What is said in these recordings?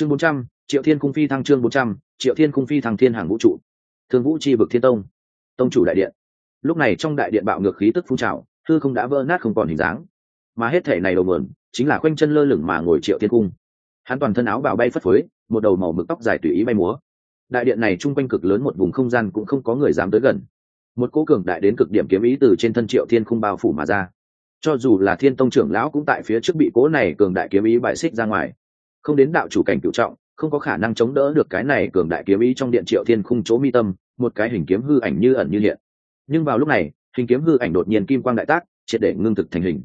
chương bốn trăm, triệu thiên cung phi thăng chương bốn trăm, triệu thiên cung phi thăng thiên hàng vũ trụ. Thương vũ chi vực thiên tông. Tông chủ đại điện. Lúc này trong đại điện bạo ngược khí tức phun trào thư không đã vỡ nát không còn hình dáng. Mà hết thể này đầu nguồn, chính là khoanh chân lơ lửng mà ngồi triệu thiên cung. Hắn toàn thân áo bào bay phất phới, một đầu màu mực tóc dài tùy ý bay múa. Đại điện này chung quanh cực lớn một vùng không gian cũng không có người dám tới gần. Một cố cường đại đến cực điểm kiếm ý từ trên thân triệu thiên không bao phủ mà ra. Cho dù là thiên tông trưởng lão cũng tại phía trước bị cố này cường đại kiếm ý bại xích ra ngoài không đến đạo chủ cảnh cựu trọng, không có khả năng chống đỡ được cái này cường đại kiếm ý trong điện triệu thiên khung chỗ mi tâm, một cái hình kiếm hư ảnh như ẩn như hiện. Nhưng vào lúc này, hình kiếm hư ảnh đột nhiên kim quang đại tác, triệt để ngưng thực thành hình.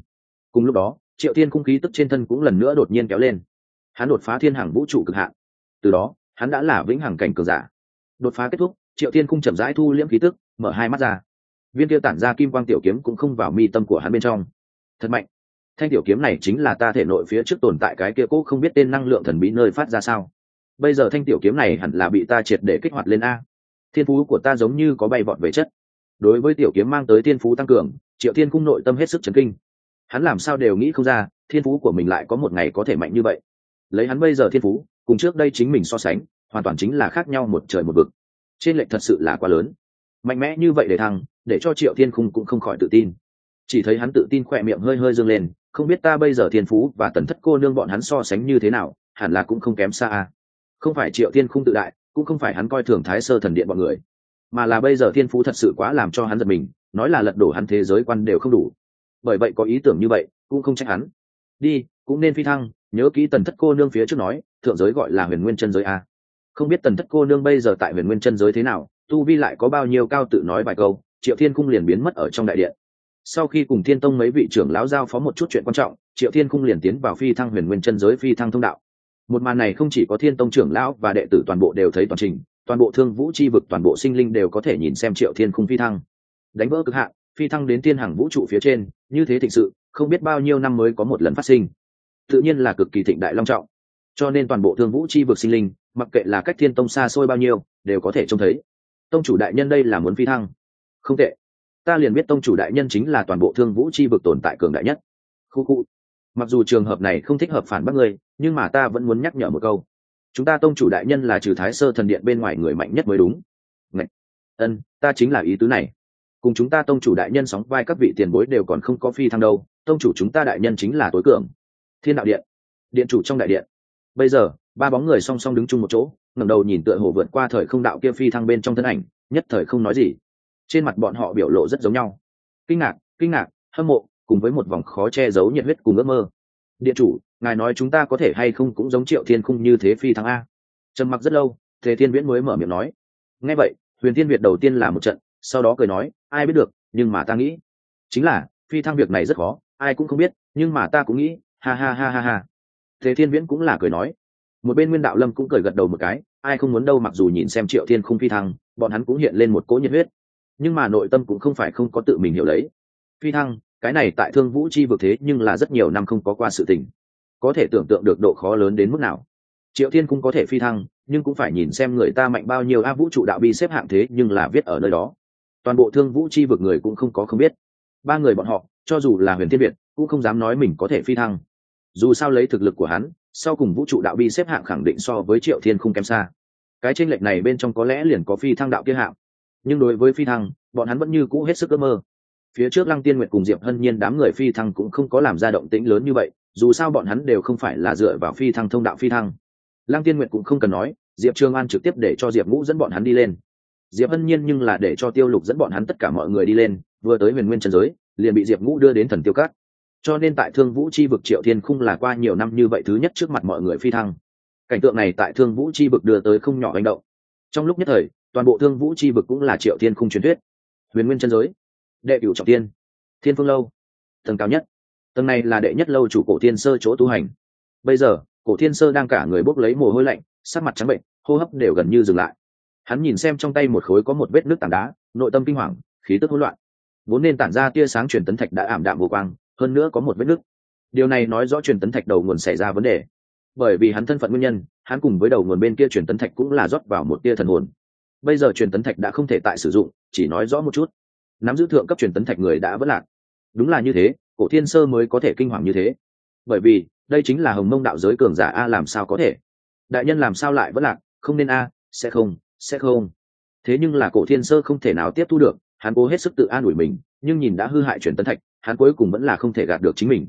Cùng lúc đó, triệu thiên khung khí tức trên thân cũng lần nữa đột nhiên kéo lên. Hắn đột phá thiên hàng vũ trụ cực hạn. Từ đó, hắn đã là vĩnh hằng cảnh cường giả. Đột phá kết thúc, triệu thiên khung chậm rãi thu liễm khí tức, mở hai mắt ra. Viên kia tản ra kim quang tiểu kiếm cũng không vào mi tâm của hắn bên trong. Thật mạnh thanh tiểu kiếm này chính là ta thể nội phía trước tồn tại cái kia cố không biết tên năng lượng thần bí nơi phát ra sao. Bây giờ thanh tiểu kiếm này hẳn là bị ta triệt để kích hoạt lên a. Thiên phú của ta giống như có bay vọt về chất. Đối với tiểu kiếm mang tới thiên phú tăng cường, triệu thiên cung nội tâm hết sức chấn kinh. Hắn làm sao đều nghĩ không ra, thiên phú của mình lại có một ngày có thể mạnh như vậy. Lấy hắn bây giờ thiên phú, cùng trước đây chính mình so sánh, hoàn toàn chính là khác nhau một trời một vực. Trên lệnh thật sự là quá lớn. Mạnh mẽ như vậy để thăng, để cho triệu thiên khung cũng không khỏi tự tin. Chỉ thấy hắn tự tin khỏe miệng hơi hơi dâng lên không biết ta bây giờ thiên phú và tần thất cô nương bọn hắn so sánh như thế nào, hẳn là cũng không kém xa a. Không phải triệu thiên khung tự đại, cũng không phải hắn coi thường thái sơ thần điện bọn người, mà là bây giờ thiên phú thật sự quá làm cho hắn giật mình, nói là lật đổ hắn thế giới quan đều không đủ. Bởi vậy có ý tưởng như vậy, cũng không trách hắn. Đi, cũng nên phi thăng, nhớ kỹ tần thất cô nương phía trước nói, thượng giới gọi là huyền nguyên chân giới a. Không biết tần thất cô nương bây giờ tại huyền nguyên chân giới thế nào, tu vi lại có bao nhiêu cao tự nói vài câu, triệu thiên cung liền biến mất ở trong đại điện sau khi cùng thiên tông mấy vị trưởng lão giao phó một chút chuyện quan trọng, triệu thiên cung liền tiến vào phi thăng huyền nguyên chân giới, phi thăng thông đạo. Một màn này không chỉ có thiên tông trưởng lão và đệ tử toàn bộ đều thấy toàn trình, toàn bộ thương vũ c h i vực, toàn bộ sinh linh đều có thể nhìn xem triệu thiên cung phi thăng. Đánh vỡ cực hạn, phi thăng đến thiên hàng vũ trụ phía trên, như thế thịnh sự, không biết bao nhiêu năm mới có một lần phát sinh. Tự nhiên là cực kỳ thịnh đại long trọng. Cho nên toàn bộ thương vũ c h i vực sinh linh, mặc kệ là cách thiên tông xa xôi bao nhiêu, đều có thể trông thấy. Tông chủ đại nhân đây là muốn phi thăng. Không tệ ta liền biết tông chủ đại nhân chính là toàn bộ thương vũ chi vực tồn tại cường đại nhất. Khu khu. Mặc dù trường hợp này không thích hợp phản bác ngươi, nhưng mà ta vẫn muốn nhắc nhở một câu. Chúng ta tông chủ đại nhân là trừ thái sơ thần điện bên ngoài người mạnh nhất mới đúng. Ngậy! ân, ta chính là ý tứ này. Cùng chúng ta tông chủ đại nhân sóng vai các vị tiền bối đều còn không có phi thăng đâu, tông chủ chúng ta đại nhân chính là tối cường. Thiên đạo điện. Điện chủ trong đại điện. Bây giờ, ba bóng người song song đứng chung một chỗ, ngẩng đầu nhìn tựa hồ vượt qua thời không đạo kia phi thăng bên trong thân ảnh, nhất thời không nói gì trên mặt bọn họ biểu lộ rất giống nhau. Kinh ngạc kinh ngạc, hâm mộ, cùng với một vòng khó che giấu nhiệt huyết cùng ước mơ. Điện chủ, ngài nói chúng ta có thể hay không cũng giống triệu thiên khung như thế phi thăng a. Trầm mặc rất lâu thế thiên viễn mới mở miệng nói. Nghe vậy, huyền thiên việt đầu tiên là một trận, sau đó cười nói, ai biết được, nhưng mà ta nghĩ. Chính là, phi thăng việc này rất khó, ai cũng không biết, nhưng mà ta cũng nghĩ, ha ha ha ha ha. Thế thiên viễn cũng là cười nói. Một bên nguyên đạo lâm cũng cười gật đầu một cái, ai không muốn đâu, mặc dù nhìn xem triệu thiên không phi thăng, bọn hắn cũng hiện lên một cỗ nhiệt huyết nhưng mà nội tâm cũng không phải không có tự mình hiểu lấy. Phi thăng, cái này tại thương vũ chi vực thế nhưng là rất nhiều năm không có qua sự tình. Có thể tưởng tượng được độ khó lớn đến mức nào. Triệu thiên cũng có thể phi thăng, nhưng cũng phải nhìn xem người ta mạnh bao nhiêu a vũ trụ đạo bi xếp hạng thế nhưng là viết ở nơi đó. Toàn bộ thương vũ chi vực người cũng không có không biết. Ba người bọn họ, cho dù là huyền thiên việt, cũng không dám nói mình có thể phi thăng. Dù sao lấy thực lực của hắn, sau cùng vũ trụ đạo bi xếp hạng khẳng định so với triệu thiên không kém xa. Cái tranh lệch này bên trong có lẽ liền có phi thăng đạo kia hạng nhưng đối với phi thăng, bọn hắn vẫn như cũ hết sức ước mơ. Phía trước lăng tiên nguyệt cùng diệp hân nhiên đám người phi thăng cũng không có làm ra động tĩnh lớn như vậy, dù sao bọn hắn đều không phải là dựa vào phi thăng thông đạo phi thăng. Lăng tiên nguyệt cũng không cần nói, diệp trương an trực tiếp để cho diệp ngũ dẫn bọn hắn đi lên. Diệp hân nhiên nhưng là để cho tiêu lục dẫn bọn hắn tất cả mọi người đi lên, vừa tới huyền nguyên trần giới, liền bị diệp ngũ đưa đến thần tiêu cát cho nên tại thương vũ chi vực triệu thiên khung là qua nhiều năm như vậy thứ nhất trước mặt mọi người phi thăng. Cảnh tượng này tại thương vũ chi vực đưa tới không nhỏ hành động. Trong lúc nhất thời toàn bộ thương vũ chi vực cũng là triệu thiên khung truyền thuyết. Huyền nguyên chân giới, đệ cửu trọng tiên thiên phương lâu, tầng cao nhất. Tầng này là đệ nhất lâu chủ cổ thiên sơ chỗ tu hành. Bây giờ, cổ thiên sơ đang cả người bốc lấy mồ hôi lạnh, sắc mặt trắng bệnh, hô hấp đều gần như dừng lại. Hắn nhìn xem trong tay một khối có một vết nước tảng đá, nội tâm kinh hoàng, khí tức hỗn loạn. Vốn nên tản ra tia sáng truyền tấn thạch đã ảm đạm vô quang, hơn nữa có một vết nứt điều này nói rõ truyền tấn thạch đầu nguồn xảy ra vấn đề. Bởi vì hắn thân phận nguyên nhân, hắn cùng với đầu nguồn bên kia truyền tấn thạch cũng là rót vào một tia thần hồn bây giờ truyền tấn thạch đã không thể tại sử dụng, chỉ nói rõ một chút. Nắm giữ thượng cấp truyền tấn thạch người đã vất lạc. Đúng là như thế, cổ thiên sơ mới có thể kinh hoàng như thế. Bởi vì, đây chính là hồng mông đạo giới cường giả a làm sao có thể? Đại nhân làm sao lại vất lạc? Không nên a, sẽ không sẽ không. Thế nhưng là cổ thiên sơ không thể nào tiếp thu được, hắn cố hết sức tự an ủi mình, nhưng nhìn đã hư hại truyền tấn thạch, hắn cuối cùng vẫn là không thể gạt được chính mình.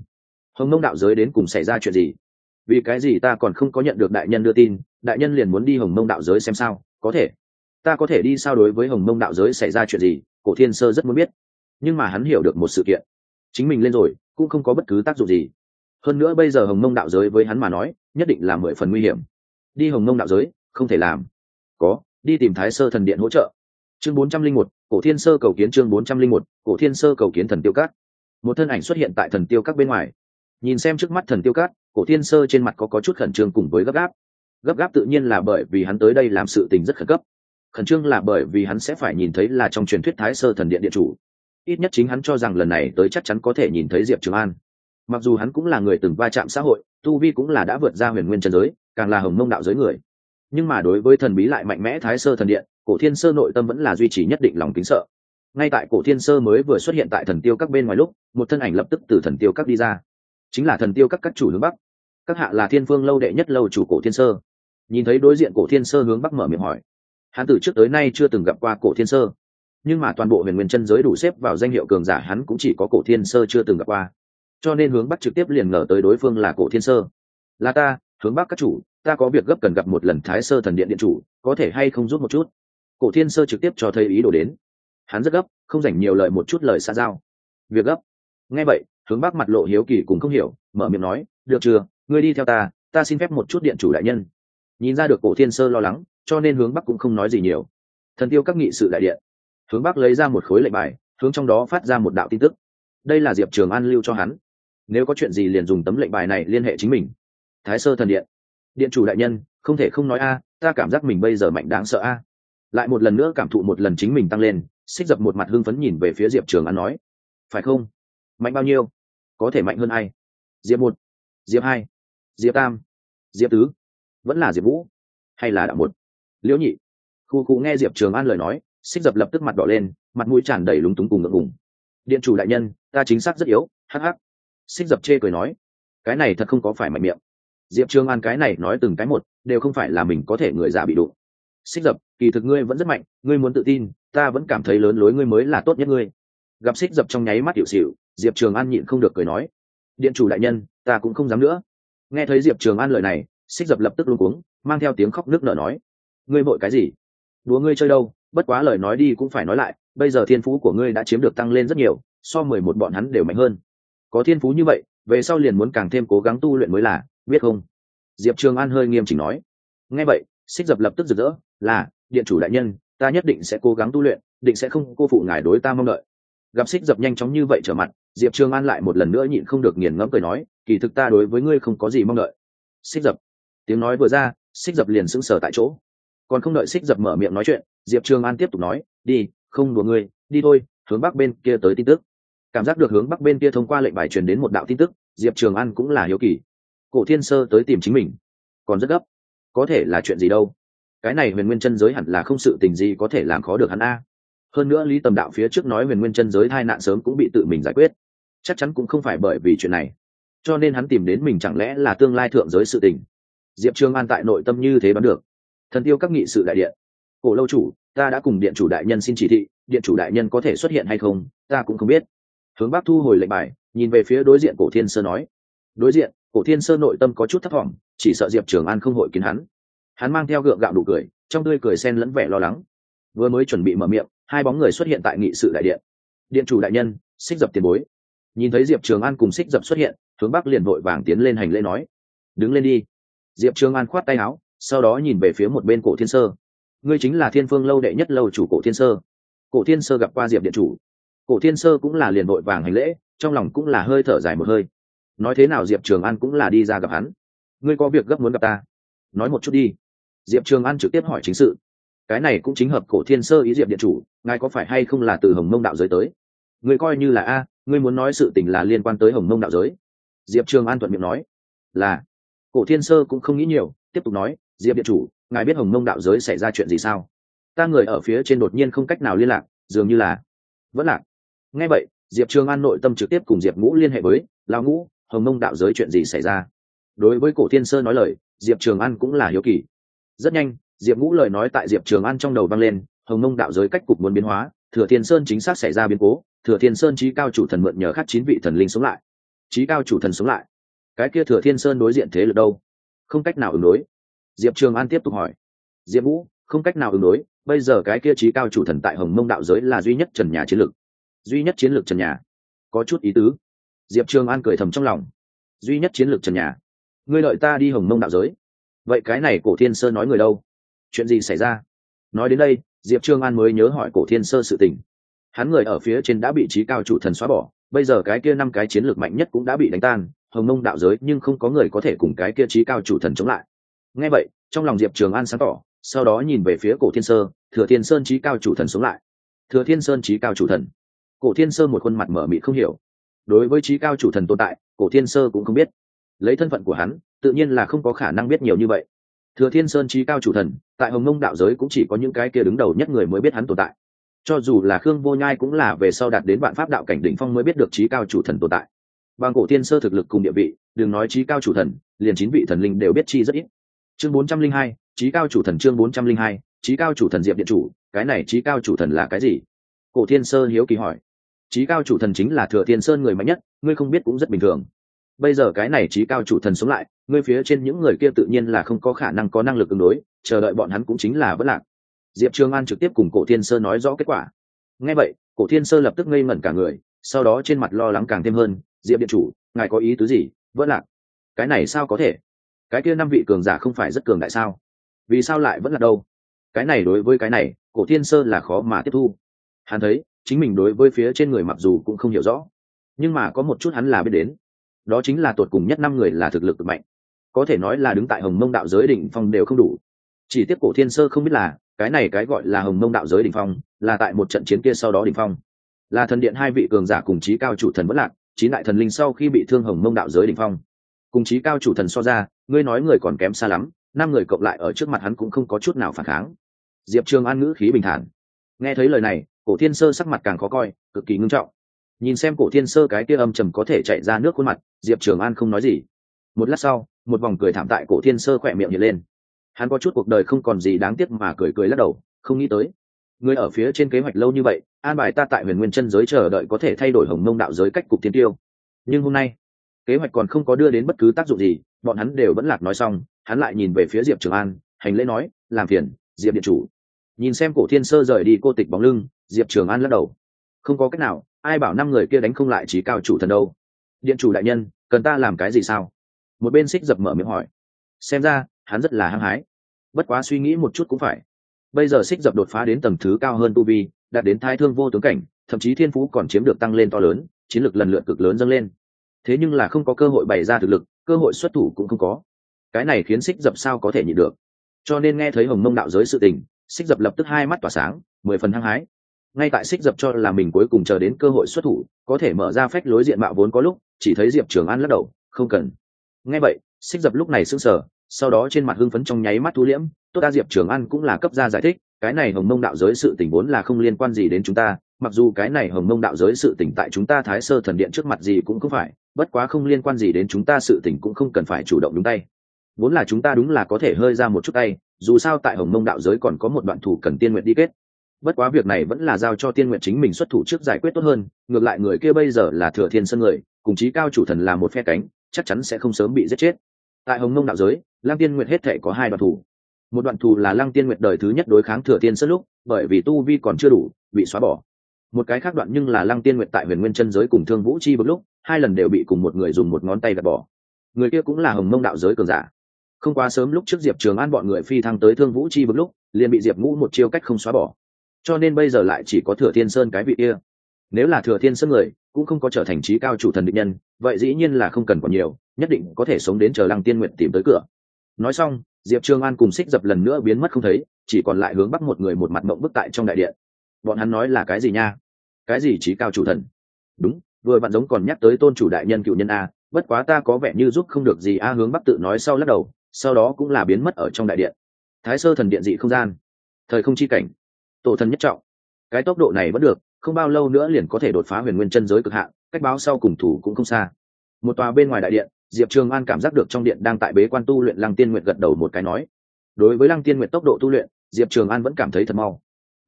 Hồng mông đạo giới đến cùng xảy ra chuyện gì? Vì cái gì ta còn không có nhận được đại nhân đưa tin, đại nhân liền muốn đi hồng mông đạo giới xem sao, có thể ta có thể đi sao đối với hồng mông đạo giới xảy ra chuyện gì, cổ thiên sơ rất muốn biết. Nhưng mà hắn hiểu được một sự kiện. Chính mình lên rồi, cũng không có bất cứ tác dụng gì. Hơn nữa bây giờ hồng mông đạo giới với hắn mà nói, nhất định là mười phần nguy hiểm. Đi hồng mông đạo giới, không thể làm. Có, đi tìm thái sơ thần điện hỗ trợ. Chương bốn trăm linh một, cổ thiên sơ cầu kiến chương bốn trăm linh một, cổ thiên sơ cầu kiến thần tiêu cát. Một thân ảnh xuất hiện tại thần tiêu các bên ngoài. Nhìn xem trước mắt thần tiêu cát, cổ thiên sơ trên mặt có có chút khẩn trương cùng với gấp gáp. Gấp gáp tự nhiên là bởi vì hắn tới đây làm sự tình rất khẩn cấp khẩn trương là bởi vì hắn sẽ phải nhìn thấy là trong truyền thuyết thái sơ thần điện điện chủ. Ít nhất chính hắn cho rằng lần này tới chắc chắn có thể nhìn thấy diệp trường an. Mặc dù hắn cũng là người từng va chạm xã hội, tu vi cũng là đã vượt ra huyền nguyên trần giới, càng là hồng mông đạo giới người. Nhưng mà đối với thần bí lại mạnh mẽ thái sơ thần điện, cổ thiên sơ nội tâm vẫn là duy trì nhất định lòng kính sợ. Ngay tại cổ thiên sơ mới vừa xuất hiện tại thần tiêu các bên ngoài lúc, một thân ảnh lập tức từ thần tiêu các đi ra. Chính là thần tiêu các các chủ hướng bắc. Các hạ là thiên phương lâu đệ nhất lâu chủ cổ thiên sơ. Nhìn thấy đối diện cổ thiên sơ hướng bắc mở miệng hỏi hắn từ trước tới nay chưa từng gặp qua cổ thiên sơ. Nhưng mà toàn bộ huyền nguyên chân giới đủ xếp vào danh hiệu cường giả hắn cũng chỉ có cổ thiên sơ chưa từng gặp qua. Cho nên hướng bắc trực tiếp liền ngờ tới đối phương là cổ thiên sơ. Là ta, hướng bắc các chủ, ta có việc gấp cần gặp một lần thái sơ thần điện điện chủ, có thể hay không giúp một chút? Cổ thiên sơ trực tiếp cho thấy ý đồ đến. Hắn rất gấp, không dành nhiều lời một chút lời xa giao. Việc gấp. Nghe vậy, hướng bắc mặt lộ hiếu kỳ cùng không hiểu, mở miệng nói, được chưa? Ngươi đi theo ta ta xin phép một chút điện chủ đại nhân. Nhìn ra được cổ thiên sơ lo lắng cho nên hướng bắc cũng không nói gì nhiều. Thần tiêu các nghị sự đại điện. Hướng bắc lấy ra một khối lệnh bài, hướng trong đó phát ra một đạo tin tức. Đây là diệp trường an lưu cho hắn. Nếu có chuyện gì liền dùng tấm lệnh bài này liên hệ chính mình. Thái sơ thần điện. Điện chủ đại nhân, không thể không nói a, ta cảm giác mình bây giờ mạnh đáng sợ a. Lại một lần nữa cảm thụ một lần chính mình tăng lên, xích dập một mặt hưng phấn nhìn về phía diệp trường an nói. Phải không? Mạnh bao nhiêu? Có thể mạnh hơn ai? Diệp một, diệp hai, diệp tam, diệp tứ. Vẫn là diệp vũ hay là đạo một? Liễu nhị. Khu khu nghe diệp trường an lời nói, xích dập lập tức mặt đỏ lên, mặt mũi tràn đầy lúng túng cùng ngượng ngùng. Điện chủ đại nhân, ta chính xác rất yếu hh xích dập chê cười nói, cái này thật không có phải mạnh miệng. Diệp trường an cái này nói từng cái một, đều không phải là mình có thể người già bị đụng. Xích dập, kỳ thực ngươi vẫn rất mạnh, ngươi muốn tự tin, ta vẫn cảm thấy lớn lối ngươi mới là tốt nhất ngươi. Gặp xích dập trong nháy mắt hiệu xịu diệp trường an nhịn không được cười nói, điện chủ đại nhân, ta cũng không dám nữa. Nghe thấy diệp trường an lời này, xích dập lập tức luôn cuống, mang theo tiếng khóc nước nở nói ngươi vội cái gì? Đúa ngươi chơi đâu? Bất quá lời nói đi cũng phải nói lại, bây giờ thiên phú của ngươi đã chiếm được tăng lên rất nhiều, so mười một bọn hắn đều mạnh hơn. Có thiên phú như vậy, về sau liền muốn càng thêm cố gắng tu luyện mới là, biết không? Diệp trường an hơi nghiêm chỉnh nói. Nghe vậy xích dập lập tức rực rỡ, là, điện chủ đại nhân, ta nhất định sẽ cố gắng tu luyện, định sẽ không cô phụ ngài đối ta mong đợi. Gặp xích dập nhanh chóng như vậy trở mặt, diệp trường an lại một lần nữa nhịn không được nghiền ngẫm cười nói, kỳ thực ta đối với ngươi không có gì mong đợi. Xích dập, tiếng nói vừa ra xích dập liền sững sờ tại chỗ còn không đợi xích dập mở miệng nói chuyện, diệp trường an tiếp tục nói, đi, không đùa ngươi, đi thôi, hướng bắc bên kia tới tin tức. Cảm giác được hướng bắc bên kia thông qua lệnh bài truyền đến một đạo tin tức, diệp trường an cũng là hiếu kỳ. Cổ thiên sơ tới tìm chính mình. Còn rất gấp. Có thể là chuyện gì đâu? Cái này huyền nguyên chân giới hẳn là không sự tình gì có thể làm khó được hắn a. Hơn nữa lý tầm đạo phía trước nói huyền nguyên chân giới tai nạn sớm cũng bị tự mình giải quyết. Chắc chắn cũng không phải bởi vì chuyện này. Cho nên hắn tìm đến mình chẳng lẽ là tương lai thượng giới sự tình. Diệp trường an tại nội tâm như thế đoán được thần tiêu các nghị sự đại điện. Cổ lâu chủ, ta đã cùng điện chủ đại nhân xin chỉ thị, điện chủ đại nhân có thể xuất hiện hay không, ta cũng không biết. Hướng bác thu hồi lệnh bài, nhìn về phía đối diện cổ thiên sơ nói. Đối diện, cổ thiên sơ nội tâm có chút thất vọng chỉ sợ diệp trường an không hội kiến hắn. Hắn mang theo gượng gạo đủ cười, trong tươi cười sen lẫn vẻ lo lắng. Vừa mới chuẩn bị mở miệng, hai bóng người xuất hiện tại nghị sự đại điện. Điện chủ đại nhân, xích dập tiền bối. Nhìn thấy diệp trường an cùng xích dập xuất hiện, hướng bắc liền vội vàng tiến lên hành lễ nói. Đứng lên đi. Diệp trường an khoát tay áo sau đó nhìn về phía một bên cổ thiên sơ. Ngươi chính là thiên phương lâu đệ nhất lâu chủ cổ thiên sơ. Cổ thiên sơ gặp qua diệp điện chủ. Cổ thiên sơ cũng là liền vội vàng hành lễ, trong lòng cũng là hơi thở dài một hơi. Nói thế nào diệp trường an cũng là đi ra gặp hắn. Ngươi có việc gấp muốn gặp ta. Nói một chút đi. Diệp trường an trực tiếp hỏi chính sự. Cái này cũng chính hợp cổ thiên sơ ý diệp điện chủ, ngài có phải hay không là từ hồng mông đạo giới tới? Ngươi coi như là a, ngươi muốn nói sự tình là liên quan tới hồng mông đạo giới. Diệp trường an thuận miệng nói. Là. Cổ thiên sơ cũng không nghĩ nhiều, tiếp tục nói diệp điện chủ, ngài biết hồng mông đạo giới xảy ra chuyện gì sao? Ta người ở phía trên đột nhiên không cách nào liên lạc, dường như là vẫn lạc. Nghe vậy, diệp trường an nội tâm trực tiếp cùng diệp ngũ liên hệ với lao ngũ, hồng mông đạo giới chuyện gì xảy ra? Đối với cổ thiên sơ nói lời, diệp trường an cũng là hiếu kỳ. Rất nhanh, diệp ngũ lời nói tại diệp trường an trong đầu vang lên, hồng mông đạo giới cách cục muốn biến hóa, thừa thiên sơn chính xác xảy ra biến cố, thừa thiên sơn trí cao chủ thần mượn nhờ khắc chín vị thần linh sống lại. Trí cao chủ thần sống lại. Cái kia thừa thiên sơn đối diện thế lực đâu? Không cách nào ứng đối diệp trường an tiếp tục hỏi. Diệp Vũ, không cách nào ứng đối bây giờ cái kia trí cao chủ thần tại hồng mông đạo giới là duy nhất trần nhà chiến lược. Duy nhất chiến lược trần nhà. Có chút ý tứ. Diệp trường an cười thầm trong lòng. Duy nhất chiến lược trần nhà. Ngươi lợi ta đi hồng mông đạo giới. Vậy cái này cổ thiên sơ nói người đâu? Chuyện gì xảy ra? Nói đến đây diệp trương an mới nhớ hỏi cổ thiên sơ sự tình. Hắn người ở phía trên đã bị trí cao chủ thần xóa bỏ bây giờ cái kia năm cái chiến lược mạnh nhất cũng đã bị đánh tan. Hồng mông đạo giới nhưng không có người có thể cùng cái kia trí cao chủ thần chống lại ngay vậy, trong lòng diệp trường an sáng tỏ, sau đó nhìn về phía cổ thiên sơ, thừa thiên sơn trí cao chủ thần sống lại. Thừa thiên sơn trí cao chủ thần. Cổ thiên sơ một khuôn mặt mở mịt không hiểu. Đối với trí cao chủ thần tồn tại, cổ thiên sơ cũng không biết. Lấy thân phận của hắn, tự nhiên là không có khả năng biết nhiều như vậy. Thừa thiên sơn trí cao chủ thần, tại hồng mông đạo giới cũng chỉ có những cái kia đứng đầu nhất người mới biết hắn tồn tại. Cho dù là khương vô nhai cũng là về sau đạt đến vạn pháp đạo cảnh đỉnh phong mới biết được trí cao chủ thần tồn tại. Bằng cổ thiên sơ thực lực cùng địa vị, đừng nói trí cao chủ thần, liền chín vị thần linh đều biết chi rất ít chương bốn trăm linh hai, trí cao chủ thần chương bốn trăm linh hai, trí cao chủ thần diệp điện chủ, cái này trí cao chủ thần là cái gì? Cổ thiên sơ hiếu kỳ hỏi. Trí cao chủ thần chính là thừa thiên sơn người mạnh nhất, ngươi không biết cũng rất bình thường. Bây giờ cái này trí cao chủ thần sống lại, ngươi phía trên những người kia tự nhiên là không có khả năng có năng lực ứng đối, chờ đợi bọn hắn cũng chính là vất lạc. Diệp trường an trực tiếp cùng cổ thiên sơ nói rõ kết quả. Ngay vậy, cổ thiên sơ lập tức ngây ngẩn cả người, sau đó trên mặt lo lắng càng thêm hơn. Diệp điện chủ, ngài có ý tứ gì? Vất lạc. Cái này sao có thể? Cái kia năm vị cường giả không phải rất cường đại sao? Vì sao lại vẫn là đâu? Cái này đối với cái này, cổ thiên sơ là khó mà tiếp thu. Hắn thấy, chính mình đối với phía trên người mặc dù cũng không hiểu rõ, nhưng mà có một chút hắn là biết đến. Đó chính là tột cùng nhất năm người là thực lực mạnh. Có thể nói là đứng tại hồng mông đạo giới đỉnh phong đều không đủ. Chỉ tiếp cổ thiên sơ không biết là, cái này cái gọi là hồng mông đạo giới đỉnh phong, là tại một trận chiến kia sau đó đỉnh phong. Là thần điện hai vị cường giả cùng chí cao chủ thần vẫn lạc, chín đại thần linh sau khi bị thương hồng mông đạo giới đỉnh phong cùng chí cao chủ thần so ra, ngươi nói người còn kém xa lắm, năm người cộng lại ở trước mặt hắn cũng không có chút nào phản kháng. Diệp trường an ngữ khí bình thản. Nghe thấy lời này, cổ thiên sơ sắc mặt càng khó coi, cực kỳ ngưng trọng. Nhìn xem cổ thiên sơ cái kia âm trầm có thể chạy ra nước khuôn mặt, diệp trường an không nói gì. Một lát sau, một vòng cười thảm tại cổ thiên sơ khỏe miệng hiện lên. Hắn có chút cuộc đời không còn gì đáng tiếc mà cười cười lắc đầu, không nghĩ tới. Người ở phía trên kế hoạch lâu như vậy, an bài ta tại huyền nguyên chân giới chờ đợi có thể thay đổi hồng mông đạo giới cách cục thiên tiêu. Nhưng hôm nay kế hoạch còn không có đưa đến bất cứ tác dụng gì, bọn hắn đều vẫn lạc nói xong, hắn lại nhìn về phía diệp trường an, hành lễ nói, làm phiền, diệp điện chủ. Nhìn xem cổ thiên sơ rời đi cô tịch bóng lưng, diệp trường an lắc đầu. Không có cách nào, ai bảo năm người kia đánh không lại trí cao chủ thần đâu. Điện chủ đại nhân, cần ta làm cái gì sao? Một bên xích dập mở miệng hỏi. Xem ra, hắn rất là hăng hái. Bất quá suy nghĩ một chút cũng phải. Bây giờ xích dập đột phá đến tầng thứ cao hơn tu vi, đạt đến thái thương vô tướng cảnh, thậm chí thiên phú còn chiếm được tăng lên to lớn, chiến lược lần lượt cực lớn dâng lên thế nhưng là không có cơ hội bày ra thực lực, cơ hội xuất thủ cũng không có. Cái này khiến xích dập sao có thể nhịn được? Cho nên nghe thấy hồng mông đạo giới sự tình xích dập lập tức hai mắt tỏa sáng, mười phần hăng hái. Ngay tại xích dập cho là mình cuối cùng chờ đến cơ hội xuất thủ, có thể mở ra phách lối diện mạo vốn có lúc, chỉ thấy diệp trường an lắc đầu, không cần. Ngay vậy xích dập lúc này sững sờ, sau đó trên mặt hưng phấn trong nháy mắt thu liễm, tốt ta, diệp trường an cũng là cấp ra giải thích, cái này hồng mông đạo giới sự tình vốn là không liên quan gì đến chúng ta, mặc dù cái này hồng mông đạo giới sự tỉnh tại chúng ta thái sơ thần điện trước mặt gì cũng không phải bất quá không liên quan gì đến chúng ta sự tình cũng không cần phải chủ động đúng tay. Vốn là chúng ta đúng là có thể hơi ra một chút tay, dù sao tại hồng mông đạo giới còn có một đoạn thủ cần tiên nguyện đi kết. Bất quá việc này vẫn là giao cho tiên nguyện chính mình xuất thủ trước giải quyết tốt hơn, ngược lại người kia bây giờ là thừa thiên sân người, cùng chí cao chủ thần là một phe cánh, chắc chắn sẽ không sớm bị giết chết. Tại hồng mông đạo giới, lăng tiên nguyện hết thể có hai đoạn thủ. Một đoạn thủ là lăng tiên nguyện đời thứ nhất đối kháng thừa thiên sân lúc, bởi vì tu vi còn chưa đủ, bị xóa bỏ. Một cái khác đoạn nhưng là lăng tiên nguyện tại huyền nguyên chân giới cùng thương vũ chi bực lúc hai lần đều bị cùng một người dùng một ngón tay gạt bỏ. Người kia cũng là hồng mông đạo giới cường giả. Không quá sớm lúc trước diệp trường an bọn người phi thăng tới thương vũ chi bực lúc, liền bị diệp ngũ một chiêu cách không xóa bỏ. Cho nên bây giờ lại chỉ có thừa thiên sơn cái vị kia. Nếu là thừa thiên sơn người, cũng không có trở thành trí cao chủ thần định nhân, vậy dĩ nhiên là không cần còn nhiều, nhất định có thể sống đến chờ lăng tiên nguyện tìm tới cửa. Nói xong, diệp trường an cùng xích dập lần nữa biến mất không thấy, chỉ còn lại hướng bắc một người một mặt mộng bức tại trong đại điện. Bọn hắn nói là cái gì nha? Cái gì trí cao chủ thần? Đúng vừa bạn giống còn nhắc tới tôn chủ đại nhân cựu nhân a, bất quá ta có vẻ như giúp không được gì a hướng bắc tự nói sau lắc đầu, sau đó cũng là biến mất ở trong đại điện. Thái sơ thần điện dị không gian, thời không chi cảnh, tổ thần nhất trọng. Cái tốc độ này vẫn được, không bao lâu nữa liền có thể đột phá huyền nguyên chân giới cực hạn, cách báo sau cùng thủ cũng không xa. Một tòa bên ngoài đại điện, diệp trường an cảm giác được trong điện đang tại bế quan tu luyện lăng tiên nguyện gật đầu một cái nói. Đối với lăng tiên nguyện tốc độ tu luyện, diệp trường an vẫn cảm thấy thật mau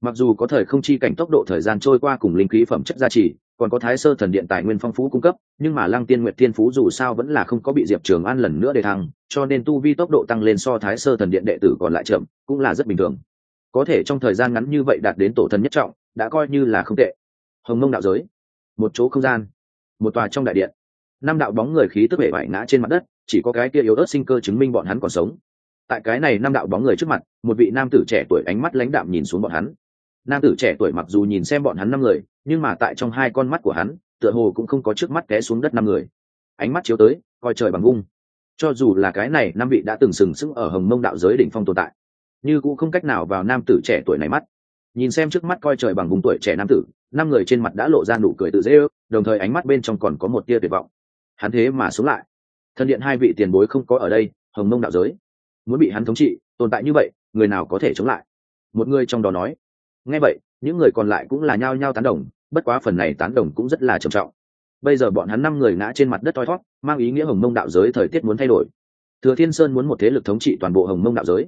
mặc dù có thời không chi cảnh tốc độ thời gian trôi qua cùng linh khí phẩm chất gia trì, còn có thái sơ thần điện tài nguyên phong phú cung cấp, nhưng mà lăng tiên nguyệt tiên phú dù sao vẫn là không có bị diệp trường an lần nữa để thăng, cho nên tu vi tốc độ tăng lên so thái sơ thần điện đệ tử còn lại chậm, cũng là rất bình thường. Có thể trong thời gian ngắn như vậy đạt đến tổ thần nhất trọng, đã coi như là không tệ. Hồng mông đạo giới. Một chỗ không gian. Một tòa trong đại điện. Năm đạo bóng người khí tức bể vải ngã trên mặt đất, chỉ có cái kia yếu ớt sinh cơ chứng minh bọn hắn còn sống. Tại cái này năm đạo bóng người trước mặt, một vị nam tử trẻ tuổi ánh mắt lãnh đạm nhìn xuống bọn hắn nam tử trẻ tuổi mặc dù nhìn xem bọn hắn năm người, nhưng mà tại trong hai con mắt của hắn, tựa hồ cũng không có trước mắt té xuống đất năm người. Ánh mắt chiếu tới, coi trời bằng vung cho dù là cái này, năm vị đã từng sừng sững ở hồng mông đạo giới đỉnh phong tồn tại, như cũng không cách nào vào nam tử trẻ tuổi này mắt. Nhìn xem trước mắt coi trời bằng vùng tuổi trẻ nam tử, năm người trên mặt đã lộ ra nụ cười tự dễ ước, đồng thời ánh mắt bên trong còn có một tia tuyệt vọng. Hắn thế mà xuống lại. Thân điện hai vị tiền bối không có ở đây, hồng mông đạo giới. Muốn bị hắn thống trị, tồn tại như vậy, người nào có thể chống lại? Một người trong đó nói nghe vậy, những người còn lại cũng là nhao nhao tán đồng, bất quá phần này tán đồng cũng rất là trầm trọng. Bây giờ bọn hắn năm người ngã trên mặt đất thoi thót mang ý nghĩa hồng mông đạo giới thời tiết muốn thay đổi. Thừa thiên sơn muốn một thế lực thống trị toàn bộ hồng mông đạo giới.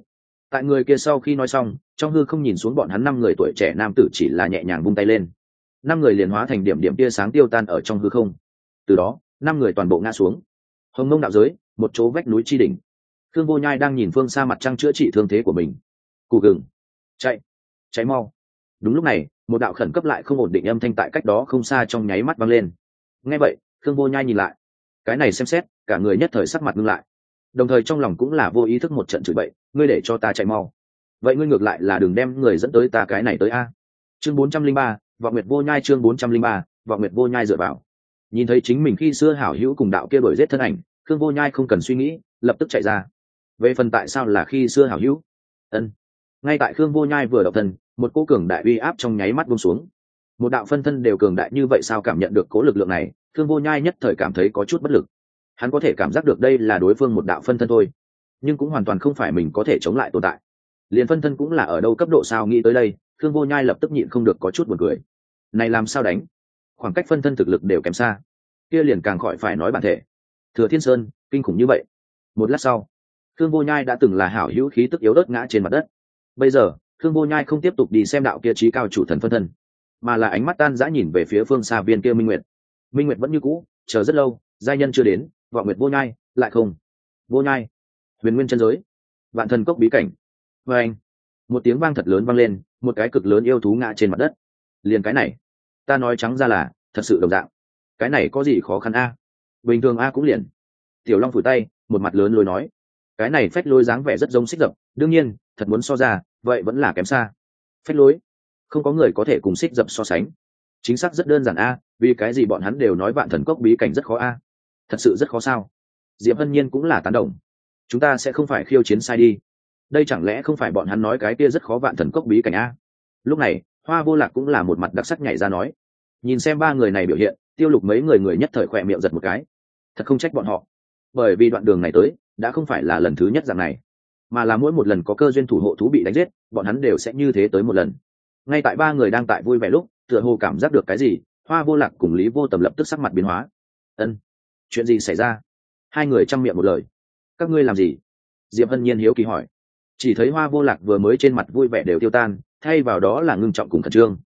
Tại người kia sau khi nói xong, trong hư không nhìn xuống bọn hắn năm người tuổi trẻ nam tử chỉ là nhẹ nhàng vung tay lên. Năm người liền hóa thành điểm điểm tia sáng tiêu tan ở trong hư không. Từ đó, năm người toàn bộ ngã xuống. Hồng mông đạo giới, một chỗ vách núi tri đỉnh. Thương vô nhai đang nhìn phương xa mặt trăng chữa trị thương thế của mình. Cụ gừng. Chạy. Cháy mau đúng lúc này, một đạo khẩn cấp lại không ổn định âm thanh tại cách đó không xa trong nháy mắt văng lên. Ngay vậy thương vô nhai nhìn lại. Cái này xem xét, cả người nhất thời sắc mặt ngưng lại. Đồng thời trong lòng cũng là vô ý thức một trận chửi bậy, ngươi để cho ta chạy mau. Vậy ngươi ngược lại là đừng đem người dẫn tới ta cái này tới a. Chương bốn trăm linh ba, vọng nguyệt vô nhai chương bốn trăm linh ba, vọng nguyệt vô nhai dựa vào. Nhìn thấy chính mình khi xưa hảo hữu cùng đạo kia đổi giết thân ảnh, khương vô nhai không cần suy nghĩ, lập tức chạy ra. Về phần tại sao là khi xưa hảo hữu? Ân. Ngay tại khương vô nhai vừa đọc thân một cô cường đại uy áp trong nháy mắt buông xuống. Một đạo phân thân đều cường đại như vậy sao cảm nhận được cố lực lượng này, thương vô nhai nhất thời cảm thấy có chút bất lực. Hắn có thể cảm giác được đây là đối phương một đạo phân thân thôi, nhưng cũng hoàn toàn không phải mình có thể chống lại tồn tại. Liền phân thân cũng là ở đâu cấp độ sao nghĩ tới đây, thương vô nhai lập tức nhịn không được có chút buồn cười. Này làm sao đánh? Khoảng cách phân thân thực lực đều kém xa. Kia liền càng khỏi phải nói bản thể. Thừa thiên sơn, kinh khủng như vậy. Một lát sau, thương vô nhai đã từng là hảo hữu khí tức yếu đất ngã trên mặt đất. Bây giờ Thương vô nhai không tiếp tục đi xem đạo kia trí cao chủ thần phân thân, mà là ánh mắt tan dã nhìn về phía phương xa viên kia minh nguyệt. Minh nguyệt vẫn như cũ, chờ rất lâu, giai nhân chưa đến, vọng nguyệt vô nhai, lại không. Vô nhai, huyền nguyên chân giới, vạn thần cốc bí cảnh. Vê anh, một tiếng vang thật lớn vang lên, một cái cực lớn yêu thú ngã trên mặt đất. Liền cái này, ta nói trắng ra là, thật sự đồng dạng. Cái này có gì khó khăn a? Bình thường a cũng liền. Tiểu long phủi tay, một mặt lớn lôi nói. Cái này phách lôi dáng vẻ rất giống xích dập, đương nhiên, thật muốn so ra vậy vẫn là kém xa. Phách lối. Không có người có thể cùng xích dập so sánh. Chính xác rất đơn giản a, vì cái gì bọn hắn đều nói vạn thần cốc bí cảnh rất khó a? Thật sự rất khó sao? Diệp hân nhiên cũng là tán đồng. Chúng ta sẽ không phải khiêu chiến sai đi. Đây chẳng lẽ không phải bọn hắn nói cái kia rất khó vạn thần cốc bí cảnh a? Lúc này, hoa vô lạc cũng là một mặt đặc sắc nhảy ra nói. Nhìn xem ba người này biểu hiện, tiêu lục mấy người người nhất thời khỏe miệng giật một cái. Thật không trách bọn họ. Bởi vì đoạn đường này tới, đã không phải là lần thứ nhất dạng này mà là mỗi một lần có cơ duyên thủ hộ thú bị đánh giết, bọn hắn đều sẽ như thế tới một lần. Ngay tại ba người đang tại vui vẻ lúc, tựa hồ cảm giác được cái gì, hoa vô lạc cùng lý vô tầm lập tức sắc mặt biến hóa. Ân, chuyện gì xảy ra? Hai người chăm miệng một lời. Các ngươi làm gì? Diệp hân nhiên hiếu kỳ hỏi. Chỉ thấy hoa vô lạc vừa mới trên mặt vui vẻ đều tiêu tan, thay vào đó là ngưng trọng cùng khẩn trương.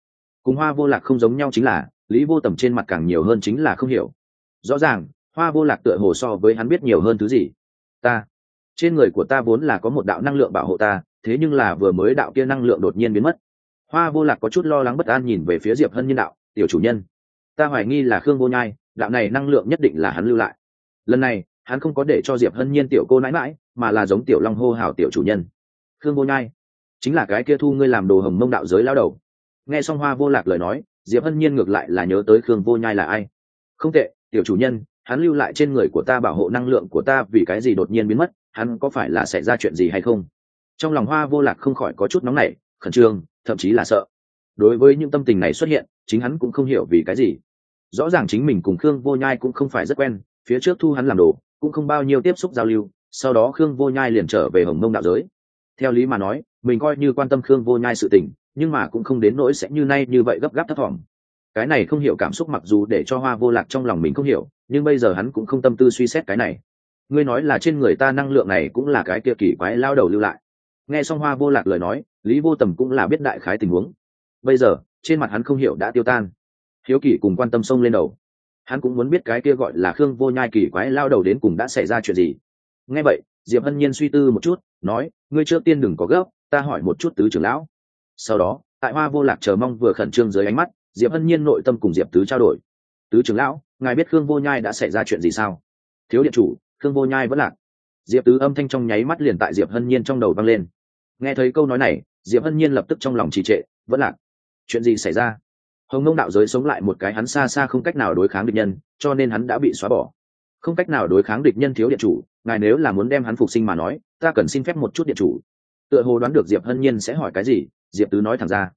Cùng hoa vô lạc không giống nhau chính là, lý vô tầm trên mặt càng nhiều hơn chính là không hiểu. Rõ ràng, hoa vô lạc tựa hồ so với hắn biết nhiều hơn thứ gì. Ta trên người của ta vốn là có một đạo năng lượng bảo hộ ta, thế nhưng là vừa mới đạo kia năng lượng đột nhiên biến mất. Hoa vô lạc có chút lo lắng bất an nhìn về phía diệp hân nhân đạo, tiểu chủ nhân, ta hoài nghi là khương vô nhai, đạo này năng lượng nhất định là hắn lưu lại. Lần này, hắn không có để cho diệp hân nhiên tiểu cô nãi mãi, mà là giống tiểu long hô hào tiểu chủ nhân, khương vô nhai, chính là cái kia thu ngươi làm đồ hồng mông đạo giới lao đầu. Nghe xong hoa vô lạc lời nói, diệp hân nhiên ngược lại là nhớ tới khương vô nhai là ai. Không tệ, tiểu chủ nhân hắn lưu lại trên người của ta bảo hộ năng lượng của ta vì cái gì đột nhiên biến mất, hắn có phải là xảy ra chuyện gì hay không? Trong lòng hoa vô lạc không khỏi có chút nóng nảy, khẩn trương, thậm chí là sợ. Đối với những tâm tình này xuất hiện, chính hắn cũng không hiểu vì cái gì. Rõ ràng chính mình cùng khương vô nhai cũng không phải rất quen, phía trước thu hắn làm đồ, cũng không bao nhiêu tiếp xúc giao lưu, sau đó khương vô nhai liền trở về hồng mông đạo giới. Theo lý mà nói, mình coi như quan tâm khương vô nhai sự tình, nhưng mà cũng không đến nỗi sẽ như nay như vậy gấp gáp thấp thỏm cái này không hiểu cảm xúc mặc dù để cho hoa vô lạc trong lòng mình không hiểu, nhưng bây giờ hắn cũng không tâm tư suy xét cái này. Ngươi nói là trên người ta năng lượng này cũng là cái kia kỳ quái lao đầu lưu lại. Nghe xong hoa vô lạc lời nói, lý vô tầm cũng là biết đại khái tình huống. Bây giờ, trên mặt hắn không hiểu đã tiêu tan. Hiếu kỳ cùng quan tâm sông lên đầu. Hắn cũng muốn biết cái kia gọi là khương vô nhai kỳ quái lao đầu đến cùng đã xảy ra chuyện gì. Nghe vậy, diệp hân nhiên suy tư một chút, nói, ngươi trước tiên đừng có gấp, ta hỏi một chút tứ trưởng lão. Sau đó, tại hoa vô lạc chờ mong vừa khẩn trương dưới ánh mắt diệp hân nhiên nội tâm cùng diệp tứ trao đổi. Tứ trưởng lão, ngài biết khương vô nhai đã xảy ra chuyện gì sao? Thiếu điện chủ, khương vô nhai vẫn lạc. Diệp tứ âm thanh trong nháy mắt liền tại diệp hân nhiên trong đầu vang lên. Nghe thấy câu nói này, diệp hân nhiên lập tức trong lòng trì trệ, vẫn lạc? Chuyện gì xảy ra? Hồng nông đạo giới sống lại một cái hắn xa xa không cách nào đối kháng địch nhân, cho nên hắn đã bị xóa bỏ. Không cách nào đối kháng địch nhân thiếu điện chủ, ngài nếu là muốn đem hắn phục sinh mà nói, ta cần xin phép một chút điện chủ. Tựa hồ đoán được diệp hân nhiên sẽ hỏi cái gì, diệp tứ nói thẳng ra.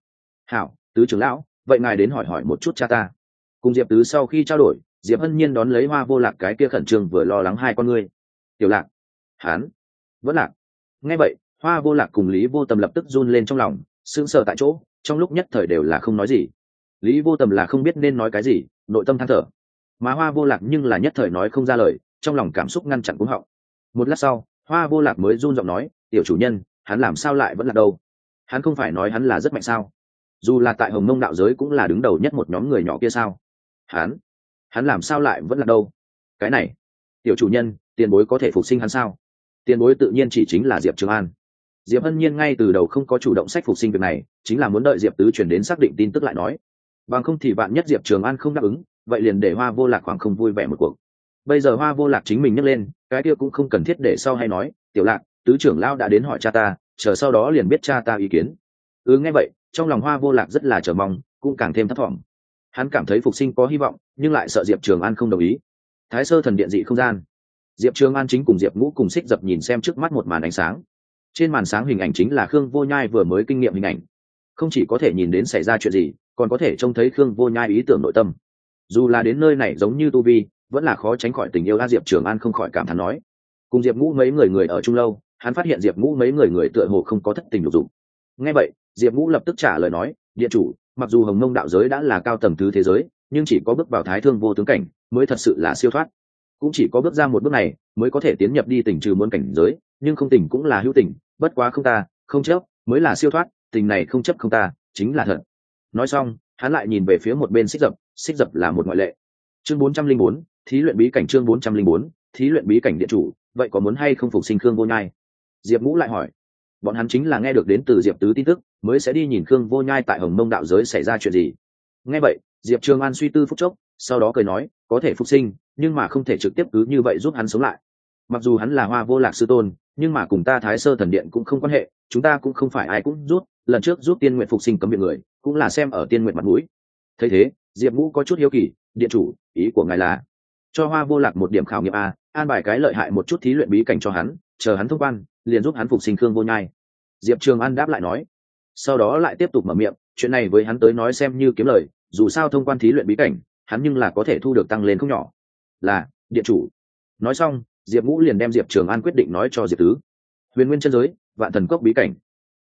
Hảo, tứ trưởng lão vậy ngài đến hỏi hỏi một chút cha ta. Cùng diệp tứ sau khi trao đổi, diệp hân nhiên đón lấy hoa vô lạc cái kia khẩn trương vừa lo lắng hai con ngươi. Tiểu lạc hán vẫn lạc. Nghe vậy, hoa vô lạc cùng lý vô tầm lập tức run lên trong lòng, sững sờ tại chỗ, trong lúc nhất thời đều là không nói gì. Lý vô tầm là không biết nên nói cái gì, nội tâm than thở. Mà hoa vô lạc nhưng là nhất thời nói không ra lời, trong lòng cảm xúc ngăn chặn cúng họng. Một lát sau, hoa vô lạc mới run giọng nói, tiểu chủ nhân, hắn làm sao lại vẫn là đâu? Hắn không phải nói hắn là rất mạnh sao? Dù là tại hồng mông đạo giới cũng là đứng đầu nhất một nhóm người nhỏ kia sao? Hắn hắn làm sao lại vẫn là đâu? Cái này, tiểu chủ nhân, tiền bối có thể phục sinh hắn sao? Tiền bối tự nhiên chỉ chính là diệp trường an. Diệp hân nhiên ngay từ đầu không có chủ động sách phục sinh việc này, chính là muốn đợi diệp tứ chuyển đến xác định tin tức lại nói. Bằng không thì bạn nhất diệp trường an không đáp ứng, vậy liền để hoa vô lạc khoảng không vui vẻ một cuộc. Bây giờ hoa vô lạc chính mình nhấc lên, cái kia cũng không cần thiết để sau hay nói, tiểu lạc, tứ trưởng lao đã đến hỏi cha ta, chờ sau đó liền biết cha ta ý kiến. Ừ nghe vậy trong lòng hoa vô lạc rất là chờ mong, cũng càng thêm thất vọng hắn cảm thấy phục sinh có hy vọng, nhưng lại sợ diệp trường an không đồng ý. Thái sơ thần điện dị không gian. Diệp trường an chính cùng diệp ngũ cùng xích dập nhìn xem trước mắt một màn ánh sáng. Trên màn sáng hình ảnh chính là khương vô nhai vừa mới kinh nghiệm hình ảnh. Không chỉ có thể nhìn đến xảy ra chuyện gì, còn có thể trông thấy khương vô nhai ý tưởng nội tâm. Dù là đến nơi này giống như tu vi, vẫn là khó tránh khỏi tình yêu a diệp trường an không khỏi cảm thán nói. Cùng diệp ngũ mấy người người ở chung lâu, hắn phát hiện diệp ngũ mấy người người tựa hồ không có thất tình lục dụng ngay vậy diệp ngũ lập tức trả lời nói, điện chủ, mặc dù hồng mông đạo giới đã là cao tầng thứ thế giới, nhưng chỉ có bước vào thái thương vô tướng cảnh mới thật sự là siêu thoát. Cũng chỉ có bước ra một bước này mới có thể tiến nhập đi tỉnh trừ muôn cảnh giới, nhưng không tỉnh cũng là hữu tỉnh. bất quá không ta, không chấp, mới là siêu thoát, tình này không chấp không ta, chính là thật. Nói xong, hắn lại nhìn về phía một bên xích dập xích dập là một ngoại lệ. Chương bốn trăm linh bốn, thí luyện bí cảnh chương bốn trăm linh bốn, thí luyện bí cảnh điện chủ, vậy có muốn hay không phục sinh khương vô nhai? Diệp ngũ lại hỏi bọn hắn chính là nghe được đến từ diệp tứ tin tức, mới sẽ đi nhìn khương vô nhai tại hồng mông đạo giới xảy ra chuyện gì. Nghe vậy, diệp trường an suy tư phúc chốc, sau đó cười nói, có thể phục sinh, nhưng mà không thể trực tiếp cứ như vậy giúp hắn sống lại. Mặc dù hắn là hoa vô lạc sư tôn, nhưng mà cùng ta thái sơ thần điện cũng không quan hệ, chúng ta cũng không phải ai cũng rút lần trước giúp tiên nguyện phục sinh cấm miệng người, cũng là xem ở tiên nguyện mặt mũi. Thấy thế, diệp ngũ có chút hiếu kỳ, điện chủ, ý của ngài là? Cho hoa vô lạc một điểm khảo nghiệm a, an bài cái lợi hại một chút thí luyện bí cảnh cho hắn, chờ hắn thông quan liền giúp hắn phục sinh khương vô nhai. Diệp trường an đáp lại nói, sau đó lại tiếp tục mở miệng, chuyện này với hắn tới nói xem như kiếm lời, dù sao thông quan thí luyện bí cảnh, hắn nhưng là có thể thu được tăng lên không nhỏ. Là, điện chủ. Nói xong, diệp ngũ liền đem diệp trường an quyết định nói cho diệp tứ. Huyền nguyên chân giới, vạn thần cốc bí cảnh.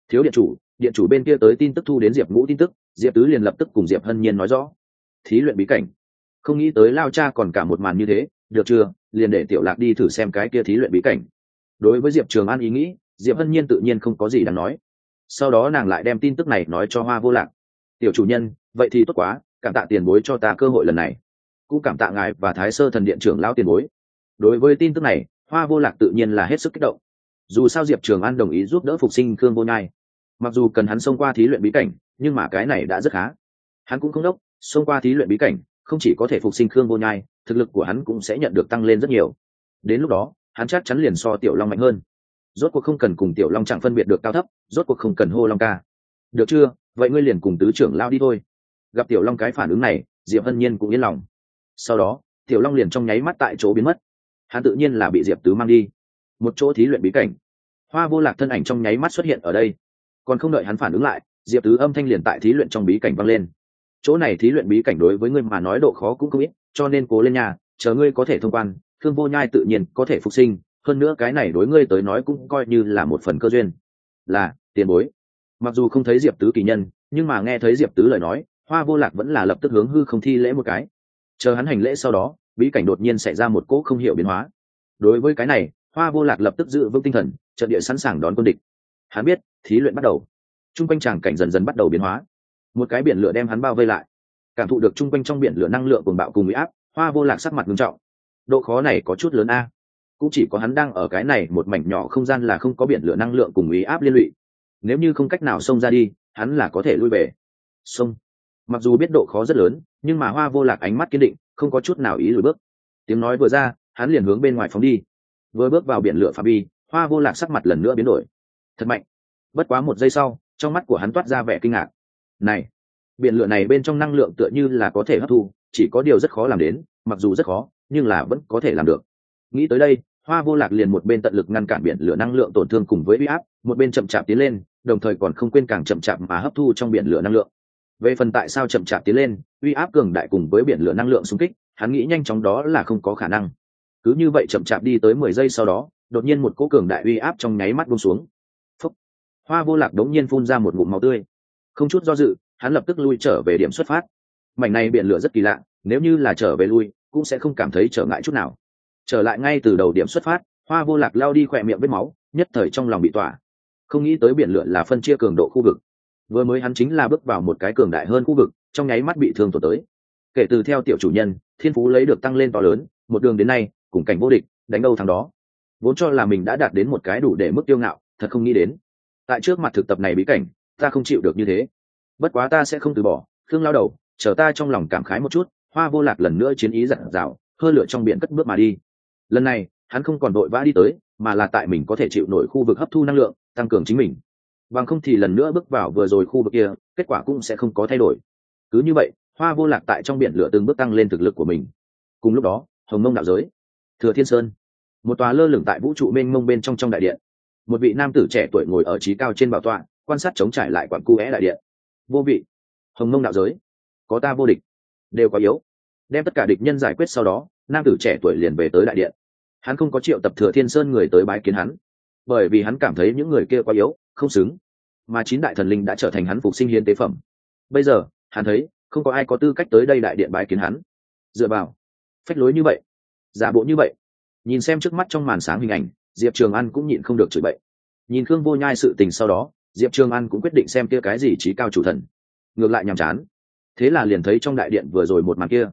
Thiếu điện chủ điện chủ bên kia tới tin tức thu đến diệp ngũ tin tức, diệp tứ liền lập tức cùng diệp hân nhiên nói rõ. Thí luyện bí cảnh. Không nghĩ tới lao cha còn cả một màn như thế, được chưa? Liền để tiểu lạc đi thử xem cái kia thí luyện bí cảnh đối với diệp trường an ý nghĩ, diệp hân nhiên tự nhiên không có gì đáng nói. Sau đó nàng lại đem tin tức này nói cho hoa vô lạc tiểu chủ nhân, vậy thì tốt quá, cảm tạ tiền bối cho ta cơ hội lần này. Cũng cảm tạ ngài và thái sơ thần điện trưởng lão tiền bối. Đối với tin tức này, hoa vô lạc tự nhiên là hết sức kích động. Dù sao diệp trường an đồng ý giúp đỡ phục sinh khương vô nhai. Mặc dù cần hắn xông qua thí luyện bí cảnh, nhưng mà cái này đã rất khá. Hắn cũng không đốc, xông qua thí luyện bí cảnh, không chỉ có thể phục sinh khương vô nhai, thực lực của hắn cũng sẽ nhận được tăng lên rất nhiều. Đến lúc đó hắn chắc chắn liền so tiểu long mạnh hơn. Rốt cuộc không cần cùng tiểu long chẳng phân biệt được cao thấp, rốt cuộc không cần hô long ca. Được chưa? Vậy ngươi liền cùng tứ trưởng lao đi thôi. Gặp tiểu long cái phản ứng này, diệp hân nhiên cũng yên lòng. Sau đó, tiểu long liền trong nháy mắt tại chỗ biến mất. Hắn tự nhiên là bị diệp tứ mang đi. Một chỗ thí luyện bí cảnh. Hoa vô lạc thân ảnh trong nháy mắt xuất hiện ở đây. Còn không đợi hắn phản ứng lại, diệp tứ âm thanh liền tại thí luyện trong bí cảnh vang lên. Chỗ này thí luyện bí cảnh đối với ngươi mà nói độ khó cũng không ít, cho nên cố lên nhà, chờ ngươi có thể thông quan thương vô nhai tự nhiên có thể phục sinh, hơn nữa cái này đối ngươi tới nói cũng coi như là một phần cơ duyên. Là, tiền bối. Mặc dù không thấy diệp tứ kỳ nhân, nhưng mà nghe thấy diệp tứ lời nói, hoa vô lạc vẫn là lập tức hướng hư không thi lễ một cái. Chờ hắn hành lễ sau đó, bí cảnh đột nhiên xảy ra một cỗ không hiểu biến hóa. Đối với cái này, hoa vô lạc lập tức giữ vững tinh thần, trận địa sẵn sàng đón quân địch. Hắn biết, thí luyện bắt đầu. T r u n g quanh tràng cảnh dần dần bắt đầu biến hóa. Một cái biển lửa đem hắn bao vây lại. Cảm thụ được t r u n g quanh trong biển lửa năng lượng cuồng bạo cùng bị áp, hoa vô lạc sắc mặt nghiêm trọng độ khó này có chút lớn a. Cũng chỉ có hắn đang ở cái này một mảnh nhỏ không gian là không có biển lửa năng lượng cùng ý áp liên lụy. Nếu như không cách nào xông ra đi, hắn là có thể lui về. Xông. Mặc dù biết độ khó rất lớn, nhưng mà hoa vô lạc ánh mắt kiên định, không có chút nào ý lùi bước. Tiếng nói vừa ra, hắn liền hướng bên ngoài phóng đi. Vừa bước vào biển lửa phạm vi, hoa vô lạc sắc mặt lần nữa biến đổi. Thật mạnh. Bất quá một giây sau, trong mắt của hắn toát ra vẻ kinh ngạc. Này, biển lửa này bên trong năng lượng tựa như là có thể hấp thu, chỉ có điều rất khó làm đến, mặc dù rất khó nhưng là vẫn có thể làm được. Nghĩ tới đây, hoa vô lạc liền một bên tận lực ngăn cản biển lửa năng lượng tổn thương cùng với uy áp, một bên chậm chạp tiến lên, đồng thời còn không quên càng chậm chạp mà hấp thu trong biển lửa năng lượng. Về phần tại sao chậm chạp tiến lên, uy áp cường đại cùng với biển lửa năng lượng xung kích, hắn nghĩ nhanh chóng đó là không có khả năng. Cứ như vậy chậm chạp đi tới mười giây sau đó, đột nhiên một cỗ cường đại uy áp trong nháy mắt buông xuống. Phúc. hoa vô lạc đống nhiên phun ra một ngụm máu tươi. Không chút do dự, hắn lập tức lui trở về điểm xuất phát. Mảnh này biển lửa rất kỳ lạ, nếu như là trở về lui cũng sẽ không cảm thấy trở ngại chút nào. Trở lại ngay từ đầu điểm xuất phát, hoa vô lạc lao đi khỏe miệng vết máu, nhất thời trong lòng bị tỏa. Không nghĩ tới biển lửa là phân chia cường độ khu vực. Vừa mới hắn chính là bước vào một cái cường đại hơn khu vực, trong nháy mắt bị thương tổn tới. Kể từ theo tiểu chủ nhân, thiên phú lấy được tăng lên to lớn, một đường đến nay, cùng cảnh vô địch, đánh đâu thằng đó. Vốn cho là mình đã đạt đến một cái đủ để mức tiêu ngạo, thật không nghĩ đến. Tại trước mặt thực tập này bí cảnh, ta không chịu được như thế. Bất quá ta sẽ không từ bỏ khương lao đầu, chờ ta trong lòng cảm khái một chút hoa vô lạc lần nữa chiến ý dặn dào hơ lửa trong biển cất bước mà đi. Lần này, hắn không còn đội vã đi tới, mà là tại mình có thể chịu nổi khu vực hấp thu năng lượng, tăng cường chính mình. Bằng không thì lần nữa bước vào vừa rồi khu vực kia, kết quả cũng sẽ không có thay đổi. Cứ như vậy, hoa vô lạc tại trong biển lửa từng bước tăng lên thực lực của mình. Cùng lúc đó, hồng mông đạo giới, thừa thiên sơn, một tòa lơ lửng tại vũ trụ mênh mông bên trong trong đại điện. Một vị nam tử trẻ tuổi ngồi ở trí cao trên bảo tọa, quan sát chống trải lại quặn cu é đại điện. Vô vị, hồng mông đạo giới, có ta vô địch đều quá yếu. Đem tất cả địch nhân giải quyết sau đó, nam tử trẻ tuổi liền về tới đại điện. Hắn không có triệu tập thừa thiên sơn người tới bái kiến hắn, bởi vì hắn cảm thấy những người kia quá yếu, không xứng. Mà chín đại thần linh đã trở thành hắn phục sinh hiến tế phẩm. Bây giờ, hắn thấy, không có ai có tư cách tới đây đại điện bái kiến hắn. Dựa vào, phách lối như vậy, giả bộ như vậy, nhìn xem trước mắt trong màn sáng hình ảnh, diệp trường an cũng nhịn không được chửi bậy. Nhìn khương vô nhai sự tình sau đó, diệp trường an cũng quyết định xem kia cái gì trí cao chủ thần. Ngược lại nhàm chán thế là liền thấy trong đại điện vừa rồi một màn kia.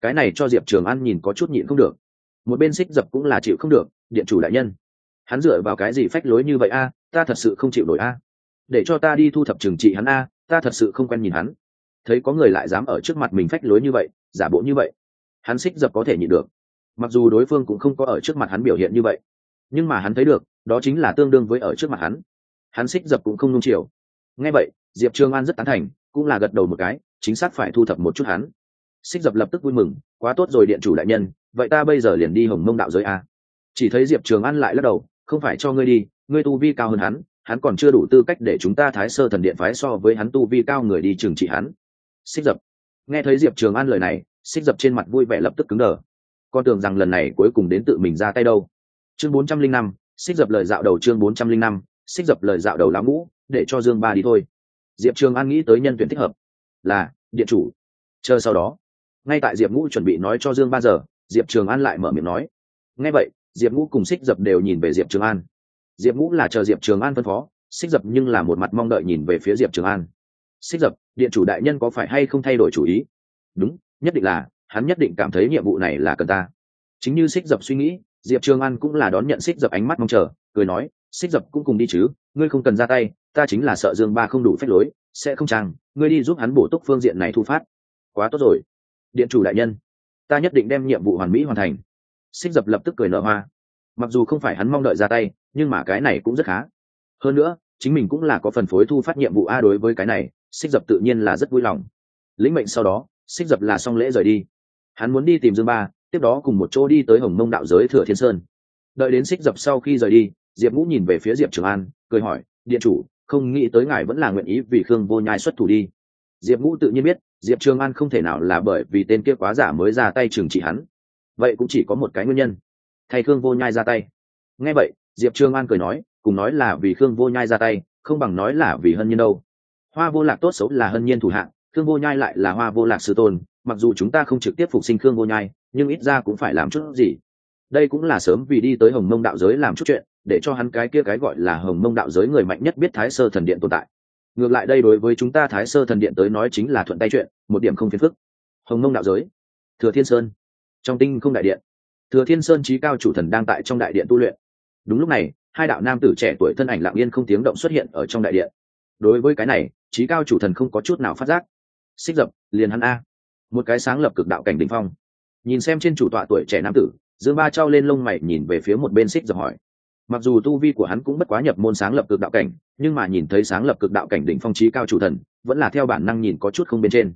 Cái này cho diệp trường an nhìn có chút nhịn không được. Một bên xích dập cũng là chịu không được, điện chủ đại nhân. Hắn dựa vào cái gì phách lối như vậy a? Ta thật sự không chịu nổi a. Để cho ta đi thu thập trừng trị hắn a, ta thật sự không quen nhìn hắn. Thấy có người lại dám ở trước mặt mình phách lối như vậy, giả bộ như vậy, hắn xích dập có thể nhịn được. Mặc dù đối phương cũng không có ở trước mặt hắn biểu hiện như vậy, nhưng mà hắn thấy được, đó chính là tương đương với ở trước mặt hắn. Hắn xích dập cũng không nung chiều. Ngay vậy, diệp trương an rất tán thành cũng là gật đầu một cái, chính xác phải thu thập một chút hắn. Xích dập lập tức vui mừng, quá tốt rồi điện chủ đại nhân, vậy ta bây giờ liền đi hồng mông đạo giới a. Chỉ thấy diệp trường an lại lắc đầu, không phải cho ngươi đi, ngươi tu vi cao hơn hắn hắn còn chưa đủ tư cách để chúng ta thái sơ thần điện phái so với hắn tu vi cao người đi trừng trị hắn. Xích dập. Nghe thấy diệp trường an lời này, xích dập trên mặt vui vẻ lập tức cứng đờ. Con tưởng rằng lần này cuối cùng đến tự mình ra tay đâu. Chương bốn trăm linh năm, xích dập lời dạo đầu chương bốn trăm linh năm, xích dập lời dạo đầu lá ngũ, để cho dương ba đi thôi diệp trường an nghĩ tới nhân tuyển thích hợp. Là, điện chủ. Chờ sau đó, ngay tại diệp ngũ chuẩn bị nói cho dương ba giờ, diệp trường an lại mở miệng nói. Ngay vậy, diệp ngũ cùng xích dập đều nhìn về diệp trường an. Diệp ngũ là chờ diệp trường an phân phó xích dập nhưng là một mặt mong đợi nhìn về phía diệp trường an. Xích dập, điện chủ đại nhân có phải hay không thay đổi chủ ý? Đúng, nhất định là, hắn nhất định cảm thấy nhiệm vụ này là cần ta. Chính như xích dập suy nghĩ, diệp trường an cũng là đón nhận xích dập ánh mắt mong chờ, cười nói xích dập cũng cùng đi chứ, ngươi không cần ra tay, ta chính là sợ dương ba không đủ phép lối, sẽ không trang ngươi đi giúp hắn bổ túc phương diện này thu phát. Quá tốt rồi. Điện chủ đại nhân, ta nhất định đem nhiệm vụ hoàn mỹ hoàn thành. Xích dập lập tức cười nở hoa. Mặc dù không phải hắn mong đợi ra tay, nhưng mà cái này cũng rất khá. Hơn nữa, chính mình cũng là có phần phối thu phát nhiệm vụ a đối với cái này, xích dập tự nhiên là rất vui lòng. Lĩnh mệnh sau đó, xích dập là xong lễ rời đi. Hắn muốn đi tìm dương ba, tiếp đó cùng một chỗ đi tới hồng mông đạo giới thừa thiên sơn. Đợi đến xích dập sau khi rời đi diệp ngũ nhìn về phía diệp trường an, cười hỏi, điện chủ, không nghĩ tới ngài vẫn là nguyện ý vì khương vô nhai xuất thủ đi. Diệp ngũ tự nhiên biết, diệp trường an không thể nào là bởi vì tên kia quá giả mới ra tay trừng trị hắn. Vậy cũng chỉ có một cái nguyên nhân. Thay khương vô nhai ra tay. Nghe vậy, diệp trường an cười nói, cùng nói là vì khương vô nhai ra tay, không bằng nói là vì hân nhiên đâu. Hoa vô lạc tốt xấu là hân nhiên thủ hạng khương vô nhai lại là hoa vô lạc sư tôn, mặc dù chúng ta không trực tiếp phục sinh khương vô nhai, nhưng ít ra cũng phải làm chút gì. Đây cũng là sớm vì đi tới hồng mông đạo giới làm chút chuyện để cho hắn cái kia cái gọi là hồng mông đạo giới người mạnh nhất biết thái sơ thần điện tồn tại. Ngược lại đây đối với chúng ta thái sơ thần điện tới nói chính là thuận tay chuyện, một điểm không phiền phức. Hồng mông đạo giới, thừa thiên sơn, trong tinh không đại điện. Thừa thiên sơn trí cao chủ thần đang tại trong đại điện tu luyện. Đúng lúc này, hai đạo nam tử trẻ tuổi thân ảnh lặng yên không tiếng động xuất hiện ở trong đại điện. Đối với cái này trí cao chủ thần không có chút nào phát giác. Xích dập, liền hắn a. Một cái sáng lập cực đạo cảnh đ ỉ n h phong. Nhìn xem trên chủ tọa tuổi trẻ nam tử, dương ba trao lên lông mày nhìn về phía một bên xích dập hỏi mặc dù tu vi của hắn cũng bất quá nhập môn sáng lập cực đạo cảnh, nhưng mà nhìn thấy sáng lập cực đạo cảnh đỉnh phong trí cao chủ thần, vẫn là theo bản năng nhìn có chút không bên trên.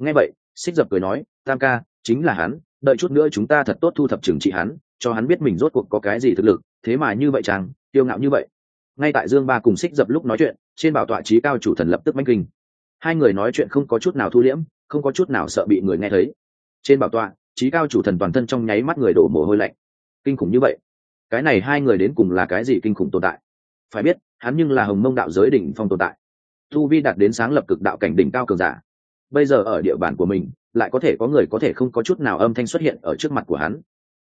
Ngay vậy, xích dập cười nói, tam ca, chính là hắn, đợi chút nữa chúng ta thật tốt thu thập trừng trị hắn, cho hắn biết mình rốt cuộc có cái gì thực lực, thế mà như vậy chàng, kiêu ngạo như vậy. Ngay tại dương ba cùng xích dập lúc nói chuyện, trên bảo tọa trí cao chủ thần lập tức manh kinh. Hai người nói chuyện không có chút nào thu liễm, không có chút nào sợ bị người nghe thấy. Trên bảo tọa trí cao chủ thần toàn thân trong nháy mắt người đổ mồ hôi lạnh. Kinh khủng như vậy cái này hai người đến cùng là cái gì kinh khủng tồn tại? Phải biết, hắn nhưng là hồng mông đạo giới đỉnh phong tồn tại. Tu vi đạt đến sáng lập cực đạo cảnh đỉnh cao cường giả. Bây giờ ở địa bàn của mình, lại có thể có người có thể không có chút nào âm thanh xuất hiện ở trước mặt của hắn.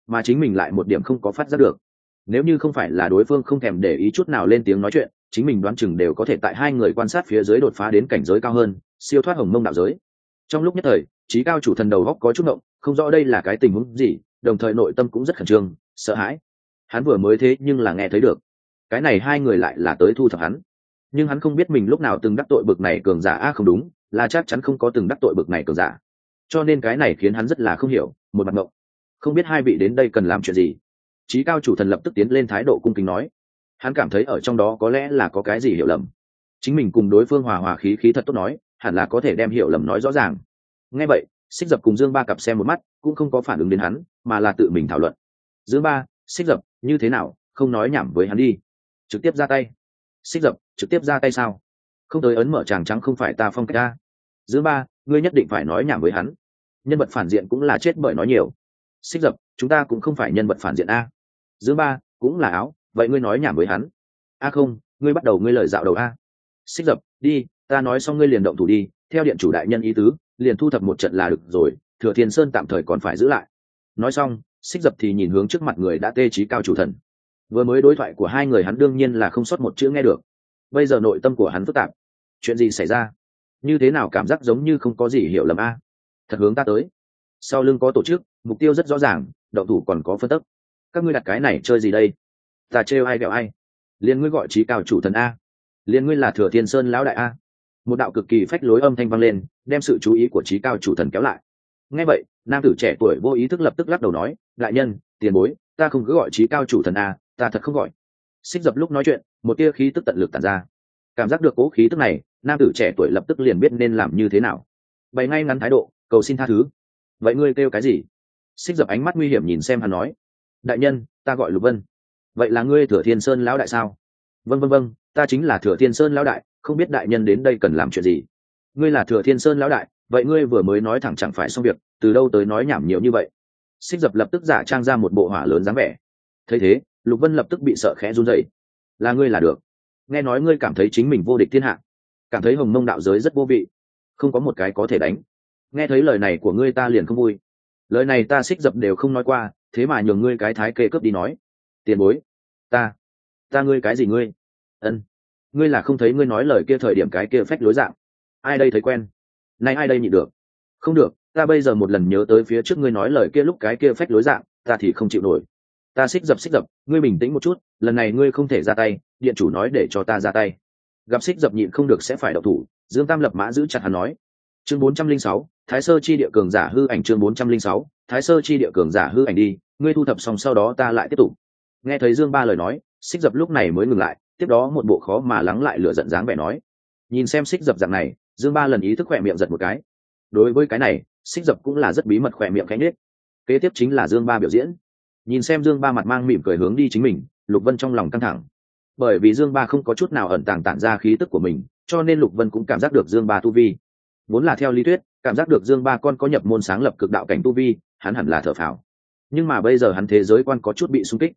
Mà chính mình lại một điểm không có phát giác được. Nếu như không phải là đối phương không thèm để ý chút nào lên tiếng nói chuyện, chính mình đoán chừng đều có thể tại hai người quan sát phía dưới đột phá đến cảnh giới cao hơn, siêu thoát hồng mông đạo giới. Trong lúc nhất thời, trí cao chủ thần đầu góc có chút động, không rõ đây là cái tình huống gì, đồng thời nội tâm cũng rất khẩn trương, sợ hãi hắn vừa mới thế nhưng là nghe thấy được. Cái này hai người lại là tới thu thập hắn. Nhưng hắn không biết mình lúc nào từng đắc tội bực này cường giả. A không đúng, là chắc chắn không có từng đắc tội bực này cường giả. Cho nên cái này khiến hắn rất là không hiểu, một mặt ngộng. Không biết hai vị đến đây cần làm chuyện gì. Trí cao chủ thần lập tức tiến lên thái độ cung kính nói. Hắn cảm thấy ở trong đó có lẽ là có cái gì hiểu lầm. Chính mình cùng đối phương hòa hòa khí khí thật tốt nói, hẳn là có thể đem hiểu lầm nói rõ ràng. Nghe vậy, xích dập cùng dương ba cặp xem một mắt, cũng không có phản ứng đến hắn, mà là tự mình thảo luận. Dương ba, xích dập như thế nào, không nói nhảm với hắn đi. Trực tiếp ra tay. Xích dập, trực tiếp ra tay sao? Không tới ấn mở chàng trắng không phải ta phong cách ta. Dương ba, ngươi nhất định phải nói nhảm với hắn. Nhân vật phản diện cũng là chết bởi nói nhiều. Xích dập, chúng ta cũng không phải nhân vật phản diện a. Dương ba, cũng là áo, vậy ngươi nói nhảm với hắn. A không, ngươi bắt đầu ngươi lời dạo đầu a. Xích dập, đi, ta nói xong ngươi liền động thủ đi, theo điện chủ đại nhân ý tứ, liền thu thập một trận là được rồi, thừa thiên sơn tạm thời còn phải giữ lại. Nói xong xích dập thì nhìn hướng trước mặt người đã tê trí cao chủ thần. Vừa mới đối thoại của hai người hắn đương nhiên là không sót một chữ nghe được. Bây giờ nội tâm của hắn phức tạp. Chuyện gì xảy ra? Như thế nào cảm giác giống như không có gì hiểu lầm a? Thật hướng ta tới. Sau lưng có tổ chức, mục tiêu rất rõ ràng đậu thủ còn có phân tức. Các ngươi đặt cái này chơi gì đây? Ta trêu ai ghẹo ai? Liền ngươi gọi trí cao chủ thần a? Liền ngươi là thừa thiên sơn lão đại a? Một đạo cực kỳ phách lối âm thanh vang lên, đem sự chú ý của trí cao chủ thần kéo lại ngay vậy, nam tử trẻ tuổi vô ý thức lập tức lắc đầu nói, đại nhân, tiền bối, ta không cứ gọi trí cao chủ thần a ta thật không gọi. Xích dập lúc nói chuyện, một tia khí tức tận lực tàn ra. Cảm giác được cố khí tức này, nam tử trẻ tuổi lập tức liền biết nên làm như thế nào. Bày ngay ngắn thái độ, cầu xin tha thứ. Vậy ngươi kêu cái gì? Xích dập ánh mắt nguy hiểm nhìn xem hắn nói, đại nhân, ta gọi lục vân. Vậy là ngươi thừa thiên sơn lão đại sao? Vân vân vân ta chính là thừa thiên sơn lão đại, không biết đại nhân đến đây cần làm chuyện gì. Ngươi là thừa thiên sơn lão đại vậy ngươi vừa mới nói thẳng chẳng phải xong việc, từ đâu tới nói nhảm nhiều như vậy? Xích dập lập tức giả trang ra một bộ hỏa lớn dáng vẻ. Thấy thế, lục vân lập tức bị sợ khẽ run dậy là ngươi là được. Nghe nói ngươi cảm thấy chính mình vô địch thiên hạ. Cảm thấy hồng mông đạo giới rất vô vị. Không có một cái có thể đánh. Nghe thấy lời này của ngươi ta liền không vui. Lời này ta xích dập đều không nói qua, thế mà nhường ngươi cái thái kê cướp đi nói. Tiền bối. Ta. Ta ngươi cái gì ngươi? Ân. Ngươi là không thấy ngươi nói lời kia thời điểm cái kia phách lối dạng. Ai đây thấy quen? Nay ai đây nhịn được? Không được, ta bây giờ một lần nhớ tới phía trước ngươi nói lời kia lúc cái kia phách lối dạng, ta thì không chịu nổi. Ta xích dập xích dập, ngươi bình tĩnh một chút, lần này ngươi không thể ra tay, điện chủ nói để cho ta ra tay. Gặp xích dập nhịn không được sẽ phải đậu thủ, dương tam lập mã giữ chặt hắn nói. Chương bốn trăm linh sáu, thái sơ chi địa cường giả hư ảnh chương bốn trăm linh sáu, thái sơ chi địa cường giả hư ảnh đi, ngươi thu thập xong sau đó ta lại tiếp tục. Nghe thấy dương ba lời nói, xích dập lúc này mới ngừng lại, tiếp đó một bộ khó mà lắng lại lửa giận dáng vẻ nói. Nhìn xem xích dập dạng này dương ba lần ý thức khỏe miệng giật một cái. Đối với cái này, xích dập cũng là rất bí mật khỏe miệng cánh nết kế tiếp chính là dương ba biểu diễn. Nhìn xem dương ba mặt mang mỉm cười hướng đi chính mình, lục vân trong lòng căng thẳng. Bởi vì dương ba không có chút nào ẩn tàng tản ra khí tức của mình, cho nên lục vân cũng cảm giác được dương ba tu vi. Vốn là theo lý thuyết, cảm giác được dương ba con có nhập môn sáng lập cực đạo cảnh tu vi, hắn hẳn là thở phào. Nhưng mà bây giờ hắn thế giới quan có chút bị sung kích.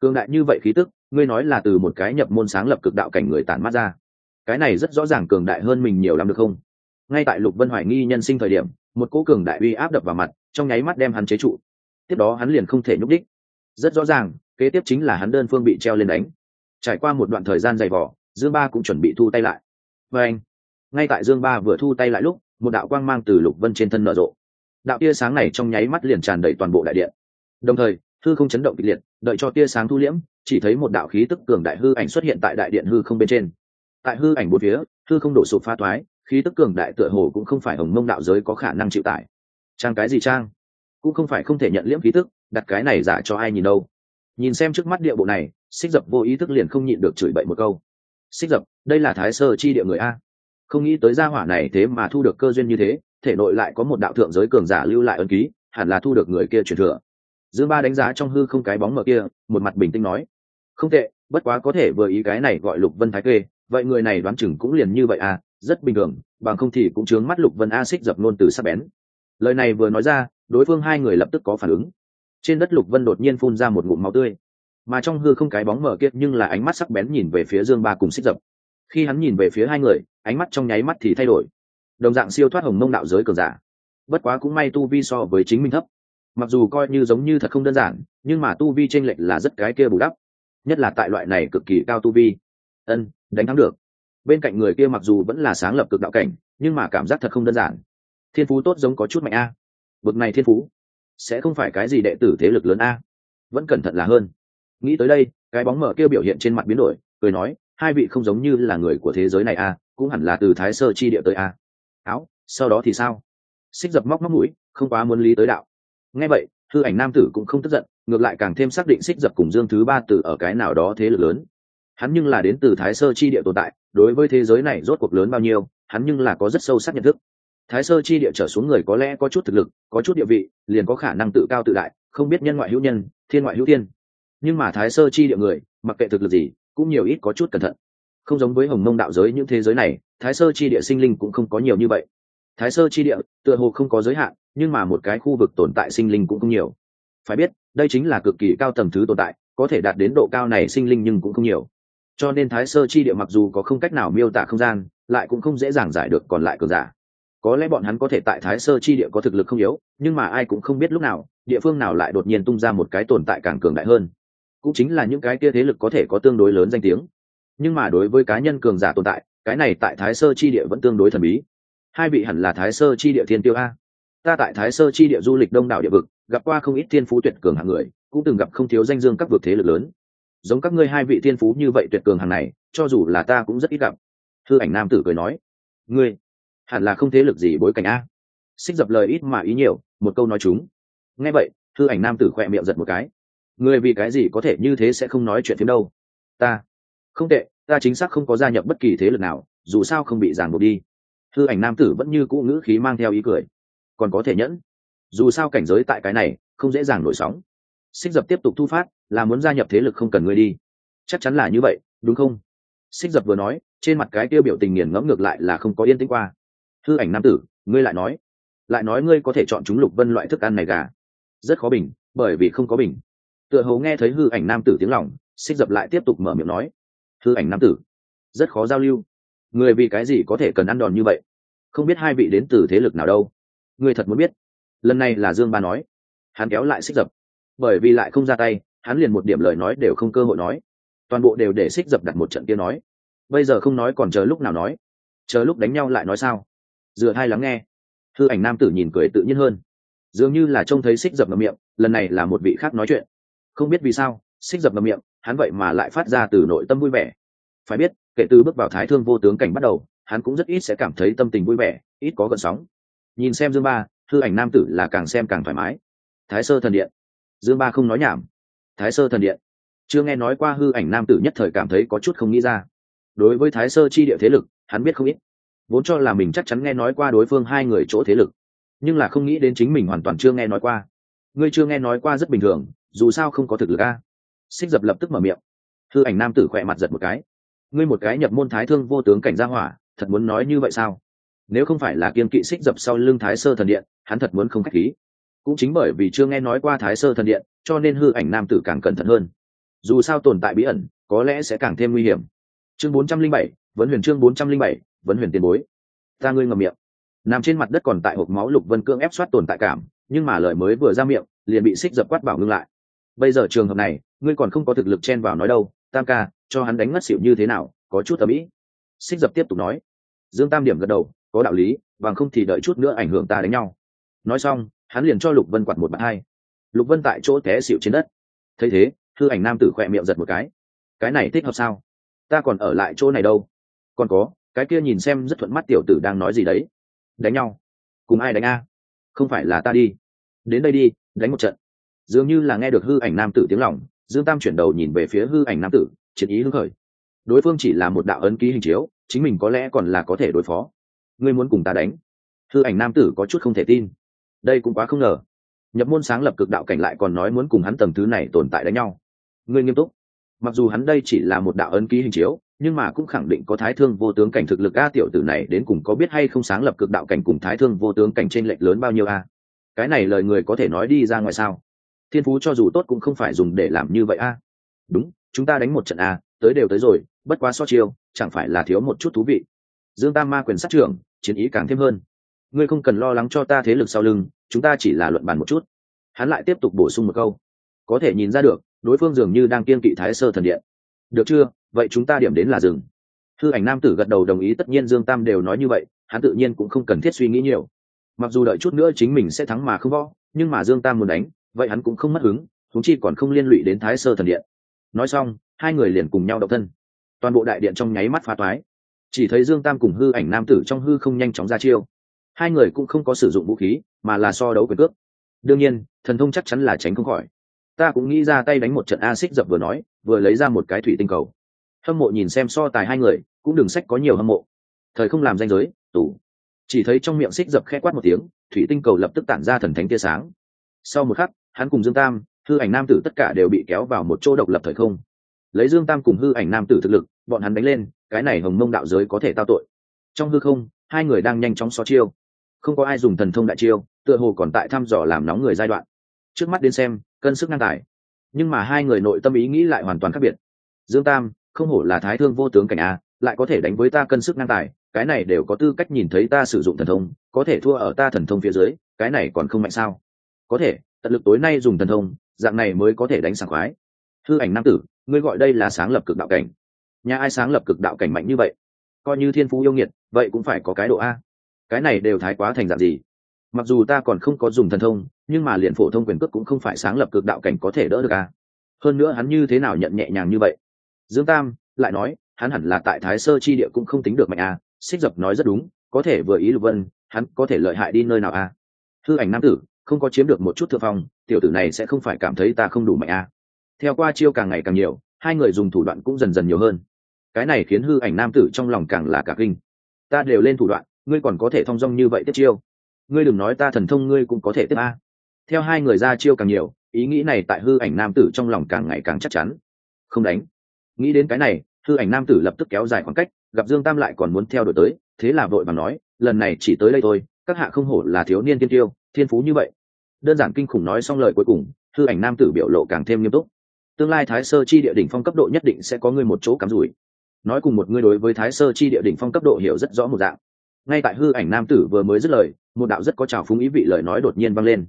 Cương đại như vậy khí tức, ngươi nói là từ một cái nhập môn sáng lập cực đạo cảnh người tản mát ra cái này rất rõ ràng cường đại hơn mình nhiều lắm được không? Ngay tại lục vân hoài nghi nhân sinh thời điểm, một cỗ cường đại uy áp đập vào mặt, trong nháy mắt đem hắn chế trụ. Tiếp đó hắn liền không thể nhúc đích rất rõ ràng, kế tiếp chính là hắn đơn phương bị treo lên đánh. Trải qua một đoạn thời gian dày vỏ dương ba cũng chuẩn bị thu tay lại. Và anh, ngay tại dương ba vừa thu tay lại lúc, một đạo quang mang từ lục vân trên thân nở rộ. Đạo tia sáng này trong nháy mắt liền tràn đầy toàn bộ đại điện. Đồng thời, hư không chấn động kịch liệt, đợi cho tia sáng thu liễm, chỉ thấy một đạo khí tức cường đại hư ảnh xuất hiện tại đại điện hư không bên trên tại hư ảnh bốn phía, hư không đổ sụp pha toái khí tức cường đại tựa hồ cũng không phải hồng mông đạo giới có khả năng chịu tải. Trang cái gì trang? Cũng không phải không thể nhận liễm khí tức, đặt cái này giả cho ai nhìn đâu. Nhìn xem trước mắt địa bộ này, xích dập vô ý thức liền không nhịn được chửi bậy một câu. Xích dập, đây là thái sơ chi địa người a. Không nghĩ tới gia hỏa này thế mà thu được cơ duyên như thế, thể nội lại có một đạo thượng giới cường giả lưu lại ân ký, hẳn là thu được người kia truyền thừa. Dương ba đánh giá trong hư không cái bóng mở kia, một mặt bình tĩnh nói. Không tệ, bất quá có thể vừa ý cái này gọi lục vân thái kê vậy người này đoán chừng cũng liền như vậy à rất bình thường, bằng không thì cũng chướng mắt lục vân a xích dập nôn từ sắc bén. Lời này vừa nói ra, đối phương hai người lập tức có phản ứng. Trên đất lục vân đột nhiên phun ra một ngụm máu tươi. Mà trong hư không cái bóng mở kiệt nhưng là ánh mắt sắc bén nhìn về phía dương ba cùng xích dập. Khi hắn nhìn về phía hai người, ánh mắt trong nháy mắt thì thay đổi. Đồng dạng siêu thoát hồng mông đạo giới cường giả. Bất quá cũng may tu vi so với chính mình thấp. Mặc dù coi như giống như thật không đơn giản, nhưng mà tu vi tranh lệch là rất cái kia bù đắp. Nhất là tại loại này cực kỳ cao tu vi. Ân đánh thắng được. Bên cạnh người kia mặc dù vẫn là sáng lập cực đạo cảnh, nhưng mà cảm giác thật không đơn giản. Thiên phú tốt giống có chút mạnh a. Bực này thiên phú, sẽ không phải cái gì đệ tử thế lực lớn a. Vẫn cẩn thận là hơn. Nghĩ tới đây, cái bóng mở kia biểu hiện trên mặt biến đổi, cười nói, hai vị không giống như là người của thế giới này a, cũng hẳn là từ thái sơ chi địa tới a. Áo, sau đó thì sao? Xích dập móc móc mũi, không quá muốn lý tới đạo. Nghe vậy thư ảnh nam tử cũng không tức giận, ngược lại càng thêm xác định xích dập cùng dương thứ ba tử ở cái nào đó thế lực lớn hắn nhưng là đến từ thái sơ chi địa tồn tại, đối với thế giới này rốt cuộc lớn bao nhiêu, hắn nhưng là có rất sâu sắc nhận thức. Thái sơ chi địa trở xuống người có lẽ có chút thực lực, có chút địa vị, liền có khả năng tự cao tự đại, không biết nhân ngoại hữu nhân, thiên ngoại hữu thiên. Nhưng mà thái sơ chi địa người, mặc kệ thực lực gì, cũng nhiều ít có chút cẩn thận. Không giống với hồng mông đạo giới những thế giới này, thái sơ chi địa sinh linh cũng không có nhiều như vậy. Thái sơ chi địa, tựa hồ không có giới hạn, nhưng mà một cái khu vực tồn tại sinh linh cũng không nhiều. Phải biết, đây chính là cực kỳ cao tầm thứ tồn tại, có thể đạt đến độ cao này sinh linh nhưng cũng không nhiều cho nên thái sơ chi địa mặc dù có không cách nào miêu tả không gian, lại cũng không dễ dàng giải được còn lại cường giả. Có lẽ bọn hắn có thể tại thái sơ chi địa có thực lực không yếu, nhưng mà ai cũng không biết lúc nào, địa phương nào lại đột nhiên tung ra một cái tồn tại càng cường đại hơn. Cũng chính là những cái kia thế lực có thể có tương đối lớn danh tiếng. Nhưng mà đối với cá nhân cường giả tồn tại, cái này tại thái sơ chi địa vẫn tương đối thần bí. Hai vị hẳn là thái sơ chi địa thiên tiêu a. Ta tại thái sơ chi địa du lịch đông đảo địa vực, gặp qua không ít thiên phú tuyệt cường hạng người, cũng từng gặp không thiếu danh dương các vực thế lực lớn giống các ngươi hai vị thiên phú như vậy tuyệt cường hàng này, cho dù là ta cũng rất ít gặp. Thư ảnh nam tử cười nói, ngươi, hẳn là không thế lực gì bối cảnh a. Xích dập lời ít mà ý nhiều, một câu nói chúng. Nghe vậy, thư ảnh nam tử khỏe miệng giật một cái. Ngươi vì cái gì có thể như thế sẽ không nói chuyện phiếm đâu? Ta, không tệ, ta chính xác không có gia nhập bất kỳ thế lực nào, dù sao không bị giàn buộc đi. Thư ảnh nam tử vẫn như cũ ngữ khí mang theo ý cười. Còn có thể nhẫn, dù sao cảnh giới tại cái này, không dễ dàng nổi sóng. Xích dập tiếp tục thu phát là muốn gia nhập thế lực không cần ngươi đi. Chắc chắn là như vậy, đúng không? Xích dập vừa nói, trên mặt cái tiêu biểu tình nghiền ngẫm ngược lại là không có yên tĩnh qua. Hư ảnh nam tử, ngươi lại nói. Lại nói ngươi có thể chọn chúng lục vân loại thức ăn này gà. Rất khó bình, bởi vì không có bình. Tựa hầu nghe thấy hư ảnh nam tử tiếng lòng, xích dập lại tiếp tục mở miệng nói. Hư ảnh nam tử, rất khó giao lưu. Người vì cái gì có thể cần ăn đòn như vậy? Không biết hai vị đến từ thế lực nào đâu. Người thật muốn biết. Lần này là dương ba nói. Hắn kéo lại xích dập. Bởi vì lại không ra tay hắn liền một điểm lời nói đều không cơ hội nói. Toàn bộ đều để xích dập đặt một trận kia nói. Bây giờ không nói còn chờ lúc nào nói? Chờ lúc đánh nhau lại nói sao? Dựa hai lắng nghe. Thư ảnh nam tử nhìn cười tự nhiên hơn. Dường như là trông thấy xích dập ngầm miệng, lần này là một vị khác nói chuyện. Không biết vì sao xích dập ngầm miệng, hắn vậy mà lại phát ra từ nội tâm vui vẻ. Phải biết, kể từ bước vào thái thương vô tướng cảnh bắt đầu, hắn cũng rất ít sẽ cảm thấy tâm tình vui vẻ, ít có gợn sóng. Nhìn xem dương ba, thư ảnh nam tử là càng xem càng thoải mái. Thái sơ thần điện. Dương ba không nói nhảm thái sơ thần điện. Chưa nghe nói qua hư ảnh nam tử nhất thời cảm thấy có chút không nghĩ ra. Đối với thái sơ chi địa thế lực, hắn biết không ít. Vốn cho là mình chắc chắn nghe nói qua đối phương hai người chỗ thế lực. Nhưng là không nghĩ đến chính mình hoàn toàn chưa nghe nói qua. Ngươi chưa nghe nói qua rất bình thường, dù sao không có thực lực a. Xích dập lập tức mở miệng. Hư ảnh nam tử khỏe mặt giật một cái. Ngươi một cái nhập môn thái thương vô tướng cảnh gia hỏa, thật muốn nói như vậy sao? Nếu không phải là kiên kỵ xích dập sau lưng thái sơ thần điện, hắn thật muốn không k h á c h khí cũng chính bởi vì chưa nghe nói qua thái sơ thần điện, cho nên hư ảnh nam tử càng cẩn thận hơn. Dù sao tồn tại bí ẩn, có lẽ sẽ càng thêm nguy hiểm. Chương bốn trăm linh bảy vẫn huyền chương bốn trăm linh bảy vẫn huyền tiền bối. Ta ngươi ngầm miệng. Nằm trên mặt đất còn tại hộp máu lục vân cương ép soát tồn tại cảm, nhưng mà lời mới vừa ra miệng, liền bị xích dập quát bảo ngưng lại. Bây giờ trường hợp này, ngươi còn không có thực lực chen vào nói đâu, tam ca, cho hắn đánh ngất xỉu như thế nào, có chút tầm ý xích dập tiếp tục nói. Dương tam điểm gật đầu, có đạo lý, bằng không thì đợi chút nữa ảnh hưởng ta đánh nhau. Nói xong hắn liền cho lục vân quạt một bạn hai. Lục vân tại chỗ té xịu trên đất. Thấy thế, thư ảnh nam tử khỏe miệng giật một cái. Cái này thích hợp sao? Ta còn ở lại chỗ này đâu? Còn có, cái kia nhìn xem rất thuận mắt tiểu tử đang nói gì đấy. Đánh nhau. Cùng ai đánh a? Không phải là ta đi. Đến đây đi, đánh một trận. Dường như là nghe được hư ảnh nam tử tiếng lòng, dương tam chuyển đầu nhìn về phía hư ảnh nam tử triệt ý hưng khởi. Đối phương chỉ là một đạo ấn ký hình chiếu, chính mình có lẽ còn là có thể đối phó. Ngươi muốn cùng ta đánh? Hư ảnh nam tử có chút không thể tin đây cũng quá không ngờ. Nhập môn sáng lập cực đạo cảnh lại còn nói muốn cùng hắn tầm thứ này tồn tại đánh nhau. Ngươi nghiêm túc. Mặc dù hắn đây chỉ là một đạo ấn ký hình chiếu, nhưng mà cũng khẳng định có thái thương vô tướng cảnh thực lực a tiểu tử này đến cùng có biết hay không sáng lập cực đạo cảnh cùng thái thương vô tướng cảnh trên lệch lớn bao nhiêu a? Cái này lời người có thể nói đi ra ngoài sao? Thiên phú cho dù tốt cũng không phải dùng để làm như vậy a. Đúng, chúng ta đánh một trận a, tới đều tới rồi, bất quá so chiêu, chẳng phải là thiếu một chút thú vị. Dương tam ma quyền sát trưởng, chiến ý càng thêm hơn ngươi không cần lo lắng cho ta thế lực sau lưng, chúng ta chỉ là luận bàn một chút. Hắn lại tiếp tục bổ sung một câu. Có thể nhìn ra được, đối phương dường như đang kiên kỵ thái sơ thần điện. Được chưa? Vậy chúng ta điểm đến là rừng thư ảnh nam tử gật đầu đồng ý, tất nhiên dương tam đều nói như vậy, hắn tự nhiên cũng không cần thiết suy nghĩ nhiều. Mặc dù đợi chút nữa chính mình sẽ thắng mà không võ nhưng mà dương tam muốn đánh, vậy hắn cũng không mất hứng thúng chi còn không liên lụy đến thái sơ thần điện. Nói xong, hai người liền cùng nhau độc thân. Toàn bộ đại điện trong nháy mắt phá toái. Chỉ thấy dương tam cùng hư ảnh nam tử trong hư không nhanh chóng ra chiêu hai người cũng không có sử dụng vũ khí, mà là so đấu quyền cước. Đương nhiên, thần thông chắc chắn là tránh không khỏi. Ta cũng nghĩ ra tay đánh một trận a xích dập vừa nói, vừa lấy ra một cái thủy tinh cầu. Hâm mộ nhìn xem so tài hai người, cũng đừng sách có nhiều hâm mộ. Thời không làm danh giới, tủ. Chỉ thấy trong miệng xích dập khẽ quát một tiếng, thủy tinh cầu lập tức tản ra thần thánh tia sáng. Sau một khắc, hắn cùng dương tam, hư ảnh nam tử tất cả đều bị kéo vào một chỗ độc lập thời không. Lấy dương tam cùng hư ảnh nam tử thực lực, bọn hắn đánh lên, cái này hồng mông đạo giới có thể tao tội. Trong hư không, hai người đang nhanh chóng so chiêu không có ai dùng thần thông đại chiêu, tựa hồ còn tại thăm dò làm nóng người giai đoạn. Trước mắt đến xem, cân sức ngang tài. Nhưng mà hai người nội tâm ý nghĩ lại hoàn toàn khác biệt. Dương tam, không hổ là thái thương vô tướng cảnh a, lại có thể đánh với ta cân sức ngang tài, cái này đều có tư cách nhìn thấy ta sử dụng thần thông, có thể thua ở ta thần thông phía dưới, cái này còn không mạnh sao? Có thể, tận lực tối nay dùng thần thông, dạng này mới có thể đánh sảng khoái. Hư ảnh nam tử, ngươi gọi đây là sáng lập cực đạo cảnh. Nhà ai sáng lập cực đạo cảnh mạnh như vậy? Coi như thiên phú yêu nghiệt, vậy cũng phải có cái độ a cái này đều thái quá thành dạng gì mặc dù ta còn không có dùng thần thông, nhưng mà liền phổ thông quyền cước cũng không phải sáng lập cực đạo cảnh có thể đỡ được à. hơn nữa hắn như thế nào nhận nhẹ nhàng như vậy dương tam lại nói, hắn hẳn là tại thái sơ chi địa cũng không tính được mạnh à. xích dập nói rất đúng, có thể vừa ý lục vân, hắn có thể lợi hại đi nơi nào à. hư ảnh nam tử, không có chiếm được một chút thượng phong, tiểu tử này sẽ không phải cảm thấy ta không đủ mạnh à. theo qua chiêu càng ngày càng nhiều, hai người dùng thủ đoạn cũng dần dần nhiều hơn cái này khiến hư ảnh nam tử trong lòng càng là cả kinh ta đều lên thủ đoạn ngươi còn có thể thong dong như vậy tiếp chiêu. Ngươi đừng nói ta thần thông ngươi cũng có thể tiếp a. Theo hai người ra chiêu càng nhiều, ý nghĩ này tại hư ảnh nam tử trong lòng càng ngày càng chắc chắn. Không đánh. Nghĩ đến cái này, hư ảnh nam tử lập tức kéo dài khoảng cách, gặp dương tam lại còn muốn theo đuổi tới, thế là vội bằng nói, lần này chỉ tới đây thôi, các hạ không hổ là thiếu niên tiên tiêu, thiên phú như vậy. Đơn giản kinh khủng nói xong lời cuối cùng, hư ảnh nam tử biểu lộ càng thêm nghiêm túc. Tương lai thái sơ chi địa đỉnh phong cấp độ nhất định sẽ có ngươi một chỗ cắm rủi. Nói cùng một ngươi đối với thái sơ chi địa đỉnh phong cấp độ hiểu rất rõ một dạng ngay tại hư ảnh nam tử vừa mới dứt lời, một đạo rất có trào phúng ý vị lời nói đột nhiên vang lên.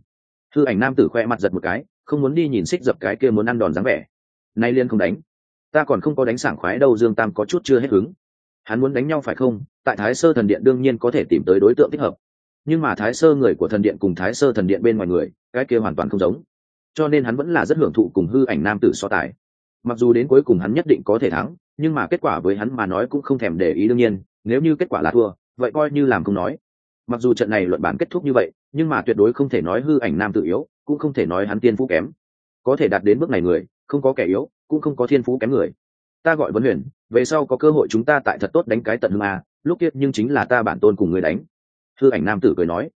Hư ảnh nam tử khoe mặt giật một cái, không muốn đi nhìn xích dập cái kia muốn ăn đòn dáng vẻ. Nay liên không đánh. Ta còn không có đánh sảng khoái đâu, dương tam có chút chưa hết hứng. Hắn muốn đánh nhau phải không? Tại thái sơ thần điện đương nhiên có thể tìm tới đối tượng thích hợp. Nhưng mà thái sơ người của thần điện cùng thái sơ thần điện bên ngoài người, cái kia hoàn toàn không giống. Cho nên hắn vẫn là rất hưởng thụ cùng hư ảnh nam tử so tài. Mặc dù đến cuối cùng hắn nhất định có thể thắng, nhưng mà kết quả với hắn mà nói cũng không thèm để ý đương nhiên, nếu như kết quả là thua vậy coi như làm không nói. Mặc dù trận này luận bản kết thúc như vậy, nhưng mà tuyệt đối không thể nói hư ảnh nam tự yếu, cũng không thể nói hắn tiên phú kém. Có thể đạt đến bước này người, không có kẻ yếu, cũng không có thiên phú kém người. Ta gọi vấn huyền, về sau có cơ hội chúng ta tại thật tốt đánh cái tận hương a, lúc kia nhưng chính là ta bản tôn cùng người đánh. Hư ảnh nam tử cười nói.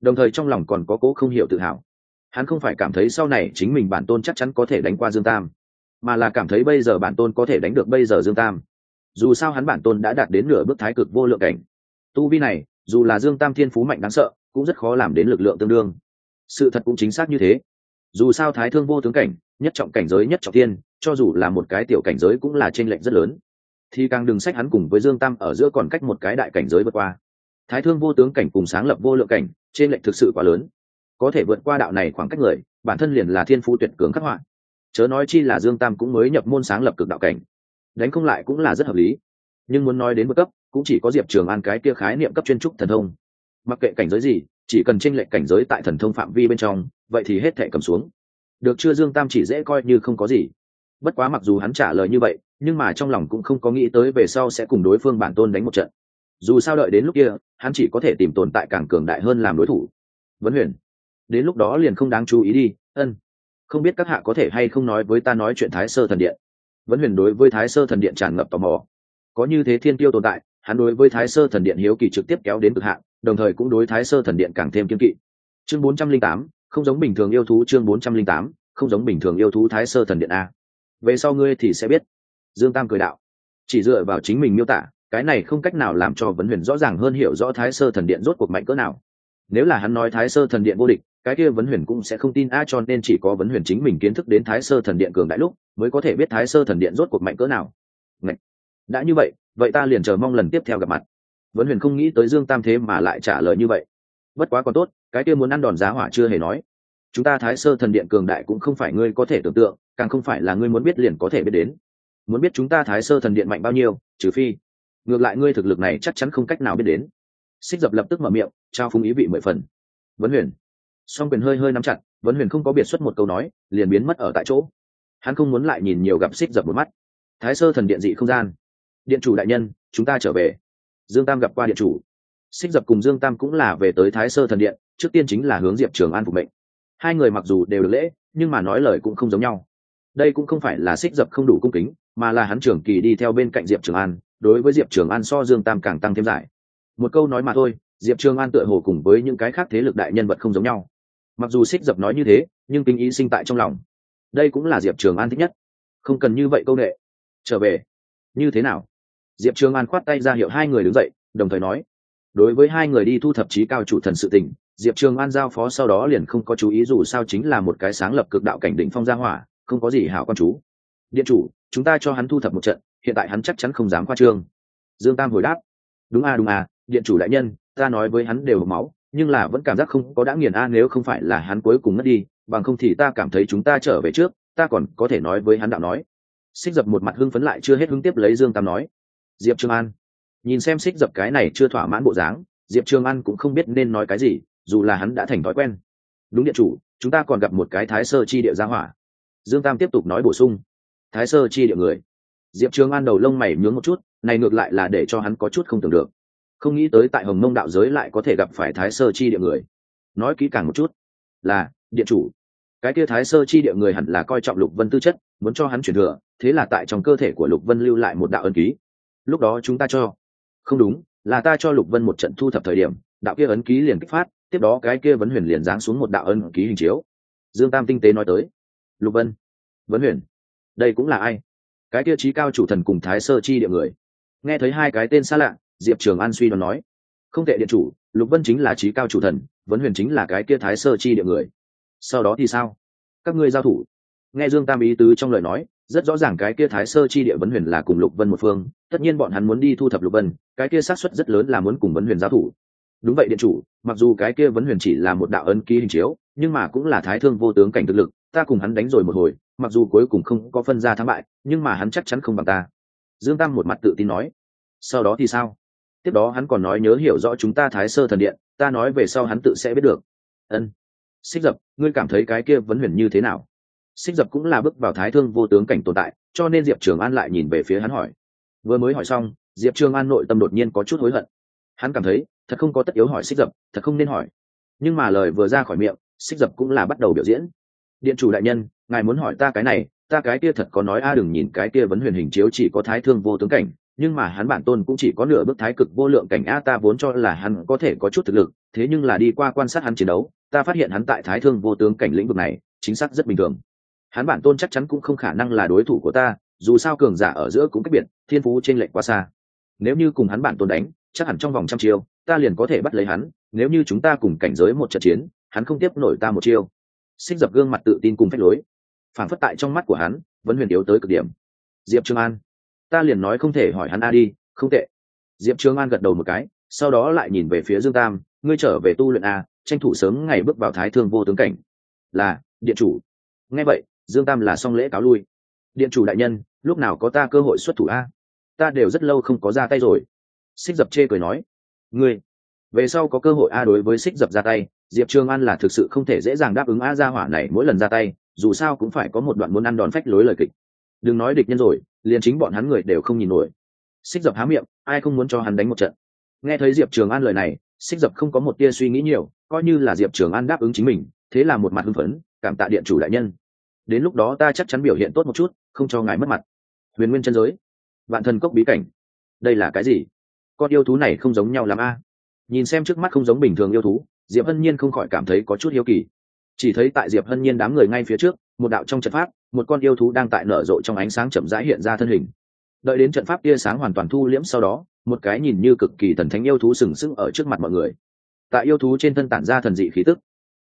Đồng thời trong lòng còn có cố không hiểu tự hào. Hắn không phải cảm thấy sau này chính mình bản tôn chắc chắn có thể đánh qua dương tam, mà là cảm thấy bây giờ bản tôn có thể đánh được bây giờ dương tam. Dù sao hắn bản tôn đã đạt đến nửa bước thái cực vô lượng cảnh tu vi này, dù là dương tam thiên phú mạnh đáng sợ, cũng rất khó làm đến lực lượng tương đương. Sự thật cũng chính xác như thế. Dù sao thái thương vô tướng cảnh, nhất trọng cảnh giới, nhất trọng tiên cho dù là một cái tiểu cảnh giới cũng là t r ê n lệch rất lớn. Thì càng đừng sách hắn cùng với dương tam ở giữa còn cách một cái đại cảnh giới vượt qua. Thái thương vô tướng cảnh cùng sáng lập vô lượng cảnh t r ê n lệch thực sự quá lớn. Có thể vượt qua đạo này khoảng cách người, bản thân liền là thiên phú tuyệt cường khắc họa. Chớ nói chi là dương tam cũng mới nhập môn sáng lập cực đạo cảnh. Đánh không lại cũng là rất hợp lý. Nhưng muốn nói đến mức cấp cũng chỉ có diệp trường an cái kia khái niệm cấp chuyên trúc thần thông. Mặc kệ cảnh giới gì, chỉ cần tranh lệch cảnh giới tại thần thông phạm vi bên trong, vậy thì hết thể cầm xuống. Được chưa dương tam chỉ dễ coi như không có gì. Bất quá mặc dù hắn trả lời như vậy, nhưng mà trong lòng cũng không có nghĩ tới về sau sẽ cùng đối phương bản tôn đánh một trận. Dù sao đợi đến lúc kia, hắn chỉ có thể tìm tồn tại càng cường đại hơn làm đối thủ. Vấn huyền, đến lúc đó liền không đáng chú ý đi, ân. Không biết các hạ có thể hay không nói với ta nói chuyện thái sơ thần điện. Vấn huyền đối với thái sơ thần điện tràn ngập tò mò có như thế thiên tiêu tồn tại, hắn đối với thái sơ thần điện hiếu kỳ trực tiếp kéo đến cực hạn, đồng thời cũng đối thái sơ thần điện càng thêm kiên kỵ. Chương bốn trăm linh tám, không giống bình thường yêu thú, chương bốn trăm linh tám, không giống bình thường yêu thú thái sơ thần điện a. Về sau ngươi thì sẽ biết. Dương tam cười đạo. Chỉ dựa vào chính mình miêu tả, cái này không cách nào làm cho vấn huyền rõ ràng hơn hiểu rõ thái sơ thần điện rốt cuộc mạnh cỡ nào. Nếu là hắn nói thái sơ thần điện vô địch, cái kia vấn huyền cũng sẽ không tin a cho nên chỉ có vấn huyền chính mình kiến thức đến thái sơ thần điện cường đại lúc, mới có thể biết thái sơ thần điện rốt cuộc mạnh cỡ nào. Ngạch đã như vậy vậy ta liền chờ mong lần tiếp theo gặp mặt. Vấn huyền không nghĩ tới dương tam thế mà lại trả lời như vậy. Bất quá còn tốt, cái kia muốn ăn đòn giá hỏa chưa hề nói. Chúng ta thái sơ thần điện cường đại cũng không phải ngươi có thể tưởng tượng, càng không phải là ngươi muốn biết liền có thể biết đến. Muốn biết chúng ta thái sơ thần điện mạnh bao nhiêu, trừ phi, ngược lại ngươi thực lực này chắc chắn không cách nào biết đến. Xích dập lập tức mở miệng, trao phung ý vị mười phần. Vấn huyền. Song quyền hơi hơi nắm chặt vấn huyền không có biệt xuất một câu nói, liền biến mất ở tại chỗ. Hắn không muốn lại nhìn nhiều gặp xích dập một mắt. Thái sơ thần điện dị không gian điện chủ đại nhân, chúng ta trở về. Dương tam gặp qua điện chủ. Xích dập cùng dương tam cũng là về tới thái sơ thần điện, trước tiên chính là hướng diệp trường an phục mệnh. Hai người mặc dù đều được lễ, nhưng mà nói lời cũng không giống nhau. Đây cũng không phải là xích dập không đủ cung kính, mà là hắn trưởng kỳ đi theo bên cạnh diệp trường an, đối với diệp trường an so dương tam càng tăng thêm giải. Một câu nói mà thôi, diệp trường an tựa hồ cùng với những cái khác thế lực đại nhân vật không giống nhau. Mặc dù xích dập nói như thế, nhưng kinh ý sinh tại trong lòng. Đây cũng là diệp trường an thích nhất. Không cần như vậy câu nghệ trở về. Như thế nào? Diệp trường an khoát tay ra hiệu hai người đứng dậy, đồng thời nói, đối với hai người đi thu thập trí cao chủ thần sự tình, diệp trường an giao phó sau đó liền không có chú ý dù sao chính là một cái sáng lập cực đạo cảnh đỉnh phong gia hỏa, không có gì hảo con chú. Điện chủ, chúng ta cho hắn thu thập một trận, hiện tại hắn chắc chắn không dám qua trương. Dương tam hồi đáp, đúng a đúng a điện chủ đại nhân, ta nói với hắn đều máu, nhưng là vẫn cảm giác không có đã nghiền a, nếu không phải là hắn cuối cùng mất đi, bằng không thì ta cảm thấy chúng ta trở về trước, ta còn có thể nói với hắn đạo nói. Xích dập một mặt hưng phấn lại chưa hết hưng tiếp lấy dương tam nói diệp trường an. Nhìn xem xích dập cái này chưa thỏa mãn bộ dáng, diệp trường an cũng không biết nên nói cái gì, dù là hắn đã thành thói quen. Đúng điện chủ, chúng ta còn gặp một cái thái sơ chi địa gia hỏa. Dương tam tiếp tục nói bổ sung. Thái sơ chi địa người. Diệp trường an đầu lông mày nhướng một chút, này ngược lại là để cho hắn có chút không tưởng được. Không nghĩ tới tại hồng mông đạo giới lại có thể gặp phải thái sơ chi địa người. Nói kỹ càng một chút, là, điện chủ. Cái kia thái sơ chi địa người hẳn là coi trọng lục vân tư chất, muốn cho hắn chuyển thừa, thế là tại trong cơ thể của lục vân lưu lại một đạo ân ký lúc đó chúng ta cho. Không đúng, là ta cho lục vân một trận thu thập thời điểm, đạo kia ấn ký liền kích phát, tiếp đó cái kia vấn huyền liền giáng xuống một đạo ấn ký hình chiếu. Dương tam tinh tế nói tới. Lục vân, vấn huyền, đây cũng là ai? Cái kia trí cao chủ thần cùng thái sơ chi địa người. Nghe thấy hai cái tên xa lạ, diệp trường an suy đoán nói. Không tệ điện chủ, lục vân chính là trí cao chủ thần, vấn huyền chính là cái kia thái sơ chi địa người. Sau đó thì sao? Các ngươi giao thủ. Nghe dương tam ý tứ trong lời nói rất rõ ràng cái kia thái sơ chi địa vấn huyền là cùng lục vân một phương, tất nhiên bọn hắn muốn đi thu thập lục vân, cái kia xác suất rất lớn là muốn cùng vấn huyền giao thủ. Đúng vậy điện chủ, mặc dù cái kia vấn huyền chỉ là một đạo ân ký hình chiếu, nhưng mà cũng là thái thương vô tướng cảnh thực lực, ta cùng hắn đánh rồi một hồi, mặc dù cuối cùng không có phân ra thắng bại, nhưng mà hắn chắc chắn không bằng ta. Dương tam một mặt tự tin nói. Sau đó thì sao? Tiếp đó hắn còn nói nhớ hiểu rõ chúng ta thái sơ thần điện, ta nói về sau hắn tự sẽ biết được. Ân. Xích dập, ngươi cảm thấy cái kia vấn huyền như thế nào? Xích dập cũng là bước vào thái thương vô tướng cảnh tồn tại, cho nên diệp trường an lại nhìn về phía hắn hỏi. Vừa mới hỏi xong, diệp trường an nội tâm đột nhiên có chút hối hận. Hắn cảm thấy, thật không có tất yếu hỏi xích dập, thật không nên hỏi. Nhưng mà lời vừa ra khỏi miệng, xích dập cũng là bắt đầu biểu diễn. Điện chủ đại nhân, ngài muốn hỏi ta cái này, ta cái kia thật có nói a à đừng nhìn cái kia vấn huyền hình chiếu chỉ có thái thương vô tướng cảnh, nhưng mà hắn bản tôn cũng chỉ có nửa bước thái cực vô lượng cảnh a, ta vốn cho là hắn có thể có chút thực lực, thế nhưng là đi qua quan sát hắn chiến đấu, ta phát hiện hắn tại thái thương vô tướng cảnh lĩnh vực này, chính xác rất bình thường hắn bản tôn chắc chắn cũng không khả năng là đối thủ của ta, dù sao cường giả ở giữa cũng cách biệt, thiên phú t r ê n lệch quá xa. Nếu như cùng hắn bản tôn đánh, chắc hẳn trong vòng trăm chiêu, ta liền có thể bắt lấy hắn, nếu như chúng ta cùng cảnh giới một trận chiến, hắn không tiếp nổi ta một chiêu. Xích dập gương mặt tự tin cùng phách lối. Phản phất tại trong mắt của hắn, vẫn huyền yếu tới cực điểm. Diệp trương an, ta liền nói không thể hỏi hắn a đi, không tệ. Diệp trương an gật đầu một cái, sau đó lại nhìn về phía dương tam, ngươi trở về tu luyện a, tranh thủ sớm ngày bước vào thái thương vô tướng cảnh. Là, điện chủ. Nghe vậy dương tam là xong lễ cáo lui. Điện chủ đại nhân, lúc nào có ta cơ hội xuất thủ a? Ta đều rất lâu không có ra tay rồi. Xích dập chê cười nói, ngươi, về sau có cơ hội a đối với xích dập ra tay, diệp trường an là thực sự không thể dễ dàng đáp ứng a ra hỏa này mỗi lần ra tay, dù sao cũng phải có một đoạn muốn ăn đòn phách lối lời kịch. Đừng nói địch nhân rồi, liền chính bọn hắn người đều không nhìn nổi. Xích dập há miệng, ai không muốn cho hắn đánh một trận. Nghe thấy diệp trường an lời này, xích dập không có một tia suy nghĩ nhiều, coi như là diệp trường an đáp ứng chính mình, thế là một mặt hưng phấn, cảm tạ điện chủ đại nhân đến lúc đó ta chắc chắn biểu hiện tốt một chút, không cho ngài mất mặt. Huyền nguyên chân giới, vạn thần cốc bí cảnh, đây là cái gì? Con yêu thú này không giống nhau làm a. Nhìn xem trước mắt không giống bình thường yêu thú, diệp hân nhiên không khỏi cảm thấy có chút hiếu kỳ. Chỉ thấy tại diệp hân nhiên đám người ngay phía trước, một đạo trong trận pháp, một con yêu thú đang tại nở rộ trong ánh sáng chậm rãi hiện ra thân hình. Đợi đến trận pháp tia sáng hoàn toàn thu liễm sau đó, một cái nhìn như cực kỳ thần thánh yêu thú sừng sững ở trước mặt mọi người. Tại yêu thú trên thân tản ra thần dị khí tức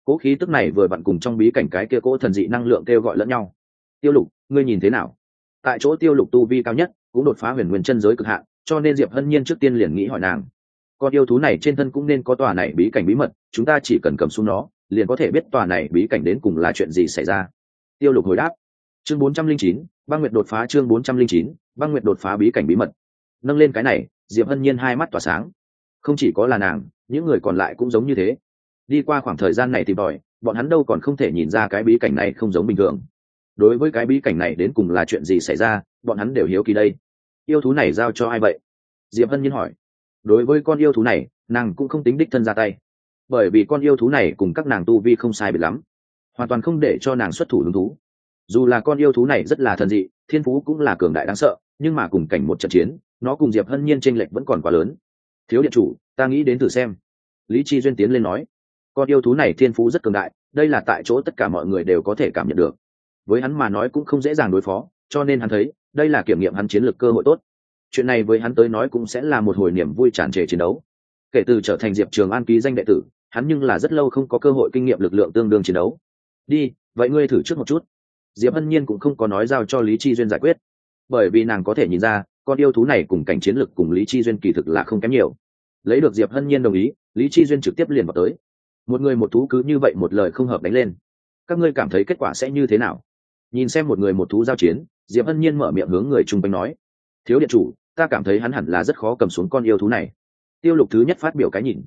cỗ khí tức này vừa vặn cùng trong bí cảnh cái kia cỗ thần dị năng lượng kêu gọi lẫn nhau. Tiêu lục, ngươi nhìn thế nào? Tại chỗ tiêu lục tu vi cao nhất, cũng đột phá huyền nguyên chân giới cực hạn, cho nên diệp hân nhiên trước tiên liền nghĩ hỏi nàng. Con yêu thú này trên thân cũng nên có tòa này bí cảnh bí mật, chúng ta chỉ cần cầm xuống nó, liền có thể biết tòa này bí cảnh đến cùng là chuyện gì xảy ra. Tiêu lục hồi đáp. Chương bốn trăm linh chín, băng nguyệt đột phá chương bốn trăm linh chín, băng nguyệt đột phá bí cảnh bí mật. Nâng lên cái này, diệp hân nhiên hai mắt tỏa sáng. Không chỉ có là nàng, những người còn lại cũng giống như thế đi qua khoảng thời gian này tìm tòi, bọn hắn đâu còn không thể nhìn ra cái bí cảnh này không giống bình thường. Đối với cái bí cảnh này đến cùng là chuyện gì xảy ra, bọn hắn đều hiếu kỳ đây. Yêu thú này giao cho ai vậy? Diệp hân nhiên hỏi. Đối với con yêu thú này, nàng cũng không tính đích thân ra tay. Bởi vì con yêu thú này cùng các nàng tu vi không sai biệt lắm, hoàn toàn không để cho nàng xuất thủ hứng thú. Dù là con yêu thú này rất là thần dị, thiên phú cũng là cường đại đáng sợ, nhưng mà cùng cảnh một trận chiến, nó cùng diệp hân nhiên tranh lệch vẫn còn quá lớn. Thiếu điện chủ, ta nghĩ đến thử xem. Lý chi duyên tiến lên nói con yêu thú này thiên phú rất cường đại, đây là tại chỗ tất cả mọi người đều có thể cảm nhận được. Với hắn mà nói cũng không dễ dàng đối phó, cho nên hắn thấy, đây là kiểm nghiệm hắn chiến lược cơ hội tốt. Chuyện này với hắn tới nói cũng sẽ là một hồi niềm vui tràn trề chiến đấu. Kể từ trở thành diệp trường an ký danh đệ tử, hắn nhưng là rất lâu không có cơ hội kinh nghiệm lực lượng tương đương chiến đấu. Đi, vậy ngươi thử trước một chút. Diệp hân nhiên cũng không có nói giao cho lý chi duyên giải quyết. Bởi vì nàng có thể nhìn ra, con yêu thú này cùng cảnh chiến lực cùng lý chi duyên kỳ thực là không kém nhiều. Lấy được diệp hân nhiên đồng ý, lý chi duyên trực tiếp liền vào tới một người một thú cứ như vậy một lời không hợp đánh lên. Các ngươi cảm thấy kết quả sẽ như thế nào? Nhìn xem một người một thú giao chiến, diệp hân nhiên mở miệng hướng người chung quanh nói, thiếu điện chủ, ta cảm thấy hắn hẳn là rất khó cầm xuống con yêu thú này. Tiêu lục thứ nhất phát biểu cái nhìn.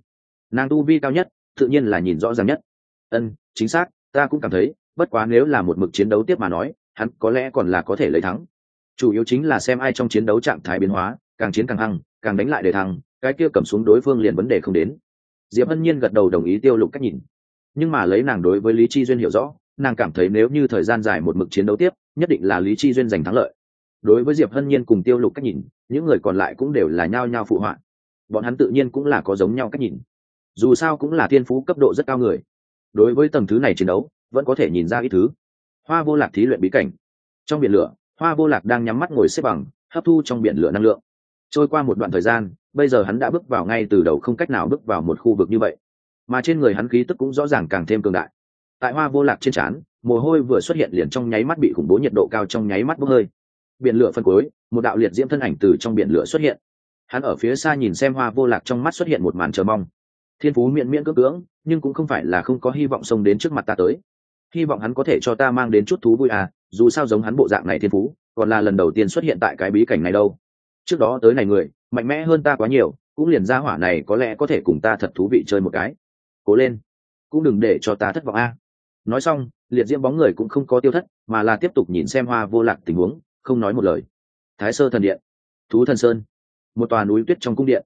Nàng tu vi cao nhất, tự nhiên là nhìn rõ ràng nhất. Ân, chính xác, ta cũng cảm thấy, bất quá nếu là một mực chiến đấu tiếp mà nói, hắn có lẽ còn là có thể lấy thắng. Chủ yếu chính là xem ai trong chiến đấu trạng thái biến hóa, càng chiến càng hăng, càng đánh lại để thăng cái kia cầm xuống đối phương liền vấn đề không đến diệp hân nhiên gật đầu đồng ý tiêu lục cách nhìn. Nhưng mà lấy nàng đối với lý chi duyên hiểu rõ, nàng cảm thấy nếu như thời gian dài một mực chiến đấu tiếp, nhất định là lý chi duyên giành thắng lợi. Đối với diệp hân nhiên cùng tiêu lục cách nhìn, những người còn lại cũng đều là nhao nhao phụ họa. Bọn hắn tự nhiên cũng là có giống nhau cách nhìn. Dù sao cũng là thiên phú cấp độ rất cao người. Đối với tầng thứ này chiến đấu, vẫn có thể nhìn ra ít thứ. Hoa vô lạc thí luyện bí cảnh. Trong biển lửa, hoa vô lạc đang nhắm mắt ngồi xếp bằng, hấp thu trong biển lửa năng lượng. Trôi qua một đoạn thời gian bây giờ hắn đã bước vào ngay từ đầu không cách nào bước vào một khu vực như vậy. Mà trên người hắn khí tức cũng rõ ràng càng thêm cường đại. Tại hoa vô lạc trên trán, mồ hôi vừa xuất hiện liền trong nháy mắt bị khủng bố nhiệt độ cao trong nháy mắt bốc hơi. Biển lửa phân cuối, một đạo liệt diễm thân ảnh từ trong biển lửa xuất hiện. Hắn ở phía xa nhìn xem hoa vô lạc trong mắt xuất hiện một màn chờ mong. Thiên phú miễn miễn cưỡng cưỡng, nhưng cũng không phải là không có hy vọng xông đến trước mặt ta tới. Hy vọng hắn có thể cho ta mang đến chút thú vui à dù sao giống hắn bộ dạng này thiên phú, còn là lần đầu tiên xuất hiện tại cái bí cảnh này đâu trước đó tới này người, mạnh mẽ hơn ta quá nhiều, cũng liền ra hỏa này có lẽ có thể cùng ta thật thú vị chơi một cái. Cố lên, cũng đừng để cho ta thất vọng a. Nói xong, liệt diễm bóng người cũng không có tiêu thất, mà là tiếp tục nhìn xem hoa vô lạc tình huống, không nói một lời. Thái sơ thần điện, thú thần sơn, một tòa núi tuyết trong cung điện.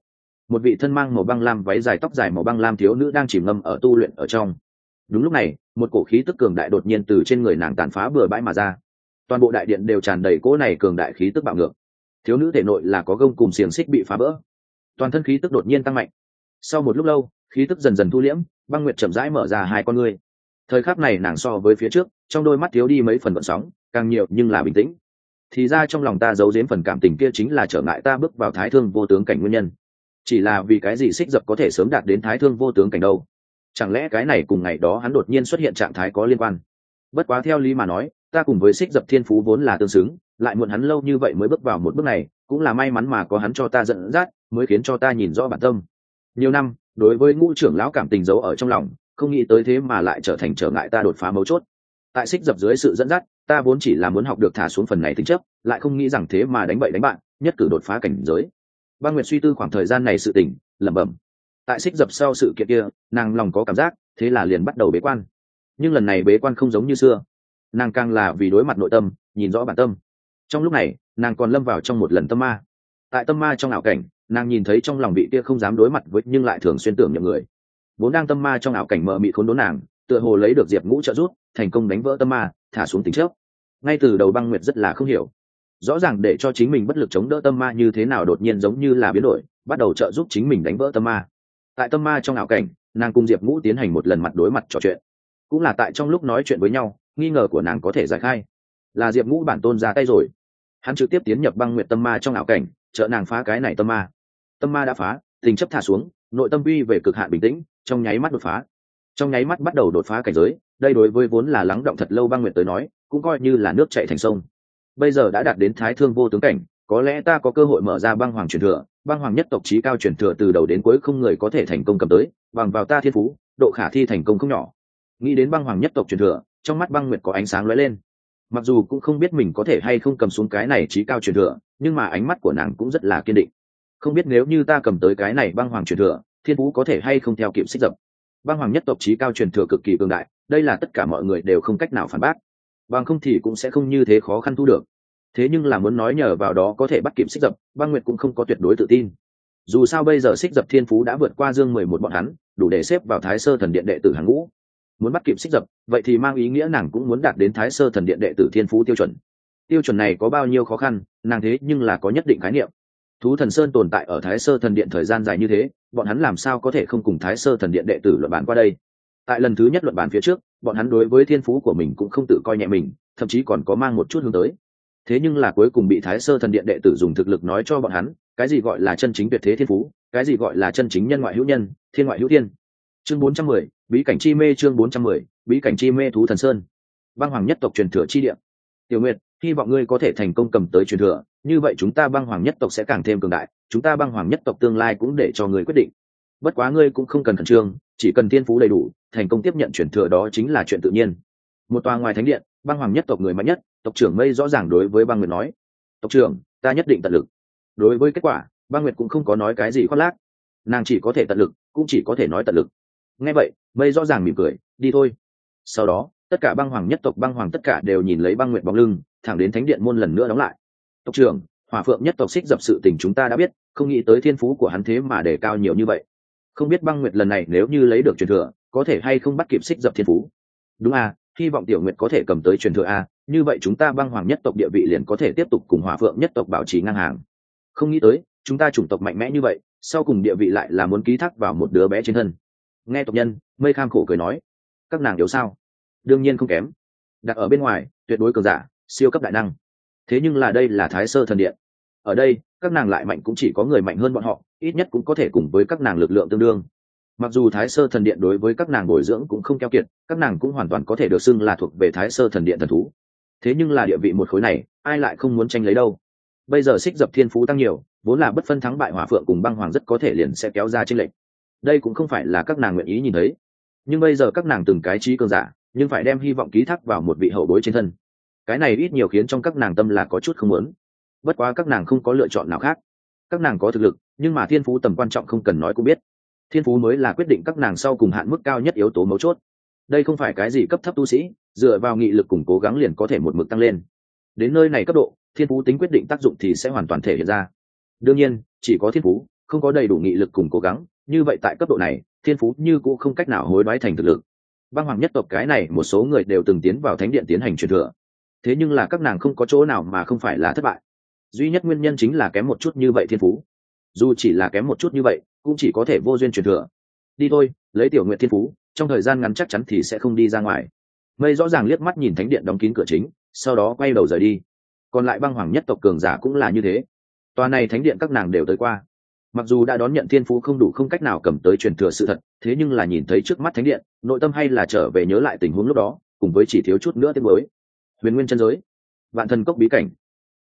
Một vị thân mang màu băng lam váy dài tóc dài màu băng lam thiếu nữ đang chìm ngâm ở tu luyện ở trong. Đúng lúc này, một cổ khí tức cường đại đột nhiên từ trên người nàng tàn phá bừa bãi mà ra. Toàn bộ đại điện đều tràn đầy cỗ này cường đại khí tức bạo ngược thiếu nữ thể nội là có gông cùng xiềng xích bị phá vỡ. Toàn thân khí tức đột nhiên tăng mạnh. Sau một lúc lâu, khí tức dần dần thu liễm, băng nguyệt chậm rãi mở ra hai con ngươi. Thời khắc này nàng so với phía trước, trong đôi mắt thiếu đi mấy phần vận sóng, càng nhiều nhưng là bình tĩnh. Thì ra trong lòng ta giấu giếm phần cảm tình kia chính là trở ngại ta bước vào thái thương vô tướng cảnh nguyên nhân. Chỉ là vì cái gì xích dập có thể sớm đạt đến thái thương vô tướng cảnh đâu? Chẳng lẽ cái này cùng ngày đó hắn đột nhiên xuất hiện trạng thái có liên quan? Bất quá theo lý mà nói ta cùng với xích dập thiên phú vốn là tương xứng, lại muộn hắn lâu như vậy mới bước vào một bước này, cũng là may mắn mà có hắn cho ta dẫn dắt, mới khiến cho ta nhìn rõ bản tâm. Nhiều năm, đối với ngũ trưởng lão cảm tình giấu ở trong lòng, không nghĩ tới thế mà lại trở thành trở ngại ta đột phá mấu chốt. Tại xích dập dưới sự dẫn dắt, ta vốn chỉ là muốn học được thả xuống phần này tính chấp lại không nghĩ rằng thế mà đánh bậy đánh bạn, nhất cử đột phá cảnh giới. Băng nguyệt suy tư khoảng thời gian này sự tỉnh lẩm bẩm. Tại xích dập sau sự kiện kia, nàng lòng có cảm giác, thế là liền bắt đầu bế quan. Nhưng lần này bế quan không giống như xưa nàng càng là vì đối mặt nội tâm, nhìn rõ bản tâm. Trong lúc này, nàng còn lâm vào trong một lần tâm ma. Tại tâm ma trong ảo cảnh, nàng nhìn thấy trong lòng vị kia không dám đối mặt với nhưng lại thường xuyên tưởng nhầm người. Vốn đang tâm ma trong ảo cảnh mờ mị khốn đốn nàng, tựa hồ lấy được diệp ngũ trợ giúp, thành công đánh vỡ tâm ma, thả xuống tính trước ngay từ đầu băng nguyệt rất là không hiểu. Rõ ràng để cho chính mình bất lực chống đỡ tâm ma như thế nào đột nhiên giống như là biến đổi, bắt đầu trợ giúp chính mình đánh vỡ tâm ma. Tại tâm ma trong ảo cảnh, nàng cùng diệp ngũ tiến hành một lần mặt đối mặt trò chuyện. Cũng là tại trong lúc nói chuyện với nhau nghi ngờ của nàng có thể giải khai. Là diệp ngũ bản tôn ra tay rồi. Hắn trực tiếp tiến nhập băng nguyệt tâm ma trong ảo cảnh, trợ nàng phá cái này tâm ma. Tâm ma đã phá, tình chấp thả xuống, nội tâm vi về cực hạn bình tĩnh, trong nháy mắt đột phá. Trong nháy mắt bắt đầu đột phá cảnh giới, đây đối với vốn là lắng động thật lâu băng nguyệt tới nói, cũng coi như là nước chạy thành sông. Bây giờ đã đạt đến thái thương vô tướng cảnh, có lẽ ta có cơ hội mở ra băng hoàng truyền thừa, băng hoàng nhất tộc trí cao truyền thừa từ đầu đến cuối không người có thể thành công cầm tới, bằng vào ta thiên phú, độ khả thi thành công không nhỏ. Nghĩ đến băng hoàng nhất tộc truyền thừa trong mắt băng nguyệt có ánh sáng lóe lên. Mặc dù cũng không biết mình có thể hay không cầm xuống cái này trí cao truyền thừa, nhưng mà ánh mắt của nàng cũng rất là kiên định. Không biết nếu như ta cầm tới cái này băng hoàng truyền thừa, thiên phú có thể hay không theo kịp xích dập. Băng hoàng nhất tộc trí cao truyền thừa cực kỳ cường đại, đây là tất cả mọi người đều không cách nào phản bác. Bằng không thì cũng sẽ không như thế khó khăn thu được. Thế nhưng là muốn nói nhờ vào đó có thể bắt kịp xích dập, băng nguyệt cũng không có tuyệt đối tự tin. Dù sao bây giờ xích dập thiên phú đã vượt qua dương mười một bọn hắn, đủ để xếp vào thái sơ thần điện đệ tử hàng ngũ muốn bắt kịp xích dập, vậy thì mang ý nghĩa nàng cũng muốn đạt đến thái sơ thần điện đệ tử thiên phú tiêu chuẩn. Tiêu chuẩn này có bao nhiêu khó khăn, nàng thế nhưng là có nhất định khái niệm. Thú thần sơn tồn tại ở thái sơ thần điện thời gian dài như thế, bọn hắn làm sao có thể không cùng thái sơ thần điện đệ tử luận bàn qua đây? Tại lần thứ nhất luận bàn phía trước, bọn hắn đối với thiên phú của mình cũng không tự coi nhẹ mình, thậm chí còn có mang một chút hướng tới. Thế nhưng là cuối cùng bị thái sơ thần điện đệ tử dùng thực lực nói cho bọn hắn, cái gì gọi là chân chính tuyệt thế thiên phú, cái gì gọi là chân chính nhân ngoại hữu nhân, thiên ngoại hữu thiên chương bốn trăm mười, bí cảnh chi mê chương bốn trăm mười, bí cảnh chi mê thú thần sơn. Băng hoàng nhất tộc truyền thừa chi địa. Tiểu nguyệt, hy vọng ngươi có thể thành công cầm tới truyền thừa, như vậy chúng ta băng hoàng nhất tộc sẽ càng thêm cường đại, chúng ta băng hoàng nhất tộc tương lai cũng để cho ngươi quyết định. Bất quá ngươi cũng không cần khẩn trương, chỉ cần thiên phú đầy đủ, thành công tiếp nhận truyền thừa đó chính là chuyện tự nhiên. Một tòa ngoài thánh điện, băng hoàng nhất tộc người mạnh nhất, tộc trưởng mây rõ ràng đối với băng nguyệt nói. Tộc trưởng, ta nhất định tận lực. Đối với kết quả, băng nguyệt cũng không có nói cái gì khoác lác. Nàng chỉ có thể tận lực, cũng chỉ có thể nói tận lực nghe vậy, mây rõ ràng mỉm cười, đi thôi. Sau đó, tất cả băng hoàng nhất tộc băng hoàng tất cả đều nhìn lấy băng nguyệt bóng lưng, thẳng đến thánh điện môn lần nữa đóng lại. Tộc trưởng, hỏa phượng nhất tộc xích dập sự tình chúng ta đã biết, không nghĩ tới thiên phú của hắn thế mà để cao nhiều như vậy. Không biết băng nguyệt lần này nếu như lấy được truyền thừa, có thể hay không bắt kịp xích dập thiên phú? Đúng à hy vọng tiểu nguyệt có thể cầm tới truyền thừa a như vậy chúng ta băng hoàng nhất tộc địa vị liền có thể tiếp tục cùng hỏa phượng nhất tộc bảo trì ngang hàng. Không nghĩ tới, chúng ta chủng tộc mạnh mẽ như vậy, sau cùng địa vị lại là muốn ký thác vào một đứa bé trên thân nghe tộc nhân, mây kham khổ cười nói, các nàng yếu sao? Đương nhiên không kém. Đặt ở bên ngoài, tuyệt đối cường giả, siêu cấp đại năng. Thế nhưng là đây là thái sơ thần điện. Ở đây, các nàng lại mạnh cũng chỉ có người mạnh hơn bọn họ, ít nhất cũng có thể cùng với các nàng lực lượng tương đương. Mặc dù thái sơ thần điện đối với các nàng bồi dưỡng cũng không keo kiệt, các nàng cũng hoàn toàn có thể được xưng là thuộc về thái sơ thần điện thần thú. Thế nhưng là địa vị một khối này, ai lại không muốn tranh lấy đâu? Bây giờ xích dập thiên phú tăng nhiều, vốn là bất phân thắng bại hỏa phượng cùng băng hoàng rất có thể liền sẽ kéo ra tranh lệch đây cũng không phải là các nàng nguyện ý nhìn thấy. Nhưng bây giờ các nàng từng cái trí cường giả, nhưng phải đem hy vọng ký thác vào một vị hậu bối trên thân. Cái này ít nhiều khiến trong các nàng tâm là có chút không muốn. Bất quá các nàng không có lựa chọn nào khác. Các nàng có thực lực, nhưng mà thiên phú tầm quan trọng không cần nói cũng biết. Thiên phú mới là quyết định các nàng sau cùng hạn mức cao nhất yếu tố mấu chốt. Đây không phải cái gì cấp thấp tu sĩ, dựa vào nghị lực cùng cố gắng liền có thể một mực tăng lên. Đến nơi này cấp độ, thiên phú tính quyết định tác dụng thì sẽ hoàn toàn thể hiện ra. Đương nhiên, chỉ có thiên phú, không có đầy đủ nghị lực cùng cố gắng như vậy tại cấp độ này, thiên phú như cũng không cách nào hối đoái thành thực lực. Băng hoàng nhất tộc cái này một số người đều từng tiến vào thánh điện tiến hành truyền thừa. Thế nhưng là các nàng không có chỗ nào mà không phải là thất bại. Duy nhất nguyên nhân chính là kém một chút như vậy thiên phú. Dù chỉ là kém một chút như vậy, cũng chỉ có thể vô duyên truyền thừa. Đi thôi, lấy tiểu nguyện thiên phú, trong thời gian ngắn chắc chắn thì sẽ không đi ra ngoài. Mây rõ ràng liếc mắt nhìn thánh điện đóng kín cửa chính, sau đó quay đầu rời đi. Còn lại băng hoàng nhất tộc cường giả cũng là như thế. Tòa này thánh điện các nàng đều tới qua mặc dù đã đón nhận thiên phú không đủ không cách nào cầm tới truyền thừa sự thật, thế nhưng là nhìn thấy trước mắt thánh điện, nội tâm hay là trở về nhớ lại tình huống lúc đó, cùng với chỉ thiếu chút nữa tiếng mới huyền nguyên chân giới, vạn thần cốc bí cảnh.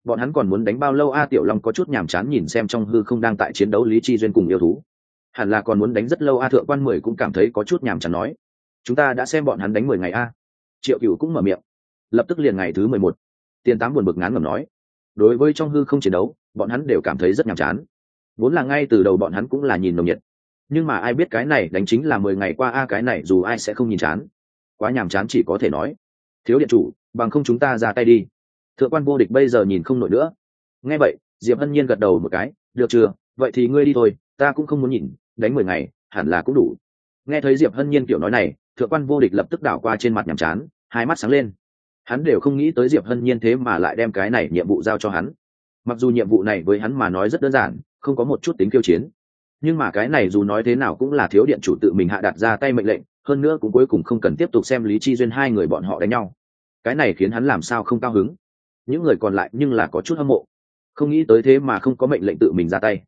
Bọn hắn còn muốn đánh bao lâu? A tiểu long có chút nhàm chán nhìn xem trong hư không đang tại chiến đấu lý chi duyên cùng yêu thú. Hẳn là còn muốn đánh rất lâu? A thượng quan mười cũng cảm thấy có chút nhàm chán nói. Chúng ta đã xem bọn hắn đánh mười ngày, a. Triệu Cửu cũng mở miệng. Lập tức liền ngày thứ mười một. Tiền tám buồn bực ngán ngẩm nói. Đối với trong hư không chiến đấu, bọn hắn đều cảm thấy rất nhàm chán vốn là ngay từ đầu bọn hắn cũng là nhìn nồng nhiệt. Nhưng mà ai biết cái này đánh chính là mười ngày qua, a, cái này dù ai sẽ không nhìn chán. Quá nhàm chán chỉ có thể nói. Thiếu điện chủ, bằng không chúng ta ra tay đi. Thượng quan vô địch bây giờ nhìn không nổi nữa. Nghe vậy, diệp hân nhiên gật đầu một cái. Được chưa? Vậy thì ngươi đi thôi. Ta cũng không muốn nhìn. Đánh mười ngày, hẳn là cũng đủ. Nghe thấy diệp hân nhiên kiểu nói này, thượng quan vô địch lập tức đảo qua trên mặt nhàm chán, hai mắt sáng lên. Hắn đều không nghĩ tới diệp hân nhiên thế mà lại đem cái này nhiệm vụ giao cho hắn. Mặc dù nhiệm vụ này với hắn mà nói rất đơn giản không có một chút tính kiêu chiến. Nhưng mà cái này dù nói thế nào cũng là thiếu điện chủ tự mình hạ đặt ra tay mệnh lệnh, hơn nữa cũng cuối cùng không cần tiếp tục xem lý chi duyên hai người bọn họ đánh nhau. Cái này khiến hắn làm sao không cao hứng? Những người còn lại nhưng là có chút hâm mộ. Không nghĩ tới thế mà không có mệnh lệnh tự mình ra tay.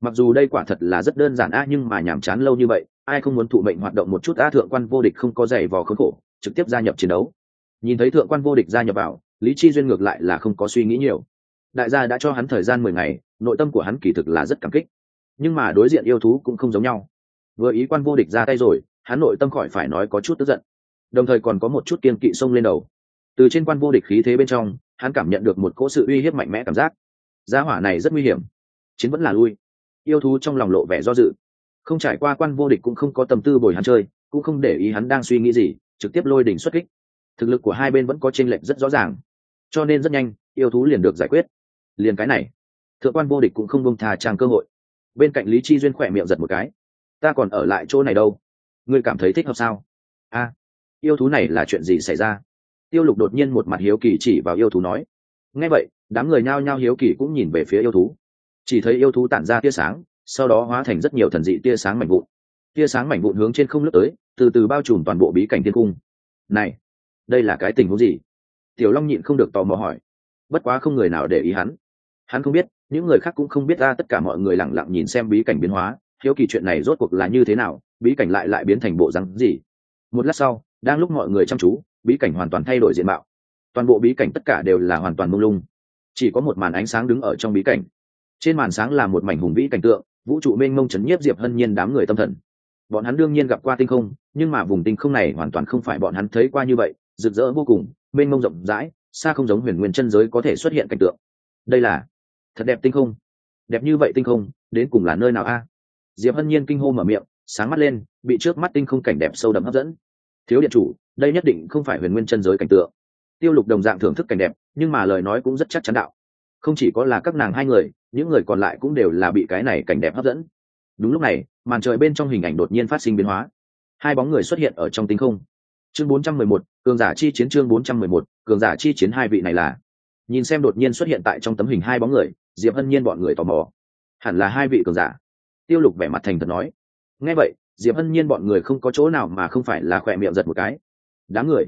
Mặc dù đây quả thật là rất đơn giản a nhưng mà nhàm chán lâu như vậy, ai không muốn thụ mệnh hoạt động một chút a thượng quan vô địch không có giày vò khốn khổ, trực tiếp gia nhập chiến đấu. Nhìn thấy thượng quan vô địch gia nhập vào, lý chi duyên ngược lại là không có suy nghĩ nhiều. Đại gia đã cho hắn thời gian mười ngày nội tâm của hắn kỳ thực là rất cảm kích. Nhưng mà đối diện yêu thú cũng không giống nhau. Vừa ý quan vô địch ra tay rồi, hắn nội tâm khỏi phải nói có chút tức giận. Đồng thời còn có một chút kiên kỵ xông lên đầu. Từ trên quan vô địch khí thế bên trong, hắn cảm nhận được một cỗ sự uy hiếp mạnh mẽ cảm giác. Gia hỏa này rất nguy hiểm. Chiến vẫn là lui. Yêu thú trong lòng lộ vẻ do dự. Không trải qua quan vô địch cũng không có tâm tư bồi hắn chơi, cũng không để ý hắn đang suy nghĩ gì, trực tiếp lôi đỉnh xuất kích. Thực lực của hai bên vẫn có tranh lệch rất rõ ràng. Cho nên rất nhanh, yêu thú liền được giải quyết. Liền cái này thượng quan vô địch cũng không bông thà trang cơ hội. Bên cạnh lý chi duyên khỏe miệng giật một cái. Ta còn ở lại chỗ này đâu? Ngươi cảm thấy thích hợp sao? A, yêu thú này là chuyện gì xảy ra? Tiêu lục đột nhiên một mặt hiếu kỳ chỉ vào yêu thú nói. Nghe vậy, đám người nhao nhao hiếu kỳ cũng nhìn về phía yêu thú. Chỉ thấy yêu thú tản ra tia sáng, sau đó hóa thành rất nhiều thần dị tia sáng mảnh vụn. Tia sáng mảnh vụn hướng trên không lướt tới, từ từ bao trùm toàn bộ bí cảnh thiên cung. Này, đây là cái tình huống gì? Tiểu long nhịn không được tò mò hỏi. Bất quá không người nào để ý hắn. Hắn không biết những người khác cũng không biết ra tất cả mọi người lẳng lặng nhìn xem bí cảnh biến hóa, hiếu kỳ chuyện này rốt cuộc là như thế nào, bí cảnh lại lại biến thành bộ rắn gì. Một lát sau, đang lúc mọi người chăm chú, bí cảnh hoàn toàn thay đổi diện mạo. Toàn bộ bí cảnh tất cả đều là hoàn toàn mông lung. Chỉ có một màn ánh sáng đứng ở trong bí cảnh. Trên màn sáng là một mảnh hùng vĩ cảnh tượng, vũ trụ mênh mông chấn nhiếp diệp hân nhiên đám người tâm thần. Bọn hắn đương nhiên gặp qua tinh không, nhưng mà vùng tinh không này hoàn toàn không phải bọn hắn thấy qua như vậy, rực rỡ vô cùng, mênh mông rộng rãi, xa không giống huyền nguyên chân giới có thể xuất hiện cảnh tượng. Đây là thật đẹp tinh không. Đẹp như vậy tinh không đến cùng là nơi nào a? Diệp hân nhiên kinh hô mở miệng sáng mắt lên bị trước mắt tinh không cảnh đẹp sâu đậm hấp dẫn. Thiếu điện chủ đây nhất định không phải huyền nguyên chân giới cảnh tượng. Tiêu lục đồng dạng thưởng thức cảnh đẹp nhưng mà lời nói cũng rất chắc chắn đạo. Không chỉ có là các nàng hai người những người còn lại cũng đều là bị cái này cảnh đẹp hấp dẫn. Đúng lúc này màn trời bên trong hình ảnh đột nhiên phát sinh biến hóa. Hai bóng người xuất hiện ở trong tinh không. Chương 411, cường giả chi chiến chương 411, cường giả chi chiến hai vị này là. Nhìn xem đột nhiên xuất hiện tại trong tấm hình hai bóng người diệp hân nhiên bọn người tò mò. Hẳn là hai vị cường giả. Tiêu lục vẻ mặt thành thật nói. Nghe vậy, diệp hân nhiên bọn người không có chỗ nào mà không phải là khỏe miệng giật một cái. Đám người,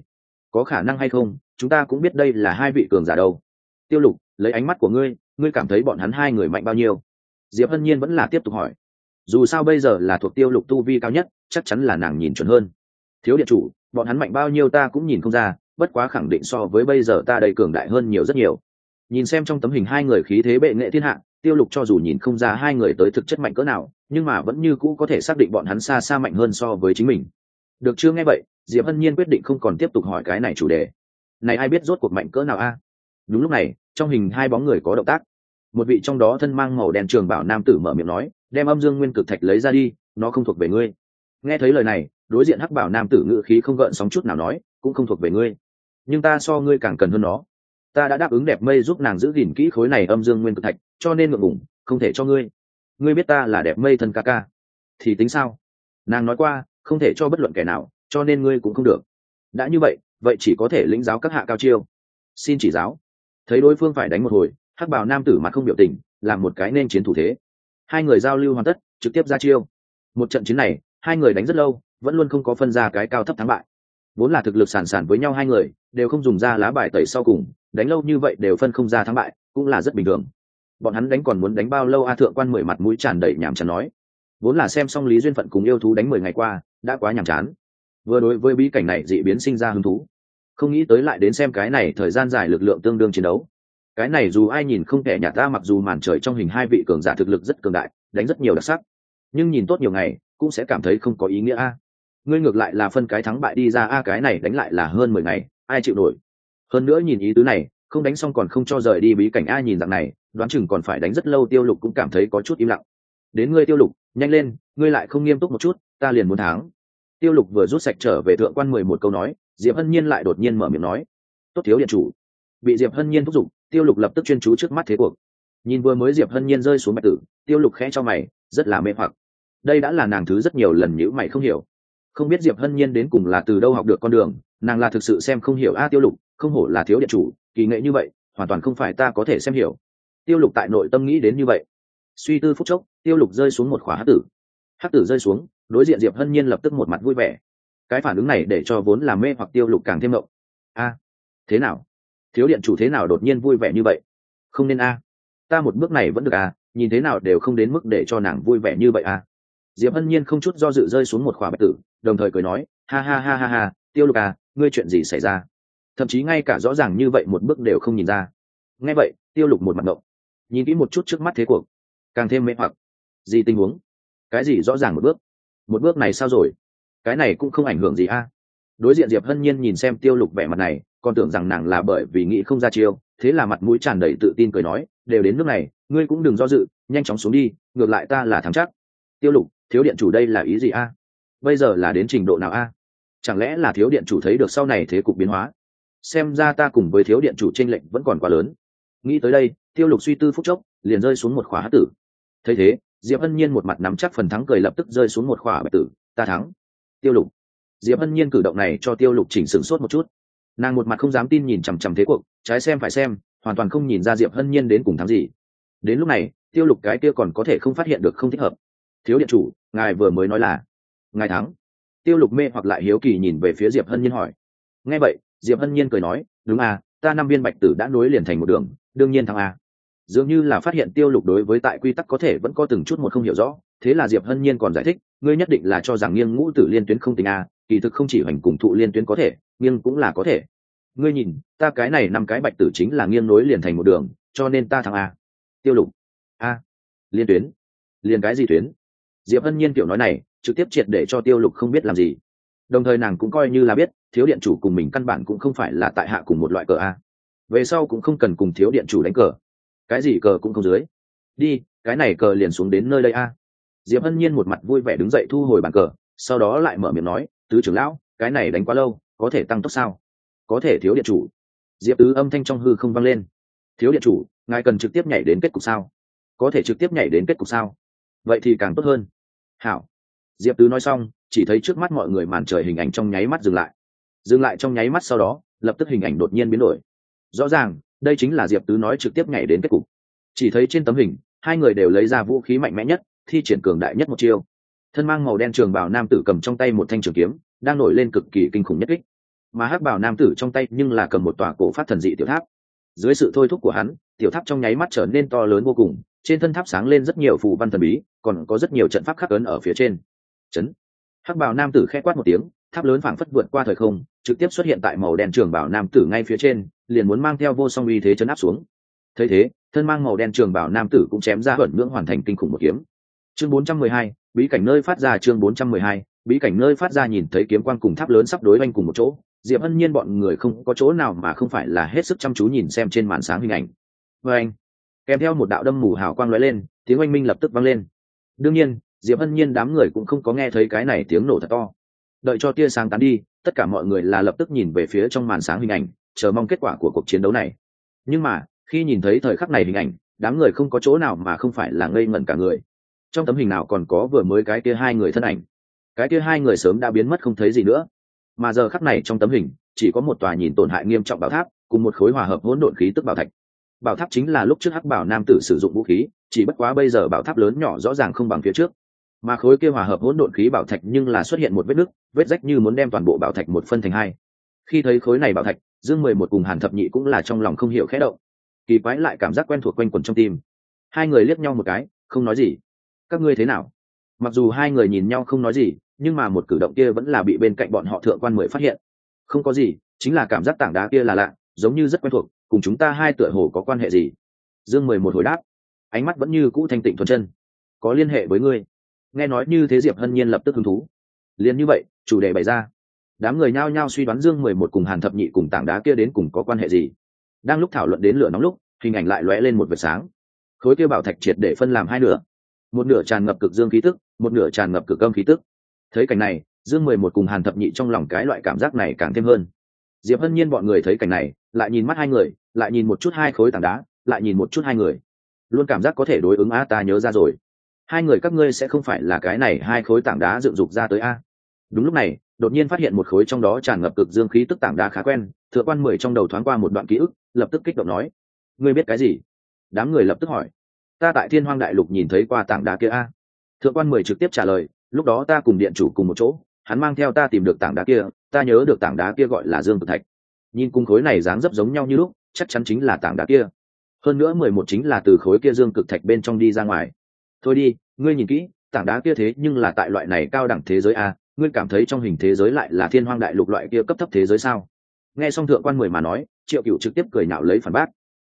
có khả năng hay không, chúng ta cũng biết đây là hai vị cường giả đâu. Tiêu lục, lấy ánh mắt của ngươi ngươi cảm thấy bọn hắn hai người mạnh bao nhiêu? Diệp hân nhiên vẫn là tiếp tục hỏi. Dù sao bây giờ là thuộc tiêu lục tu vi cao nhất, chắc chắn là nàng nhìn chuẩn hơn. Thiếu điện chủ, bọn hắn mạnh bao nhiêu ta cũng nhìn không ra, bất quá khẳng định so với bây giờ ta đầy cường đại hơn nhiều rất nhiều nhìn xem trong tấm hình hai người khí thế bệ nghệ thiên hạ, tiêu lục cho dù nhìn không ra hai người tới thực chất mạnh cỡ nào, nhưng mà vẫn như cũ có thể xác định bọn hắn xa xa mạnh hơn so với chính mình. Được chưa nghe vậy, diệp hân nhiên quyết định không còn tiếp tục hỏi cái này chủ đề. Này ai biết rốt cuộc mạnh cỡ nào a? Đúng lúc này, trong hình hai bóng người có động tác. Một vị trong đó thân mang màu đen trường bảo nam tử mở miệng nói, đem âm dương nguyên cực thạch lấy ra đi, nó không thuộc về ngươi. Nghe thấy lời này, đối diện hắc bảo nam tử ngự khí không gợn sóng chút nào nói, cũng không thuộc về ngươi. Nhưng ta so ngươi càng cần hơn nó ta đã đáp ứng đẹp mây giúp nàng giữ gìn kỹ khối này âm dương nguyên cực thạch, cho nên ngượng ngủng không thể cho ngươi. Ngươi biết ta là đẹp mây thân ca ca. Thì tính sao? Nàng nói qua, không thể cho bất luận kẻ nào, cho nên ngươi cũng không được. Đã như vậy vậy chỉ có thể lĩnh giáo các hạ cao chiêu. Xin chỉ giáo. Thấy đối phương phải đánh một hồi, hắc bảo nam tử mặt không biểu tình, làm một cái nên chiến thủ thế. Hai người giao lưu hoàn tất, trực tiếp ra chiêu. Một trận chiến này, hai người đánh rất lâu, vẫn luôn không có phân ra cái cao thấp thắng bại vốn là thực lực sản sản với nhau hai người, đều không dùng ra lá bài tẩy sau cùng, đánh lâu như vậy đều phân không ra thắng bại, cũng là rất bình thường. Bọn hắn đánh còn muốn đánh bao lâu a thượng quan mười mặt mũi tràn đầy nhàm chán nói. Vốn là xem xong lý duyên phận cùng yêu thú đánh mười ngày qua, đã quá nhàm chán. Vừa đối với bí cảnh này dị biến sinh ra hứng thú. Không nghĩ tới lại đến xem cái này thời gian dài lực lượng tương đương chiến đấu. Cái này dù ai nhìn không thể nhà ta mặc dù màn trời trong hình hai vị cường giả thực lực rất cường đại, đánh rất nhiều đặc sắc. Nhưng nhìn tốt nhiều ngày, cũng sẽ cảm thấy không có ý nghĩa a ngươi ngược lại là phân cái thắng bại đi ra, a, cái này đánh lại là hơn mười ngày, ai chịu nổi? Hơn nữa nhìn ý tứ này, không đánh xong còn không cho rời đi bí cảnh, a, nhìn dạng này, đoán chừng còn phải đánh rất lâu, tiêu lục cũng cảm thấy có chút im lặng. Đến ngươi, tiêu lục, nhanh lên, ngươi lại không nghiêm túc một chút, ta liền muốn thắng. tiêu lục vừa rút sạch trở về thượng quan mười một câu nói, diệp hân nhiên lại đột nhiên mở miệng nói, tốt thiếu điện chủ. Bị diệp hân nhiên thúc giục, tiêu lục lập tức chuyên chú trước mắt thế cuộc. Nhìn vừa mới diệp hân nhiên rơi xuống bạch tử, tiêu lục khẽ cho mày, rất là mê hoặc. Đây đã là nàng thứ rất nhiều lần nhữ mày không hiểu không biết diệp hân nhiên đến cùng là từ đâu học được con đường, nàng là thực sự xem không hiểu a tiêu lục, không hổ là thiếu điện chủ, kỳ nghệ như vậy, hoàn toàn không phải ta có thể xem hiểu. Tiêu lục tại nội tâm nghĩ đến như vậy. Suy tư phút chốc, tiêu lục rơi xuống một khóa hát tử. Hát tử rơi xuống, đối diện diệp hân nhiên lập tức một mặt vui vẻ. Cái phản ứng này để cho vốn làm mê hoặc tiêu lục càng thêm mộng a, thế nào? Thiếu điện chủ thế nào đột nhiên vui vẻ như vậy? Không nên a. Ta một bước này vẫn được a, nhìn thế nào đều không đến mức để cho nàng vui vẻ như vậy a. Diệp hân nhiên không chút do dự rơi xuống một khóa bạch tử đồng thời cười nói, ha ha ha ha ha, tiêu lục à ngươi chuyện gì xảy ra? Thậm chí ngay cả rõ ràng như vậy một bước đều không nhìn ra. Nghe vậy, tiêu lục một mặt ngộng, nhìn kỹ một chút trước mắt thế cuộc, càng thêm mê hoặc. Gì tình huống? Cái gì rõ ràng một bước? Một bước này sao rồi? Cái này cũng không ảnh hưởng gì a. Đối diện diệp hân nhiên nhìn xem tiêu lục vẻ mặt này, còn tưởng rằng nàng là bởi vì nghĩ không ra chiêu, thế là mặt mũi tràn đầy tự tin cười nói, đều đến nước này, ngươi cũng đừng do dự, nhanh chóng xuống đi, ngược lại ta là thắng chắc. Tiêu lục, thiếu điện chủ đây là ý gì a? Bây giờ là đến trình độ nào a? Chẳng lẽ là thiếu điện chủ thấy được sau này thế cục biến hóa? Xem ra ta cùng với thiếu điện chủ tranh lệnh vẫn còn quá lớn. Nghĩ tới đây, tiêu lục suy tư phúc chốc, liền rơi xuống một khóa hát tử. Thấy thế, diệp hân nhiên một mặt nắm chắc phần thắng cười lập tức rơi xuống một khóa bạch tử. Ta thắng. Tiêu lục. Diệp hân nhiên cử động này cho tiêu lục chỉnh sửng sốt một chút. Nàng một mặt không dám tin nhìn chằm chằm thế cuộc, trái xem phải xem, hoàn toàn không nhìn ra diệp hân nhiên đến cùng thắng gì. Đến lúc này, tiêu lục cái kia còn có thể không phát hiện được không thích hợp. Thiếu điện chủ, ngài vừa mới nói là ngài thắng. Tiêu lục mê hoặc lại hiếu kỳ nhìn về phía diệp hân nhiên hỏi. Nghe vậy diệp hân nhiên cười nói đúng à ta năm viên bạch tử đã nối liền thành một đường đương nhiên thắng à. dường như là phát hiện tiêu lục đối với tại quy tắc có thể vẫn có từng chút một không hiểu rõ thế là diệp hân nhiên còn giải thích ngươi nhất định là cho rằng nghiêng ngũ tử liên tuyến không tính à, kỳ thực không chỉ hoành cùng thụ liên tuyến có thể nghiêng cũng là có thể. Ngươi nhìn ta cái này năm cái bạch tử chính là nghiêng nối liền thành một đường cho nên ta thắng a tiêu lục. A liên tuyến? Liên cái gì tuyến? Diệp hân nhiên kiểu nói này trực tiếp triệt để cho tiêu lục không biết làm gì. Đồng thời nàng cũng coi như là biết, thiếu điện chủ cùng mình căn bản cũng không phải là tại hạ cùng một loại cờ a. Về sau cũng không cần cùng thiếu điện chủ đánh cờ. Cái gì cờ cũng không dưới. Đi, cái này cờ liền xuống đến nơi đây a. Diệp hân nhiên một mặt vui vẻ đứng dậy thu hồi bàn cờ, sau đó lại mở miệng nói, tứ trưởng lão, cái này đánh quá lâu, có thể tăng tốc sao? Có thể, thiếu điện chủ. Diệp tứ âm thanh trong hư không vang lên. Thiếu điện chủ, ngài cần trực tiếp nhảy đến kết cục sao? Có thể trực tiếp nhảy đến kết cục sao? Vậy thì càng tốt hơn. Hảo diệp tứ nói xong, chỉ thấy trước mắt mọi người màn trời hình ảnh trong nháy mắt dừng lại. Dừng lại trong nháy mắt sau đó, lập tức hình ảnh đột nhiên biến đổi. Rõ ràng, đây chính là diệp tứ nói trực tiếp nhảy đến kết cục. Chỉ thấy trên tấm hình, hai người đều lấy ra vũ khí mạnh mẽ nhất, thi triển cường đại nhất một chiêu. Thân mang màu đen trường bảo nam tử cầm trong tay một thanh trường kiếm, đang nổi lên cực kỳ kinh khủng nhất kích. Mà hắc bảo nam tử trong tay nhưng là cầm một tòa cổ phát thần dị tiểu tháp. Dưới sự thôi thúc của hắn, tiểu tháp trong nháy mắt trở nên to lớn vô cùng, trên thân tháp sáng lên rất nhiều phù văn thần bí, còn có rất nhiều trận pháp khắc ấn ở phía trên chấn. Hắc bảo nam tử khẽ quát một tiếng tháp lớn phảng phất vượt qua thời không trực tiếp xuất hiện tại màu đen trường bảo nam tử ngay phía trên liền muốn mang theo vô song uy thế chấn áp xuống. Thấy thế thân mang màu đen trường bảo nam tử cũng chém ra vẩn ngưỡng hoàn thành kinh khủng một kiếm. Chương 412, bí cảnh nơi phát ra chương 412, bí cảnh nơi phát ra nhìn thấy kiếm quang cùng tháp lớn sắp đối oanh cùng một chỗ diệp hân nhiên bọn người không có chỗ nào mà không phải là hết sức chăm chú nhìn xem trên màn sáng hình ảnh. Vê anh kèm theo một đạo đâm mù hào quang lóe lên tiếng oanh minh lập tức vang lên. Đương nhiên diệp hân nhiên đám người cũng không có nghe thấy cái này tiếng nổ thật to. Đợi cho tia sáng tán đi, tất cả mọi người là lập tức nhìn về phía trong màn sáng hình ảnh, chờ mong kết quả của cuộc chiến đấu này. Nhưng mà, khi nhìn thấy thời khắc này hình ảnh, đám người không có chỗ nào mà không phải là ngây ngẩn cả người. Trong tấm hình nào còn có vừa mới cái kia hai người thân ảnh? Cái kia hai người sớm đã biến mất không thấy gì nữa. Mà giờ khắc này trong tấm hình, chỉ có một tòa nhìn tổn hại nghiêm trọng bảo tháp, cùng một khối hòa hợp hỗn độn khí tức bảo thạch. Bảo tháp chính là lúc trước hắc bảo nam tử sử dụng vũ khí, chỉ bất quá bây giờ bảo tháp lớn nhỏ rõ ràng không bằng phía trước mà khối kia hòa hợp hỗn độn khí bảo thạch nhưng là xuất hiện một vết nứt, vết rách như muốn đem toàn bộ bảo thạch một phân thành hai. Khi thấy khối này bảo thạch, dương mười một cùng hàn thập nhị cũng là trong lòng không hiểu khẽ động. Kỳ quái lại cảm giác quen thuộc quanh quẩn trong tim. Hai người liếc nhau một cái, không nói gì. Các ngươi thế nào? Mặc dù hai người nhìn nhau không nói gì, nhưng mà một cử động kia vẫn là bị bên cạnh bọn họ thượng quan mười phát hiện. Không có gì, chính là cảm giác tảng đá kia là lạ, giống như rất quen thuộc, cùng chúng ta hai tựa hồ có quan hệ gì? Dương mười một hồi đáp. Ánh mắt vẫn như cũ thanh tịnh thuần chân. Có liên hệ với ngươi nghe nói như thế diệp hân nhiên lập tức hứng thú. Liền như vậy, chủ đề bày ra. Đám người nhao nhao suy đoán dương mười một cùng hàn thập nhị cùng tảng đá kia đến cùng có quan hệ gì. Đang lúc thảo luận đến lửa nóng lúc, hình ảnh lại lóe lên một vệt sáng. Khối kia bảo thạch triệt để phân làm hai nửa. Một nửa tràn ngập cực dương khí tức, một nửa tràn ngập cực âm khí tức. Thấy cảnh này, dương mười một cùng hàn thập nhị trong lòng cái loại cảm giác này càng thêm hơn. Diệp hân nhiên bọn người thấy cảnh này, lại nhìn mắt hai người, lại nhìn một chút hai khối tảng đá, lại nhìn một chút hai người. Luôn cảm giác có thể đối ứng a ta nhớ ra rồi hai người các ngươi sẽ không phải là cái này hai khối tảng đá dựng dục ra tới a. Đúng lúc này, đột nhiên phát hiện một khối trong đó tràn ngập cực dương khí tức tảng đá khá quen, thượng quan mười trong đầu thoáng qua một đoạn ký ức, lập tức kích động nói, ngươi biết cái gì? Đám người lập tức hỏi, ta tại thiên hoang đại lục nhìn thấy qua tảng đá kia a. Thượng quan mười trực tiếp trả lời, lúc đó ta cùng điện chủ cùng một chỗ, hắn mang theo ta tìm được tảng đá kia, ta nhớ được tảng đá kia gọi là dương cực thạch. Nhìn cung khối này dáng dấp giống nhau như lúc, chắc chắn chính là tảng đá kia. Hơn nữa mười một chính là từ khối kia dương cực thạch bên trong đi ra ngoài thôi đi, ngươi nhìn kỹ, tảng đá kia thế nhưng là tại loại này cao đẳng thế giới a, ngươi cảm thấy trong hình thế giới lại là thiên hoang đại lục loại kia cấp thấp thế giới sao? Nghe xong thượng quan mười mà nói, triệu cựu trực tiếp cười nạo lấy phản bác.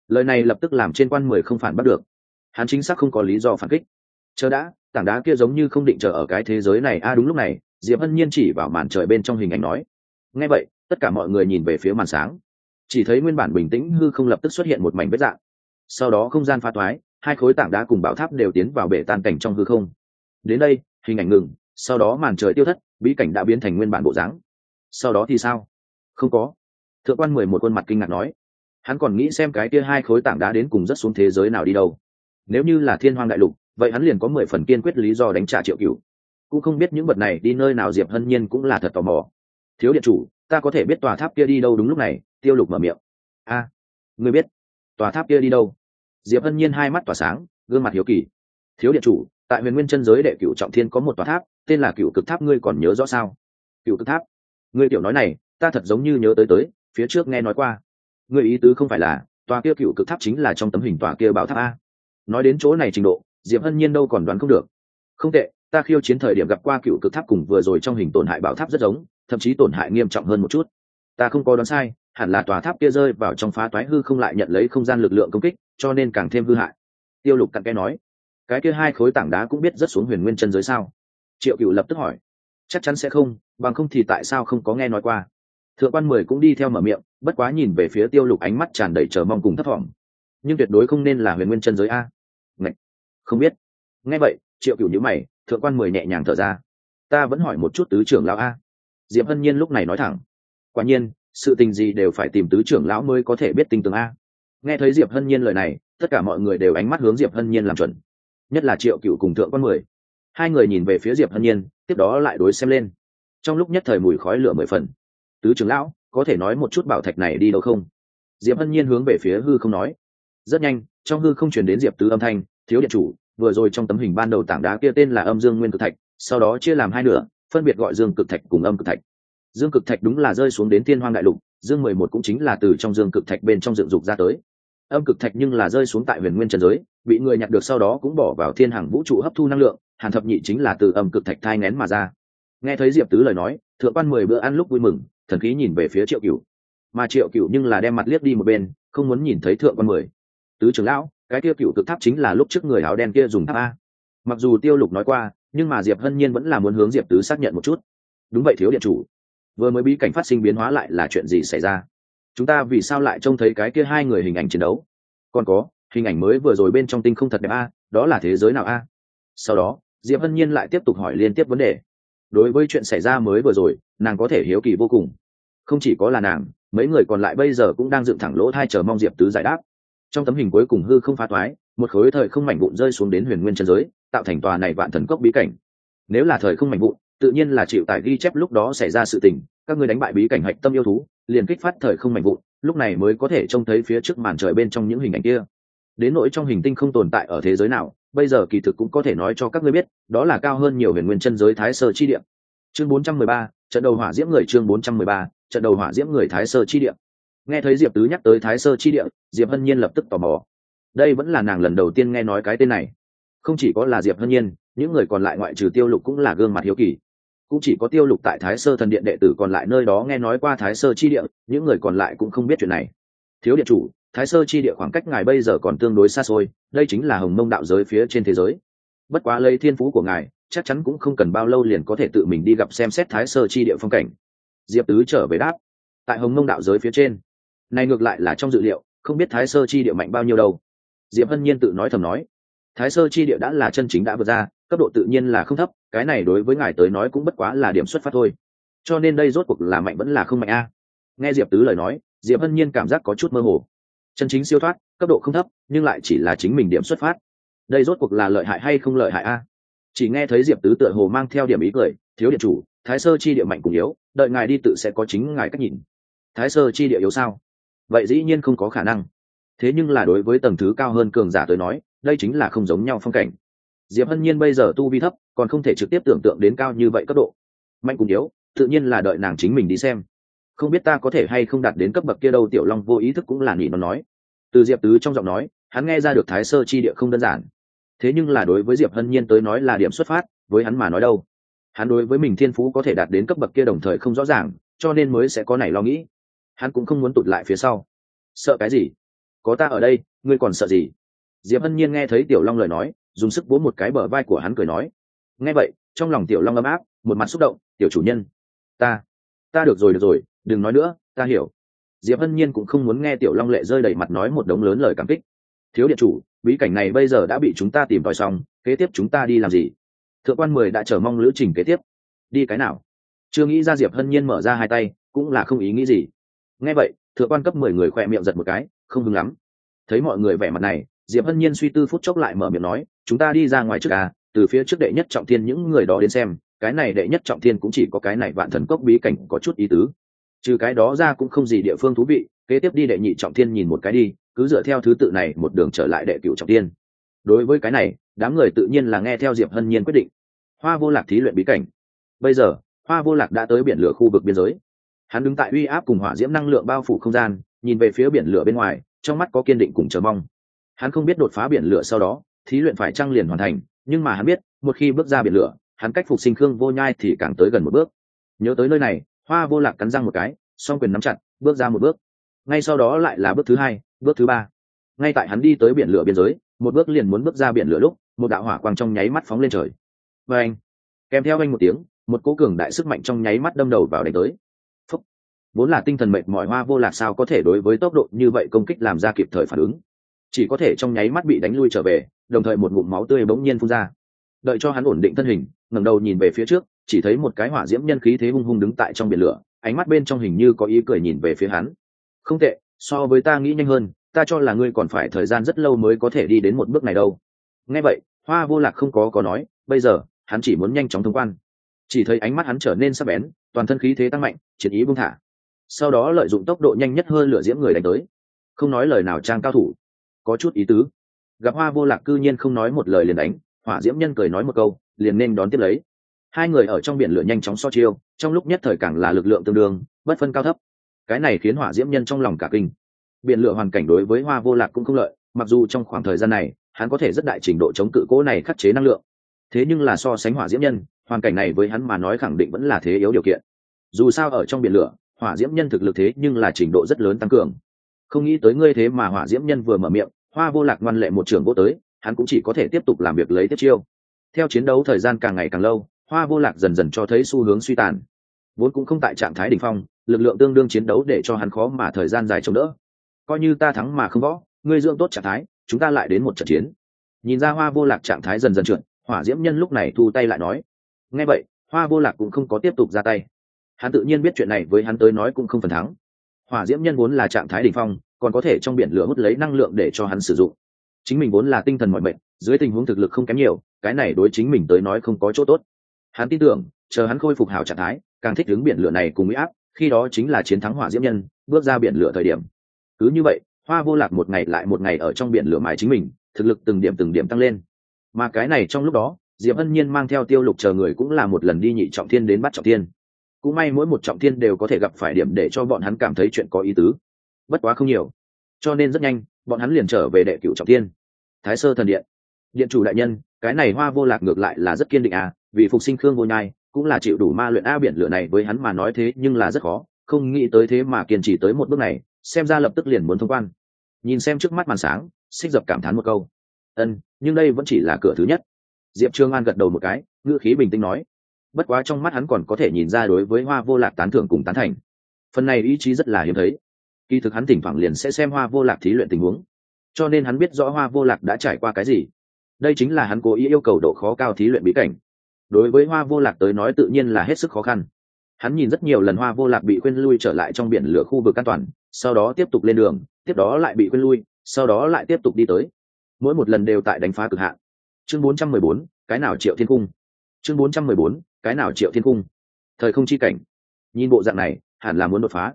Lời này lập tức làm trên quan mười không phản bắt được. Hắn chính xác không có lý do phản kích. Chờ đã, tảng đá kia giống như không định chờ ở cái thế giới này a, đúng lúc này, diệp hân nhiên chỉ vào màn trời bên trong hình ảnh nói. Nghe vậy, tất cả mọi người nhìn về phía màn sáng. Chỉ thấy nguyên bản bình tĩnh hư không lập tức xuất hiện một mảnh vết dạng. Sau đó không gian pha thoái hai khối tảng đá cùng bảo tháp đều tiến vào bể tan cảnh trong hư không. Đến đây hình ảnh ngừng sau đó màn trời tiêu thất bí cảnh đã biến thành nguyên bản bộ dáng. Sau đó thì sao? Không có. Thượng quan mười một khuôn mặt kinh ngạc nói. Hắn còn nghĩ xem cái kia hai khối tảng đá đến cùng rất xuống thế giới nào đi đâu. Nếu như là thiên hoang đại lục vậy hắn liền có mười phần kiên quyết lý do đánh trả triệu cửu. Cũng không biết những vật này đi nơi nào diệp hân nhiên cũng là thật tò mò. Thiếu điện chủ ta có thể biết tòa tháp kia đi đâu đúng lúc này tiêu lục mở miệng. A à, người biết tòa tháp kia đi đâu? Diệp hân nhiên hai mắt tỏa sáng, gương mặt hiếu kỳ. Thiếu điện chủ, tại huyền nguyên chân giới đệ cựu trọng thiên có một tòa tháp, tên là cựu cực tháp ngươi còn nhớ rõ sao? Cựu cực tháp? Ngươi tiểu nói này, ta thật giống như nhớ tới tới, phía trước nghe nói qua. Ngươi ý tứ không phải là, tòa kia cựu cực tháp chính là trong tấm hình tòa kia bảo tháp a? Nói đến chỗ này trình độ, diệp hân nhiên đâu còn đoán không được. Không tệ, ta khiêu chiến thời điểm gặp qua cựu cực tháp cùng vừa rồi trong hình tổn hại bảo tháp rất giống, thậm chí tổn hại nghiêm trọng hơn một chút. Ta không có đoán sai hẳn là tòa tháp kia rơi vào trong phá toái hư không lại nhận lấy không gian lực lượng công kích, cho nên càng thêm hư hại. Tiêu lục cặn kẽ nói, cái kia hai khối tảng đá cũng biết rất xuống huyền nguyên chân giới sao? Triệu cựu lập tức hỏi, chắc chắn sẽ không, bằng không thì tại sao không có nghe nói qua? Thượng quan mười cũng đi theo mở miệng, bất quá nhìn về phía tiêu lục ánh mắt tràn đầy chờ mong cùng thất vọng. Nhưng tuyệt đối không nên là huyền nguyên chân giới a. Ngạch! không biết. Nghe vậy, triệu cựu nhữ mày, thượng quan mười nhẹ nhàng thở ra. Ta vẫn hỏi một chút tứ trưởng lão a. Diệp hân nhiên lúc này nói thẳng. Quả nhiên sự tình gì đều phải tìm tứ trưởng lão mới có thể biết tinh tường a. Nghe thấy diệp hân nhiên lời này, tất cả mọi người đều ánh mắt hướng diệp hân nhiên làm chuẩn. Nhất là triệu cựu cùng thượng quan mười. Hai người nhìn về phía diệp hân nhiên, tiếp đó lại đối xem lên. Trong lúc nhất thời mùi khói lửa mười phần. Tứ trưởng lão, có thể nói một chút bảo thạch này đi đâu không? Diệp hân nhiên hướng về phía hư không nói. Rất nhanh, trong hư không chuyển đến diệp tứ âm thanh, thiếu điện chủ, vừa rồi trong tấm hình ban đầu tảng đá kia tên là âm dương nguyên cực thạch, sau đó chia làm hai nửa, phân biệt gọi dương cực thạch cùng âm cực thạch dương cực thạch đúng là rơi xuống đến thiên hoang đại lục, dương mười một cũng chính là từ trong dương cực thạch bên trong dựng dục ra tới. Âm cực thạch nhưng là rơi xuống tại huyền nguyên trần giới, bị người nhặt được sau đó cũng bỏ vào thiên hàng vũ trụ hấp thu năng lượng, hàn thập nhị chính là từ âm cực thạch thai ngén mà ra. Nghe thấy diệp tứ lời nói, thượng quan mười bữa ăn lúc vui mừng, thần khí nhìn về phía triệu cửu. Mà triệu cửu nhưng là đem mặt liếc đi một bên, không muốn nhìn thấy thượng quan mười. Tứ trưởng lão, cái kia cửu cực tháp chính là lúc trước người áo đen kia dùng tháp a. Mặc dù tiêu lục nói qua, nhưng mà diệp hân nhiên vẫn là muốn hướng diệp tứ xác nhận một chút. Đúng vậy, thiếu điện chủ vừa mới bí cảnh phát sinh biến hóa lại là chuyện gì xảy ra? Chúng ta vì sao lại trông thấy cái kia hai người hình ảnh chiến đấu? Còn có, hình ảnh mới vừa rồi bên trong tinh không thật đẹp a, đó là thế giới nào a? Sau đó, diệp hân nhiên lại tiếp tục hỏi liên tiếp vấn đề. Đối với chuyện xảy ra mới vừa rồi, nàng có thể hiếu kỳ vô cùng. Không chỉ có là nàng, mấy người còn lại bây giờ cũng đang dựng thẳng lỗ thai chờ mong diệp tứ giải đáp. Trong tấm hình cuối cùng hư không phá toái một khối thời không mảnh vụn rơi xuống đến huyền nguyên chân giới, tạo thành tòa này vạn thần cốc bí cảnh. Nếu là thời không mảnh vụn tự nhiên là chịu tại ghi chép lúc đó xảy ra sự tình các người đánh bại bí cảnh hạch tâm yêu thú liền kích phát thời không mạnh vụn lúc này mới có thể trông thấy phía trước màn trời bên trong những hình ảnh kia. Đến nỗi trong hình tinh không tồn tại ở thế giới nào bây giờ kỳ thực cũng có thể nói cho các ngươi biết đó là cao hơn nhiều huyền nguyên chân giới thái sơ chi địa. Chương 413, trận đầu hỏa diễm người chương 413, trận đầu hỏa diễm người thái sơ chi địa. Nghe thấy diệp tứ nhắc tới thái sơ chi địa diệp hân nhiên lập tức tò mò. Đây vẫn là nàng lần đầu tiên nghe nói cái tên này. Không chỉ có là diệp hân nhiên những người còn lại ngoại trừ tiêu lục cũng là gương mặt hiếu kỳ cũng chỉ có tiêu lục tại thái sơ thần điện đệ tử còn lại nơi đó nghe nói qua thái sơ chi địa, những người còn lại cũng không biết chuyện này. Thiếu điện chủ, thái sơ chi địa khoảng cách ngài bây giờ còn tương đối xa xôi, đây chính là hồng mông đạo giới phía trên thế giới. Bất quá lấy thiên phú của ngài, chắc chắn cũng không cần bao lâu liền có thể tự mình đi gặp xem xét thái sơ chi địa phong cảnh. Diệp tứ trở về đáp. Tại hồng mông đạo giới phía trên. Này ngược lại là trong dự liệu, không biết thái sơ chi địa mạnh bao nhiêu đâu. Diệp hân nhiên tự nói thầm nói. Thái sơ chi địa đã là chân chính đã vượt ra cấp độ tự nhiên là không thấp, cái này đối với ngài tới nói cũng bất quá là điểm xuất phát thôi. Cho nên đây rốt cuộc là mạnh vẫn là không mạnh a? Nghe diệp tứ lời nói, diệp hân nhiên cảm giác có chút mơ hồ. Chân chính siêu thoát, cấp độ không thấp, nhưng lại chỉ là chính mình điểm xuất phát. Đây rốt cuộc là lợi hại hay không lợi hại a? Chỉ nghe thấy diệp tứ tựa hồ mang theo điểm ý cười, thiếu điện chủ, thái sơ chi địa mạnh cùng yếu, đợi ngài đi tự sẽ có chính ngài cách nhìn. Thái sơ chi địa yếu sao? Vậy dĩ nhiên không có khả năng. Thế nhưng là đối với tầng thứ cao hơn cường giả tới nói, đây chính là không giống nhau phong cảnh diệp hân nhiên bây giờ tu vi thấp, còn không thể trực tiếp tưởng tượng đến cao như vậy cấp độ. Mạnh cùng yếu, tự nhiên là đợi nàng chính mình đi xem. Không biết ta có thể hay không đạt đến cấp bậc kia đâu, tiểu long vô ý thức cũng là nỉ nó nói. Từ diệp tứ trong giọng nói, hắn nghe ra được thái sơ chi địa không đơn giản. Thế nhưng là đối với diệp hân nhiên tới nói là điểm xuất phát, với hắn mà nói đâu. Hắn đối với mình thiên phú có thể đạt đến cấp bậc kia đồng thời không rõ ràng, cho nên mới sẽ có này lo nghĩ. Hắn cũng không muốn tụt lại phía sau. Sợ cái gì? Có ta ở đây, ngươi còn sợ gì? Diệp hân nhiên nghe thấy tiểu long lời nói dùng sức vỗ một cái bờ vai của hắn cười nói. Nghe vậy, trong lòng tiểu long ấm áp, một mặt xúc động, tiểu chủ nhân, ta ta được rồi được rồi, đừng nói nữa, ta hiểu. Diệp hân nhiên cũng không muốn nghe tiểu long lệ rơi đầy mặt nói một đống lớn lời cảm kích. Thiếu điện chủ, bí cảnh này bây giờ đã bị chúng ta tìm tòi xong, kế tiếp chúng ta đi làm gì? Thượng quan mười đã chờ mong lữ trình kế tiếp. Đi cái nào? Chưa nghĩ ra diệp hân nhiên mở ra hai tay, cũng là không ý nghĩ gì. Nghe vậy, thượng quan cấp mười người khỏe miệng giật một cái, không hứng lắm. Thấy mọi người vẻ mặt này, diệp hân nhiên suy tư phút chốc lại mở miệng nói chúng ta đi ra ngoài trước à từ phía trước đệ nhất trọng thiên những người đó đến xem, cái này đệ nhất trọng thiên cũng chỉ có cái này vạn thần cốc bí cảnh có chút ý tứ. Trừ cái đó ra cũng không gì địa phương thú vị, kế tiếp đi đệ nhị trọng thiên nhìn một cái đi, cứ dựa theo thứ tự này một đường trở lại đệ cựu trọng thiên. Đối với cái này, đám người tự nhiên là nghe theo diệp hân nhiên quyết định. Hoa vô lạc thí luyện bí cảnh. Bây giờ, hoa vô lạc đã tới biển lửa khu vực biên giới. Hắn đứng tại uy áp cùng hỏa diễm năng lượng bao phủ không gian, nhìn về phía biển lửa bên ngoài, trong mắt có kiên định cùng chờ mong. Hắn không biết đột phá biển lửa sau đó thí luyện phải trăng liền hoàn thành, nhưng mà hắn biết, một khi bước ra biển lửa, hắn cách phục sinh khương vô nhai thì càng tới gần một bước. Nhớ tới nơi này, hoa vô lạc cắn răng một cái, song quyền nắm chặt, bước ra một bước. Ngay sau đó lại là bước thứ hai, bước thứ ba. Ngay tại hắn đi tới biển lửa biên giới, một bước liền muốn bước ra biển lửa lúc, một đạo hỏa quang trong nháy mắt phóng lên trời. Và anh, kèm theo anh một tiếng, một cố cường đại sức mạnh trong nháy mắt đâm đầu vào đánh tới. Phúc. vốn là tinh thần mệt mỏi hoa vô lạc sao có thể đối với tốc độ như vậy công kích làm ra kịp thời phản ứng? Chỉ có thể trong nháy mắt bị đánh lui trở về, đồng thời một ngụm máu tươi bỗng nhiên phun ra. Đợi cho hắn ổn định thân hình, ngẩng đầu nhìn về phía trước, chỉ thấy một cái hỏa diễm nhân khí thế hung hung đứng tại trong biển lửa, ánh mắt bên trong hình như có ý cười nhìn về phía hắn. Không tệ, so với ta nghĩ nhanh hơn, ta cho là ngươi còn phải thời gian rất lâu mới có thể đi đến một bước này đâu. Nghe vậy, hoa vô lạc không có có nói, bây giờ, hắn chỉ muốn nhanh chóng thông quan. Chỉ thấy ánh mắt hắn trở nên sắc bén, toàn thân khí thế tăng mạnh, chiến ý buông thả. Sau đó lợi dụng tốc độ nhanh nhất hơn lửa diễm người đánh tới. Không nói lời nào trang cao thủ có chút ý tứ. Gặp hoa vô lạc cư nhiên không nói một lời liền đánh, hỏa diễm nhân cười nói một câu, liền nên đón tiếp lấy. Hai người ở trong biển lửa nhanh chóng so chiêu, trong lúc nhất thời càng là lực lượng tương đương, bất phân cao thấp. Cái này khiến hỏa diễm nhân trong lòng cả kinh. Biển lửa hoàn cảnh đối với hoa vô lạc cũng không lợi, mặc dù trong khoảng thời gian này, hắn có thể rất đại trình độ chống cự cố này khắc chế năng lượng. Thế nhưng là so sánh hỏa diễm nhân, hoàn cảnh này với hắn mà nói khẳng định vẫn là thế yếu điều kiện. Dù sao ở trong biển lửa, hỏa diễm nhân thực lực thế nhưng là trình độ rất lớn tăng cường không nghĩ tới ngươi thế mà hỏa diễm nhân vừa mở miệng, hoa vô lạc ngoan lệ một trường vô tới, hắn cũng chỉ có thể tiếp tục làm việc lấy tiếp chiêu. Theo chiến đấu thời gian càng ngày càng lâu, hoa vô lạc dần dần cho thấy xu hướng suy tàn. Vốn cũng không tại trạng thái đ ỉ n h phong, lực lượng tương đương chiến đấu để cho hắn khó mà thời gian dài chống đỡ. Coi như ta thắng mà không võ, ngươi dưỡng tốt trạng thái, chúng ta lại đến một trận chiến. Nhìn ra hoa vô lạc trạng thái dần dần trượt, hỏa diễm nhân lúc này thu tay lại nói. Ngay vậy, hoa vô lạc cũng không có tiếp tục ra tay. Hắn tự nhiên biết chuyện này với hắn tới nói cũng không phần thắng. Hỏa diễm nhân vốn là trạng thái đ ỉ n h phong còn có thể trong biển lửa hút lấy năng lượng để cho hắn sử dụng. Chính mình vốn là tinh thần mọi mệnh, dưới tình huống thực lực không kém nhiều, cái này đối chính mình tới nói không có chỗ tốt. Hắn tin tưởng, chờ hắn khôi phục hào trạng thái, càng thích đứng biển lửa này cùng mỹ áp, khi đó chính là chiến thắng hỏa diễm nhân, bước ra biển lửa thời điểm. Cứ như vậy, hoa vô lạc một ngày lại một ngày ở trong biển lửa mài chính mình, thực lực từng điểm từng điểm tăng lên. Mà cái này trong lúc đó, diệp ân nhiên mang theo tiêu lục chờ người cũng là một lần đi nhị trọng thiên đến bắt trọng thiên. Cũng may mỗi một trọng thiên đều có thể gặp phải điểm để cho bọn hắn cảm thấy chuyện có ý tứ bất quá không nhiều. Cho nên rất nhanh, bọn hắn liền trở về đệ cựu trọng tiên thái sơ thần điện. Điện chủ đại nhân, cái này hoa vô lạc ngược lại là rất kiên định à vì phục sinh khương vô nhai, cũng là chịu đủ ma luyện a biển lửa này với hắn mà nói thế nhưng là rất khó, không nghĩ tới thế mà kiên trì tới một bước này, xem ra lập tức liền muốn thông quan. Nhìn xem trước mắt màn sáng, xích dập cảm thán một câu. Ân, nhưng đây vẫn chỉ là cửa thứ nhất. Diệp trương an gật đầu một cái, ngữ khí bình tĩnh nói. Bất quá trong mắt hắn còn có thể nhìn ra đối với hoa vô lạc tán thưởng cùng tán thành. Phần này ý chí rất là hiếm thấy kỳ thực hắn thỉnh thoảng liền sẽ xem hoa vô lạc thí luyện tình huống. Cho nên hắn biết rõ hoa vô lạc đã trải qua cái gì. Đây chính là hắn cố ý yêu cầu độ khó cao thí luyện bí cảnh. Đối với hoa vô lạc tới nói tự nhiên là hết sức khó khăn. Hắn nhìn rất nhiều lần hoa vô lạc bị khuyên lui trở lại trong biển lửa khu vực an toàn sau đó tiếp tục lên đường tiếp đó lại bị khuyên lui sau đó lại tiếp tục đi tới. Mỗi một lần đều tại đánh phá cực hạn. Chương 414, cái nào triệu thiên cung? Chương 414, cái nào triệu thiên cung? Thời không chi cảnh. Nhìn bộ dạng này hẳn là muốn đột phá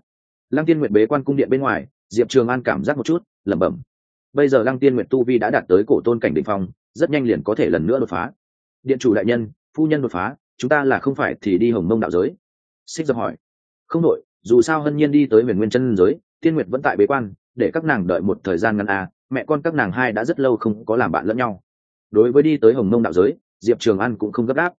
lăng tiên nguyệt bế quan cung điện bên ngoài diệp trường an cảm giác một chút lẩm bẩm. Bây giờ lăng tiên nguyệt tu vi đã đạt tới cổ tôn cảnh đ ỉ n h phong rất nhanh liền có thể lần nữa đột phá. Điện chủ đại nhân phu nhân đột phá chúng ta là không phải thì đi hồng mông đạo giới? Xích dập hỏi. Không đổi, dù sao hân nhiên đi tới huyền nguyên chân giới tiên nguyệt vẫn tại bế quan để các nàng đợi một thời gian ngắn à mẹ con các nàng hai đã rất lâu không có làm bạn lẫn nhau. Đối với đi tới hồng mông đạo giới diệp trường an cũng không gấp gáp.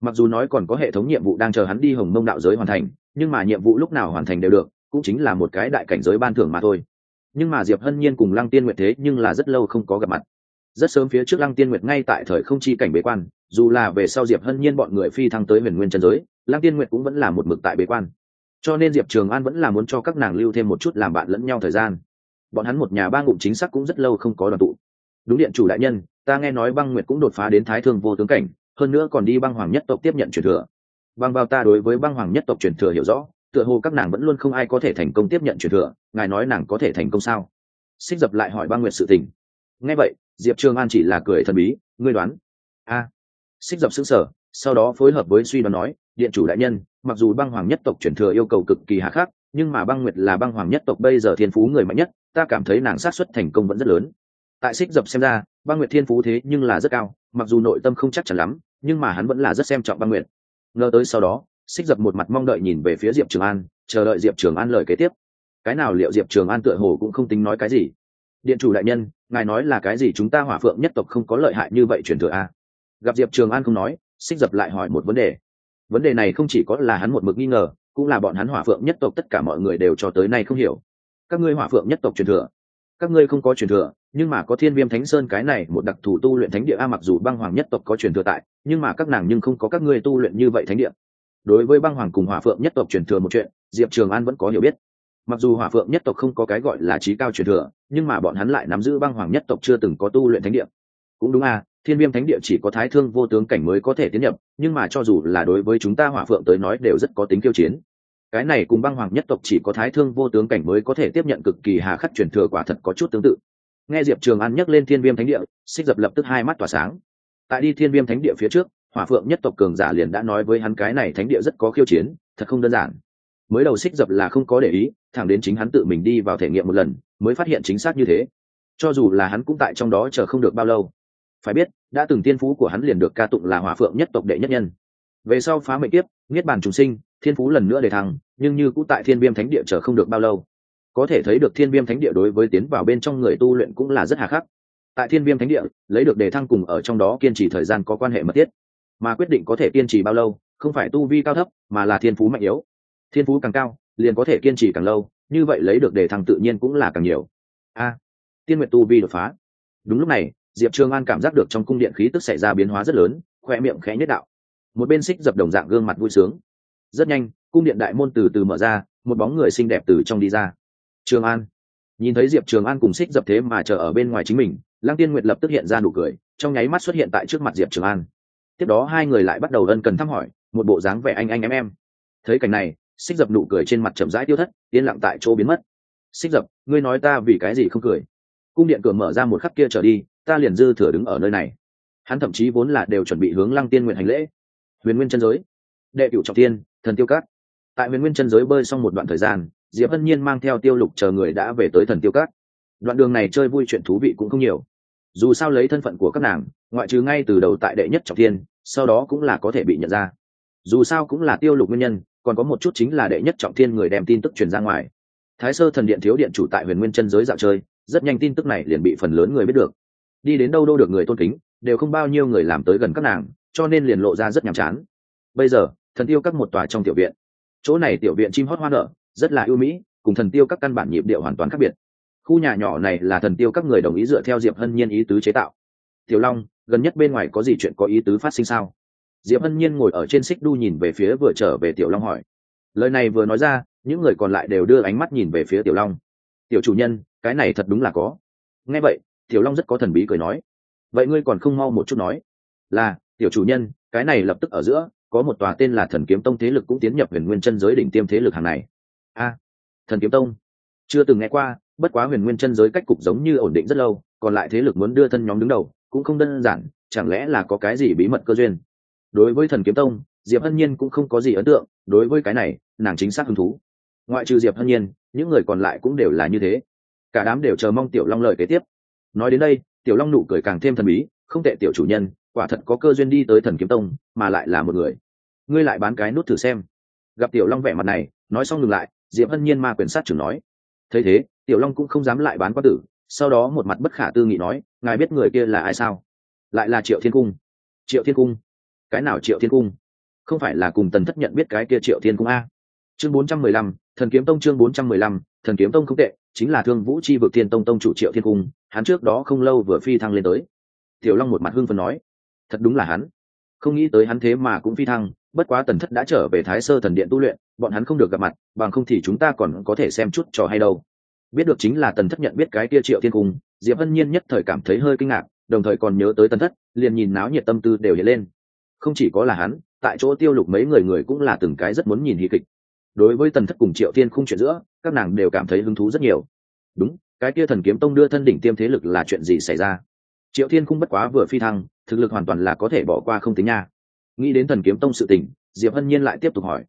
Mặc dù nói còn có hệ thống nhiệm vụ đang chờ hắn đi hồng mông đạo giới hoàn thành nhưng mà nhiệm vụ lúc nào hoàn thành đều được cũng chính là một cái đại cảnh giới ban thưởng mà thôi. Nhưng mà diệp hân nhiên cùng lăng tiên nguyệt thế nhưng là rất lâu không có gặp mặt. Rất sớm phía trước lăng tiên nguyệt ngay tại thời không chi cảnh bế quan, dù là về sau diệp hân nhiên bọn người phi thăng tới huyền nguyên trần giới, lăng tiên nguyệt cũng vẫn là một mực tại bế quan. Cho nên diệp trường an vẫn là muốn cho các nàng lưu thêm một chút làm bạn lẫn nhau thời gian. Bọn hắn một nhà ba ngụm chính xác cũng rất lâu không có đoàn tụ. Đúng điện chủ đại nhân, ta nghe nói băng nguyệt cũng đột phá đến thái thương vô tướng cảnh, hơn nữa còn đi băng hoàng nhất tộc tiếp nhận truyền thừa. Vâng, băng vào ta đối với băng hoàng nhất tộc truyền thừa hiểu rõ tựa hồ các nàng vẫn luôn không ai có thể thành công tiếp nhận truyền thừa, ngài nói nàng có thể thành công sao? Xích dập lại hỏi băng nguyệt sự tình. Nghe vậy, diệp trường an chỉ là cười thần bí, ngươi đoán? A. Xích dập xứng sở sau đó phối hợp với suy đoán nói, điện chủ đại nhân, mặc dù băng hoàng nhất tộc truyền thừa yêu cầu cực kỳ hạ khắc, nhưng mà băng nguyệt là băng hoàng nhất tộc bây giờ thiên phú người mạnh nhất, ta cảm thấy nàng sát xuất thành công vẫn rất lớn. Tại xích dập xem ra, băng nguyệt thiên phú thế nhưng là rất cao, mặc dù nội tâm không chắc chắn lắm, nhưng mà hắn vẫn là rất xem trọng băng nguyệt. Ngờ tới sau đó xích dập một mặt mong đợi nhìn về phía diệp trường an, chờ đợi diệp trường an lời kế tiếp. Cái nào liệu diệp trường an tựa hồ cũng không tính nói cái gì. Điện chủ đại nhân, ngài nói là cái gì chúng ta hỏa phượng nhất tộc không có lợi hại như vậy truyền thừa a? À? gặp diệp trường an không nói, xích dập lại hỏi một vấn đề. Vấn đề này không chỉ có là hắn một mực nghi ngờ, cũng là bọn hắn hỏa phượng nhất tộc tất cả mọi người đều cho tới nay không hiểu. Các ngươi hỏa phượng nhất tộc truyền thừa, các ngươi không có truyền thừa, nhưng mà có thiên viêm thánh sơn cái này, một đặc thù tu luyện thánh địa a, mặc dù băng hoàng nhất tộc có truyền thừa tại, nhưng mà các nàng nhưng không có các ngươi tu luyện như vậy thánh địa đối với băng hoàng cùng hỏa phượng nhất tộc truyền thừa một chuyện, diệp trường an vẫn có hiểu biết. Mặc dù hỏa phượng nhất tộc không có cái gọi là trí cao truyền thừa, nhưng mà bọn hắn lại nắm giữ băng hoàng nhất tộc chưa từng có tu luyện thánh địa. Cũng đúng à thiên viêm thánh địa chỉ có thái thương vô tướng cảnh mới có thể tiến nhập, nhưng mà cho dù là đối với chúng ta hỏa phượng tới nói đều rất có tính kiêu chiến. Cái này cùng băng hoàng nhất tộc chỉ có thái thương vô tướng cảnh mới có thể tiếp nhận cực kỳ hà khắc truyền thừa quả thật có chút tương tự. Nghe diệp trường an nhắc lên thiên viêm thánh địa, xích dập lập tức hai mắt tỏa sáng. Tại đi thiên viêm thánh địa phía trước hỏa phượng nhất tộc cường giả liền đã nói với hắn cái này thánh địa rất có khiêu chiến, thật không đơn giản. Mới đầu xích dập là không có để ý, thẳng đến chính hắn tự mình đi vào thể nghiệm một lần, mới phát hiện chính xác như thế. Cho dù là hắn cũng tại trong đó chờ không được bao lâu. Phải biết, đã từng tiên phú của hắn liền được ca tụng là hỏa phượng nhất tộc đệ nhất nhân. Về sau phá mệnh tiếp niết bàn trùng sinh, thiên phú lần nữa để thăng, nhưng như cũng tại thiên viêm thánh địa chờ không được bao lâu. Có thể thấy được thiên viêm thánh địa đối với tiến vào bên trong người tu luyện cũng là rất hà khắc. Tại thiên viêm thánh địa, lấy được đề thăng cùng ở trong đó kiên trì thời gian có quan hệ mật thiết mà quyết định có thể kiên trì bao lâu, không phải tu vi cao thấp, mà là thiên phú mạnh yếu. Thiên phú càng cao, liền có thể kiên trì càng lâu, như vậy lấy được đề thăng tự nhiên cũng là càng nhiều. A, tiên nguyện tu vi đột phá. Đúng lúc này, diệp trường an cảm giác được trong cung điện khí tức xảy ra biến hóa rất lớn, khoe miệng khẽ nhất đạo. Một bên xích dập đồng dạng gương mặt vui sướng. Rất nhanh, cung điện đại môn từ từ mở ra, một bóng người xinh đẹp từ trong đi ra. Trường an. Nhìn thấy diệp trường an cùng xích dập thế mà chờ ở bên ngoài chính mình, lăng tiên nguyệt lập tức hiện ra nụ cười, trong nháy mắt xuất hiện tại trước mặt diệp trường an tiếp đó hai người lại bắt đầu ân cần thăm hỏi, một bộ dáng vẻ anh anh em em. Thấy cảnh này, xích dập nụ cười trên mặt chậm rãi tiêu thất, yên lặng tại chỗ biến mất. Xích dập, ngươi nói ta vì cái gì không cười? Cung điện cửa mở ra một khắc kia trở đi, ta liền dư thừa đứng ở nơi này. Hắn thậm chí vốn là đều chuẩn bị hướng lăng tiên nguyện hành lễ. Huyền nguyên chân giới, đệ cựu trọng tiên, thần tiêu cát. Tại huyền nguyên chân giới bơi xong một đoạn thời gian, diệp hân nhiên mang theo tiêu lục chờ người đã về tới thần tiêu cát. Đoạn đường này chơi vui chuyện thú vị cũng không nhiều dù sao lấy thân phận của các nàng ngoại trừ ngay từ đầu tại đệ nhất trọng thiên, sau đó cũng là có thể bị nhận ra. Dù sao cũng là tiêu lục nguyên nhân còn có một chút chính là đệ nhất trọng thiên người đem tin tức truyền ra ngoài. Thái sơ thần điện thiếu điện chủ tại huyền nguyên chân giới dạo chơi rất nhanh tin tức này liền bị phần lớn người biết được. Đi đến đâu đâu được người tôn kính đều không bao nhiêu người làm tới gần các nàng cho nên liền lộ ra rất nhàm chán. Bây giờ thần tiêu các một tòa trong tiểu viện. Chỗ này tiểu viện chim hót hoa nở rất là ưu mỹ cùng thần tiêu các căn bản nhịp điệu hoàn toàn khác biệt khu nhà nhỏ này là thần tiêu các người đồng ý dựa theo diệp hân nhiên ý tứ chế tạo. Tiểu long, gần nhất bên ngoài có gì chuyện có ý tứ phát sinh sao? Diệp hân nhiên ngồi ở trên xích đu nhìn về phía vừa trở về tiểu long hỏi. Lời này vừa nói ra, những người còn lại đều đưa ánh mắt nhìn về phía tiểu long. Tiểu chủ nhân, cái này thật đúng là có. Nghe vậy, tiểu long rất có thần bí cười nói. Vậy ngươi còn không mau một chút nói. Là, tiểu chủ nhân, cái này lập tức ở giữa, có một tòa tên là thần kiếm tông thế lực cũng tiến nhập huyền nguyên chân giới đỉnh tiêm thế lực hàng này. A, thần kiếm tông. Chưa từng nghe qua bất quá huyền nguyên chân giới cách cục giống như ổn định rất lâu, còn lại thế lực muốn đưa thân nhóm đứng đầu, cũng không đơn giản, chẳng lẽ là có cái gì bí mật cơ duyên? Đối với thần kiếm tông, diệp hân nhiên cũng không có gì ấn tượng, đối với cái này, nàng chính xác hứng thú. Ngoại trừ diệp hân nhiên, những người còn lại cũng đều là như thế. Cả đám đều chờ mong tiểu long lời kế tiếp. Nói đến đây, tiểu long nụ cười càng thêm thần bí, không tệ tiểu chủ nhân, quả thật có cơ duyên đi tới thần kiếm tông, mà lại là một người. Ngươi lại bán cái nút thử xem. Gặp tiểu long vẻ mặt này, nói xong ngừng lại, diệp hân nhiên ma quyền sát trưởng nói. Thấy thế tiểu long cũng không dám lại bán quan tử, sau đó một mặt bất khả tư nghị nói, ngài biết người kia là ai sao? Lại là triệu thiên cung. Triệu thiên cung? Cái nào triệu thiên cung? Không phải là cùng tần thất nhận biết cái kia triệu thiên cung a? Chương bốn trăm mười lăm, thần kiếm tông chương bốn trăm mười lăm, thần kiếm tông không tệ, chính là thương vũ c h i vực thiên tông tông chủ triệu thiên cung, hắn trước đó không lâu vừa phi thăng lên tới. Tiểu long một mặt hưng phần nói, thật đúng là hắn. Không nghĩ tới hắn thế mà cũng phi thăng, bất quá tần thất đã trở về thái sơ thần điện tu luyện, bọn hắn không được gặp mặt, bằng không thì chúng ta còn có thể xem chút trò hay đâu biết được chính là tần thất nhận biết cái kia triệu thiên cung, diệp hân nhiên nhất thời cảm thấy hơi kinh ngạc, đồng thời còn nhớ tới tần thất, liền nhìn náo nhiệt tâm tư đều hiện lên. Không chỉ có là hắn, tại chỗ tiêu lục mấy người người cũng là từng cái rất muốn nhìn hí kịch. Đối với tần thất cùng triệu thiên khung chuyện giữa, các nàng đều cảm thấy hứng thú rất nhiều. Đúng, cái kia thần kiếm tông đưa thân đỉnh tiêm thế lực là chuyện gì xảy ra? Triệu thiên khung bất quá vừa phi thăng, thực lực hoàn toàn là có thể bỏ qua không tính nha. Nghĩ đến thần kiếm tông sự tình, diệp hân nhiên lại tiếp tục hỏi.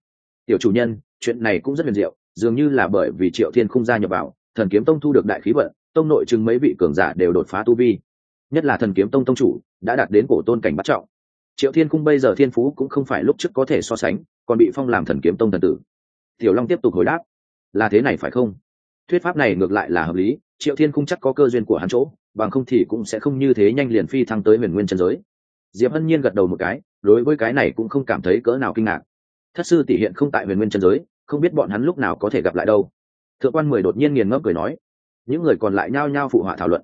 Tiểu chủ nhân, chuyện này cũng rất huyền diệu, dường như là bởi vì triệu thiên khung gia nhập vào thần kiếm tông thu được đại khí vận, tông nội chừng mấy vị cường giả đều đột phá tu vi. Nhất là thần kiếm tông tông chủ, đã đạt đến cổ tôn cảnh bắt trọng. Triệu thiên cung bây giờ thiên phú cũng không phải lúc trước có thể so sánh, còn bị phong làm thần kiếm tông thần tử. Tiểu long tiếp tục hồi đáp, là thế này phải không? Thuyết pháp này ngược lại là hợp lý, triệu thiên cung chắc có cơ duyên của hắn chỗ, bằng không thì cũng sẽ không như thế nhanh liền phi thăng tới huyền nguyên chân giới. Diệp hân nhiên gật đầu một cái, đối với cái này cũng không cảm thấy cỡ nào kinh ngạc. Thất sư tỷ hiện không tại huyền nguyên chân giới, không biết bọn hắn lúc nào có thể gặp lại đâu thượng quan mười đột nhiên nghiền ngẫm cười nói, những người còn lại nhao nhao phụ họa thảo luận,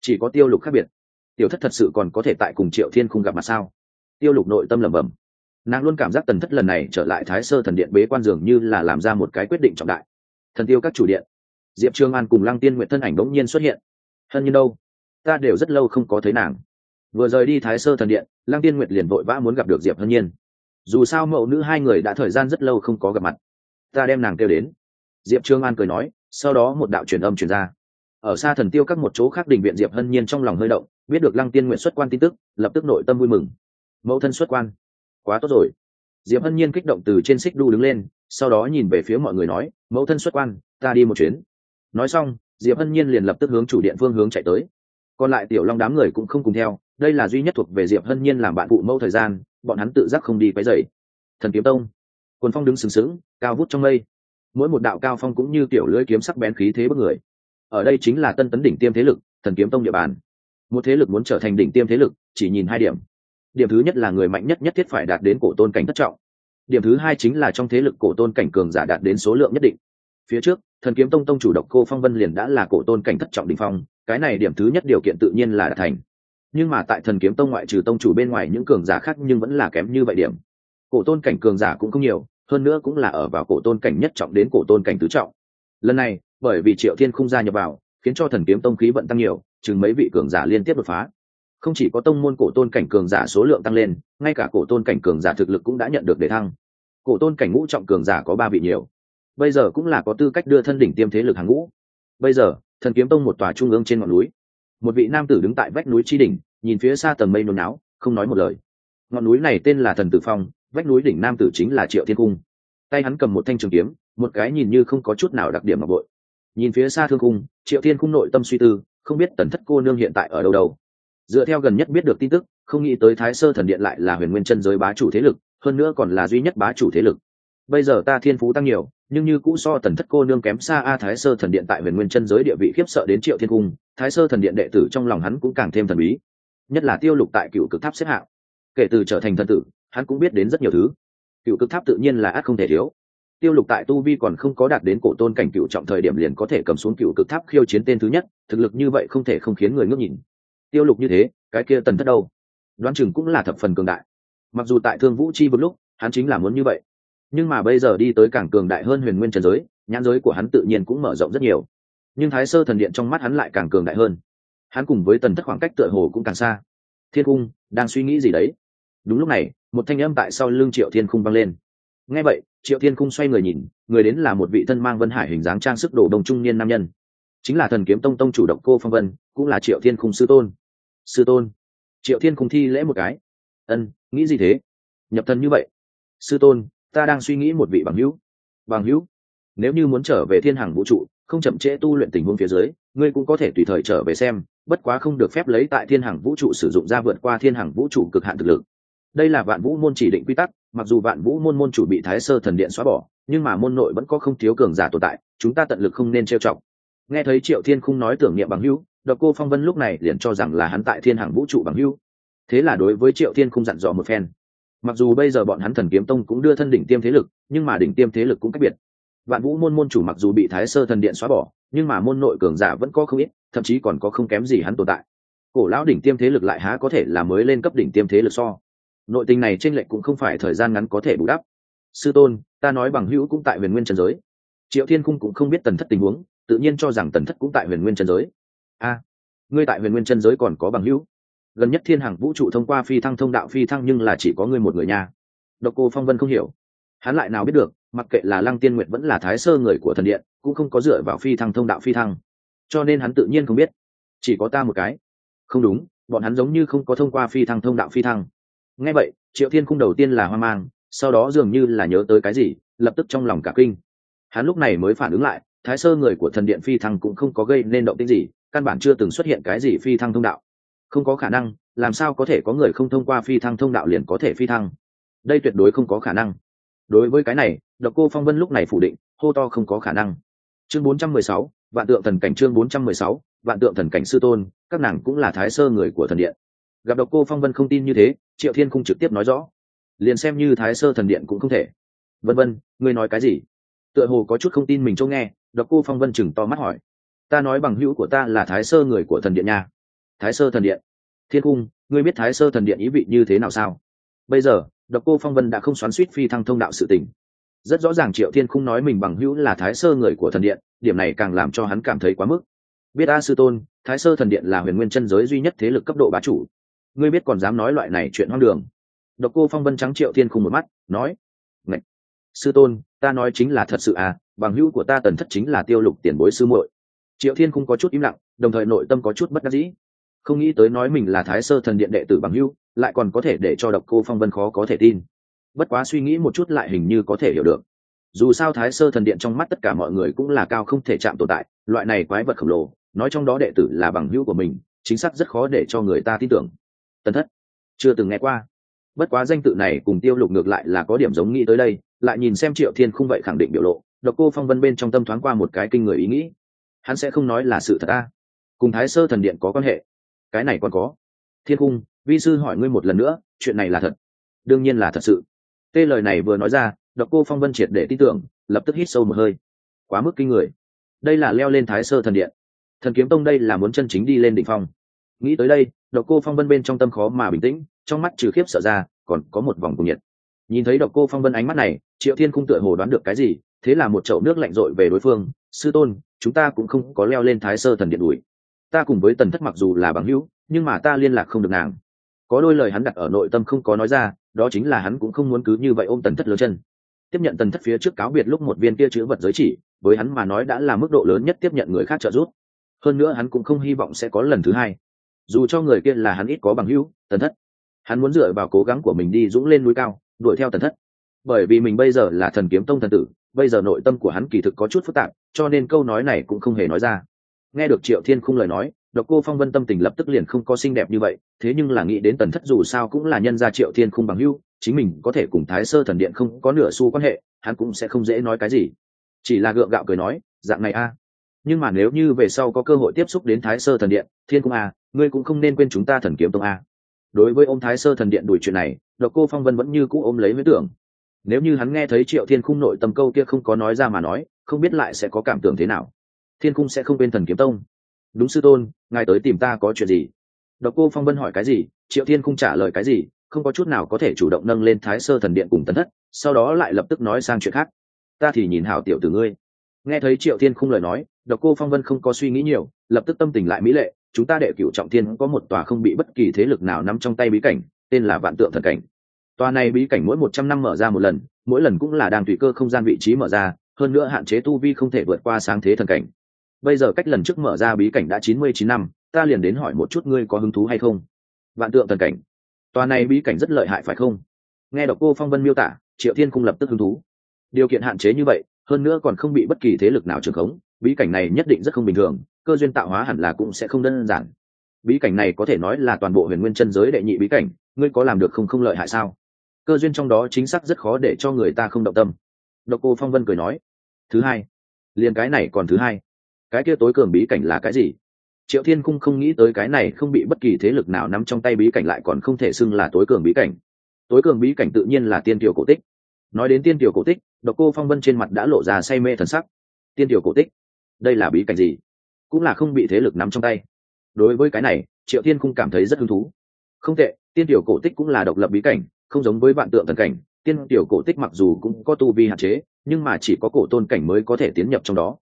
chỉ có tiêu lục khác biệt, tiểu thất thật sự còn có thể tại cùng triệu thiên không gặp mặt sao? Tiêu lục nội tâm lẩm bẩm, nàng luôn cảm giác tần thất lần này trở lại thái sơ thần điện bế quan dường như là làm ra một cái quyết định trọng đại. Thần tiêu các chủ điện, diệp trương an cùng lăng tiên nguyện thân ảnh bỗng nhiên xuất hiện. Hân như đâu? Ta đều rất lâu không có thấy nàng. Vừa rời đi thái sơ thần điện, lăng tiên nguyệt liền vội vã muốn gặp được diệp hân nhiên. Dù sao mẫu nữ hai người đã thời gian rất lâu không có gặp mặt. Ta đem nàng kêu đến diệp trương an cười nói, sau đó một đạo truyền âm truyền ra. Ở xa thần tiêu các một chỗ khác đình viện diệp hân nhiên trong lòng hơi động, biết được lăng tiên nguyện xuất quan tin tức, lập tức nội tâm vui mừng. Mẫu thân xuất quan. Quá tốt rồi. Diệp hân nhiên kích động từ trên xích đu đứng lên, sau đó nhìn về phía mọi người nói, mẫu thân xuất quan, ta đi một chuyến. Nói xong, diệp hân nhiên liền lập tức hướng chủ điện phương hướng chạy tới. Còn lại tiểu long đám người cũng không cùng theo, đây là duy nhất thuộc về diệp hân nhiên làm bạn phụ mẫu thời gian, bọn hắn tự giác không đi quấy dậy thần kiếm tông. Quần phong đứng sừng sững, cao vút trong mây mỗi một đạo cao phong cũng như tiểu lưỡi kiếm sắc bén khí thế bất người. Ở đây chính là tân tấn đỉnh tiêm thế lực, thần kiếm tông địa bàn. Một thế lực muốn trở thành đỉnh tiêm thế lực, chỉ nhìn hai điểm. Điểm thứ nhất là người mạnh nhất nhất thiết phải đạt đến cổ tôn cảnh thất trọng. Điểm thứ hai chính là trong thế lực cổ tôn cảnh cường giả đạt đến số lượng nhất định. Phía trước, thần kiếm tông tông chủ độc cô phong vân liền đã là cổ tôn cảnh thất trọng đình phong, cái này điểm thứ nhất điều kiện tự nhiên là đạt thành. Nhưng mà tại thần kiếm tông ngoại trừ tông chủ bên ngoài những cường giả khác nhưng vẫn là kém như vậy điểm. Cổ tôn cảnh cường giả cũng không nhiều hơn nữa cũng là ở vào cổ tôn cảnh nhất trọng đến cổ tôn cảnh tứ trọng. Lần này, bởi vì triệu thiên không gia nhập vào, khiến cho thần kiếm tông khí vận tăng nhiều, chừng mấy vị cường giả liên tiếp đột phá. Không chỉ có tông môn cổ tôn cảnh cường giả số lượng tăng lên, ngay cả cổ tôn cảnh cường giả thực lực cũng đã nhận được đề thăng. Cổ tôn cảnh ngũ trọng cường giả có ba vị nhiều. Bây giờ cũng là có tư cách đưa thân đỉnh tiêm thế lực hàng ngũ. Bây giờ, thần kiếm tông một tòa trung ương trên ngọn núi. Một vị nam tử đứng tại vách núi tri đỉnh, nhìn phía xa tầng mây nôn náo, không nói một lời. Ngọn núi này tên là thần tử phong vách núi đỉnh nam tử chính là triệu thiên cung. Tay hắn cầm một thanh trường kiếm, một cái nhìn như không có chút nào đặc điểm ngọc bội nhìn phía xa thương cung, triệu thiên cung nội tâm suy tư, không biết tần thất cô nương hiện tại ở đâu đâu. Dựa theo gần nhất biết được tin tức, không nghĩ tới thái sơ thần điện lại là huyền nguyên chân giới bá chủ thế lực, hơn nữa còn là duy nhất bá chủ thế lực. Bây giờ ta thiên phú tăng nhiều, nhưng như cũ so tần thất cô nương kém xa a thái sơ thần điện tại huyền nguyên chân giới địa vị khiếp sợ đến triệu thiên cung, thái sơ thần điện đệ tử trong lòng hắn cũng càng thêm thần bí. Nhất là tiêu lục tại cựu cực tháp xếp hạng. Kể từ trở thành thần tử hắn cũng biết đến rất nhiều thứ. Cựu cực tháp tự nhiên là ắt không thể thiếu. Tiêu lục tại tu vi còn không có đạt đến cổ tôn cảnh cựu trọng thời điểm liền có thể cầm xuống cựu cực tháp khiêu chiến tên thứ nhất, thực lực như vậy không thể không khiến người ngước nhìn. Tiêu lục như thế, cái kia tần thất đâu? Đoán chừng cũng là thập phần cường đại. Mặc dù tại thương vũ chi vực lúc, hắn chính là muốn như vậy. Nhưng mà bây giờ đi tới càng cường đại hơn huyền nguyên trần giới, nhãn giới của hắn tự nhiên cũng mở rộng rất nhiều. Nhưng thái sơ thần điện trong mắt hắn lại càng cường đại hơn. Hắn cùng với tần thất khoảng cách tựa hồ cũng càng xa. Thiên cung, đang suy nghĩ gì đấy? Đúng lúc này một thanh âm tại sau lưng triệu thiên cung vang lên. Nghe vậy, triệu thiên cung xoay người nhìn, người đến là một vị thân mang vân hải hình dáng trang sức đồ đông trung niên nam nhân. Chính là thần kiếm tông tông chủ động cô phong vân, cũng là triệu thiên cung sư tôn. Sư tôn. Triệu thiên cung thi lễ một cái. Ân, nghĩ gì thế? Nhập thân như vậy. Sư tôn, ta đang suy nghĩ một vị bằng hữu. Bằng hữu? Nếu như muốn trở về thiên hàng vũ trụ, không chậm trễ tu luyện tình huống phía dưới, ngươi cũng có thể tùy thời trở về xem, bất quá không được phép lấy tại thiên hàng vũ trụ sử dụng ra vượt qua thiên hàng vũ trụ cực hạn thực lực đây là vạn vũ môn chỉ định quy tắc, mặc dù vạn vũ môn môn chủ bị thái sơ thần điện xóa bỏ, nhưng mà môn nội vẫn có không thiếu cường giả tồn tại, chúng ta tận lực không nên trêu chọc. Nghe thấy triệu thiên khung nói tưởng niệm bằng hữu, độc cô phong vân lúc này liền cho rằng là hắn tại thiên hàng vũ trụ bằng hữu. Thế là đối với triệu thiên khung dặn dò một phen. Mặc dù bây giờ bọn hắn thần kiếm tông cũng đưa thân đỉnh tiêm thế lực, nhưng mà đỉnh tiêm thế lực cũng cách biệt. Vạn vũ môn môn chủ mặc dù bị thái sơ thần điện xóa bỏ, nhưng mà môn nội cường giả vẫn có không ít, thậm chí còn có không kém gì hắn tồn tại. Cổ lão đỉnh tiêm thế lực lại há có thể là mới lên cấp đỉnh tiêm thế lực so nội tình này trên lệnh cũng không phải thời gian ngắn có thể bù đắp. Sư tôn, ta nói bằng hữu cũng tại huyền nguyên trần giới. Triệu thiên cung cũng không biết tần thất tình huống, tự nhiên cho rằng tần thất cũng tại huyền nguyên trần giới. A, ngươi tại huyền nguyên trần giới còn có bằng hữu. Gần nhất thiên hàng vũ trụ thông qua phi thăng thông đạo phi thăng nhưng là chỉ có ngươi một người nhà độc cô phong vân không hiểu. Hắn lại nào biết được, mặc kệ là lăng tiên nguyệt vẫn là thái sơ người của thần điện, cũng không có dựa vào phi thăng thông đạo phi thăng. Cho nên hắn tự nhiên không biết. Chỉ có ta một cái. Không đúng, bọn hắn giống như không có thông qua phi thăng thông đạo phi thăng ngay vậy triệu thiên cung đầu tiên là hoang mang sau đó dường như là nhớ tới cái gì lập tức trong lòng cả kinh. Hắn lúc này mới phản ứng lại thái sơ người của thần điện phi thăng cũng không có gây nên động tĩnh gì căn bản chưa từng xuất hiện cái gì phi thăng thông đạo. Không có khả năng làm sao có thể có người không thông qua phi thăng thông đạo liền có thể phi thăng? Đây tuyệt đối không có khả năng. Đối với cái này độc cô phong vân lúc này phủ định hô to không có khả năng. Chương 416, vạn tượng thần cảnh chương 416, vạn tượng thần cảnh sư tôn các nàng cũng là thái sơ người của thần điện gặp độc cô phong vân không tin như thế, triệu thiên không trực tiếp nói rõ. Liền xem như thái sơ thần điện cũng không thể. Vân vân, ngươi nói cái gì? Tựa hồ có chút không tin mình chỗ nghe, độc cô phong vân chừng to mắt hỏi. Ta nói bằng hữu của ta là thái sơ người của thần điện nha. Thái sơ thần điện. Thiên cung, ngươi biết thái sơ thần điện ý vị như thế nào sao? Bây giờ, độc cô phong vân đã không xoắn suýt phi thăng thông đạo sự tình. Rất rõ ràng triệu thiên không nói mình bằng hữu là thái sơ người của thần điện, điểm này càng làm cho hắn cảm thấy quá mức. Biết a sư tôn, thái sơ thần điện là huyền nguyên chân giới duy nhất thế lực cấp độ bá chủ ngươi biết còn dám nói loại này chuyện hoang đường. Độc cô phong vân trắng triệu thiên không một mắt, nói Ngậy! sư tôn, ta nói chính là thật sự à bằng hữu của ta tần thất chính là tiêu lục tiền bối sư muội. Triệu thiên không có chút im lặng, đồng thời nội tâm có chút bất đắc dĩ. Không nghĩ tới nói mình là thái sơ thần điện đệ tử bằng hữu, lại còn có thể để cho độc cô phong vân khó có thể tin. Bất quá suy nghĩ một chút lại hình như có thể hiểu được. Dù sao thái sơ thần điện trong mắt tất cả mọi người cũng là cao không thể chạm tồn tại, loại này quái vật khổng lồ, nói trong đó đệ tử là bằng hữu của mình, chính xác rất khó để cho người ta tin tưởng tần thất. Chưa từng nghe qua. Bất quá danh tự này cùng tiêu lục ngược lại là có điểm giống nghĩ tới đây, lại nhìn xem triệu thiên không vậy khẳng định biểu lộ, độc cô phong vân bên trong tâm thoáng qua một cái kinh người ý nghĩ. Hắn sẽ không nói là sự thật ta cùng thái sơ thần điện có quan hệ? Cái này còn có. Thiên cung, vi sư hỏi ngươi một lần nữa, chuyện này là thật? Đương nhiên là thật sự. Tê lời này vừa nói ra, độc cô phong vân triệt để tin tưởng, lập tức hít sâu một hơi. Quá mức kinh người. Đây là leo lên thái sơ thần điện. Thần kiếm tông đây là muốn chân chính đi lên đ ỉ n h phong. Nghĩ tới đây độc cô phong vân bên trong tâm khó mà bình tĩnh, trong mắt trừ khiếp sợ ra, còn có một vòng cùng nhiệt. Nhìn thấy độc cô phong vân ánh mắt này, triệu thiên không tựa hồ đoán được cái gì, thế là một chậu nước lạnh rội về đối phương, sư tôn, chúng ta cũng không có leo lên thái sơ thần điện đuổi. Ta cùng với tần thất mặc dù là bằng hữu, nhưng mà ta liên lạc không được nàng. Có đôi lời hắn đặt ở nội tâm không có nói ra, đó chính là hắn cũng không muốn cứ như vậy ôm tần thất lớn chân. Tiếp nhận tần thất phía trước cáo biệt lúc một viên kia chữ vật giới chỉ, với hắn mà nói đã là mức độ lớn nhất tiếp nhận người khác trợ giúp. Hơn nữa hắn cũng không hy vọng sẽ có lần thứ hai dù cho người kia là hắn ít có bằng hữu, tần thất. Hắn muốn dựa vào cố gắng của mình đi dũng lên núi cao, đuổi theo tần thất. Bởi vì mình bây giờ là thần kiếm tông thần tử, bây giờ nội tâm của hắn kỳ thực có chút phức tạp, cho nên câu nói này cũng không hề nói ra. Nghe được triệu thiên khung lời nói, độc cô phong vân tâm tình lập tức liền không có xinh đẹp như vậy, thế nhưng là nghĩ đến tần thất dù sao cũng là nhân gia triệu thiên khung bằng hưu chính mình có thể cùng thái sơ thần điện không có nửa xu quan hệ, hắn cũng sẽ không dễ nói cái gì. Chỉ là gượng gạo cười nói, dạng này a. Nhưng mà nếu như về sau có cơ hội tiếp xúc đến thái sơ thần điện, thiên cung a ngươi cũng không nên quên chúng ta thần kiếm tông a. Đối với ông thái sơ thần điện đuổi chuyện này, độc cô phong vân vẫn như cũ ôm lấy với tưởng. Nếu như hắn nghe thấy triệu thiên khung nội tâm câu kia không có nói ra mà nói, không biết lại sẽ có cảm tưởng thế nào. Thiên khung sẽ không quên thần kiếm tông. Đúng sư tôn, ngài tới tìm ta có chuyện gì? Độc cô phong vân hỏi cái gì, triệu thiên khung trả lời cái gì, không có chút nào có thể chủ động nâng lên thái sơ thần điện cùng tấn thất, sau đó lại lập tức nói sang chuyện khác. Ta thì nhìn hảo tiểu tử ngươi. Nghe thấy triệu thiên khung lời nói, độc cô phong vân không có suy nghĩ nhiều, lập tức tâm tình lại mỹ lệ chúng ta đệ cửu trọng thiên có một tòa không bị bất kỳ thế lực nào nắm trong tay bí cảnh, tên là vạn tượng thần cảnh. Tòa này bí cảnh mỗi một trăm năm mở ra một lần, mỗi lần cũng là đang tùy cơ không gian vị trí mở ra, hơn nữa hạn chế tu vi không thể vượt qua sáng thế thần cảnh. Bây giờ cách lần trước mở ra bí cảnh đã chín mươi chín năm, ta liền đến hỏi một chút ngươi có hứng thú hay không? Vạn tượng thần cảnh. Tòa này bí cảnh rất lợi hại phải không? Nghe đọc cô phong vân miêu tả, triệu thiên không lập tức hứng thú. Điều kiện hạn chế như vậy, hơn nữa còn không bị bất kỳ thế lực nào trường khống, bí cảnh này nhất định rất không bình thường cơ duyên tạo hóa hẳn là cũng sẽ không đơn giản. Bí cảnh này có thể nói là toàn bộ huyền nguyên chân giới đệ nhị bí cảnh, ngươi có làm được không không lợi hại sao? Cơ duyên trong đó chính xác rất khó để cho người ta không động tâm. Độc cô phong vân cười nói, thứ hai, liền cái này còn thứ hai. Cái kia tối cường bí cảnh là cái gì? Triệu thiên cung không nghĩ tới cái này không bị bất kỳ thế lực nào nắm trong tay bí cảnh lại còn không thể xưng là tối cường bí cảnh. Tối cường bí cảnh tự nhiên là tiên tiểu cổ tích. Nói đến tiên tiểu cổ tích, độc cô phong vân trên mặt đã lộ ra say mê thần sắc. Tiên tiểu cổ tích? Đây là bí cảnh gì? Cũng là không bị thế lực nắm trong tay. Đối với cái này, triệu thiên khung cảm thấy rất hứng thú. Không tệ, tiên tiểu cổ tích cũng là độc lập bí cảnh, không giống với vạn tượng thần cảnh, tiên tiểu cổ tích mặc dù cũng có tu vi hạn chế, nhưng mà chỉ có cổ tôn cảnh mới có thể tiến nhập trong đó.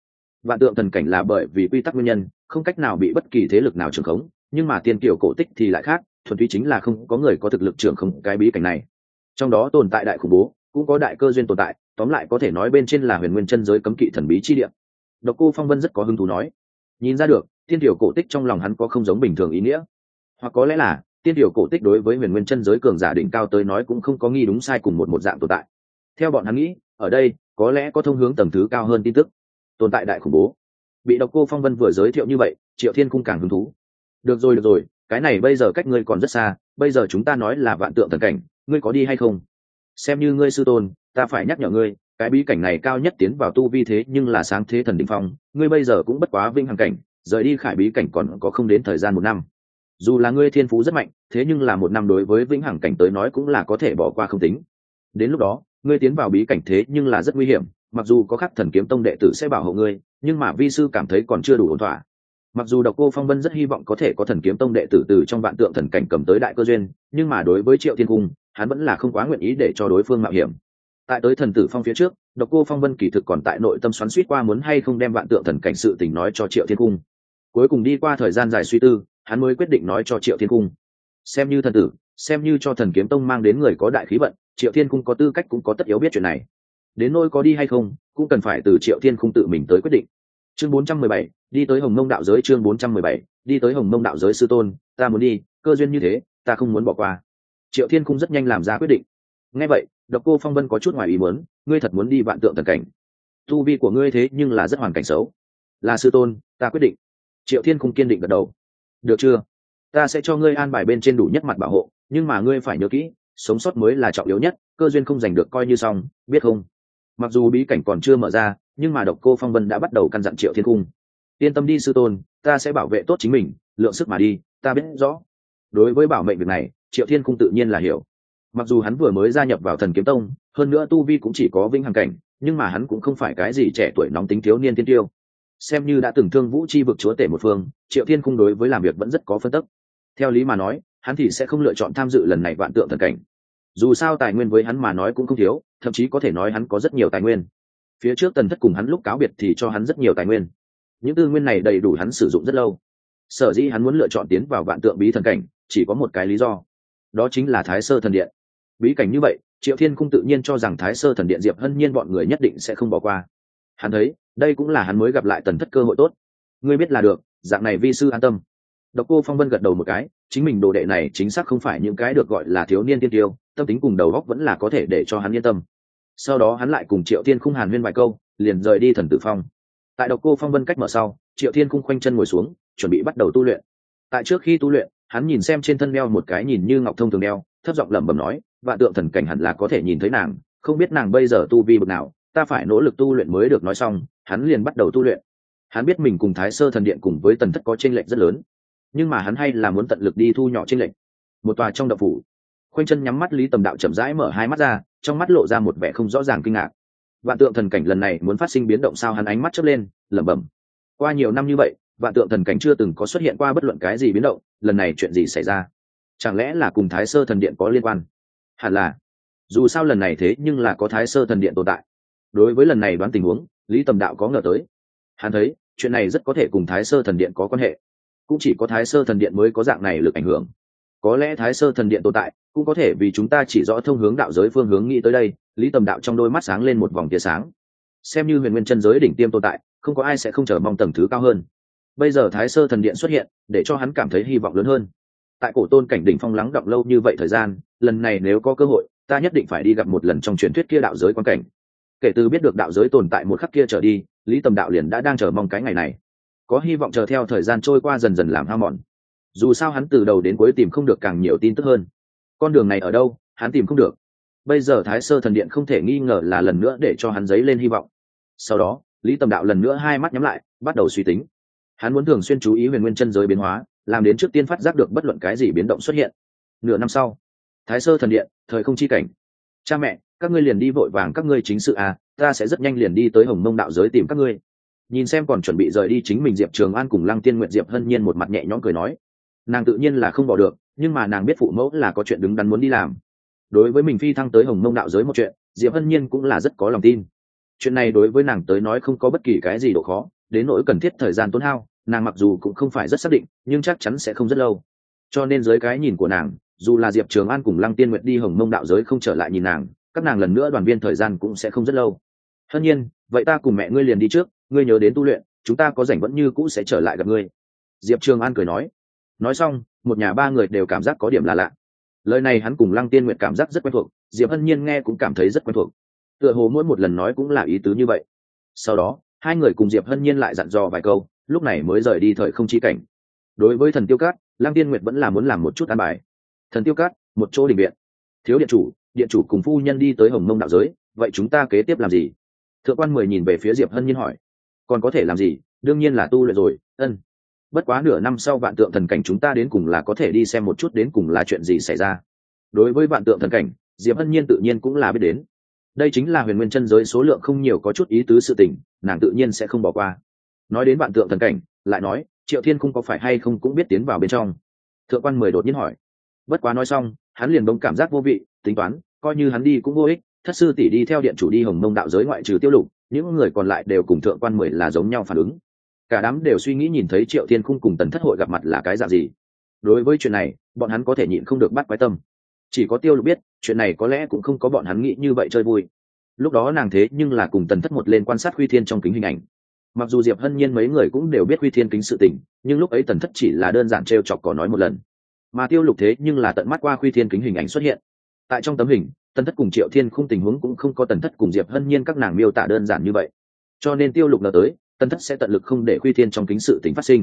Vạn tượng thần cảnh là bởi vì quy tắc nguyên nhân, không cách nào bị bất kỳ thế lực nào trưởng khống, nhưng mà tiên tiểu cổ tích thì lại khác, thuần túy chính là không có người có thực lực trưởng khống cái bí cảnh này. Trong đó tồn tại đại khủng bố, cũng có đại cơ duyên tồn tại, tóm lại có thể nói bên trên là huyền nguyên chân giới cấm kỵ thần bí chi địa. Độc cô phong vân rất có hứng thú nói nhìn ra được, tiên tiểu cổ tích trong lòng hắn có không giống bình thường ý nghĩa. Hoặc có lẽ là, tiên tiểu cổ tích đối với huyền nguyên chân giới cường giả đỉnh cao tới nói cũng không có nghi đúng sai cùng một một dạng tồn tại. Theo bọn hắn nghĩ, ở đây, có lẽ có thông hướng tầng thứ cao hơn tin tức. Tồn tại đại khủng bố. Bị độc cô phong vân vừa giới thiệu như vậy, triệu thiên cung càng hứng thú. Được rồi được rồi, cái này bây giờ cách ngươi còn rất xa, bây giờ chúng ta nói là vạn tượng thần cảnh, ngươi có đi hay không? Xem như ngươi sư tôn, ta phải nhắc nhở ngươi cái bí cảnh này cao nhất tiến vào tu vi thế nhưng là sáng thế thần đ ỉ n h phong, ngươi bây giờ cũng bất quá vinh hằng cảnh, rời đi khải bí cảnh còn có không đến thời gian một năm. Dù là ngươi thiên phú rất mạnh, thế nhưng là một năm đối với vĩnh hằng cảnh tới nói cũng là có thể bỏ qua không tính. Đến lúc đó, ngươi tiến vào bí cảnh thế nhưng là rất nguy hiểm, mặc dù có khắc thần kiếm tông đệ tử sẽ bảo hộ ngươi, nhưng mà vi sư cảm thấy còn chưa đủ ổn thỏa. Mặc dù độc cô phong vân rất hy vọng có thể có thần kiếm tông đệ tử từ trong vạn tượng thần cảnh cầm tới đại cơ duyên, nhưng mà đối với triệu thiên cung, hắn vẫn là không quá nguyện ý để cho đối phương mạo hiểm tại tới thần tử phong phía trước độc cô phong vân kỳ thực còn tại nội tâm xoắn suýt qua muốn hay không đem vạn tượng thần cảnh sự tình nói cho triệu thiên cung. Cuối cùng đi qua thời gian dài suy tư hắn mới quyết định nói cho triệu thiên cung. Xem như thần tử xem như cho thần kiếm tông mang đến người có đại khí vận triệu thiên cung có tư cách cũng có tất yếu biết chuyện này. Đến nôi có đi hay không cũng cần phải từ triệu thiên cung tự mình tới quyết định. Chương 417, đi tới hồng mông đạo giới chương 417, đi tới hồng mông đạo giới sư tôn ta muốn đi cơ duyên như thế ta không muốn bỏ qua. Triệu thiên cung rất nhanh làm ra quyết định ngay vậy, độc cô phong vân có chút ngoài ý muốn, ngươi thật muốn đi vạn tượng thần cảnh. Tu vi của ngươi thế nhưng là rất hoàn cảnh xấu. Là sư tôn, ta quyết định. Triệu thiên cung kiên định gật đầu. Được chưa? Ta sẽ cho ngươi an bài bên trên đủ nhất mặt bảo hộ, nhưng mà ngươi phải nhớ kỹ, sống sót mới là trọng yếu nhất, cơ duyên không giành được coi như xong, biết không? Mặc dù bí cảnh còn chưa mở ra, nhưng mà độc cô phong vân đã bắt đầu căn dặn triệu thiên cung yên tâm đi sư tôn, ta sẽ bảo vệ tốt chính mình, lượng sức mà đi, ta biết rõ. Đối với bảo mệnh việc này, triệu thiên cung tự nhiên là hiểu mặc dù hắn vừa mới gia nhập vào thần kiếm tông, hơn nữa tu vi cũng chỉ có vĩnh hằng cảnh, nhưng mà hắn cũng không phải cái gì trẻ tuổi nóng tính thiếu niên tiên tiêu. Xem như đã từng thương vũ chi vực chúa tể một phương, triệu thiên cung đối với làm việc vẫn rất có phân tức. Theo lý mà nói, hắn thì sẽ không lựa chọn tham dự lần này vạn tượng thần cảnh. Dù sao tài nguyên với hắn mà nói cũng không thiếu, thậm chí có thể nói hắn có rất nhiều tài nguyên. Phía trước tần thất cùng hắn lúc cáo biệt thì cho hắn rất nhiều tài nguyên. Những tư nguyên này đầy đủ hắn sử dụng rất lâu. Sở dĩ hắn muốn lựa chọn tiến vào vạn tượng bí thần cảnh, chỉ có một cái lý do. Đó chính là thái sơ thần điện bí cảnh như vậy, triệu thiên cung tự nhiên cho rằng thái sơ thần điện diệp hân nhiên bọn người nhất định sẽ không bỏ qua. Hắn thấy, đây cũng là hắn mới gặp lại tần thất cơ hội tốt. Ngươi biết là được, dạng này vi sư an tâm. Độc cô phong vân gật đầu một cái, chính mình đồ đệ này chính xác không phải những cái được gọi là thiếu niên tiên tiêu, tâm tính cùng đầu góc vẫn là có thể để cho hắn yên tâm. Sau đó hắn lại cùng triệu thiên khung hàn huyên vài câu, liền rời đi thần tử phong. Tại độc cô phong vân cách mở sau, triệu thiên khung khoanh chân ngồi xuống, chuẩn bị bắt đầu tu luyện. Tại trước khi tu luyện hắn nhìn xem trên thân đeo một cái nhìn như ngọc thông thường đeo, thấp giọng lẩm bẩm nói, vạn tượng thần cảnh hẳn là có thể nhìn thấy nàng, không biết nàng bây giờ tu vi bực nào, ta phải nỗ lực tu luyện mới được. Nói xong, hắn liền bắt đầu tu luyện. Hắn biết mình cùng thái sơ thần điện cùng với tần thất có tranh lệch rất lớn, nhưng mà hắn hay là muốn tận lực đi thu nhỏ tranh lệch. Một tòa trong đậu phủ, khoanh chân nhắm mắt lý tầm đạo chậm rãi mở hai mắt ra, trong mắt lộ ra một vẻ không rõ ràng kinh ngạc. Vạn tượng thần cảnh lần này muốn phát sinh biến động sao hắn ánh mắt chớp lên, lẩm bẩm. Qua nhiều năm như vậy vạn tượng thần cảnh chưa từng có xuất hiện qua bất luận cái gì biến động, lần này chuyện gì xảy ra? Chẳng lẽ là cùng thái sơ thần điện có liên quan? Hẳn là. Dù sao lần này thế nhưng là có thái sơ thần điện tồn tại. Đối với lần này đoán tình huống, lý tầm đạo có ngờ tới. Hắn thấy, chuyện này rất có thể cùng thái sơ thần điện có quan hệ. Cũng chỉ có thái sơ thần điện mới có dạng này lực ảnh hưởng. Có lẽ thái sơ thần điện tồn tại, cũng có thể vì chúng ta chỉ rõ thông hướng đạo giới phương hướng nghĩ tới đây, lý tầm đạo trong đôi mắt sáng lên một vòng tia sáng. Xem như huyền nguyên chân giới đỉnh tiêm tồn tại, không có ai sẽ không chờ mong tầng thứ cao hơn bây giờ thái sơ thần điện xuất hiện, để cho hắn cảm thấy hy vọng lớn hơn. Tại cổ tôn cảnh đỉnh phong lắng động lâu như vậy thời gian, lần này nếu có cơ hội, ta nhất định phải đi gặp một lần trong truyền thuyết kia đạo giới quan cảnh. Kể từ biết được đạo giới tồn tại một khắc kia trở đi, lý tầm đạo liền đã đang chờ mong cái ngày này. Có hy vọng chờ theo thời gian trôi qua dần dần làm hao mòn. Dù sao hắn từ đầu đến cuối tìm không được càng nhiều tin tức hơn. Con đường này ở đâu, hắn tìm không được. Bây giờ thái sơ thần điện không thể nghi ngờ là lần nữa để cho hắn dấy lên hy vọng. Sau đó, lý tầm đạo lần nữa hai mắt nhắm lại, bắt đầu suy tính hắn muốn thường xuyên chú ý huyền nguyên chân giới biến hóa, làm đến trước tiên phát giác được bất luận cái gì biến động xuất hiện. Nửa năm sau, thái sơ thần điện, thời không chi cảnh. Cha mẹ, các ngươi liền đi vội vàng các ngươi chính sự à ta sẽ rất nhanh liền đi tới hồng mông đạo giới tìm các ngươi. Nhìn xem còn chuẩn bị rời đi chính mình diệp trường an cùng lăng tiên nguyện diệp hân nhiên một mặt nhẹ nhõm cười nói. Nàng tự nhiên là không bỏ được, nhưng mà nàng biết phụ mẫu là có chuyện đứng đắn muốn đi làm. Đối với mình phi thăng tới hồng mông đạo giới một chuyện, diệp hân nhiên cũng là rất có lòng tin. Chuyện này đối với nàng tới nói không có bất kỳ cái gì độ khó, đến nỗi cần thiết thời gian tốn hao nàng mặc dù cũng không phải rất xác định, nhưng chắc chắn sẽ không rất lâu. Cho nên dưới cái nhìn của nàng, dù là diệp trường an cùng lăng tiên nguyệt đi hồng mông đạo giới không trở lại nhìn nàng, các nàng lần nữa đoàn viên thời gian cũng sẽ không rất lâu. Hân nhiên, vậy ta cùng mẹ ngươi liền đi trước, ngươi nhớ đến tu luyện, chúng ta có rảnh vẫn như cũ sẽ trở lại gặp ngươi. Diệp trường an cười nói. Nói xong, một nhà ba người đều cảm giác có điểm là lạ. Lời này hắn cùng lăng tiên nguyệt cảm giác rất quen thuộc, diệp hân nhiên nghe cũng cảm thấy rất quen thuộc. Tựa hồ mỗi một lần nói cũng là ý tứ như vậy. Sau đó, hai người cùng diệp hân nhiên lại dặn dò vài câu lúc này mới rời đi thời không chi cảnh. Đối với thần tiêu cát, lăng tiên nguyệt vẫn là muốn làm một chút an bài. Thần tiêu cát, một chỗ đình viện. Thiếu điện chủ điện chủ cùng phu nhân đi tới hồng mông đạo giới, vậy chúng ta kế tiếp làm gì? Thượng quan mười nhìn về phía diệp hân nhiên hỏi. Còn có thể làm gì? Đương nhiên là tu luyện rồi, ân. Bất quá nửa năm sau vạn tượng thần cảnh chúng ta đến cùng là có thể đi xem một chút đến cùng là chuyện gì xảy ra. Đối với vạn tượng thần cảnh, diệp hân nhiên tự nhiên cũng là biết đến. Đây chính là huyền nguyên chân giới số lượng không nhiều có chút ý tứ sự tình, nàng tự nhiên sẽ không bỏ qua nói đến vạn tượng thần cảnh, lại nói, triệu thiên không có phải hay không cũng biết tiến vào bên trong. Thượng quan mười đột nhiên hỏi. Bất quá nói xong, hắn liền đông cảm giác vô vị, tính toán, coi như hắn đi cũng vô ích, thất sư tỷ đi theo điện chủ đi hồng mông đạo giới ngoại trừ tiêu lục, những người còn lại đều cùng thượng quan mười là giống nhau phản ứng. Cả đám đều suy nghĩ nhìn thấy triệu thiên khung cùng tần thất hội gặp mặt là cái dạng gì. Đối với chuyện này, bọn hắn có thể nhịn không được bắt quái tâm. Chỉ có tiêu lục biết, chuyện này có lẽ cũng không có bọn hắn nghĩ như vậy chơi vui. Lúc đó nàng thế nhưng là cùng tần thất một lên quan sát huy thiên trong kính hình ảnh mặc dù diệp hân nhiên mấy người cũng đều biết huy thiên kính sự tình, nhưng lúc ấy tần thất chỉ là đơn giản t r e o chọc có nói một lần. Mà tiêu lục thế nhưng là tận mắt qua huy thiên kính hình ảnh xuất hiện. Tại trong tấm hình, tần thất cùng triệu thiên khung tình huống cũng không có tần thất cùng diệp hân nhiên các nàng miêu tả đơn giản như vậy. Cho nên tiêu lục ngờ tới, tần thất sẽ tận lực không để huy thiên trong kính sự tình phát sinh.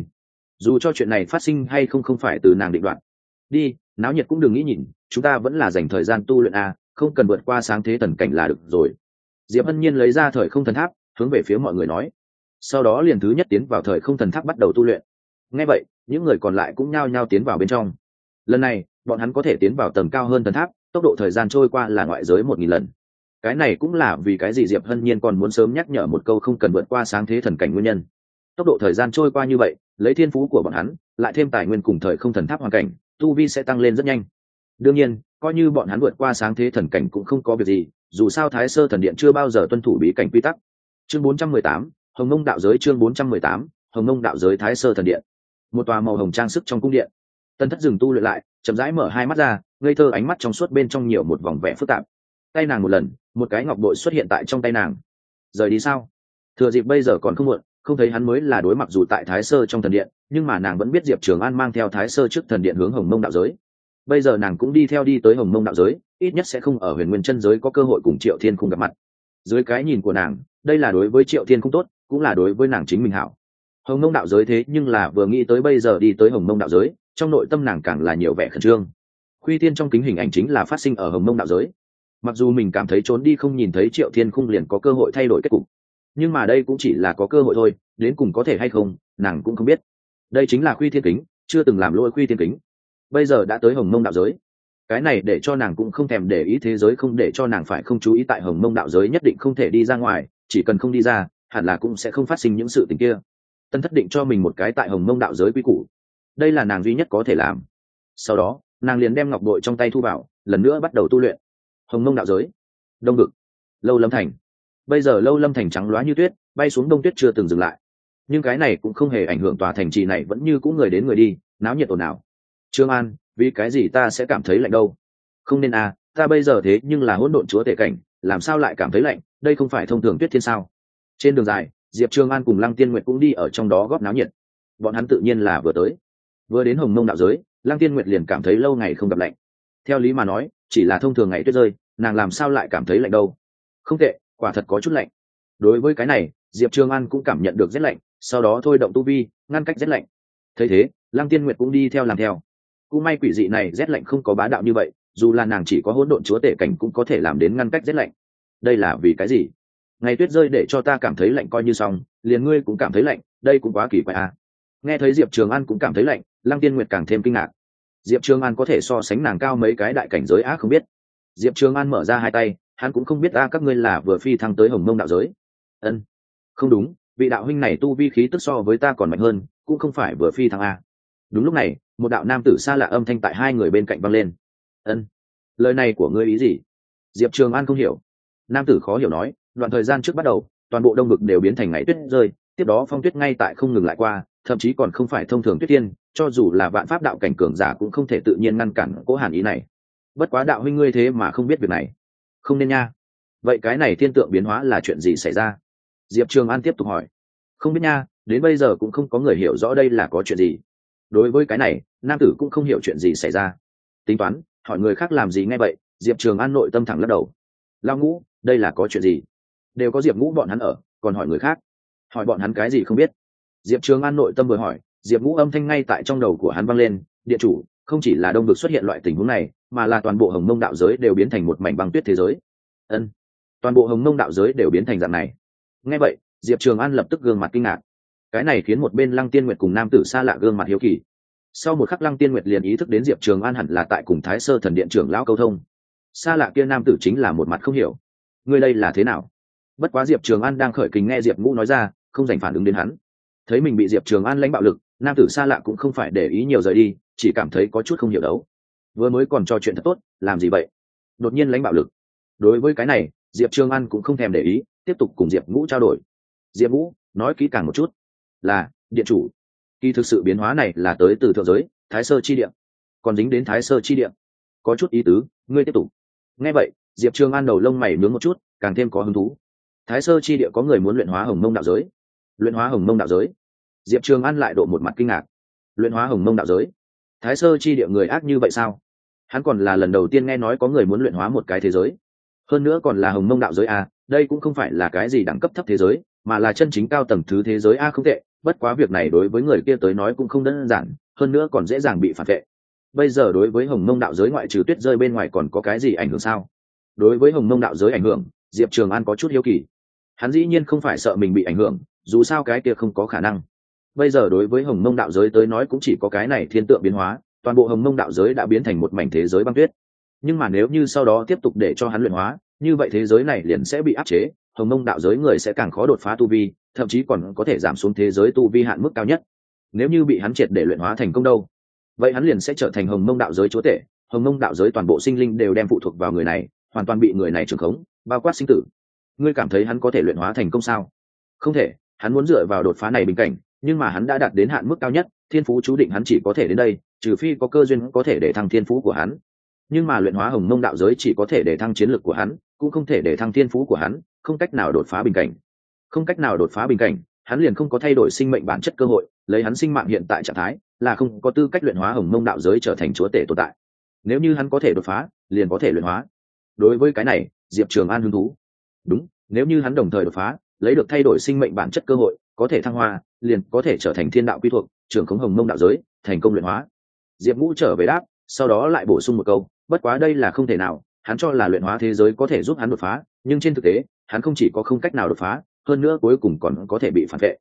Dù cho chuyện này phát sinh hay không không phải từ nàng định đoạn đi, náo nhiệt cũng đừng nghĩ nhìn, chúng ta vẫn là dành thời gian tu luyện a, không cần vượt qua sáng thế tần cảnh là được rồi. Diệp hân nhiên lấy ra thời không thần tháp, hướng về phía mọi người nói sau đó liền thứ nhất tiến vào thời không thần tháp bắt đầu tu luyện. Ngay vậy những người còn lại cũng nhao nhao tiến vào bên trong. Lần này bọn hắn có thể tiến vào tầng cao hơn thần tháp tốc độ thời gian trôi qua là ngoại giới một nghìn lần. Cái này cũng là vì cái gì diệp hân nhiên còn muốn sớm nhắc nhở một câu không cần vượt qua sáng thế thần cảnh nguyên nhân. Tốc độ thời gian trôi qua như vậy lấy thiên phú của bọn hắn lại thêm tài nguyên cùng thời không thần tháp hoàn cảnh tu vi sẽ tăng lên rất nhanh. Đương nhiên coi như bọn hắn vượt qua sáng thế thần cảnh cũng không có việc gì dù sao thái sơ thần điện chưa bao giờ tuân thủ bí cảnh quy tắc. Chương 418, hồng nông đạo giới chương 418, hồng nông đạo giới thái sơ thần điện. Một tòa màu hồng trang sức trong cung điện. Tân thất dừng tu luyện lại chậm rãi mở hai mắt ra ngây thơ ánh mắt trong suốt bên trong nhiều một vòng vẻ phức tạp. Tay nàng một lần một cái ngọc bội xuất hiện tại trong tay nàng. Rời đi sao? Thừa dịp bây giờ còn không muộn không thấy hắn mới là đối mặt dù tại thái sơ trong thần điện nhưng mà nàng vẫn biết diệp trường an mang theo thái sơ trước thần điện hướng hồng mông đạo giới. Bây giờ nàng cũng đi theo đi tới hồng mông đạo giới ít nhất sẽ không ở huyền nguyên chân giới có cơ hội cùng triệu thiên không gặp mặt. Dưới cái nhìn của nàng đây là đối với triệu thiên không tốt, cũng là đối với nàng chính mình hảo. Hồng mông đạo giới thế nhưng là vừa nghĩ tới bây giờ đi tới hồng mông đạo giới, trong nội tâm nàng càng là nhiều vẻ khẩn trương. Khuy tiên trong kính hình ảnh chính là phát sinh ở hồng mông đạo giới. Mặc dù mình cảm thấy trốn đi không nhìn thấy triệu thiên khung liền có cơ hội thay đổi kết cục, nhưng mà đây cũng chỉ là có cơ hội thôi, đến cùng có thể hay không, nàng cũng không biết. Đây chính là khuy thiên kính, chưa từng làm lỗi khuy thiên kính. Bây giờ đã tới hồng mông đạo giới. Cái này để cho nàng cũng không thèm để ý thế giới, không để cho nàng phải không chú ý tại hồng mông đạo giới nhất định không thể đi ra ngoài chỉ cần không đi ra, hẳn là cũng sẽ không phát sinh những sự tình kia. Tân thất định cho mình một cái tại hồng mông đạo giới quy củ. Đây là nàng duy nhất có thể làm. Sau đó, nàng liền đem ngọc bội trong tay thu vào, lần nữa bắt đầu tu luyện. Hồng mông đạo giới. Đông vực. Lâu lâm thành. Bây giờ lâu lâm thành trắng loá như tuyết, bay xuống đông tuyết chưa từng dừng lại. Nhưng cái này cũng không hề ảnh hưởng tòa thành trì này, vẫn như cũng người đến người đi, náo nhiệt ồn ào. Trương an, vì cái gì ta sẽ cảm thấy lạnh đâu? Không nên à ta bây giờ thế nhưng là hỗn độn chúa tể cảnh, làm sao lại cảm thấy lạnh? Đây không phải thông thường tuyết thiên sao? Trên đường dài, diệp trương an cùng lăng tiên nguyệt cũng đi ở trong đó góp náo nhiệt. Bọn hắn tự nhiên là vừa tới. Vừa đến hồng mông đạo giới, lăng tiên nguyệt liền cảm thấy lâu ngày không gặp lạnh. Theo lý mà nói, chỉ là thông thường ngày tuyết rơi, nàng làm sao lại cảm thấy lạnh đâu? Không tệ, quả thật có chút lạnh. Đối với cái này, diệp trường an cũng cảm nhận được rét lạnh, sau đó thôi động tu vi, ngăn cách rét lạnh. Thấy thế, lăng tiên nguyệt cũng đi theo làm theo. Cũng may quỷ dị này rét lạnh không có bá đạo như vậy, dù là nàng chỉ có hỗn độn chúa tể cảnh cũng có thể làm đến ngăn cách rét lạnh đây là vì cái gì? Ngày tuyết rơi để cho ta cảm thấy lạnh coi như xong, liền ngươi cũng cảm thấy lạnh, đây cũng quá kỳ quái à. nghe thấy diệp trường an cũng cảm thấy lạnh, lăng tiên nguyệt càng thêm kinh ngạc. Diệp trường an có thể so sánh nàng cao mấy cái đại cảnh giới á không biết. Diệp trường an mở ra hai tay, hắn cũng không biết ta các ngươi là vừa phi thăng tới hồng mông đạo giới. Ân, không đúng, vị đạo huynh này tu vi khí tức so với ta còn mạnh hơn, cũng không phải vừa phi thăng a đúng lúc này, một đạo nam tử xa lạ âm thanh tại hai người bên cạnh văng lên. Ân, lời này của ngươi ý gì? Diệp trường an không hiểu nam tử khó hiểu nói, đoạn thời gian trước bắt đầu, toàn bộ đông vực đều biến thành ngày tuyết rơi, tiếp đó phong tuyết ngay tại không ngừng lại qua, thậm chí còn không phải thông thường tuyết tiên, cho dù là vạn pháp đạo cảnh cường giả cũng không thể tự nhiên ngăn cản cố hàn ý này. Bất quá đạo huynh ngươi thế mà không biết việc này. Không nên nha. Vậy cái này thiên tượng biến hóa là chuyện gì xảy ra? Diệp trường an tiếp tục hỏi. Không biết nha, đến bây giờ cũng không có người hiểu rõ đây là có chuyện gì. Đối với cái này, nam tử cũng không hiểu chuyện gì xảy ra. Tính toán, hỏi người khác làm gì ngay vậy, diệp trường an nội tâm thẳng lắc đầu. Lao ngũ đây là có chuyện gì? Đều có diệp ngũ bọn hắn ở, còn hỏi người khác. Hỏi bọn hắn cái gì không biết. Diệp trường an nội tâm vừa hỏi, diệp ngũ âm thanh ngay tại trong đầu của hắn vang lên địa chủ, không chỉ là đông vực xuất hiện loại tình huống này, mà là toàn bộ hồng mông đạo giới đều biến thành một mảnh băng tuyết thế giới. Ân. Toàn bộ hồng mông đạo giới đều biến thành dạng này. Ngay vậy, diệp trường an lập tức gương mặt kinh ngạc. Cái này khiến một bên lăng tiên nguyệt cùng nam tử xa lạ gương mặt hiếu kỳ. Sau một khắc lăng tiên nguyệt liền ý thức đến diệp trường an hẳn là tại cùng thái sơ thần điện trưởng lão câu thông. Xa lạ kia nam tử chính là một mặt không hiểu ngươi đây là thế nào? Bất quá diệp trường an đang khởi kính nghe diệp ngũ nói ra, không dành phản ứng đến hắn. Thấy mình bị diệp trường an lãnh bạo lực, nam tử xa lạ cũng không phải để ý nhiều rời đi, chỉ cảm thấy có chút không hiểu đấu. Vừa mới còn trò chuyện thật tốt, làm gì vậy? Đột nhiên lãnh bạo lực. Đối với cái này, diệp trường an cũng không thèm để ý, tiếp tục cùng diệp ngũ trao đổi. Diệp ngũ, nói kỹ càng một chút. Là, điện chủ. Kỳ thực sự biến hóa này là tới từ thượng giới, thái sơ chi điện còn dính đến thái sơ chi điện có chút ý tứ, ngươi tiếp tục. Nghe vậy diệp trường an đầu lông mày nướng một chút, càng thêm có hứng thú. Thái sơ chi địa có người muốn luyện hóa hồng mông đạo giới. Luyện hóa hồng mông đạo giới. Diệp trường an lại độ một mặt kinh ngạc. Luyện hóa hồng mông đạo giới? Thái sơ chi địa người ác như vậy sao? Hắn còn là lần đầu tiên nghe nói có người muốn luyện hóa một cái thế giới. Hơn nữa còn là hồng mông đạo giới a đây cũng không phải là cái gì đẳng cấp thấp thế giới, mà là chân chính cao tầng thứ thế giới a à không tệ, bất quá việc này đối với người kia tới nói cũng không đơn giản, hơn nữa còn dễ dàng bị phản vệ. Bây giờ đối với hồng mông đạo giới ngoại trừ tuyết rơi bên ngoài còn có cái gì ảnh hưởng sao? Đối với hồng mông đạo giới ảnh hưởng, diệp trường an có chút hiếu kỳ. Hắn dĩ nhiên không phải sợ mình bị ảnh hưởng, dù sao cái kia không có khả năng. Bây giờ đối với hồng mông đạo giới tới nói cũng chỉ có cái này thiên tượng biến hóa, toàn bộ hồng mông đạo giới đã biến thành một mảnh thế giới băng tuyết. Nhưng mà nếu như sau đó tiếp tục để cho hắn luyện hóa, như vậy thế giới này liền sẽ bị áp chế, hồng mông đạo giới người sẽ càng khó đột phá tu vi, thậm chí còn có thể giảm xuống thế giới tu vi hạn mức cao nhất. Nếu như bị hắn triệt để luyện hóa thành công đâu, vậy hắn liền sẽ trở thành hồng mông đạo giới chúa tể, hồng mông đạo giới toàn bộ sinh linh đều đem phụ thuộc vào người này hoàn toàn bị người này trưởng khống, bao quát sinh tử. Ngươi cảm thấy hắn có thể luyện hóa thành công sao? Không thể, hắn muốn dựa vào đột phá này bình cảnh, nhưng mà hắn đã đạt đến hạn mức cao nhất, thiên phú chú định hắn chỉ có thể đến đây, trừ phi có cơ duyên có thể để thăng thiên phú của hắn. Nhưng mà luyện hóa hồng mông đạo giới chỉ có thể để thăng chiến lược của hắn, cũng không thể để thăng thiên phú của hắn, không cách nào đột phá bình cảnh. Không cách nào đột phá bình cảnh, hắn liền không có thay đổi sinh mệnh bản chất cơ hội, lấy hắn sinh mạng hiện tại trạng thái, là không có tư cách luyện hóa hồng mông đạo giới trở thành chúa tể tồn tại. Nếu như hắn có thể đột phá, liền có thể luyện hóa đối với cái này diệp trường an hứng thú. Đúng nếu như hắn đồng thời đột phá lấy được thay đổi sinh mệnh bản chất cơ hội có thể thăng hoa liền có thể trở thành thiên đạo quy thuộc trưởng khống hồng mông đạo giới thành công luyện hóa. Diệp ngũ trở về đáp sau đó lại bổ sung một câu bất quá đây là không thể nào hắn cho là luyện hóa thế giới có thể giúp hắn đột phá nhưng trên thực tế hắn không chỉ có không cách nào đột phá hơn nữa cuối cùng còn có thể bị phản vệ.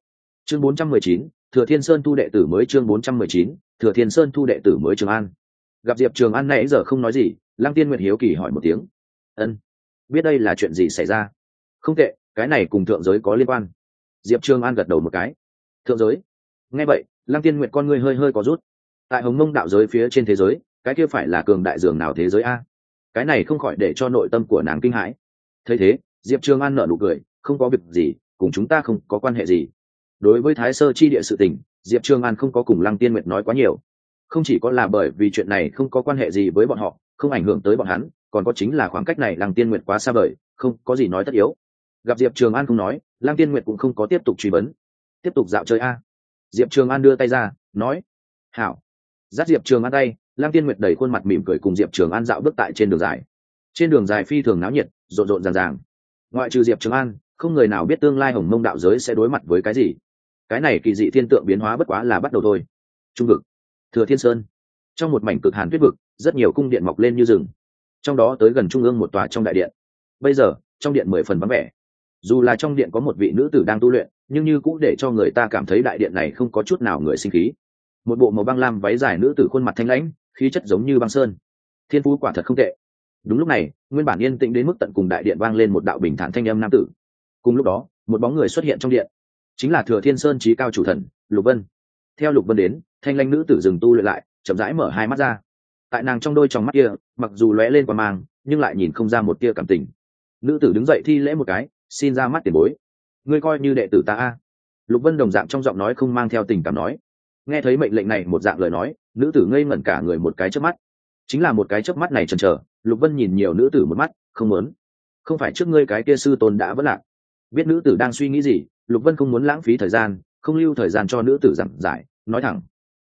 Chương 419, thừa thiên sơn thu đệ tử mới chương 419, thừa thiên sơn thu đệ tử mới trường an. Gặp diệp trường an nãy giờ không nói gì lăng tiên nguyệt hiếu kỳ hỏi một tiếng ân, biết đây là chuyện gì xảy ra? Không tệ, cái này cùng thượng giới có liên quan. Diệp trường an gật đầu một cái. Thượng giới? Nghe vậy, lăng tiên nguyệt con ngươi hơi hơi có rút. Tại hồng mông đạo giới phía trên thế giới, cái kia phải là cường đại dường nào thế giới a? Cái này không khỏi để cho nội tâm của nàng kinh hãi. Thấy thế, diệp trường an nở nụ cười, không có việc gì, cùng chúng ta không có quan hệ gì. Đối với thái sơ chi địa sự tình, diệp trường an không có cùng lăng tiên nguyệt nói quá nhiều. Không chỉ có là bởi vì chuyện này không có quan hệ gì với bọn họ, không ảnh hưởng tới bọn hắn còn có chính là khoảng cách này lăng tiên nguyệt quá xa vời, không có gì nói tất yếu. Gặp diệp trường an không nói, lăng tiên nguyệt cũng không có tiếp tục truy vấn. Tiếp tục dạo chơi a. Diệp trường an đưa tay ra, nói, hảo. Dắt diệp trường an tay, lăng tiên nguyệt đẩy khuôn mặt mỉm cười cùng diệp trường an dạo bước tại trên đường dài. Trên đường dài phi thường náo nhiệt, rộn rộn ràng ràng. Ngoại trừ diệp trường an, không người nào biết tương lai hồng mông đạo giới sẽ đối mặt với cái gì. Cái này kỳ dị thiên tượng biến hóa bất quá là bắt đầu thôi. Trung vực, thừa thiên sơn. Trong một mảnh cực hàn tuyết vực, rất nhiều cung điện mọc lên như rừng trong đó tới gần trung ương một tòa trong đại điện. Bây giờ, trong điện mười phần vắng vẻ. Dù là trong điện có một vị nữ tử đang tu luyện, nhưng như cũng để cho người ta cảm thấy đại điện này không có chút nào người sinh khí. Một bộ màu băng lam váy dài nữ tử khuôn mặt thanh lãnh, khí chất giống như băng sơn. Thiên phú quả thật không tệ. Đúng lúc này, nguyên bản yên tĩnh đến mức tận cùng đại điện vang lên một đạo bình thản thanh âm nam tử. Cùng lúc đó, một bóng người xuất hiện trong điện. Chính là thừa thiên sơn trí cao chủ thần, lục vân. Theo lục vân đến, thanh lanh nữ tử dừng tu luyện lại, chậm rãi mở hai mắt ra tại nàng trong đôi trong mắt kia, mặc dù lóe lên qua mang, nhưng lại nhìn không ra một tia cảm tình. Nữ tử đứng dậy thi lễ một cái, xin ra mắt tiền bối. Ngươi coi như đệ tử ta a. Lục vân đồng dạng trong giọng nói không mang theo tình cảm nói. Nghe thấy mệnh lệnh này một dạng lời nói, nữ tử ngây ngẩn cả người một cái chớp mắt. Chính là một cái chớp mắt này chần chờ, lục vân nhìn nhiều nữ tử một mắt, không muốn. Không phải trước ngươi cái kia sư tôn đã vất lạc. Biết nữ tử đang suy nghĩ gì, lục vân không muốn lãng phí thời gian, không lưu thời gian cho nữ tử giảng giải, nói thẳng.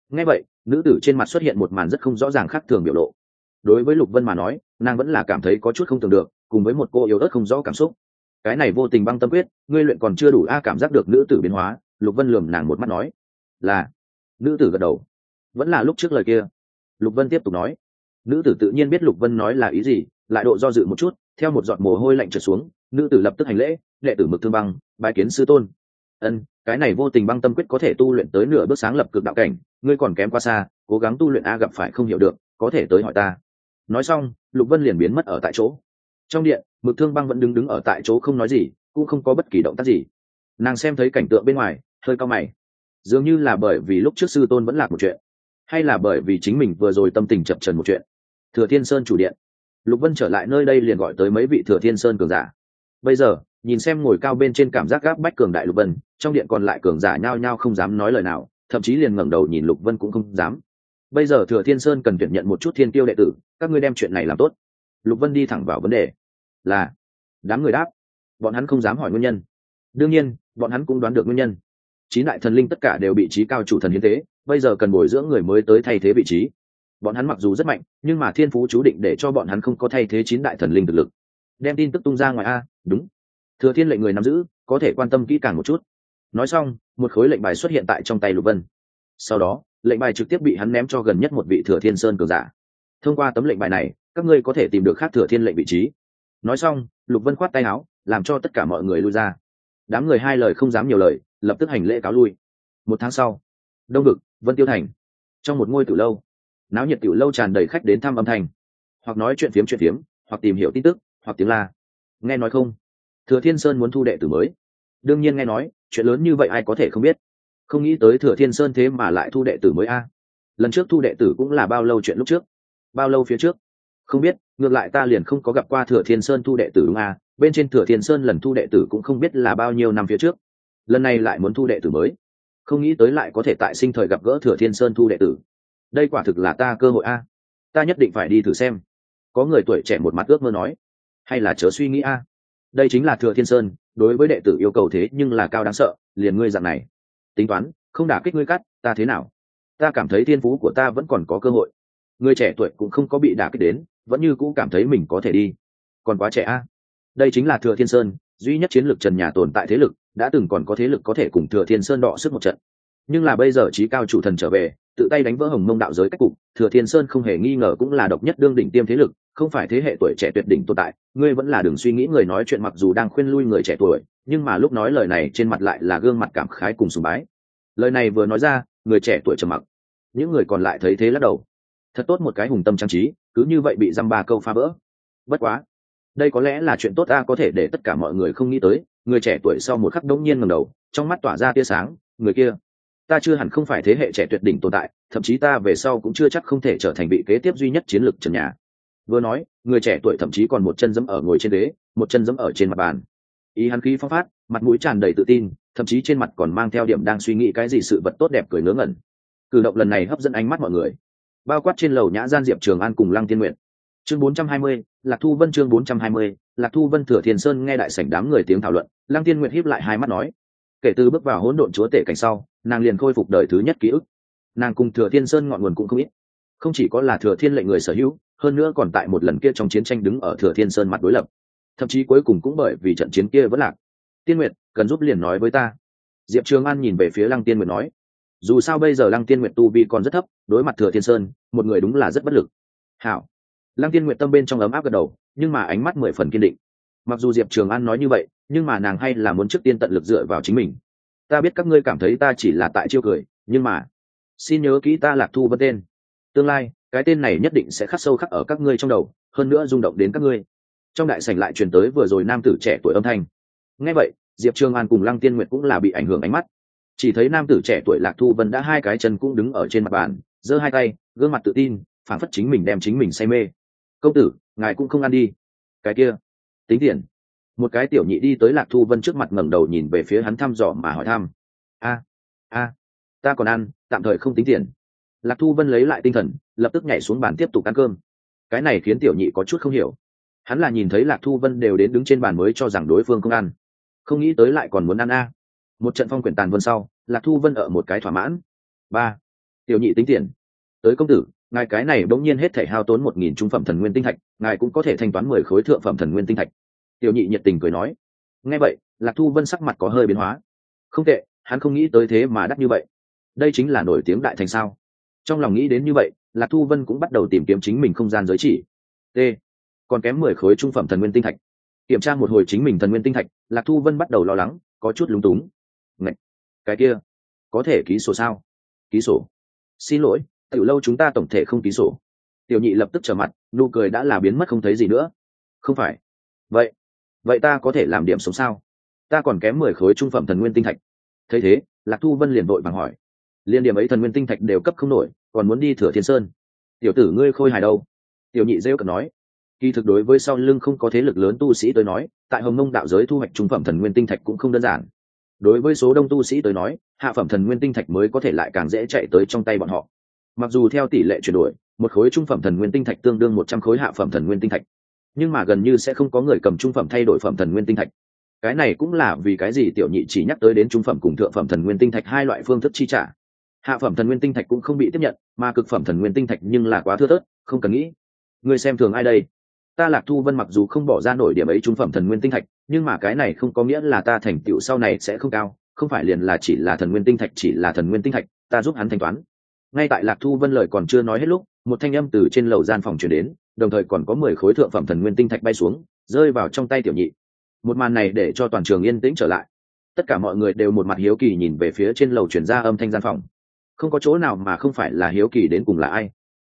Nghe vậy nữ tử trên mặt xuất hiện một màn rất không rõ ràng khác thường biểu lộ. Đối với lục vân mà nói, nàng vẫn là cảm thấy có chút không tưởng được, cùng với một cô yếu ớt không rõ cảm xúc. Cái này vô tình băng tâm quyết, ngươi luyện còn chưa đủ a, cảm giác được nữ tử biến hóa, lục vân lườm nàng một mắt nói, là. Nữ tử gật đầu. Vẫn là lúc trước lời kia. Lục vân tiếp tục nói, nữ tử tự nhiên biết lục vân nói là ý gì, lại độ do dự một chút, theo một giọt mồ hôi lạnh trượt xuống, nữ tử lập tức hành lễ, đệ tử mực thương băng bài kiến sư tôn. Ân cái này vô tình băng tâm quyết có thể tu luyện tới nửa bước sáng lập cực đạo cảnh, ngươi còn kém qua xa, cố gắng tu luyện a gặp phải không hiểu được, có thể tới hỏi ta. Nói xong, lục vân liền biến mất ở tại chỗ. Trong điện, mực thương băng vẫn đứng đứng ở tại chỗ không nói gì, cũng không có bất kỳ động tác gì. Nàng xem thấy cảnh tượng bên ngoài, hơi cao mày. Dường như là bởi vì lúc trước sư tôn vẫn lạc một chuyện, hay là bởi vì chính mình vừa rồi tâm tình chập trần một chuyện. Thừa thiên sơn chủ điện. Lục vân trở lại nơi đây liền gọi tới mấy vị thừa thiên sơn cường giả. Bây giờ nhìn xem ngồi cao bên trên cảm giác gáp bách cường đại lục vân, trong điện còn lại cường giả nhao nhao không dám nói lời nào, thậm chí liền ngẩng đầu nhìn lục vân cũng không dám. Bây giờ thừa thiên sơn cần tuyển nhận một chút thiên tiêu đệ tử, các ngươi đem chuyện này làm tốt. Lục vân đi thẳng vào vấn đề. Là, đám người đáp. Bọn hắn không dám hỏi nguyên nhân. Đương nhiên, bọn hắn cũng đoán được nguyên nhân. Chín đại thần linh tất cả đều bị trí cao chủ thần hiến tế, bây giờ cần bồi dưỡng người mới tới thay thế vị trí. Bọn hắn mặc dù rất mạnh, nhưng mà thiên phú chú định để cho bọn hắn không có thay thế chín đại thần linh thực lực. Đem tin tức tung ra ngoài a, đúng thừa thiên lệnh người nắm giữ, có thể quan tâm kỹ càng một chút. Nói xong, một khối lệnh bài xuất hiện tại trong tay lục vân. Sau đó, lệnh bài trực tiếp bị hắn ném cho gần nhất một vị thừa thiên sơn cường giả. Thông qua tấm lệnh bài này, các ngươi có thể tìm được khác thừa thiên lệnh vị trí. Nói xong, lục vân khoát tay áo, làm cho tất cả mọi người lui ra. Đám người hai lời không dám nhiều lời, lập tức hành lễ cáo lui. Một tháng sau, đông vực, vân tiêu thành. Trong một ngôi tử lâu, náo nhiệt tiểu lâu tràn đầy khách đến thăm âm thanh. Hoặc nói chuyện phiếm chuyện phiếm, hoặc tìm hiểu tin tức, hoặc tiếng la. Nghe nói không? Thừa thiên sơn muốn thu đệ tử mới. Đương nhiên nghe nói, chuyện lớn như vậy ai có thể không biết. Không nghĩ tới thừa thiên sơn thế mà lại thu đệ tử mới a. Lần trước thu đệ tử cũng là bao lâu chuyện lúc trước? Bao lâu phía trước? Không biết, ngược lại ta liền không có gặp qua thừa thiên sơn thu đệ tử đúng a. Bên trên thừa thiên sơn lần thu đệ tử cũng không biết là bao nhiêu năm phía trước. Lần này lại muốn thu đệ tử mới. Không nghĩ tới lại có thể tại sinh thời gặp gỡ thừa thiên sơn thu đệ tử. Đây quả thực là ta cơ hội a. Ta nhất định phải đi thử xem. Có người tuổi trẻ một mặt ước mơ nói. Hay là chớ suy nghĩ a đây chính là thừa thiên sơn, đối với đệ tử yêu cầu thế nhưng là cao đáng sợ, liền ngươi dạng này. Tính toán, không đả kích ngươi cắt, ta thế nào? Ta cảm thấy thiên phú của ta vẫn còn có cơ hội. Người trẻ tuổi cũng không có bị đả kích đến, vẫn như cũ cảm thấy mình có thể đi. Còn quá trẻ a. Đây chính là thừa thiên sơn, duy nhất chiến lược trần nhà tồn tại thế lực, đã từng còn có thế lực có thể cùng thừa thiên sơn đọ sức một trận. Nhưng là bây giờ trí cao chủ thần trở về, tự tay đánh vỡ hồng mông đạo giới cách cục, thừa thiên sơn không hề nghi ngờ cũng là độc nhất đương đỉnh tiêm thế lực không phải thế hệ tuổi trẻ tuyệt đỉnh tồn tại, ngươi vẫn là đừng suy nghĩ người nói chuyện mặc dù đang khuyên lui người trẻ tuổi, nhưng mà lúc nói lời này trên mặt lại là gương mặt cảm khái cùng sùng bái. Lời này vừa nói ra, người trẻ tuổi trầm mặc. Những người còn lại thấy thế lắc đầu. Thật tốt một cái hùng tâm trang trí, cứ như vậy bị dăm ba câu phá vỡ. Bất quá, đây có lẽ là chuyện tốt ta có thể để tất cả mọi người không nghĩ tới, người trẻ tuổi sau một khắc đống nhiên ngầm đầu, trong mắt tỏa ra tia sáng, người kia, ta chưa hẳn không phải thế hệ trẻ tuyệt đỉnh tồn tại, thậm chí ta về sau cũng chưa chắc không thể trở thành vị kế tiếp duy nhất chiến lược trần nhà vừa nói người trẻ tuổi thậm chí còn một chân dẫm ở ngồi trên đế một chân dẫm ở trên mặt bàn. Ý hắn khí phong phát mặt mũi tràn đầy tự tin thậm chí trên mặt còn mang theo điểm đang suy nghĩ cái gì sự vật tốt đẹp cười ngớ ngẩn. Cử động lần này hấp dẫn ánh mắt mọi người. Bao quát trên lầu nhã gian diệp trường an cùng lăng tiên nguyện chương 420, lạc thu vân chương 420, lạc thu vân thừa thiền sơn nghe đại sảnh đám người tiếng thảo luận lăng tiên nguyện híp lại hai mắt nói. Kể từ bước vào hỗn độn chúa tể cảnh sau nàng liền khôi phục đời thứ nhất ký ức. Nàng cùng thừa thiên sơn ngọn nguồn cũng không ít. Không chỉ có là thừa thiên lệnh người sở hữu hơn nữa còn tại một lần kia trong chiến tranh đứng ở thừa thiên sơn mặt đối lập. Thậm chí cuối cùng cũng bởi vì trận chiến kia vẫn lạc. Tiên nguyệt, cần giúp liền nói với ta. Diệp trường an nhìn về phía lăng tiên nguyệt nói. Dù sao bây giờ lăng tiên nguyệt tu vi còn rất thấp, đối mặt thừa thiên sơn, một người đúng là rất bất lực. Hảo. Lăng tiên nguyệt tâm bên trong ấm áp gật đầu, nhưng mà ánh mắt mười phần kiên định. Mặc dù diệp trường an nói như vậy, nhưng mà nàng hay là muốn trước tiên tận lực dựa vào chính mình. Ta biết các ngươi cảm thấy ta chỉ là tại chiêu cười, nhưng mà, xin nhớ kỹ ta lạc thu vân tên. Tương lai cái tên này nhất định sẽ khắc sâu khắc ở các ngươi trong đầu, hơn nữa rung động đến các ngươi. Trong đại sảnh lại truyền tới vừa rồi nam tử trẻ tuổi âm thanh. Ngay vậy, diệp trường an cùng lăng tiên nguyệt cũng là bị ảnh hưởng ánh mắt. Chỉ thấy nam tử trẻ tuổi lạc thu vân đã hai cái chân cũng đứng ở trên mặt bàn, giơ hai tay, gương mặt tự tin phản phất chính mình đem chính mình say mê. Công tử, ngài cũng không ăn đi. Cái kia, tính tiền. Một cái tiểu nhị đi tới lạc thu vân trước mặt ngẩng đầu nhìn về phía hắn thăm dò mà hỏi thăm. A a, ta còn ăn, tạm thời không tính tiền lạc thu vân lấy lại tinh thần, lập tức nhảy xuống bàn tiếp tục ăn cơm. Cái này khiến tiểu nhị có chút không hiểu. Hắn là nhìn thấy lạc thu vân đều đến đứng trên bàn mới cho rằng đối phương không ăn. Không nghĩ tới lại còn muốn ăn a. Một trận phong quyển tàn vân sau, lạc thu vân ở một cái thỏa mãn. Ba. Tiểu nhị tính tiền. Tới công tử, ngài cái này bỗng nhiên hết thể hao tốn một nghìn trung phẩm thần nguyên tinh thạch, ngài cũng có thể thanh toán mười khối thượng phẩm thần nguyên tinh thạch. Tiểu nhị nhiệt tình cười nói. Nghe vậy, lạc thu vân sắc mặt có hơi biến hóa. Không tệ, hắn không nghĩ tới thế mà đắt như vậy. Đây chính là nổi tiếng đại thành sao? Trong lòng nghĩ đến như vậy, lạc thu vân cũng bắt đầu tìm kiếm chính mình không gian giới chỉ. T. Còn kém mười khối trung phẩm thần nguyên tinh thạch. Kiểm tra một hồi chính mình thần nguyên tinh thạch, lạc thu vân bắt đầu lo lắng, có chút lúng túng. Ngậy! cái kia, có thể ký sổ sao? Ký sổ. Xin lỗi, tiểu lâu chúng ta tổng thể không ký sổ. Tiểu nhị lập tức trở mặt, nụ cười đã là biến mất không thấy gì nữa. Không phải. Vậy vậy ta có thể làm điểm sống sao? Ta còn kém mười khối trung phẩm thần nguyên tinh thạch. Thấy thế, lạc thu vân liền vội bằng hỏi liên điểm ấy thần nguyên tinh thạch đều cấp không nổi, còn muốn đi thừa thiên sơn. Tiểu tử ngươi khôi hài đâu? Tiểu nhị rêu cận nói. Kỳ thực đối với sau lưng không có thế lực lớn tu sĩ tới nói, tại hồng mông đạo giới thu hoạch trung phẩm thần nguyên tinh thạch cũng không đơn giản. Đối với số đông tu sĩ tới nói, hạ phẩm thần nguyên tinh thạch mới có thể lại càng dễ chạy tới trong tay bọn họ. Mặc dù theo tỷ lệ chuyển đổi, một khối trung phẩm thần nguyên tinh thạch tương đương một trăm khối hạ phẩm thần nguyên tinh thạch. Nhưng mà gần như sẽ không có người cầm trung phẩm thay đổi phẩm thần nguyên tinh thạch. Cái này cũng là vì cái gì tiểu nhị chỉ nhắc tới đến trung phẩm cùng thượng phẩm thần nguyên tinh thạch hai loại phương thức chi trả hạ phẩm thần nguyên tinh thạch cũng không bị tiếp nhận, mà cực phẩm thần nguyên tinh thạch nhưng là quá thưa thớt, không cần nghĩ. Người xem thường ai đây? Ta lạc thu vân mặc dù không bỏ ra nổi điểm ấy trung phẩm thần nguyên tinh thạch, nhưng mà cái này không có nghĩa là ta thành tựu sau này sẽ không cao, không phải liền là chỉ là thần nguyên tinh thạch, chỉ là thần nguyên tinh thạch, ta giúp hắn thanh toán. Ngay tại lạc thu vân lời còn chưa nói hết lúc, một thanh âm từ trên lầu gian phòng chuyển đến, đồng thời còn có mười khối thượng phẩm thần nguyên tinh thạch bay xuống, rơi vào trong tay tiểu nhị. Một màn này để cho toàn trường yên tĩnh trở lại. Tất cả mọi người đều một mặt hiếu kỳ nhìn về phía trên lầu chuyển ra âm thanh gian phòng không có chỗ nào mà không phải là hiếu kỳ đến cùng là ai.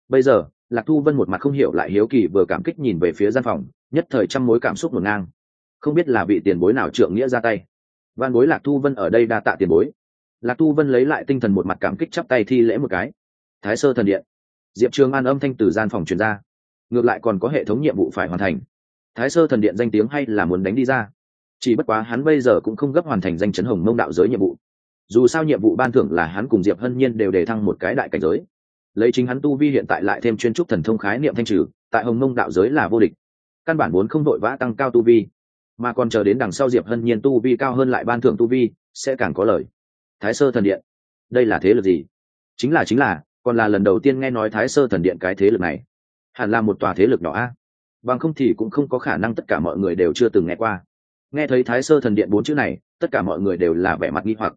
Bây giờ, lạc thu vân một mặt không hiểu lại hiếu kỳ vừa cảm kích nhìn về phía gian phòng, nhất thời trăm mối cảm xúc ngổn ngang. Không biết là vị tiền bối nào trượng nghĩa ra tay. Văn bối lạc thu vân ở đây đa tạ tiền bối. Lạc thu vân lấy lại tinh thần một mặt cảm kích chắp tay thi lễ một cái. Thái sơ thần điện. Diệp trường an âm thanh từ gian phòng truyền ra. Ngược lại còn có hệ thống nhiệm vụ phải hoàn thành. Thái sơ thần điện danh tiếng hay là muốn đánh đi ra. Chỉ bất quá hắn bây giờ cũng không gấp hoàn thành danh chấn hồng mông đạo giới nhiệm vụ dù sao nhiệm vụ ban thưởng là hắn cùng diệp hân nhiên đều đề thăng một cái đại cảnh giới. Lấy chính hắn tu vi hiện tại lại thêm chuyên trúc thần thông khái niệm thanh trừ, tại hồng mông đạo giới là vô địch. Căn bản muốn không đội vã tăng cao tu vi, mà còn chờ đến đằng sau diệp hân nhiên tu vi cao hơn lại ban thưởng tu vi, sẽ càng có lời thái sơ thần điện. Đây là thế lực gì? Chính là chính là, còn là lần đầu tiên nghe nói thái sơ thần điện cái thế lực này. Hẳn là một tòa thế lực nhỏ a. Bằng không thì cũng không có khả năng tất cả mọi người đều chưa từng nghe qua. Nghe thấy thái sơ thần điện bốn chữ này, tất cả mọi người đều là vẻ mặt nghi hoặc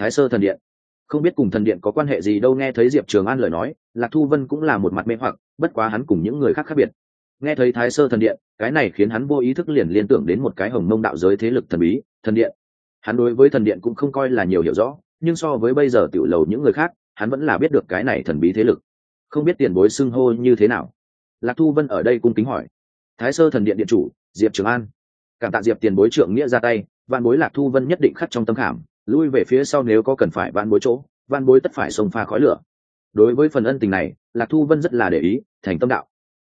thái sơ thần điện. Không biết cùng thần điện có quan hệ gì đâu, nghe thấy diệp trường an lời nói, lạc thu vân cũng là một mặt mê hoặc, bất quá hắn cùng những người khác khác biệt. Nghe thấy thái sơ thần điện, cái này khiến hắn vô ý thức liền liên tưởng đến một cái hồng mông đạo giới thế lực thần bí, thần điện. Hắn đối với thần điện cũng không coi là nhiều hiểu rõ, nhưng so với bây giờ tiểu lầu những người khác, hắn vẫn là biết được cái này thần bí thế lực. Không biết tiền bối xưng hô như thế nào. Lạc thu vân ở đây cung kính hỏi. Thái sơ thần điện điện chủ, diệp trường an. Cảm tạ diệp tiền bối trưởng nghĩa ra tay, vạn bối lạc thu vân nhất định khắc trong tâm khảm lui về phía sau nếu có cần phải van bối chỗ van bối tất phải sông pha khói lửa. Đối với phần ân tình này, lạc thu vân rất là để ý, thành tâm đạo.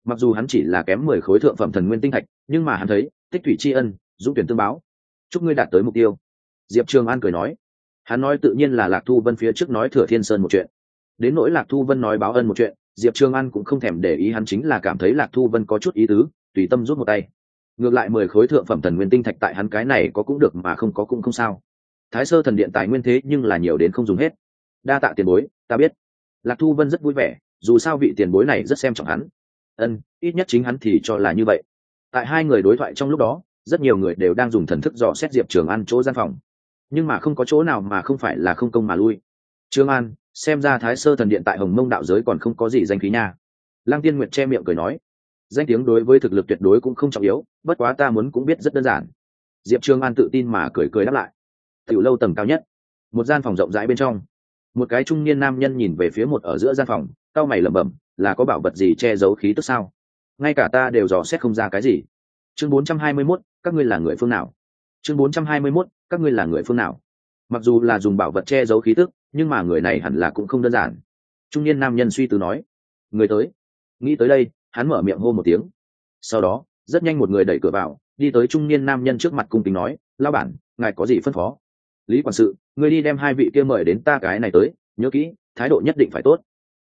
Mặc dù hắn chỉ là kém mười khối thượng phẩm thần nguyên tinh thạch, nhưng mà hắn thấy, tích thủy tri ân, dũng tuyển tương báo. Chúc ngươi đạt tới mục tiêu. Diệp trường an cười nói. Hắn nói tự nhiên là lạc thu vân phía trước nói thừa thiên sơn một chuyện. Đến nỗi lạc thu vân nói báo ân một chuyện, diệp trường an cũng không thèm để ý hắn chính là cảm thấy lạc thu vân có chút ý tứ, tùy tâm rút một tay. Ngược lại mười khối thượng phẩm thần nguyên tinh thạch tại hắn cái này có cũng được mà không có cũng không sao thái sơ thần điện tài nguyên thế nhưng là nhiều đến không dùng hết. Đa tạ tiền bối, ta biết. Lạc thu vân rất vui vẻ, dù sao vị tiền bối này rất xem trọng hắn. Ân, ít nhất chính hắn thì cho là như vậy. Tại hai người đối thoại trong lúc đó, rất nhiều người đều đang dùng thần thức dò xét diệp trường an chỗ gian phòng. Nhưng mà không có chỗ nào mà không phải là không công mà lui. Trương an, xem ra thái sơ thần điện tại hồng mông đạo giới còn không có gì danh khí nha. Lăng tiên nguyệt che miệng cười nói, danh tiếng đối với thực lực tuyệt đối cũng không trọng yếu, bất quá ta muốn cũng biết rất đơn giản. Diệp trương an tự tin mà cười cười đáp lại tiểu lâu tầng cao nhất. Một gian phòng rộng rãi bên trong. Một cái trung niên nam nhân nhìn về phía một ở giữa gian phòng cao mày lẩm bẩm là có bảo vật gì che giấu khí tức sao? Ngay cả ta đều dò xét không ra cái gì. Chương 421, các ngươi là người phương nào? Chương 421, các ngươi là người phương nào? Mặc dù là dùng bảo vật che giấu khí tức nhưng mà người này hẳn là cũng không đơn giản. Trung niên nam nhân suy tư nói người tới. Nghĩ tới đây hắn mở miệng hô một tiếng. Sau đó rất nhanh một người đẩy cửa vào đi tới trung niên nam nhân trước mặt cung kính nói lao bản ngài có gì phân phó? Lý quản sự, ngươi đi đem hai vị kia mời đến ta cái này tới, nhớ kỹ, thái độ nhất định phải tốt.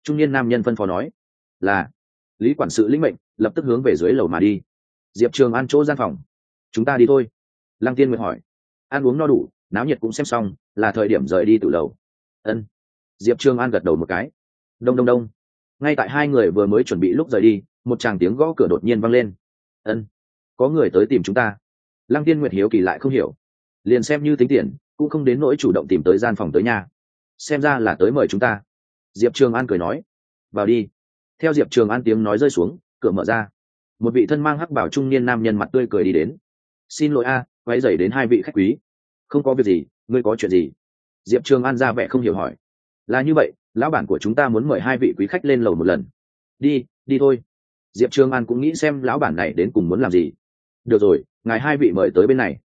Trung niên nam nhân phân phó nói. Là. Lý quản sự lĩnh mệnh, lập tức hướng về dưới lầu mà đi. Diệp trường ăn chỗ gian phòng. Chúng ta đi thôi. Lăng tiên nguyệt hỏi. Ăn uống no đủ, náo nhiệt cũng xem xong, là thời điểm rời đi từ lầu. Ân. Diệp trường an gật đầu một cái. Đông đông đông. Ngay tại hai người vừa mới chuẩn bị lúc rời đi, một tràng tiếng gõ cửa đột nhiên vang lên. Ân. Có người tới tìm chúng ta. Lăng tiên nguyệt hiếu kỳ lại không hiểu. Liền xem như tính tiền cũng không đến nỗi chủ động tìm tới gian phòng tới nhà. Xem ra là tới mời chúng ta. Diệp trường an cười nói. Vào đi. Theo diệp trường an tiếng nói rơi xuống, cửa mở ra. Một vị thân mang hắc bảo trung niên nam nhân mặt tươi cười đi đến. Xin lỗi a quay dày đến hai vị khách quý. Không có việc gì, ngươi có chuyện gì? Diệp trường an ra vẻ không hiểu hỏi. Là như vậy, lão bản của chúng ta muốn mời hai vị quý khách lên lầu một lần. Đi đi thôi. Diệp trường an cũng nghĩ xem lão bản này đến cùng muốn làm gì. Được rồi, ngài hai vị mời tới bên này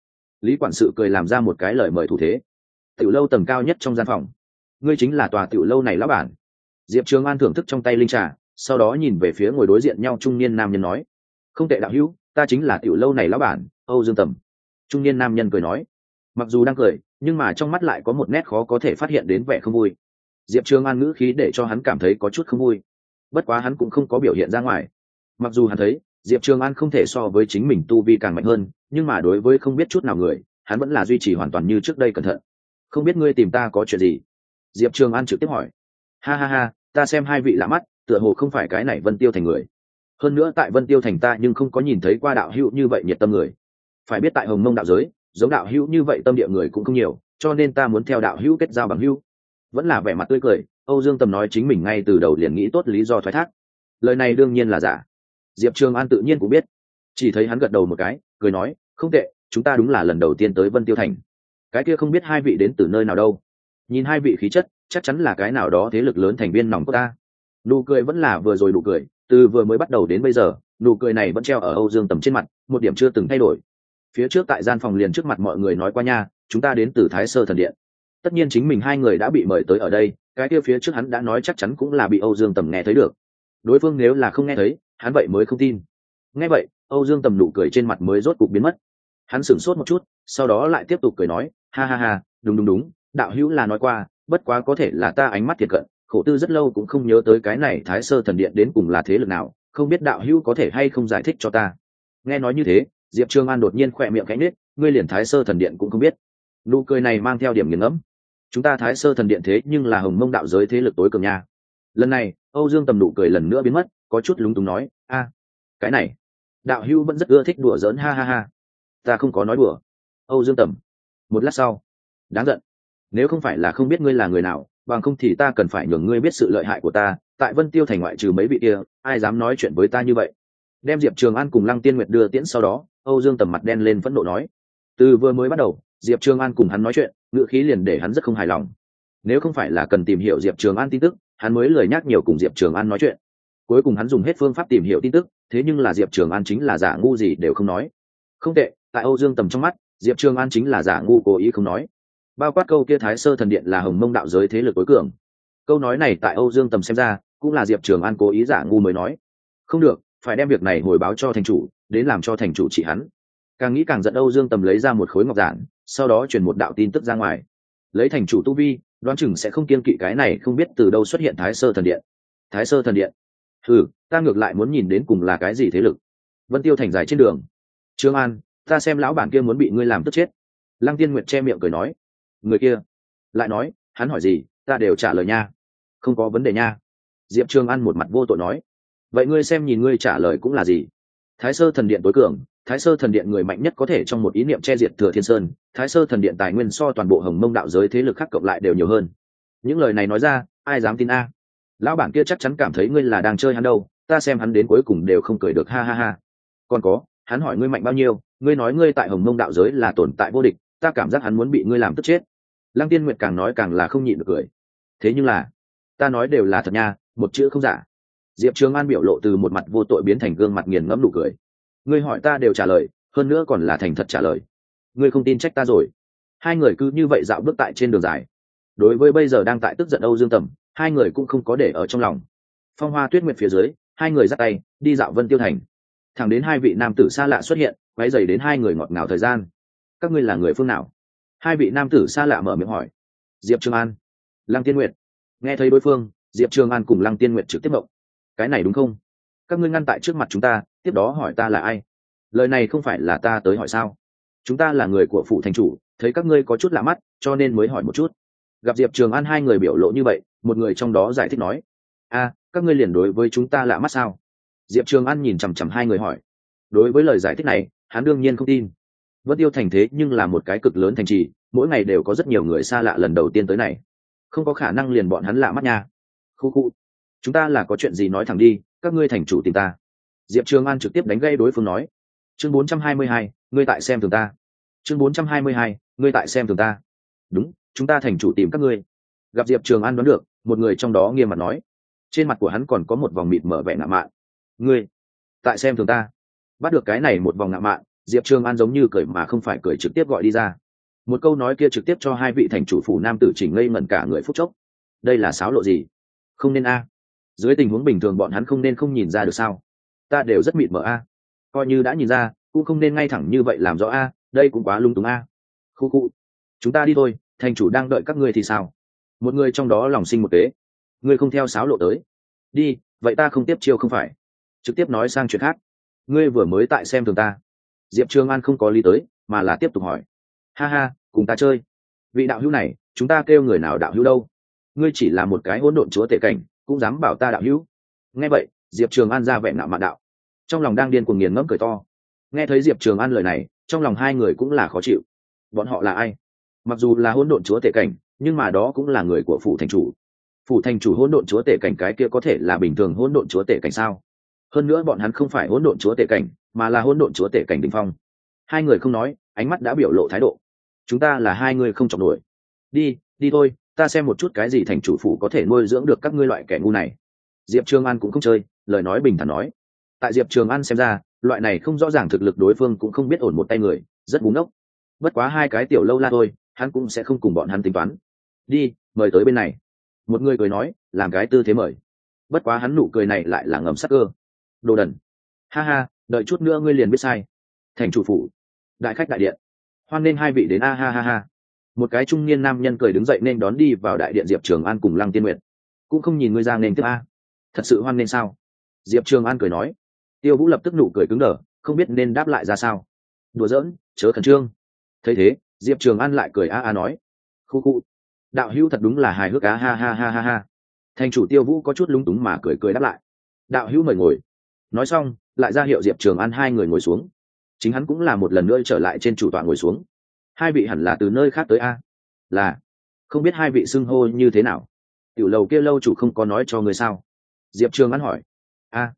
lý quản sự cười làm ra một cái lời mời thủ thế. Tiểu lâu tầng cao nhất trong gian phòng. Ngươi chính là tòa tiểu lâu này lão bản. Diệp trường an thưởng thức trong tay linh trà, sau đó nhìn về phía ngồi đối diện nhau trung niên nam nhân nói, không tệ đạo hữu, ta chính là tiểu lâu này lão bản, âu dương tầm. Trung niên nam nhân cười nói, mặc dù đang cười, nhưng mà trong mắt lại có một nét khó có thể phát hiện đến vẻ không vui. Diệp trường an ngữ khí để cho hắn cảm thấy có chút không vui. Bất quá hắn cũng không có biểu hiện ra ngoài. Mặc dù hắn thấy diệp trường an không thể so với chính mình tu vi càng mạnh hơn, nhưng mà đối với không biết chút nào người, hắn vẫn là duy trì hoàn toàn như trước đây cẩn thận. Không biết ngươi tìm ta có chuyện gì? Diệp trường an trực tiếp hỏi. Ha ha ha, ta xem hai vị lạ mắt, tựa hồ không phải cái này vân tiêu thành người. Hơn nữa tại vân tiêu thành ta nhưng không có nhìn thấy qua đạo hữu như vậy nhiệt tâm người. Phải biết tại hồng mông đạo giới, giống đạo hữu như vậy tâm địa người cũng không nhiều, cho nên ta muốn theo đạo hữu kết giao bằng hữu. Vẫn là vẻ mặt tươi cười, âu dương tầm nói chính mình ngay từ đầu liền nghĩ tốt lý do thoái thác. Lời này đương nhiên là giả diệp trường an tự nhiên cũng biết. Chỉ thấy hắn gật đầu một cái, cười nói, không tệ, chúng ta đúng là lần đầu tiên tới vân tiêu thành. Cái kia không biết hai vị đến từ nơi nào đâu. Nhìn hai vị khí chất, chắc chắn là cái nào đó thế lực lớn thành viên nòng của ta. Nụ cười vẫn là vừa rồi nụ cười, từ vừa mới bắt đầu đến bây giờ, nụ cười này vẫn treo ở âu dương tầm trên mặt, một điểm chưa từng thay đổi. Phía trước tại gian phòng liền trước mặt mọi người nói qua nha, chúng ta đến từ thái sơ thần điện. Tất nhiên chính mình hai người đã bị mời tới ở đây, cái kia phía trước hắn đã nói chắc chắn cũng là bị âu dương tầm nghe thấy được. Đối phương nếu là không nghe thấy hắn vậy mới không tin. Nghe vậy, âu dương tầm nụ cười trên mặt mới rốt cục biến mất. Hắn sửng sốt một chút, sau đó lại tiếp tục cười nói, ha ha ha, đúng đúng đúng, đạo hữu là nói qua, bất quá có thể là ta ánh mắt thiệt cận, khổ tư rất lâu cũng không nhớ tới cái này thái sơ thần điện đến cùng là thế lực nào, không biết đạo hữu có thể hay không giải thích cho ta. Nghe nói như thế, diệp trương an đột nhiên khỏe miệng cánh nết, ngươi liền thái sơ thần điện cũng không biết. Nụ cười này mang theo điểm nghiền ngẫm. Chúng ta thái sơ thần điện thế nhưng là hồng mông đạo giới thế lực tối cường nha. Lần này, âu dương tầm nụ cười lần nữa biến mất có chút lúng túng nói, a, cái này, đạo hữu vẫn rất ưa thích đùa giỡn, ha ha ha. Ta không có nói đùa. Âu dương tầm, một lát sau, đáng giận. Nếu không phải là không biết ngươi là người nào, bằng không thì ta cần phải nhường ngươi biết sự lợi hại của ta. Tại vân tiêu thành ngoại trừ mấy vị kia, ai dám nói chuyện với ta như vậy? Đem diệp trường an cùng lăng tiên nguyệt đưa tiễn sau đó, âu dương tầm mặt đen lên phẫn nộ nói, từ vừa mới bắt đầu, diệp trường an cùng hắn nói chuyện, ngữ khí liền để hắn rất không hài lòng. Nếu không phải là cần tìm hiểu diệp trường an tin tức, hắn mới lời nhắc nhiều cùng diệp trường an nói chuyện cuối cùng hắn dùng hết phương pháp tìm hiểu tin tức, thế nhưng là diệp trường an chính là giả ngu gì đều không nói. Không tệ, tại âu dương tầm trong mắt, diệp trường an chính là giả ngu cố ý không nói. Bao quát câu kia thái sơ thần điện là hồng mông đạo giới thế lực tối cường. Câu nói này tại âu dương tầm xem ra, cũng là diệp trường an cố ý giả ngu mới nói. Không được, phải đem việc này hồi báo cho thành chủ, đến làm cho thành chủ trị hắn. Càng nghĩ càng giận âu dương tầm lấy ra một khối ngọc giản, sau đó truyền một đạo tin tức ra ngoài. Lấy thành chủ tu vi, đoán chừng sẽ không kiên kỵ cái này không biết từ đâu xuất hiện thái sơ thần điện. Thái sơ thần điện ừ ta ngược lại muốn nhìn đến cùng là cái gì thế lực. Vân tiêu thành dài trên đường. Trương an, ta xem lão bản kia muốn bị ngươi làm tức chết. Lăng tiên nguyệt che miệng cười nói. Người kia, lại nói, hắn hỏi gì, ta đều trả lời nha. Không có vấn đề nha. Diệp trương an một mặt vô tội nói. Vậy ngươi xem nhìn ngươi trả lời cũng là gì? Thái sơ thần điện tối cường, thái sơ thần điện người mạnh nhất có thể trong một ý niệm che diệt thừa thiên sơn, thái sơ thần điện tài nguyên so toàn bộ hồng mông đạo giới thế lực khác cộng lại đều nhiều hơn. Những lời này nói ra, ai dám tin a? Lão bản kia chắc chắn cảm thấy ngươi là đang chơi hắn đâu, ta xem hắn đến cuối cùng đều không cười được, ha ha ha. Còn có, hắn hỏi ngươi mạnh bao nhiêu, ngươi nói ngươi tại hồng mông đạo giới là tồn tại vô địch, ta cảm giác hắn muốn bị ngươi làm tức chết. Lăng tiên nguyệt càng nói càng là không nhịn được cười. Thế nhưng là, ta nói đều là thật nha, một chữ không giả. Diệp trường an biểu lộ từ một mặt vô tội biến thành gương mặt nghiền ngẫm đủ cười. Ngươi hỏi ta đều trả lời, hơn nữa còn là thành thật trả lời. Ngươi không tin trách ta rồi. Hai người cứ như vậy dạo bước tại trên đường dài. Đối với bây giờ đang tại tức giận âu dương tầm hai người cũng không có để ở trong lòng. Phong hoa tuyết nguyệt phía dưới, hai người dắt tay, đi dạo vân tiêu thành. Thẳng đến hai vị nam tử xa lạ xuất hiện quay dày đến hai người ngọt ngào thời gian. Các ngươi là người phương nào? Hai vị nam tử xa lạ mở miệng hỏi. Diệp trường an, lăng tiên nguyệt. Nghe thấy đối phương, diệp trường an cùng lăng tiên nguyệt trực tiếp mộng cái này đúng không? Các ngươi ngăn tại trước mặt chúng ta, tiếp đó hỏi ta là ai? Lời này không phải là ta tới hỏi sao? Chúng ta là người của phụ thành chủ, thấy các ngươi có chút lạ mắt, cho nên mới hỏi một chút gặp diệp trường an hai người biểu lộ như vậy một người trong đó giải thích nói a các ngươi liền đối với chúng ta lạ mắt sao? Diệp trường an nhìn chằm chằm hai người hỏi. Đối với lời giải thích này hắn đương nhiên không tin. Vân tiêu thành thế nhưng là một cái cực lớn thành trì mỗi ngày đều có rất nhiều người xa lạ lần đầu tiên tới này. Không có khả năng liền bọn hắn lạ mắt nha. Khu khu. Chúng ta là có chuyện gì nói thẳng đi các ngươi thành chủ tìm ta. Diệp trường an trực tiếp đánh gây đối phương nói. Chương 422, ngươi tại xem thường ta. Chương 422, ngươi tại xem thường ta. Đúng chúng ta thành chủ tìm các ngươi. Gặp diệp trường an đoán được, một người trong đó nghiêm mặt nói. Trên mặt của hắn còn có một vòng mịt mở vẻ ngạo mạn. Ngươi, tại xem thường ta. Bắt được cái này một vòng ngạo mạn, diệp trường an giống như cười mà không phải cười trực tiếp gọi đi ra. Một câu nói kia trực tiếp cho hai vị thành chủ phủ nam tử chỉnh ngây ngẩn cả người phúc chốc. Đây là sáo lộ gì? Không nên a. À. Dưới tình huống bình thường bọn hắn không nên không nhìn ra được sao? Ta đều rất mịt mở a. Coi như đã nhìn ra, cũng không nên ngay thẳng như vậy làm rõ a, đây cũng quá lung túng a. Khu khu, chúng ta đi thôi thành chủ đang đợi các ngươi thì sao? Một người trong đó lòng sinh một kế. Ngươi không theo sáo lộ tới. Đi, vậy ta không tiếp chiêu không phải. Trực tiếp nói sang chuyện khác. Ngươi vừa mới tại xem thường ta. Diệp trương an không có lý tới, mà là tiếp tục hỏi. Ha ha, cùng ta chơi. Vị đạo hữu này, chúng ta kêu người nào đạo hữu đâu? Ngươi chỉ là một cái hỗn độn chúa tể cảnh, cũng dám bảo ta đạo hữu? Nghe vậy, diệp trường an ra vẻ nạo mạn đạo. Trong lòng đang điên cuồng nghiền ngẫm cười to. Nghe thấy diệp trường an lời này, trong lòng hai người cũng là khó chịu. Bọn họ là ai? Mặc dù là hỗn độn chúa tể cảnh, nhưng mà đó cũng là người của phủ thành chủ. Phủ thành chủ hỗn độn chúa tể cảnh cái kia có thể là bình thường hỗn độn chúa tể cảnh sao? Hơn nữa bọn hắn không phải hỗn độn chúa tể cảnh, mà là hỗn độn chúa tể cảnh đình phong. Hai người không nói, ánh mắt đã biểu lộ thái độ. Chúng ta là hai người không chọc nổi. Đi đi thôi, ta xem một chút cái gì thành chủ phủ có thể nuôi dưỡng được các ngươi loại kẻ ngu này. Diệp trường an cũng không chơi, lời nói bình thản nói. Tại diệp trường an xem ra, loại này không rõ ràng thực lực đối phương cũng không biết ổn một tay người, rất búng ốc bất quá hai cái tiểu lâu la thôi hắn cũng sẽ không cùng bọn hắn tính toán. Đi, mời tới bên này. Một người cười nói, làm cái tư thế mời. Bất quá hắn nụ cười này lại là ngầm sắc cơ. Đồ đần. Ha ha, đợi chút nữa ngươi liền biết sai. Thành chủ phủ. Đại khách đại điện. Hoan nên hai vị đến a ha ha ha. Một cái trung niên nam nhân cười đứng dậy nên đón đi vào đại điện diệp trường an cùng lăng tiên nguyệt. cũng không nhìn ngươi ra nên tiếp a. Thật sự hoan nên sao? Diệp trường an cười nói. Tiêu vũ lập tức nụ cười cứng đờ, không biết nên đáp lại ra sao. Đùa giỡn, chớ khẩn trương. Thấy thế diệp trường an lại cười a a nói. Khu khu. Đạo hữu thật đúng là hài hước á, ha ha ha ha ha. Thành chủ tiêu vũ có chút lúng túng mà cười cười đáp lại. Đạo hữu mời ngồi. Nói xong, lại ra hiệu diệp trường an hai người ngồi xuống. Chính hắn cũng là một lần nữa trở lại trên chủ tọa ngồi xuống. Hai vị hẳn là từ nơi khác tới a? Là. Không biết hai vị xưng hô như thế nào? Tiểu lầu kia lâu chủ không có nói cho người sao? Diệp trường an hỏi. A.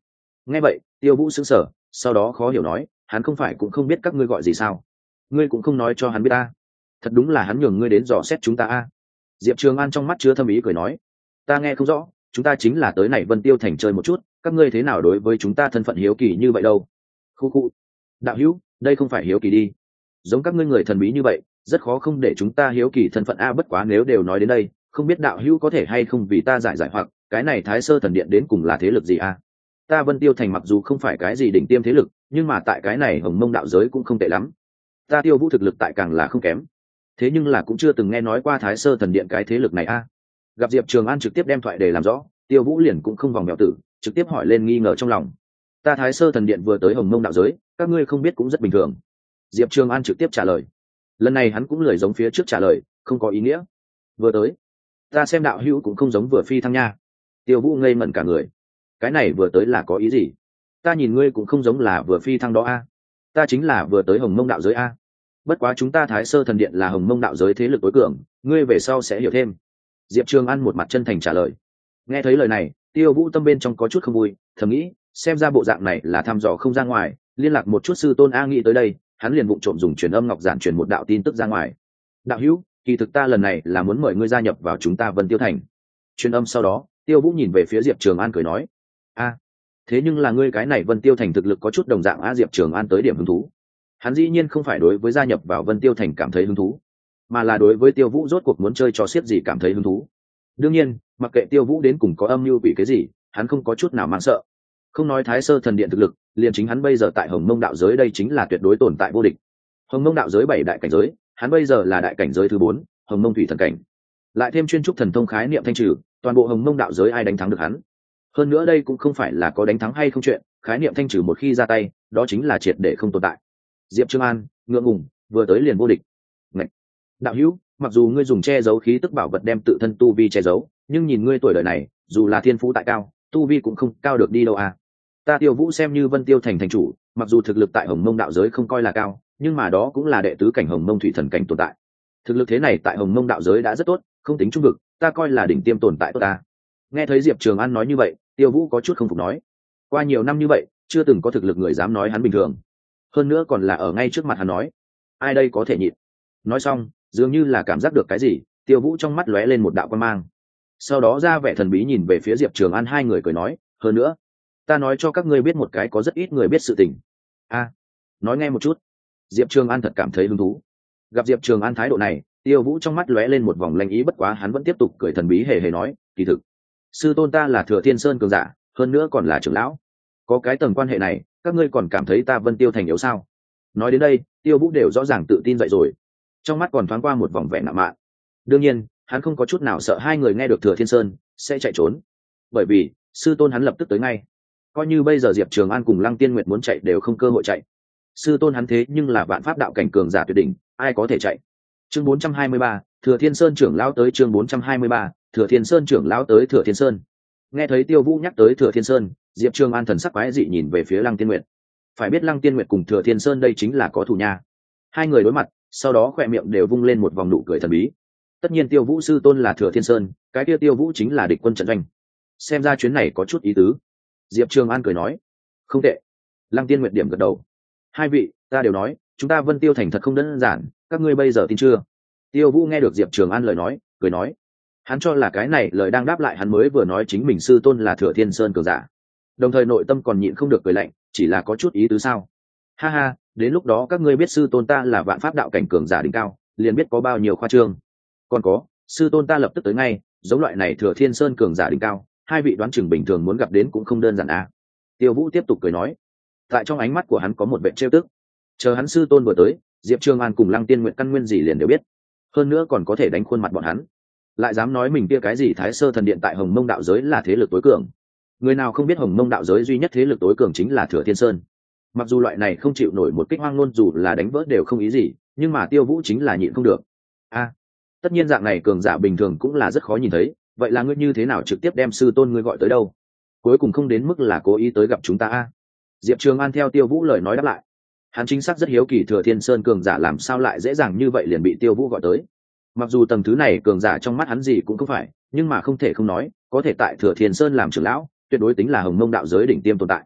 Nghe vậy, tiêu vũ xứng sở sau đó khó hiểu nói, hắn không phải cũng không biết các ngươi gọi gì sao? Ngươi cũng không nói cho hắn biết ta. Thật đúng là hắn nhường ngươi đến dò xét chúng ta a. Diệp trường an trong mắt chứa thâm ý cười nói, ta nghe không rõ, chúng ta chính là tới này vân tiêu thành chơi một chút, các ngươi thế nào đối với chúng ta thân phận hiếu kỳ như vậy đâu? Khu khu. Đạo hữu, đây không phải hiếu kỳ đi. Giống các ngươi người thần bí như vậy, rất khó không để chúng ta hiếu kỳ thân phận a, bất quá nếu đều nói đến đây, không biết đạo hữu có thể hay không vì ta giải giải hoặc, cái này thái sơ thần điện đến cùng là thế lực gì a? Ta vân tiêu thành mặc dù không phải cái gì đỉnh tiêm thế lực, nhưng mà tại cái này hồng mông đạo giới cũng không tệ lắm ta tiêu vũ thực lực tại càng là không kém. Thế nhưng là cũng chưa từng nghe nói qua thái sơ thần điện cái thế lực này a. Gặp diệp trường an trực tiếp đem thoại để làm rõ, tiêu vũ liền cũng không vòng mèo tử, trực tiếp hỏi lên nghi ngờ trong lòng. Ta thái sơ thần điện vừa tới hồng mông đạo giới, các ngươi không biết cũng rất bình thường. Diệp trường an trực tiếp trả lời. Lần này hắn cũng lười giống phía trước trả lời, không có ý nghĩa. Vừa tới, ta xem đạo hữu cũng không giống vừa phi thăng nha. Tiêu vũ ngây mẩn cả người. Cái này vừa tới là có ý gì? Ta nhìn ngươi cũng không giống là vừa phi thăng đó a ta chính là vừa tới hồng mông đạo giới a. Bất quá chúng ta thái sơ thần điện là hồng mông đạo giới thế lực tối cường, ngươi về sau sẽ hiểu thêm. Diệp trường ăn một mặt chân thành trả lời. Nghe thấy lời này, tiêu vũ tâm bên trong có chút không vui, thầm nghĩ, xem ra bộ dạng này là thăm dò không ra ngoài, liên lạc một chút sư tôn a nghĩ tới đây, hắn liền vụ trộm dùng truyền âm ngọc giản truyền một đạo tin tức ra ngoài. Đạo hữu, kỳ thực ta lần này là muốn mời ngươi gia nhập vào chúng ta vân tiêu thành. Truyền âm sau đó, tiêu vũ nhìn về phía diệp trường an cười nói, a thế nhưng là ngươi cái này vân tiêu thành thực lực có chút đồng dạng a diệp trường an tới điểm hứng thú. Hắn dĩ nhiên không phải đối với gia nhập vào vân tiêu thành cảm thấy hứng thú, mà là đối với tiêu vũ rốt cuộc muốn chơi trò xiết gì cảm thấy hứng thú. Đương nhiên, mặc kệ tiêu vũ đến cùng có âm mưu bị cái gì, hắn không có chút nào mang sợ. Không nói thái sơ thần điện thực lực, liền chính hắn bây giờ tại hồng mông đạo giới đây chính là tuyệt đối tồn tại vô địch. Hồng mông đạo giới bảy đại cảnh giới, hắn bây giờ là đại cảnh giới thứ bốn, hồng mông thủy thần cảnh. Lại thêm chuyên trúc thần thông khái niệm thanh trừ, toàn bộ hồng mông đạo giới ai đánh thắng được hắn? Hơn nữa đây cũng không phải là có đánh thắng hay không chuyện, khái niệm thanh trừ một khi ra tay, đó chính là triệt để không tồn tại. Diệp trương an, ngượng ngùng, vừa tới liền vô địch. Ngậy! đạo hữu, mặc dù ngươi dùng che giấu khí tức bảo vật đem tự thân tu vi che giấu, nhưng nhìn ngươi tuổi đời này, dù là thiên phú tại cao, tu vi cũng không cao được đi đâu à. Ta tiêu vũ xem như vân tiêu thành thành chủ, mặc dù thực lực tại hồng mông đạo giới không coi là cao, nhưng mà đó cũng là đệ tứ cảnh hồng mông thủy thần cảnh tồn tại. Thực lực thế này tại hồng mông đạo giới đã rất tốt, không tính trung vực, ta coi là đỉnh tiêm tồn tại tốt ta. Nghe thấy diệp trường an nói như vậy tiêu vũ có chút không phục nói, qua nhiều năm như vậy, chưa từng có thực lực người dám nói hắn bình thường. Hơn nữa còn là ở ngay trước mặt hắn nói, ai đây có thể nhịn? Nói xong, dường như là cảm giác được cái gì, tiêu vũ trong mắt lóe lên một đạo quan mang. Sau đó ra vẻ thần bí nhìn về phía diệp trường an hai người cười nói, hơn nữa, ta nói cho các ngươi biết một cái có rất ít người biết sự tình. A, nói nghe một chút. Diệp trường an thật cảm thấy hứng thú. Gặp diệp trường an thái độ này, tiêu vũ trong mắt lóe lên một vòng lanh ý bất quá hắn vẫn tiếp tục cười thần bí hề hề nói, kỳ thực sư tôn ta là thừa thiên sơn cường giả hơn nữa còn là trưởng lão. Có cái tầng quan hệ này các ngươi còn cảm thấy ta vân tiêu thành yếu sao? Nói đến đây tiêu vũ đều rõ ràng tự tin dậy rồi. Trong mắt còn thoáng qua một vòng vẻ nạ mạ đương nhiên hắn không có chút nào sợ hai người nghe được thừa thiên sơn sẽ chạy trốn. Bởi vì sư tôn hắn lập tức tới ngay. Coi như bây giờ diệp trường an cùng lăng tiên nguyện muốn chạy đều không cơ hội chạy. Sư tôn hắn thế nhưng là vạn pháp đạo cảnh cường giả tuyệt đỉnh ai có thể chạy? Chương 423, thừa thiên sơn trưởng lão tới chương 423, thừa thiên sơn trưởng lão tới thừa thiên sơn. Nghe thấy tiêu vũ nhắc tới thừa thiên sơn, diệp trường an thần sắc quái dị nhìn về phía lăng tiên Nguyệt. phải biết lăng tiên Nguyệt cùng thừa thiên sơn đây chính là có thủ nha. Hai người đối mặt, sau đó khỏe miệng đều vung lên một vòng nụ cười thần bí. Tất nhiên tiêu vũ sư tôn là thừa thiên sơn, cái kia tiêu vũ chính là địch quân trận doanh. Xem ra chuyến này có chút ý tứ. Diệp trường an cười nói, không tệ. Lăng tiên Nguyệt điểm gật đầu. Hai vị, ta đều nói, chúng ta vân tiêu thành thật không đơn giản, các ngươi bây giờ tin chưa? Tiêu vũ nghe được diệp trường an lời nói, cười nói hắn cho là cái này lời đang đáp lại hắn mới vừa nói chính mình sư tôn là thừa thiên sơn cường giả. Đồng thời nội tâm còn nhịn không được cười lạnh, chỉ là có chút ý tứ sao? Ha ha, đến lúc đó các ngươi biết sư tôn ta là vạn pháp đạo cảnh cường giả đỉnh cao, liền biết có bao nhiêu khoa trương. Còn có, sư tôn ta lập tức tới ngay, giống loại này thừa thiên sơn cường giả đỉnh cao, hai vị đoán chừng bình thường muốn gặp đến cũng không đơn giản à. tiêu vũ tiếp tục cười nói, tại trong ánh mắt của hắn có một vệ trêu tức. Chờ hắn sư tôn vừa tới, diệp trương an cùng lăng tiên nguyện căn nguyên gì liền đều biết. Hơn nữa còn có thể đánh khuôn mặt bọn hắn lại dám nói mình kia cái gì thái sơ thần điện tại hồng mông đạo giới là thế lực tối cường. Người nào không biết hồng mông đạo giới duy nhất thế lực tối cường chính là thừa thiên sơn. Mặc dù loại này không chịu nổi một kích hoang ngôn dù là đánh vỡ đều không ý gì, nhưng mà tiêu vũ chính là nhịn không được. A, tất nhiên dạng này cường giả bình thường cũng là rất khó nhìn thấy, vậy là ngươi như thế nào trực tiếp đem sư tôn ngươi gọi tới đâu? Cuối cùng không đến mức là cố ý tới gặp chúng ta a. Diệp trường an theo tiêu vũ lời nói đáp lại. Hắn chính xác rất hiếu kỳ thừa thiên sơn cường giả làm sao lại dễ dàng như vậy liền bị tiêu vũ gọi tới mặc dù tầng thứ này cường giả trong mắt hắn gì cũng không phải, nhưng mà không thể không nói, có thể tại thừa thiên sơn làm trưởng lão, tuyệt đối tính là hồng mông đạo giới đỉnh tiêm tồn tại.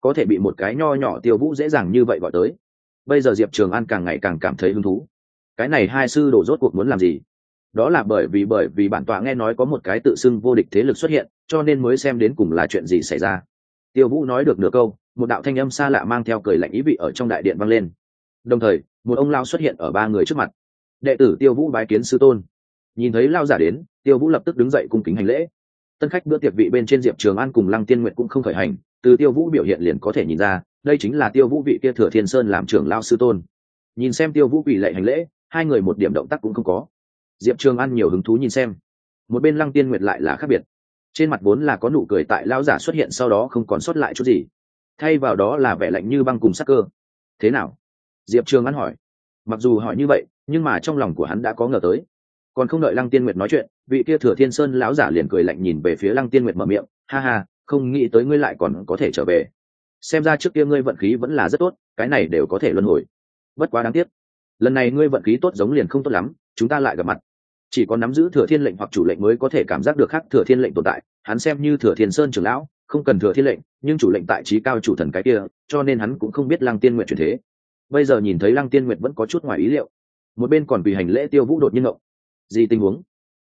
Có thể bị một cái nho nhỏ tiêu vũ dễ dàng như vậy gọi tới. Bây giờ diệp trường an càng ngày càng cảm thấy hứng thú. Cái này hai sư đổ rốt cuộc muốn làm gì? Đó là bởi vì bởi vì bản tọa nghe nói có một cái tự xưng vô địch thế lực xuất hiện, cho nên mới xem đến cùng là chuyện gì xảy ra. Tiêu vũ nói được nửa câu, một đạo thanh âm xa lạ mang theo cười lạnh ý vị ở trong đại điện vang lên. Đồng thời, một ông lao xuất hiện ở ba người trước mặt đệ tử tiêu vũ bái kiến sư tôn. Nhìn thấy lao giả đến, tiêu vũ lập tức đứng dậy cung kính hành lễ. Tân khách bữa tiệc vị bên trên diệp trường an cùng lăng tiên nguyện cũng không khởi hành, từ tiêu vũ biểu hiện liền có thể nhìn ra, đây chính là tiêu vũ vị kia thừa thiên sơn làm trưởng lao sư tôn. Nhìn xem tiêu vũ quỷ lệ hành lễ, hai người một điểm động tác cũng không có. Diệp trường an nhiều hứng thú nhìn xem. Một bên lăng tiên nguyệt lại là khác biệt. Trên mặt vốn là có nụ cười tại lão giả xuất hiện sau đó không còn sót lại chút gì. Thay vào đó là vẻ lạnh như băng cùng sắc cơ. Thế nào? Diệp trường an hỏi. Mặc dù hỏi như vậy nhưng mà trong lòng của hắn đã có ngờ tới. Còn không đợi lăng tiên nguyệt nói chuyện, vị kia thừa thiên sơn lão giả liền cười lạnh nhìn về phía lăng tiên nguyệt mở miệng, ha ha, không nghĩ tới ngươi lại còn có thể trở về. Xem ra trước kia ngươi vận khí vẫn là rất tốt, cái này đều có thể luân hồi. Bất quá đáng tiếc, lần này ngươi vận khí tốt giống liền không tốt lắm, chúng ta lại gặp mặt. Chỉ có nắm giữ thừa thiên lệnh hoặc chủ lệnh mới có thể cảm giác được khác thừa thiên lệnh tồn tại, hắn xem như thừa thiên sơn trưởng lão, không cần thừa thiên lệnh, nhưng chủ lệnh tại trí cao chủ thần cái kia, cho nên hắn cũng không biết lăng tiên nguyện chuyển thế. Bây giờ nhìn thấy lăng tiên nguyện vẫn có chút ngoài ý liệu một bên còn vì hành lễ tiêu vũ đột nhiên ngộng gì tình huống?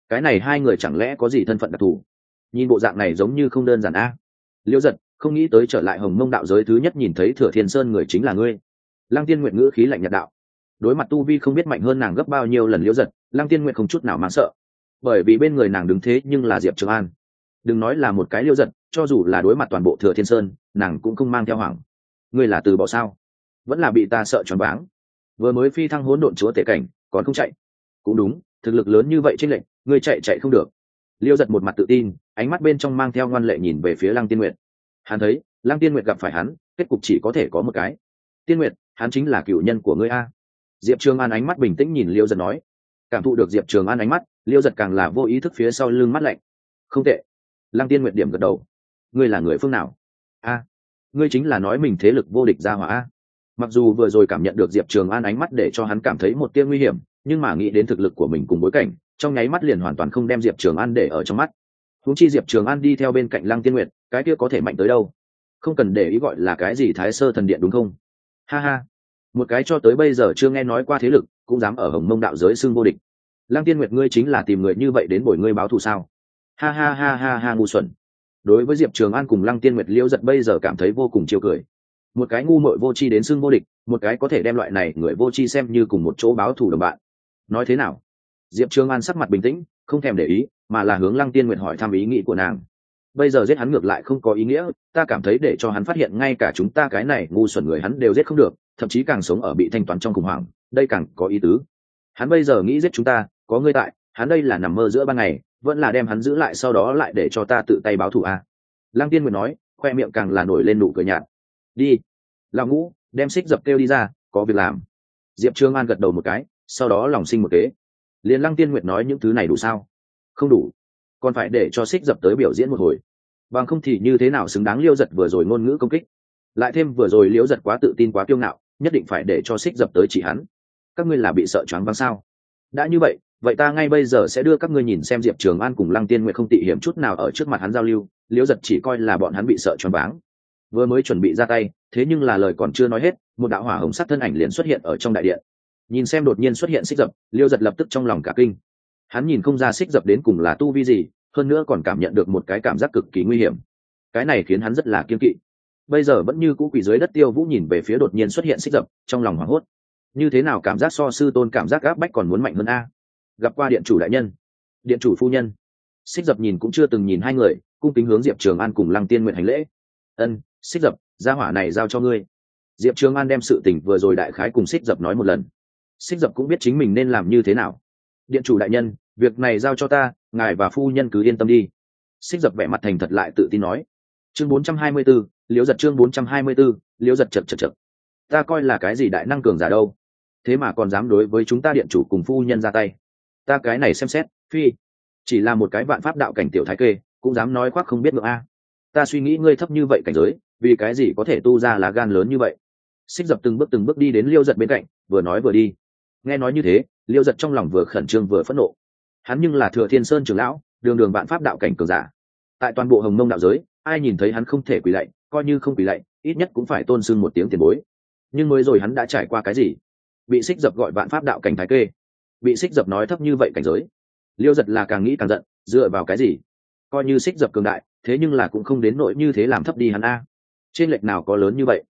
Cái này hai người chẳng lẽ có gì thân phận đặc thù? Nhìn bộ dạng này giống như không đơn giản a. Liễu giật không nghĩ tới trở lại hồng mông đạo giới thứ nhất nhìn thấy thừa thiên sơn người chính là ngươi. Lăng tiên nguyện ngữ khí lạnh nhạt đạo. Đối mặt tu vi không biết mạnh hơn nàng gấp bao nhiêu lần liễu giật lăng tiên nguyện không chút nào mang sợ. Bởi vì bên người nàng đứng thế nhưng là diệp trường an. Đừng nói là một cái liễu giật cho dù là đối mặt toàn bộ thừa thiên sơn, nàng cũng không mang theo hoảng. Ngươi là từ bỏ sao? Vẫn là bị ta sợ choáng váng vừa mới phi thăng hỗn độn chúa tể cảnh, còn không chạy. Cũng đúng, thực lực lớn như vậy trên lệnh ngươi chạy chạy không được. Liêu giật một mặt tự tin, ánh mắt bên trong mang theo ngoan lệ nhìn về phía lăng tiên nguyệt. Hắn thấy, lăng tiên nguyệt gặp phải hắn, kết cục chỉ có thể có một cái. Tiên nguyệt, hắn chính là cựu nhân của ngươi a. Diệp trường an ánh mắt bình tĩnh nhìn liêu giật nói. Cảm thụ được diệp trường an ánh mắt, liêu giật càng là vô ý thức phía sau lưng mắt lạnh. Không tệ. Lăng tiên nguyệt điểm gật đầu. Ngươi là người phương nào? A. Ngươi chính là nói mình thế lực vô địch ra hỏa a mặc dù vừa rồi cảm nhận được diệp trường an ánh mắt để cho hắn cảm thấy một tia nguy hiểm, nhưng mà nghĩ đến thực lực của mình cùng bối cảnh, trong nháy mắt liền hoàn toàn không đem diệp trường an để ở trong mắt. Húng chi diệp trường an đi theo bên cạnh lăng tiên nguyệt, cái kia có thể mạnh tới đâu? Không cần để ý gọi là cái gì thái sơ thần điện đúng không? Ha ha. Một cái cho tới bây giờ chưa nghe nói qua thế lực, cũng dám ở hồng mông đạo giới xưng vô địch. Lăng tiên nguyệt, ngươi chính là tìm người như vậy đến bồi ngươi báo thù sao? Ha ha ha ha ha, ngu xuẩn. Đối với diệp trường an cùng lăng tiên nguyệt, liễu giật bây giờ cảm thấy vô cùng chiều cười một cái ngu mội vô tri đến xưng vô địch, một cái có thể đem loại này người vô tri xem như cùng một chỗ báo thù đồng bạn. Nói thế nào? Diệp Trương an sắc mặt bình tĩnh, không thèm để ý, mà là hướng lăng tiên nguyện hỏi thăm ý nghĩ của nàng. Bây giờ giết hắn ngược lại không có ý nghĩa, ta cảm thấy để cho hắn phát hiện ngay cả chúng ta cái này ngu xuẩn người hắn đều giết không được, thậm chí càng sống ở bị thanh toán trong khủng hoảng, đây càng có ý tứ. Hắn bây giờ nghĩ giết chúng ta, có ngươi tại, hắn đây là nằm mơ giữa ban ngày, vẫn là đem hắn giữ lại sau đó lại để cho ta tự tay báo thù a à. lăng tiên nguyện nói, khoe miệng càng là nổi lên nụ cười nhạt. Đi lão ngũ, đem xích dập kêu đi ra, có việc làm. Diệp trương an gật đầu một cái, sau đó lòng sinh một kế. Liền lăng tiên nguyệt nói những thứ này đủ sao? Không đủ. Còn phải để cho xích dập tới biểu diễn một hồi. Bằng không thì như thế nào xứng đáng liêu giật vừa rồi ngôn ngữ công kích? Lại thêm vừa rồi liễu giật quá tự tin, quá kiêu ngạo, nhất định phải để cho xích dập tới chỉ hắn. Các ngươi là bị sợ choáng váng sao? Đã như vậy vậy ta ngay bây giờ sẽ đưa các ngươi nhìn xem diệp trường an cùng lăng tiên nguyệt không tị hiểm chút nào ở trước mặt hắn giao lưu. Liễu giật chỉ coi là bọn hắn bị sợ choáng váng vừa mới chuẩn bị ra tay, thế nhưng là lời còn chưa nói hết, một đạo hỏa hồng sắc thân ảnh liền xuất hiện ở trong đại điện. Nhìn xem đột nhiên xuất hiện xích dập, liêu giật lập tức trong lòng cả kinh. Hắn nhìn không ra xích dập đến cùng là tu vi gì, hơn nữa còn cảm nhận được một cái cảm giác cực kỳ nguy hiểm. Cái này khiến hắn rất là kiên kỵ. Bây giờ vẫn như cũ quỷ dưới đất tiêu vũ nhìn về phía đột nhiên xuất hiện xích dập, trong lòng hoảng hốt. Như thế nào cảm giác so sư tôn cảm giác gáp bách còn muốn mạnh hơn a? Gặp qua điện chủ đại nhân, điện chủ phu nhân. Xích dập nhìn cũng chưa từng nhìn hai người, cung kính hướng diệp trường an cùng lăng tiên nguyện hành lễ ân xích dập gia hỏa này giao cho ngươi. Diệp trường an đem sự tình vừa rồi đại khái cùng xích dập nói một lần. Xích dập cũng biết chính mình nên làm như thế nào. Điện chủ đại nhân việc này giao cho ta ngài và phu nhân cứ yên tâm đi. Xích dập vẻ mặt thành thật lại tự tin nói. Chương 424, liễu giật chương 424, liễu giật chật chật chật. Ta coi là cái gì đại năng cường giả đâu. Thế mà còn dám đối với chúng ta điện chủ cùng phu nhân ra tay. Ta cái này xem xét phi chỉ là một cái vạn pháp đạo cảnh tiểu thái kê cũng dám nói khoác không biết ngựa a ta suy nghĩ ngươi thấp như vậy cảnh giới, vì cái gì có thể tu ra lá gan lớn như vậy? Xích dập từng bước từng bước đi đến liêu giật bên cạnh, vừa nói vừa đi. Nghe nói như thế, liêu giật trong lòng vừa khẩn trương vừa phẫn nộ. Hắn nhưng là thừa thiên sơn trường lão, đường đường vạn pháp đạo cảnh cường giả. Tại toàn bộ hồng mông đạo giới, ai nhìn thấy hắn không thể quỳ lạy, coi như không quỳ lạy, ít nhất cũng phải tôn sưng một tiếng tiền bối. Nhưng mới rồi hắn đã trải qua cái gì? Bị xích dập gọi vạn pháp đạo cảnh thái kê. Bị xích dập nói thấp như vậy cảnh giới. Liêu giật là càng nghĩ càng giận, dựa vào cái gì? Coi như xích dập cường đại thế nhưng là cũng không đến nỗi như thế làm thấp đi hắn a. Trên lệch nào có lớn như vậy?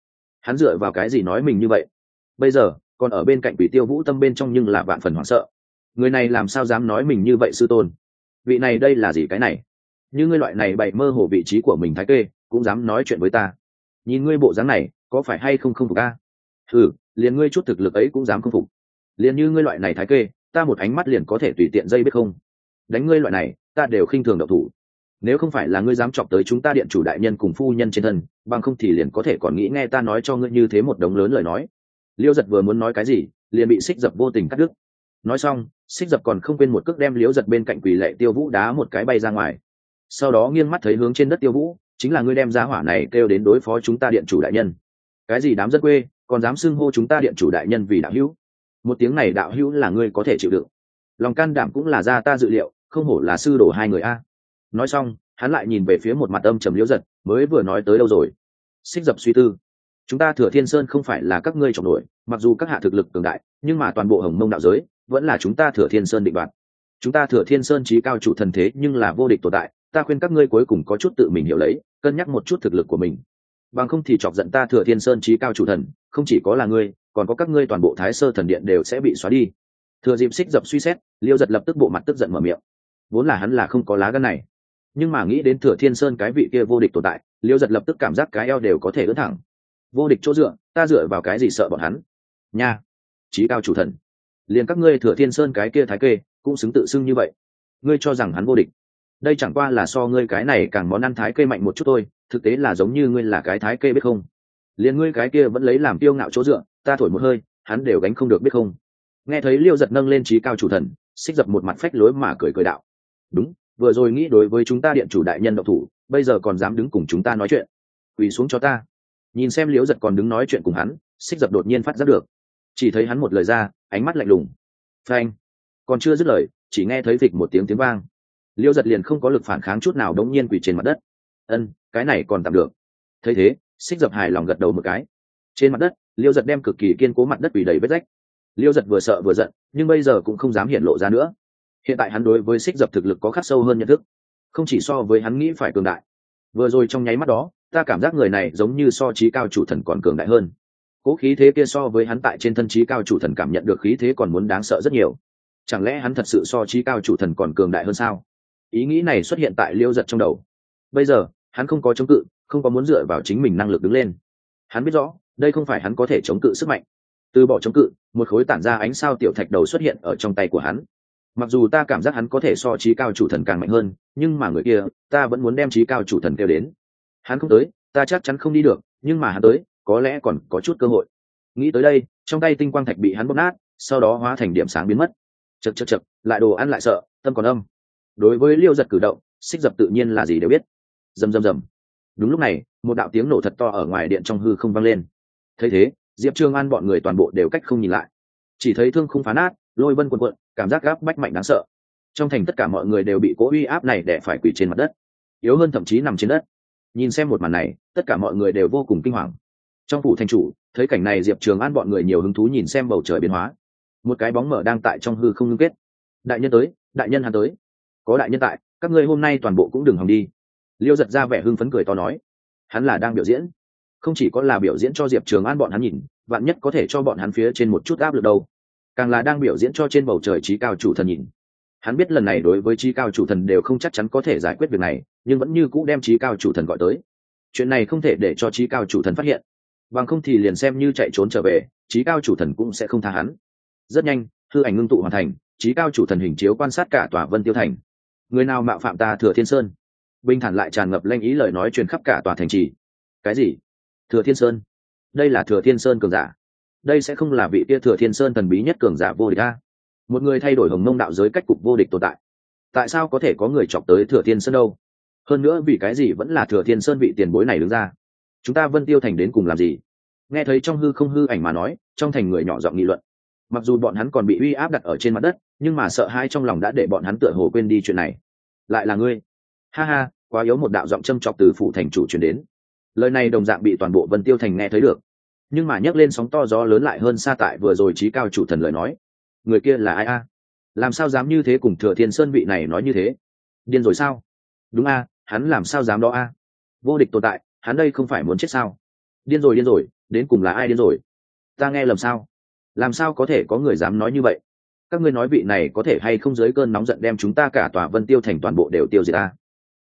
Hắn dựa vào cái gì nói mình như vậy? Bây giờ, còn ở bên cạnh quỷ tiêu vũ tâm bên trong nhưng là vạn phần hoảng sợ. Người này làm sao dám nói mình như vậy sư tôn? Vị này đây là gì cái này? Như ngươi loại này bậy mơ hồ vị trí của mình thái kê, cũng dám nói chuyện với ta. Nhìn ngươi bộ dáng này, có phải hay không không phục ta ừ liền ngươi chút thực lực ấy cũng dám không phục. Liền như ngươi loại này thái kê, ta một ánh mắt liền có thể tùy tiện dây biết không? Đánh ngươi loại này, ta đều khinh thường độc thủ nếu không phải là ngươi dám chọc tới chúng ta điện chủ đại nhân cùng phu nhân trên thân, bằng không thì liền có thể còn nghĩ nghe ta nói cho ngươi như thế một đống lớn lời nói. Liêu giật vừa muốn nói cái gì, liền bị xích dập vô tình cắt đứt. Nói xong, xích dập còn không quên một cước đem liễu giật bên cạnh quỷ lệ tiêu vũ đá một cái bay ra ngoài. Sau đó nghiêng mắt thấy hướng trên đất tiêu vũ, chính là ngươi đem giá hỏa này kêu đến đối phó chúng ta điện chủ đại nhân. Cái gì đám dân quê, còn dám xưng hô chúng ta điện chủ đại nhân vì đạo hữu? Một tiếng này đạo hữu là ngươi có thể chịu đựng. Lòng can đảm cũng là ra ta dự liệu, không hổ là sư đổ hai người a nói xong, hắn lại nhìn về phía một mặt âm trầm liễu giật, mới vừa nói tới đâu rồi? Xích dập suy tư. Chúng ta thừa thiên sơn không phải là các ngươi trọng nổi mặc dù các hạ thực lực cường đại, nhưng mà toàn bộ hồng mông đạo giới vẫn là chúng ta thừa thiên sơn định đoạt. Chúng ta thừa thiên sơn trí cao chủ thần thế nhưng là vô địch tồn tại, ta khuyên các ngươi cuối cùng có chút tự mình hiểu lấy, cân nhắc một chút thực lực của mình. Bằng không thì chọc giận ta thừa thiên sơn trí cao chủ thần, không chỉ có là ngươi, còn có các ngươi toàn bộ thái sơ thần điện đều sẽ bị xóa đi. Thừa dịp xích dập suy xét, liêu giật lập tức bộ mặt tức giận mở miệng. Vốn là hắn là không có lá gân này nhưng mà nghĩ đến thừa thiên sơn cái vị kia vô địch tồn tại, liêu giật lập tức cảm giác cái eo đều có thể ướt thẳng. Vô địch chỗ dựa, ta dựa vào cái gì sợ bọn hắn? Nha trí cao chủ thần. Liền các ngươi thừa thiên sơn cái kia thái kê, cũng xứng tự xưng như vậy. Ngươi cho rằng hắn vô địch. Đây chẳng qua là so ngươi cái này càng món ăn thái kê mạnh một chút thôi, thực tế là giống như ngươi là cái thái kê biết không? Liền ngươi cái kia vẫn lấy làm tiêu ngạo chỗ dựa, ta thổi một hơi, hắn đều gánh không được biết không? Nghe thấy liêu giật nâng lên trí cao chủ thần, xích dập một mặt phách lối mà cười cười đạo. Đúng vừa rồi nghĩ đối với chúng ta điện chủ đại nhân độc thủ, bây giờ còn dám đứng cùng chúng ta nói chuyện. Quỳ xuống cho ta. Nhìn xem liễu giật còn đứng nói chuyện cùng hắn, xích dập đột nhiên phát giác được. Chỉ thấy hắn một lời ra, ánh mắt lạnh lùng. Phanh. Còn chưa dứt lời, chỉ nghe thấy vịch một tiếng tiếng vang. Liễu giật liền không có lực phản kháng chút nào đống nhiên quỳ trên mặt đất. Ân, cái này còn tạm được. Thấy thế, xích dập hài lòng gật đầu một cái. Trên mặt đất, liễu giật đem cực kỳ kiên cố mặt đất quỳ đầy vết rách. Liễu giật vừa sợ vừa giận, nhưng bây giờ cũng không dám hiện lộ ra nữa hiện tại hắn đối với xích dập thực lực có khắc sâu hơn nhận thức, không chỉ so với hắn nghĩ phải cường đại. Vừa rồi trong nháy mắt đó, ta cảm giác người này giống như so trí cao chủ thần còn cường đại hơn. Cố khí thế kia so với hắn tại trên thân trí cao chủ thần cảm nhận được khí thế còn muốn đáng sợ rất nhiều. Chẳng lẽ hắn thật sự so trí cao chủ thần còn cường đại hơn sao? Ý nghĩ này xuất hiện tại liêu giật trong đầu. Bây giờ, hắn không có chống cự, không có muốn dựa vào chính mình năng lực đứng lên. Hắn biết rõ, đây không phải hắn có thể chống cự sức mạnh. Từ bỏ chống cự, một khối tản ra ánh sao tiểu thạch đầu xuất hiện ở trong tay của hắn mặc dù ta cảm giác hắn có thể so trí cao chủ thần càng mạnh hơn, nhưng mà người kia, ta vẫn muốn đem trí cao chủ thần kêu đến. Hắn không tới, ta chắc chắn không đi được, nhưng mà hắn tới, có lẽ còn có chút cơ hội. Nghĩ tới đây, trong tay tinh quang thạch bị hắn bóp nát, sau đó hóa thành điểm sáng biến mất. Chật chật chật lại đồ ăn lại sợ, tâm còn âm. Đối với liêu giật cử động, xích dập tự nhiên là gì đều biết. Rầm rầm rầm. Đúng lúc này, một đạo tiếng nổ thật to ở ngoài điện trong hư không vang lên. Thấy thế, diệp trương an bọn người toàn bộ đều cách không nhìn lại. Chỉ thấy thương không phá nát lôi vân quần quận cảm giác gáp bách mạnh đáng sợ. Trong thành tất cả mọi người đều bị cố uy áp này để phải quỳ trên mặt đất. Yếu hơn thậm chí nằm trên đất. Nhìn xem một màn này, tất cả mọi người đều vô cùng kinh hoàng. Trong phủ thành chủ, thấy cảnh này diệp trường an bọn người nhiều hứng thú nhìn xem bầu trời biến hóa. Một cái bóng mở đang tại trong hư không ngưng kết. Đại nhân tới, đại nhân hắn tới. Có đại nhân tại, các ngươi hôm nay toàn bộ cũng đừng hòng đi. Liêu giật ra vẻ hưng phấn cười to nói. Hắn là đang biểu diễn. Không chỉ có là biểu diễn cho diệp trường an bọn hắn nhìn, vạn nhất có thể cho bọn hắn phía trên một chút áp lực đâu càng là đang biểu diễn cho trên bầu trời trí cao chủ thần nhìn. Hắn biết lần này đối với trí cao chủ thần đều không chắc chắn có thể giải quyết việc này, nhưng vẫn như cũ đem trí cao chủ thần gọi tới. Chuyện này không thể để cho trí cao chủ thần phát hiện. Bằng không thì liền xem như chạy trốn trở về, trí cao chủ thần cũng sẽ không tha hắn. Rất nhanh thư ảnh ngưng tụ hoàn thành, trí cao chủ thần hình chiếu quan sát cả tòa vân tiêu thành. Người nào mạo phạm ta thừa thiên sơn? Bình thản lại tràn ngập lanh ý lời nói truyền khắp cả tòa thành trì. Cái gì? Thừa thiên sơn? Đây là thừa thiên sơn cường giả đây sẽ không là vị tia thừa thiên sơn thần bí nhất cường giả vô địch a. Một người thay đổi hồng mông đạo giới cách cục vô địch tồn tại. Tại sao có thể có người chọc tới thừa thiên sơn đâu? Hơn nữa vì cái gì vẫn là thừa thiên sơn vị tiền bối này đứng ra? Chúng ta vân tiêu thành đến cùng làm gì? Nghe thấy trong hư không hư ảnh mà nói, trong thành người nhỏ giọng nghị luận. Mặc dù bọn hắn còn bị uy áp đặt ở trên mặt đất, nhưng mà sợ hai trong lòng đã để bọn hắn tựa hồ quên đi chuyện này. Lại là ngươi. Ha ha, quá yếu một đạo giọng châm chọc từ phủ thành chủ truyền đến. Lời này đồng dạng bị toàn bộ vân tiêu thành nghe thấy được nhưng mà nhấc lên sóng to gió lớn lại hơn xa tại vừa rồi trí cao chủ thần lời nói. Người kia là ai a? Làm sao dám như thế cùng thừa thiên sơn vị này nói như thế? Điên rồi sao? Đúng a, hắn làm sao dám đó a? Vô địch tồn tại, hắn đây không phải muốn chết sao? Điên rồi điên rồi, đến cùng là ai điên rồi? Ta nghe lầm sao? Làm sao có thể có người dám nói như vậy? Các ngươi nói vị này có thể hay không dưới cơn nóng giận đem chúng ta cả tòa vân tiêu thành toàn bộ đều tiêu diệt ta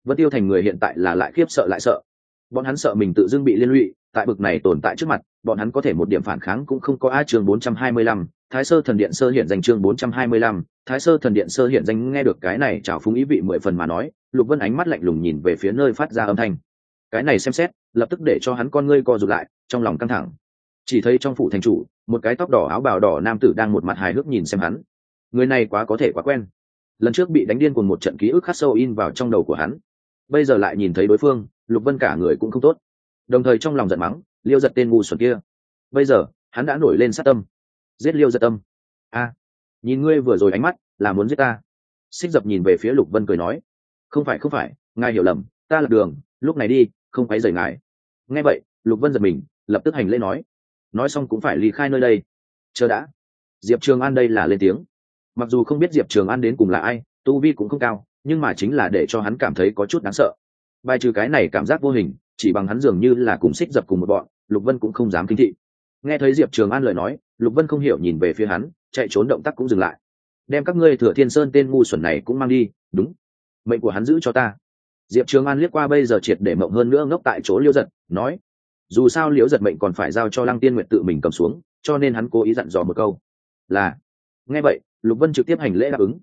vân tiêu thành người hiện tại là lại khiếp sợ lại sợ. Bọn hắn sợ mình tự dưng bị liên lụy tại bực này tồn tại trước mặt bọn hắn có thể một điểm phản kháng cũng không có. A chương 425, thái sơ thần điện sơ hiện danh chương 425, thái sơ thần điện sơ hiện danh nghe được cái này chào phúng ý vị mười phần mà nói lục vân ánh mắt lạnh lùng nhìn về phía nơi phát ra âm thanh. Cái này xem xét lập tức để cho hắn con ngươi co rụt lại trong lòng căng thẳng. Chỉ thấy trong phủ thành chủ một cái tóc đỏ áo bào đỏ nam tử đang một mặt hài hước nhìn xem hắn. Người này quá có thể quá quen. Lần trước bị đánh điên cùng một trận ký ức khắc sâu in vào trong đầu của hắn. Bây giờ lại nhìn thấy đối phương lục vân cả người cũng không tốt đồng thời trong lòng giận mắng, liêu giật tên ngu xuẩn kia. Bây giờ, hắn đã nổi lên sát tâm. Giết liêu giật tâm. A, nhìn ngươi vừa rồi ánh mắt, là muốn giết ta. Xích dập nhìn về phía lục vân cười nói, không phải không phải, ngài hiểu lầm, ta lập đường, lúc này đi, không quấy rời ngài. Nghe vậy, lục vân giật mình, lập tức hành lễ nói nói xong cũng phải ly khai nơi đây. Chờ đã. Diệp trường an đây là lên tiếng. Mặc dù không biết diệp trường an đến cùng là ai, tu vi cũng không cao, nhưng mà chính là để cho hắn cảm thấy có chút đáng sợ. Bài trừ cái này cảm giác vô hình chỉ bằng hắn dường như là cùng xích dập cùng một bọn, lục vân cũng không dám kinh thị. Nghe thấy diệp trường an lời nói, lục vân không hiểu nhìn về phía hắn, chạy trốn động tác cũng dừng lại. Đem các ngươi thừa thiên sơn tên ngu xuẩn này cũng mang đi, đúng. Mệnh của hắn giữ cho ta. Diệp trường an liếc qua bây giờ triệt để mộng hơn nữa ngốc tại chỗ liễu giật, nói, dù sao liễu giật mệnh còn phải giao cho lăng tiên nguyện tự mình cầm xuống, cho nên hắn cố ý dặn dò một câu. Là, nghe vậy, lục vân trực tiếp hành lễ đáp ứng.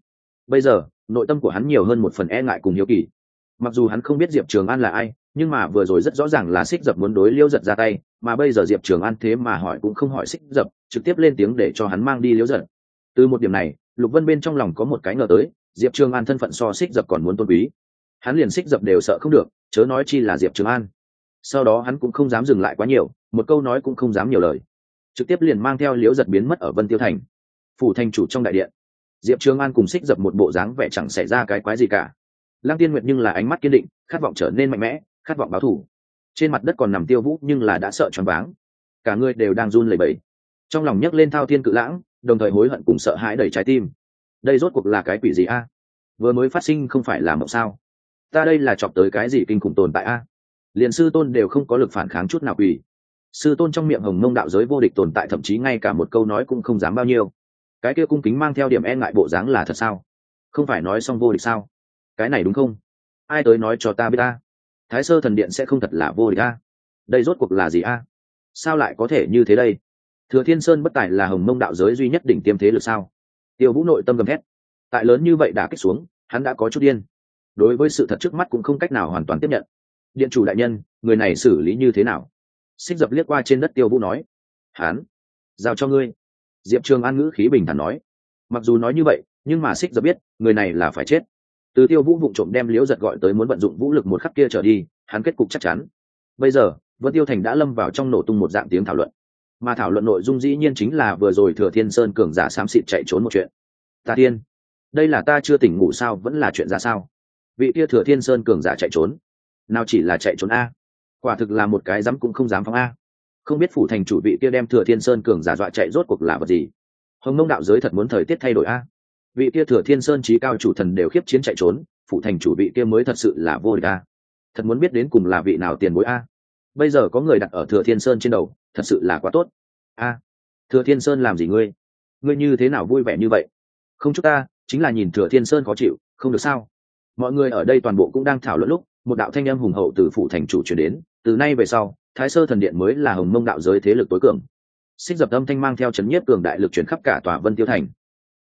Bây giờ, nội tâm của hắn nhiều hơn một phần e ngại cùng hiếu kỳ mặc dù hắn không biết diệp trường an là ai, nhưng mà vừa rồi rất rõ ràng là xích dập muốn đối liễu giật ra tay, mà bây giờ diệp trường an thế mà hỏi cũng không hỏi xích dập, trực tiếp lên tiếng để cho hắn mang đi liễu giật từ một điểm này, lục vân bên trong lòng có một cái ngờ tới, diệp trường an thân phận so xích dập còn muốn tôn quý. Hắn liền xích dập đều sợ không được, chớ nói chi là diệp trường an. Sau đó hắn cũng không dám dừng lại quá nhiều, một câu nói cũng không dám nhiều lời. Trực tiếp liền mang theo liễu giật biến mất ở vân tiêu thành. Phủ thành chủ trong đại điện. Diệp trường an cùng xích dập một bộ dáng vẻ chẳng xảy ra cái quái gì cả lăng tiên nguyệt nhưng là ánh mắt kiên định, khát vọng trở nên mạnh mẽ, khát vọng báo thù. Trên mặt đất còn nằm tiêu vũ nhưng là đã sợ choáng váng. Cả người đều đang run lẩy bẩy. Trong lòng nhấc lên thao thiên cự lãng, đồng thời hối hận cùng sợ hãi đầy trái tim. Đây rốt cuộc là cái quỷ gì a? Vừa mới phát sinh không phải là mộng sao? Ta đây là chọc tới cái gì kinh khủng tồn tại a? Liền sư tôn đều không có lực phản kháng chút nào quỷ. Sư tôn trong miệng hồng mông đạo giới vô địch tồn tại thậm chí ngay cả một câu nói cũng không dám bao nhiêu. Cái kia cung kính mang theo điểm e ngại bộ dáng là thật sao? Không phải nói xong vô địch sao? Cái này đúng không? Ai tới nói cho ta biết ta? Thái sơ thần điện sẽ không thật là vô địch a. Đây rốt cuộc là gì a? Sao lại có thể như thế đây? Thừa thiên sơn bất tài là hồng mông đạo giới duy nhất đỉnh tiêm thế lực sao? Tiêu vũ nội tâm gầm hét tại lớn như vậy đã kích xuống, hắn đã có chút điên. Đối với sự thật trước mắt cũng không cách nào hoàn toàn tiếp nhận. Điện chủ đại nhân, người này xử lý như thế nào? Xích dập liếc qua trên đất tiêu vũ nói. Hắn, giao cho ngươi. Diệp trường an ngữ khí bình thản nói. Mặc dù nói như vậy, nhưng mà xích dập biết, người này là phải chết từ tiêu vũ vụng trộm đem liễu giật gọi tới muốn vận dụng vũ lực một khắc kia trở đi, hắn kết cục chắc chắn. Bây giờ, vân tiêu thành đã lâm vào trong nổ tung một dạng tiếng thảo luận. Mà thảo luận nội dung dĩ nhiên chính là vừa rồi thừa thiên sơn cường giả xám xịt chạy trốn một chuyện. Ta thiên đây là ta chưa tỉnh ngủ sao, vẫn là chuyện ra sao? Vị kia thừa thiên sơn cường giả chạy trốn. Nào chỉ là chạy trốn a. Quả thực là một cái dám cũng không dám phóng a. Không biết phủ thành chủ vị kia đem thừa thiên sơn cường giả dọa chạy rốt cuộc là vật gì. Hồng mông đạo giới thật muốn thời tiết thay đổi a vị kia thừa thiên sơn trí cao chủ thần đều khiếp chiến chạy trốn phụ thành chủ vị kia mới thật sự là vô địch a. Thật muốn biết đến cùng là vị nào tiền bối a. Bây giờ có người đặt ở thừa thiên sơn trên đầu, thật sự là quá tốt. A, thừa thiên sơn làm gì ngươi? Ngươi như thế nào vui vẻ như vậy? Không chúc ta, chính là nhìn thừa thiên sơn khó chịu, không được sao? Mọi người ở đây toàn bộ cũng đang thảo luận lúc, một đạo thanh âm hùng hậu từ phủ thành chủ chuyển đến, từ nay về sau, thái sơ thần điện mới là hồng mông đạo giới thế lực tối cường. Xích dập âm thanh mang theo c nhiếp cường đại lực chuyển khắp cả tòa vân tiêu thành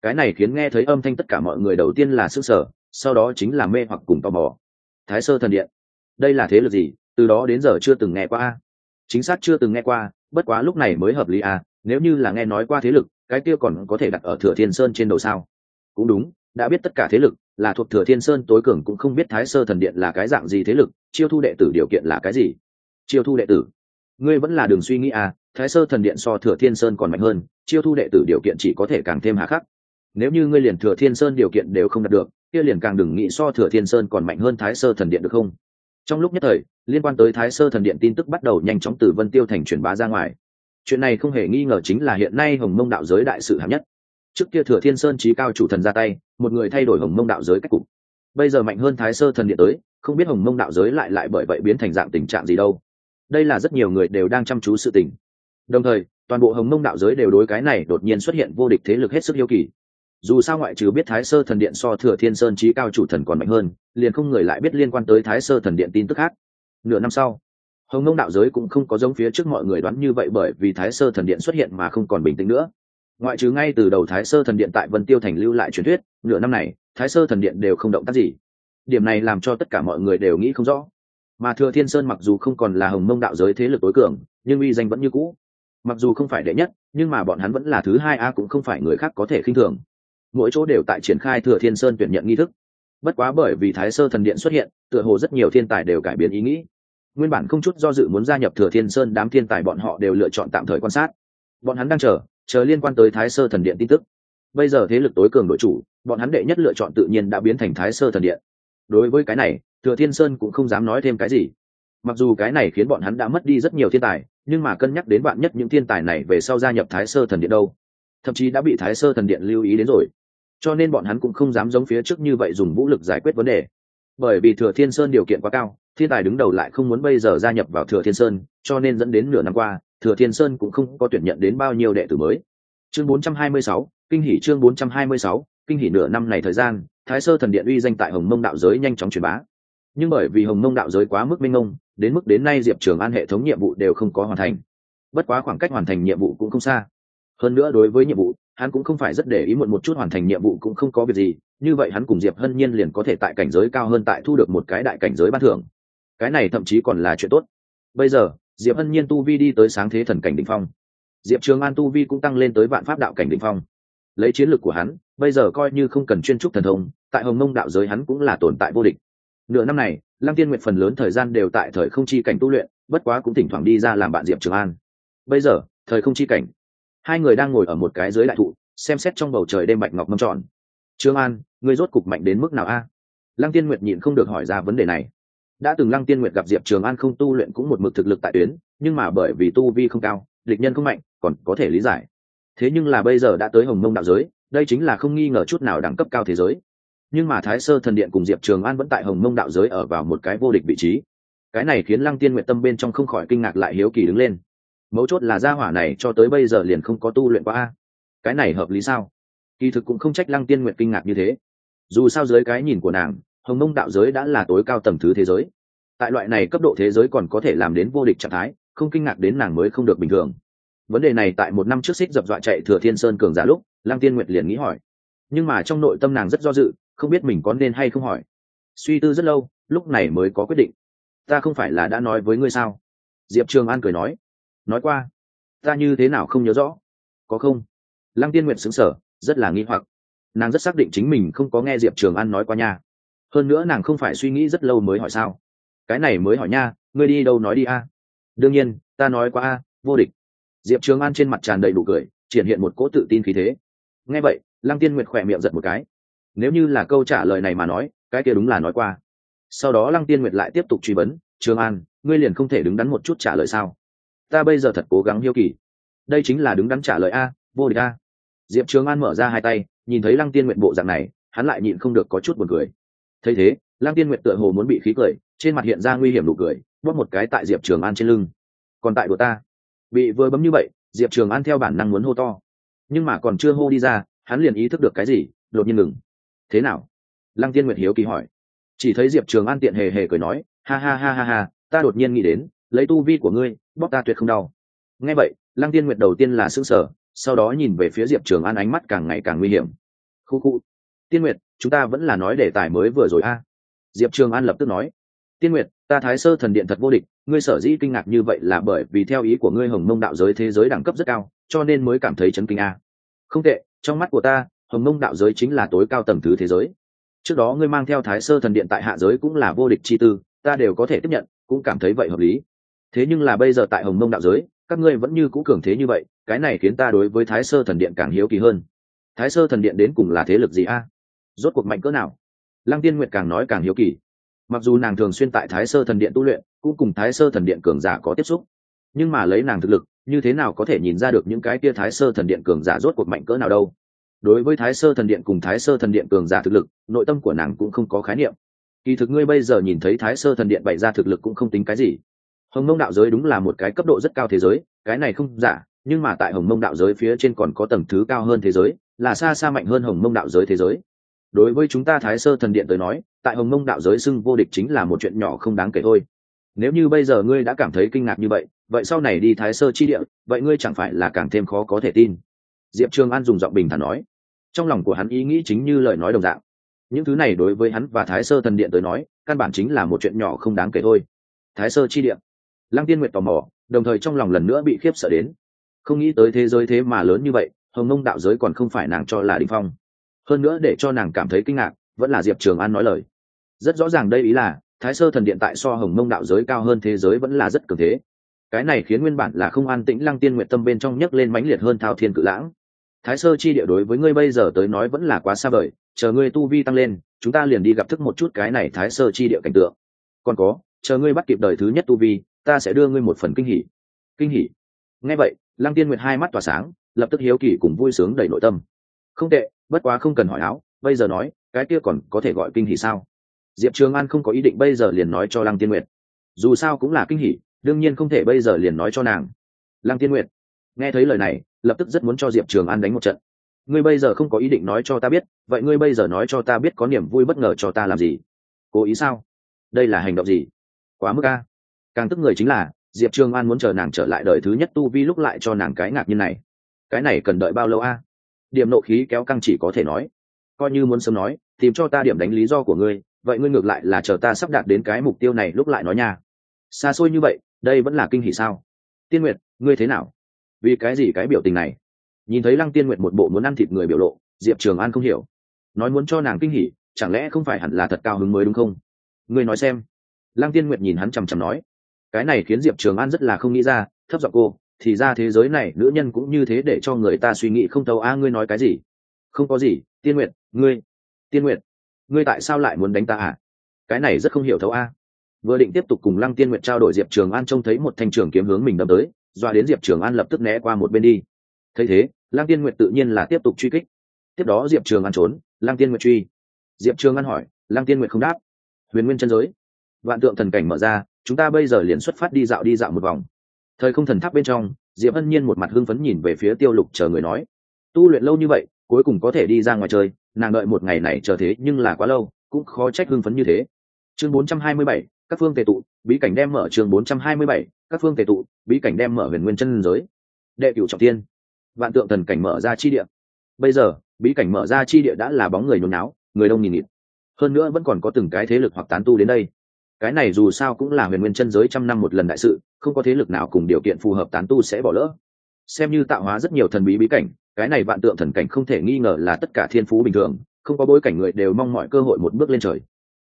cái này khiến nghe thấy âm thanh tất cả mọi người đầu tiên là sức sở sau đó chính là mê hoặc cùng tò mò. Thái sơ thần điện. Đây là thế lực gì? Từ đó đến giờ chưa từng nghe qua. Chính xác chưa từng nghe qua, bất quá lúc này mới hợp lý à? Nếu như là nghe nói qua thế lực, cái kia còn có thể đặt ở thừa thiên sơn trên đầu sao? Cũng đúng, đã biết tất cả thế lực là thuộc thừa thiên sơn, tối cường cũng không biết thái sơ thần điện là cái dạng gì thế lực, chiêu thu đệ tử điều kiện là cái gì? Chiêu thu đệ tử. Ngươi vẫn là đường suy nghĩ à? Thái sơ thần điện so thừa thiên sơn còn mạnh hơn, chiêu thu đệ tử điều kiện chỉ có thể càng thêm hà khắc nếu như ngươi liền thừa thiên sơn điều kiện đều không đạt được, kia liền càng đừng nghĩ so thừa thiên sơn còn mạnh hơn thái sơ thần điện được không? Trong lúc nhất thời, liên quan tới thái sơ thần điện tin tức bắt đầu nhanh chóng từ vân tiêu thành truyền bá ra ngoài. Chuyện này không hề nghi ngờ chính là hiện nay hồng mông đạo giới đại sự hạng nhất. Trước kia thừa thiên sơn trí cao chủ thần ra tay, một người thay đổi hồng mông đạo giới cách cục. Bây giờ mạnh hơn thái sơ thần điện tới, không biết hồng mông đạo giới lại lại bởi vậy biến thành dạng tình trạng gì đâu. Đây là rất nhiều người đều đang chăm chú sự tình. Đồng thời, toàn bộ hồng mông đạo giới đều đối cái này đột nhiên xuất hiện vô địch thế lực hết sức yêu kỳ dù sao ngoại trừ biết thái sơ thần điện so thừa thiên sơn trí cao chủ thần còn mạnh hơn, liền không người lại biết liên quan tới thái sơ thần điện tin tức khác. Nửa năm sau, hồng nông đạo giới cũng không có giống phía trước mọi người đoán như vậy bởi vì thái sơ thần điện xuất hiện mà không còn bình tĩnh nữa. Ngoại trừ ngay từ đầu thái sơ thần điện tại vân tiêu thành lưu lại truyền thuyết, nửa năm này, thái sơ thần điện đều không động tác gì. Điểm này làm cho tất cả mọi người đều nghĩ không rõ. Mà thừa thiên sơn mặc dù không còn là hồng mông đạo giới thế lực tối cường, nhưng uy danh vẫn như cũ. Mặc dù không phải đệ nhất, nhưng mà bọn hắn vẫn là thứ hai a cũng không phải người khác có thể khinh thường mỗi chỗ đều tại triển khai thừa thiên sơn tuyển nhận nghi thức. Bất quá bởi vì thái sơ thần điện xuất hiện, tựa hồ rất nhiều thiên tài đều cải biến ý nghĩ. Nguyên bản không chút do dự muốn gia nhập thừa thiên sơn, đám thiên tài bọn họ đều lựa chọn tạm thời quan sát. Bọn hắn đang chờ chờ liên quan tới thái sơ thần điện tin tức. Bây giờ thế lực tối cường đội chủ, bọn hắn đệ nhất lựa chọn tự nhiên đã biến thành thái sơ thần điện. Đối với cái này, thừa thiên sơn cũng không dám nói thêm cái gì. Mặc dù cái này khiến bọn hắn đã mất đi rất nhiều thiên tài, nhưng mà cân nhắc đến bạn nhất những thiên tài này về sau gia nhập thái sơ thần điện đâu. Thậm chí đã bị thái sơ thần điện lưu ý đến rồi cho nên bọn hắn cũng không dám giống phía trước như vậy dùng vũ lực giải quyết vấn đề. Bởi vì thừa thiên sơn điều kiện quá cao thiên tài đứng đầu lại không muốn bây giờ gia nhập vào thừa thiên sơn cho nên dẫn đến nửa năm qua thừa thiên sơn cũng không có tuyển nhận đến bao nhiêu đệ tử mới. Chương 426, kinh hỷ chương 426, kinh hỷ nửa năm này thời gian thái sơ thần điện uy danh tại hồng mông đạo giới nhanh chóng truyền bá. Nhưng bởi vì hồng mông đạo giới quá mức minh ông đến mức đến nay diệp trường an hệ thống nhiệm vụ đều không có hoàn thành. Bất quá khoảng cách hoàn thành nhiệm vụ cũng không xa. Hơn nữa đối với nhiệm vụ hắn cũng không phải rất để ý muộn một chút hoàn thành nhiệm vụ cũng không có việc gì, như vậy hắn cùng diệp hân nhiên liền có thể tại cảnh giới cao hơn tại thu được một cái đại cảnh giới ban thưởng. Cái này thậm chí còn là chuyện tốt. Bây giờ, diệp hân nhiên tu vi đi tới sáng thế thần cảnh đ ỉ n h phong. Diệp trường an tu vi cũng tăng lên tới vạn pháp đạo cảnh đ ỉ n h phong. Lấy chiến lược của hắn, bây giờ coi như không cần chuyên trúc thần thông, tại hồng mông đạo giới hắn cũng là tồn tại vô địch. Nửa năm này, lăng tiên nguyện phần lớn thời gian đều tại thời không chi cảnh tu luyện, bất quá cũng thỉnh thoảng đi ra làm bạn diệp trường an. Bây giờ, thời không chi cảnh hai người đang ngồi ở một cái dưới đại thụ, xem xét trong bầu trời đêm bạch ngọc mâm tròn. Trương an người rốt cục mạnh đến mức nào a? Lăng tiên nguyệt nhịn không được hỏi ra vấn đề này. Đã từng lăng tiên nguyệt gặp diệp trường an không tu luyện cũng một mực thực lực tại tuyến, nhưng mà bởi vì tu vi không cao, địch nhân không mạnh, còn có thể lý giải. Thế nhưng là bây giờ đã tới hồng mông đạo giới, đây chính là không nghi ngờ chút nào đẳng cấp cao thế giới. Nhưng mà thái sơ thần điện cùng diệp trường an vẫn tại hồng mông đạo giới ở vào một cái vô địch vị trí. Cái này khiến lăng tiên nguyện tâm bên trong không khỏi kinh ngạc lại hiếu kỳ đứng lên mấu chốt là gia hỏa này cho tới bây giờ liền không có tu luyện qua a. Cái này hợp lý sao? Kỳ thực cũng không trách lăng tiên nguyện kinh ngạc như thế. Dù sao dưới cái nhìn của nàng, hồng mông đạo giới đã là tối cao tầm thứ thế giới. Tại loại này cấp độ thế giới còn có thể làm đến vô địch trạng thái, không kinh ngạc đến nàng mới không được bình thường. Vấn đề này tại một năm trước xích dập dọa chạy thừa thiên sơn cường giả lúc lang tiên nguyệt liền nghĩ hỏi. Nhưng mà trong nội tâm nàng rất do dự, không biết mình có nên hay không hỏi. Suy tư rất lâu, lúc này mới có quyết định. Ta không phải là đã nói với ngươi sao? Diệp trường an cười nói nói qua, ta như thế nào không nhớ rõ? Có không? Lăng tiên nguyệt xứng sở rất là nghi hoặc. Nàng rất xác định chính mình không có nghe diệp trường an nói qua nha. Hơn nữa nàng không phải suy nghĩ rất lâu mới hỏi sao. Cái này mới hỏi nha, ngươi đi đâu nói đi a? Đương nhiên, ta nói qua a, vô địch. Diệp trường an trên mặt tràn đầy đủ cười, triển hiện một cỗ tự tin khí thế. Nghe vậy, lăng tiên nguyệt khỏe miệng giật một cái. Nếu như là câu trả lời này mà nói, cái kia đúng là nói qua. Sau đó lăng tiên nguyệt lại tiếp tục truy vấn, trường an, ngươi liền không thể đứng đắn một chút trả lời sao? Ta bây giờ thật cố gắng hiếu kỳ. Đây chính là đứng đắn trả lời a, vô địch a. Diệp trường an mở ra hai tay, nhìn thấy lăng tiên nguyện bộ dạng này, hắn lại nhịn không được có chút buồn cười. Thấy thế, lăng tiên nguyệt tựa hồ muốn bị khí cười, trên mặt hiện ra nguy hiểm nụ cười, bóp một cái tại diệp trường an trên lưng. Còn tại đùa ta. Bị vừa bấm như vậy, diệp trường an theo bản năng muốn hô to. Nhưng mà còn chưa hô đi ra, hắn liền ý thức được cái gì, đột nhiên ngừng. Thế nào? Lăng tiên nguyệt hiếu kỳ hỏi. Chỉ thấy diệp trường an tiện hề hề cười nói, ha ha ha ha ha, ta đột nhiên nghĩ đến lấy tu vi của ngươi, bóp ta tuyệt không đau. Nghe vậy, lăng tiên nguyệt đầu tiên là s ư n g sở sau đó nhìn về phía diệp trường an ánh mắt càng ngày càng nguy hiểm. Khu khu. Tiên nguyệt, chúng ta vẫn là nói đề tài mới vừa rồi a. Diệp trường an lập tức nói. Tiên nguyệt, ta thái sơ thần điện thật vô địch, ngươi sở dĩ kinh ngạc như vậy là bởi vì theo ý của ngươi hồng mông đạo giới thế giới đẳng cấp rất cao, cho nên mới cảm thấy chấn kinh a. Không tệ, trong mắt của ta, hồng mông đạo giới chính là tối cao tầng thứ thế giới. Trước đó ngươi mang theo thái sơ thần điện tại hạ giới cũng là vô địch chi tư, ta đều có thể tiếp nhận, cũng cảm thấy vậy hợp lý thế nhưng là bây giờ tại hồng mông đạo giới, các ngươi vẫn như cũ cường thế như vậy, cái này khiến ta đối với thái sơ thần điện càng hiếu kỳ hơn. Thái sơ thần điện đến cùng là thế lực gì a? Rốt cuộc mạnh cỡ nào? Lăng tiên nguyệt càng nói càng hiếu kỳ. Mặc dù nàng thường xuyên tại thái sơ thần điện tu luyện, cũng cùng thái sơ thần điện cường giả có tiếp xúc. Nhưng mà lấy nàng thực lực, như thế nào có thể nhìn ra được những cái kia thái sơ thần điện cường giả rốt cuộc mạnh cỡ nào đâu? Đối với thái sơ thần điện cùng thái sơ thần điện cường giả thực lực, nội tâm của nàng cũng không có khái niệm. Kỳ thực ngươi bây giờ nhìn thấy thái sơ thần điện bày ra thực lực cũng không tính cái gì hồng mông đạo giới đúng là một cái cấp độ rất cao thế giới, cái này không giả, nhưng mà tại hồng mông đạo giới phía trên còn có tầng thứ cao hơn thế giới, là xa xa mạnh hơn hồng mông đạo giới thế giới. Đối với chúng ta thái sơ thần điện tới nói, tại hồng mông đạo giới xưng vô địch chính là một chuyện nhỏ không đáng kể thôi. Nếu như bây giờ ngươi đã cảm thấy kinh ngạc như vậy vậy sau này đi thái sơ chi địa, vậy ngươi chẳng phải là càng thêm khó có thể tin. Diệp trường an dùng giọng bình thản nói. Trong lòng của hắn ý nghĩ chính như lời nói đồng dạng. Những thứ này đối với hắn và thái sơ thần điện tới nói, căn bản chính là một chuyện nhỏ không đáng kể thôi. Thái sơ chi điện lăng tiên nguyệt tò mò, đồng thời trong lòng lần nữa bị khiếp sợ đến. Không nghĩ tới thế giới thế mà lớn như vậy, hồng nông đạo giới còn không phải nàng cho là đình phong. Hơn nữa để cho nàng cảm thấy kinh ngạc, vẫn là diệp trường an nói lời. Rất rõ ràng đây ý là, thái sơ thần điện tại so hồng mông đạo giới cao hơn thế giới vẫn là rất cường thế. Cái này khiến nguyên bản là không an tĩnh lăng tiên nguyện tâm bên trong nhấc lên mãnh liệt hơn thao thiên cự lãng. Thái sơ chi địa đối với ngươi bây giờ tới nói vẫn là quá xa vời, chờ ngươi tu vi tăng lên, chúng ta liền đi gặp thức một chút cái này thái sơ chi địa cảnh tượng. Còn có, chờ ngươi bắt kịp đời thứ nhất tu vi ta sẽ đưa ngươi một phần kinh hỉ. Kinh hỉ? Nghe vậy, lăng tiên nguyệt hai mắt tỏa sáng, lập tức hiếu kỳ cùng vui sướng đầy nội tâm. Không tệ, bất quá không cần hỏi áo, bây giờ nói, cái kia còn có thể gọi kinh hỉ sao? Diệp trường an không có ý định bây giờ liền nói cho lăng tiên nguyệt. Dù sao cũng là kinh hỉ, đương nhiên không thể bây giờ liền nói cho nàng. Lăng tiên nguyệt, nghe thấy lời này, lập tức rất muốn cho diệp trường an đánh một trận. Ngươi bây giờ không có ý định nói cho ta biết, vậy ngươi bây giờ nói cho ta biết có niềm vui bất ngờ cho ta làm gì? Cố ý sao? Đây là hành động gì? Quá mức a càng tức người chính là, diệp trường an muốn chờ nàng trở lại đời thứ nhất tu vi lúc lại cho nàng cái ngạc như này. Cái này cần đợi bao lâu a? Điểm nộ khí kéo căng chỉ có thể nói. Coi như muốn sớm nói, tìm cho ta điểm đánh lý do của ngươi, vậy ngươi ngược lại là chờ ta sắp đạt đến cái mục tiêu này lúc lại nói nha. Xa xôi như vậy, đây vẫn là kinh hỉ sao? Tiên nguyệt, ngươi thế nào? Vì cái gì cái biểu tình này? Nhìn thấy lăng tiên nguyệt một bộ muốn ăn thịt người biểu lộ, diệp trường an không hiểu. Nói muốn cho nàng kinh hỉ, chẳng lẽ không phải hẳn là thật cao hứng mới đúng không? Ngươi nói xem. Lăng tiên nguyệt nhìn hắn chằm chằm nói cái này khiến diệp trường an rất là không nghĩ ra, thấp giọng cô, thì ra thế giới này nữ nhân cũng như thế để cho người ta suy nghĩ không thấu. A, ngươi nói cái gì? Không có gì. Tiên nguyệt, ngươi, tiên nguyệt, ngươi tại sao lại muốn đánh ta à? Cái này rất không hiểu thấu a. Vừa định tiếp tục cùng lăng tiên nguyệt trao đổi, diệp trường an trông thấy một thanh trường kiếm hướng mình đâm tới doa đến diệp trường an lập tức né qua một bên đi. Thấy thế, lăng tiên nguyệt tự nhiên là tiếp tục truy kích. Tiếp đó diệp trường an trốn, lăng tiên nguyệt truy. Diệp trường an hỏi, lăng tiên nguyệt không đáp. Huyền nguyên chân giới. Vạn tượng thần cảnh mở ra chúng ta bây giờ liền xuất phát đi dạo đi dạo một vòng. Thời không thần tháp bên trong diệp ân nhiên một mặt hưng phấn nhìn về phía tiêu lục chờ người nói tu luyện lâu như vậy cuối cùng có thể đi ra ngoài chơi nàng đợi một ngày này chờ thế nhưng là quá lâu cũng khó trách hưng phấn như thế. Chương 427, các phương tề tụ bí cảnh đem mở chương 427, các phương tề tụ bí cảnh đem mở huyền nguyên chân giới. Đệ cửu trọng tiên vạn tượng thần cảnh mở ra chi địa. Bây giờ bí cảnh mở ra chi địa đã là bóng người nhốn náo người đông nhìn nghịt. Hơn nữa vẫn còn có từng cái thế lực hoặc tán tu đến đây cái này dù sao cũng là huyền nguyên chân giới trăm năm một lần đại sự, không có thế lực nào cùng điều kiện phù hợp tán tu sẽ bỏ lỡ. Xem như tạo hóa rất nhiều thần bí bí cảnh, cái này vạn tượng thần cảnh không thể nghi ngờ là tất cả thiên phú bình thường, không có bối cảnh người đều mong mọi cơ hội một bước lên trời.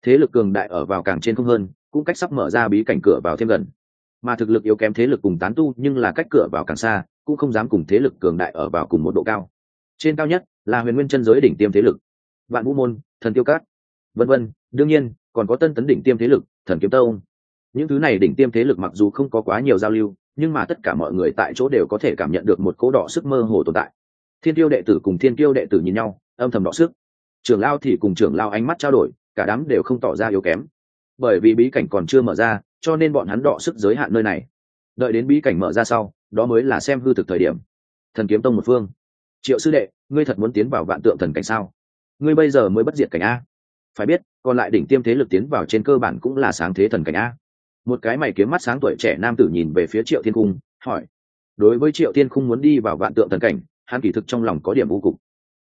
Thế lực cường đại ở vào càng trên không hơn, cũng cách sắp mở ra bí cảnh cửa vào thêm gần. Mà thực lực yếu kém thế lực cùng tán tu nhưng là cách cửa vào càng xa, cũng không dám cùng thế lực cường đại ở vào cùng một độ cao. Trên cao nhất là huyền nguyên chân giới đỉnh tiêm thế lực. Vạn vũ môn, thần tiêu cát, vân vân, đương nhiên, còn có tân tấn đỉnh tiêm thế lực thần kiếm tông. Những thứ này đỉnh tiêm thế lực mặc dù không có quá nhiều giao lưu, nhưng mà tất cả mọi người tại chỗ đều có thể cảm nhận được một cỗ đỏ sức mơ hồ tồn tại. Thiên tiêu đệ tử cùng thiên tiêu đệ tử nhìn nhau, âm thầm đỏ sức. Trưởng lao thì cùng trưởng lao ánh mắt trao đổi, cả đám đều không tỏ ra yếu kém. Bởi vì bí cảnh còn chưa mở ra, cho nên bọn hắn đọ sức giới hạn nơi này. Đợi đến bí cảnh mở ra sau, đó mới là xem hư thực thời điểm. Thần kiếm tông một phương. Triệu sư đệ, ngươi thật muốn tiến vào vạn tượng thần cảnh sao? Ngươi bây giờ mới bất diệt cảnh a phải biết, còn lại đỉnh tiêm thế lực tiến vào trên cơ bản cũng là sáng thế thần cảnh a. Một cái mày kiếm mắt sáng tuổi trẻ nam tử nhìn về phía triệu thiên cung, hỏi, đối với triệu thiên cung muốn đi vào vạn tượng thần cảnh, hắn kỳ thực trong lòng có điểm vô cục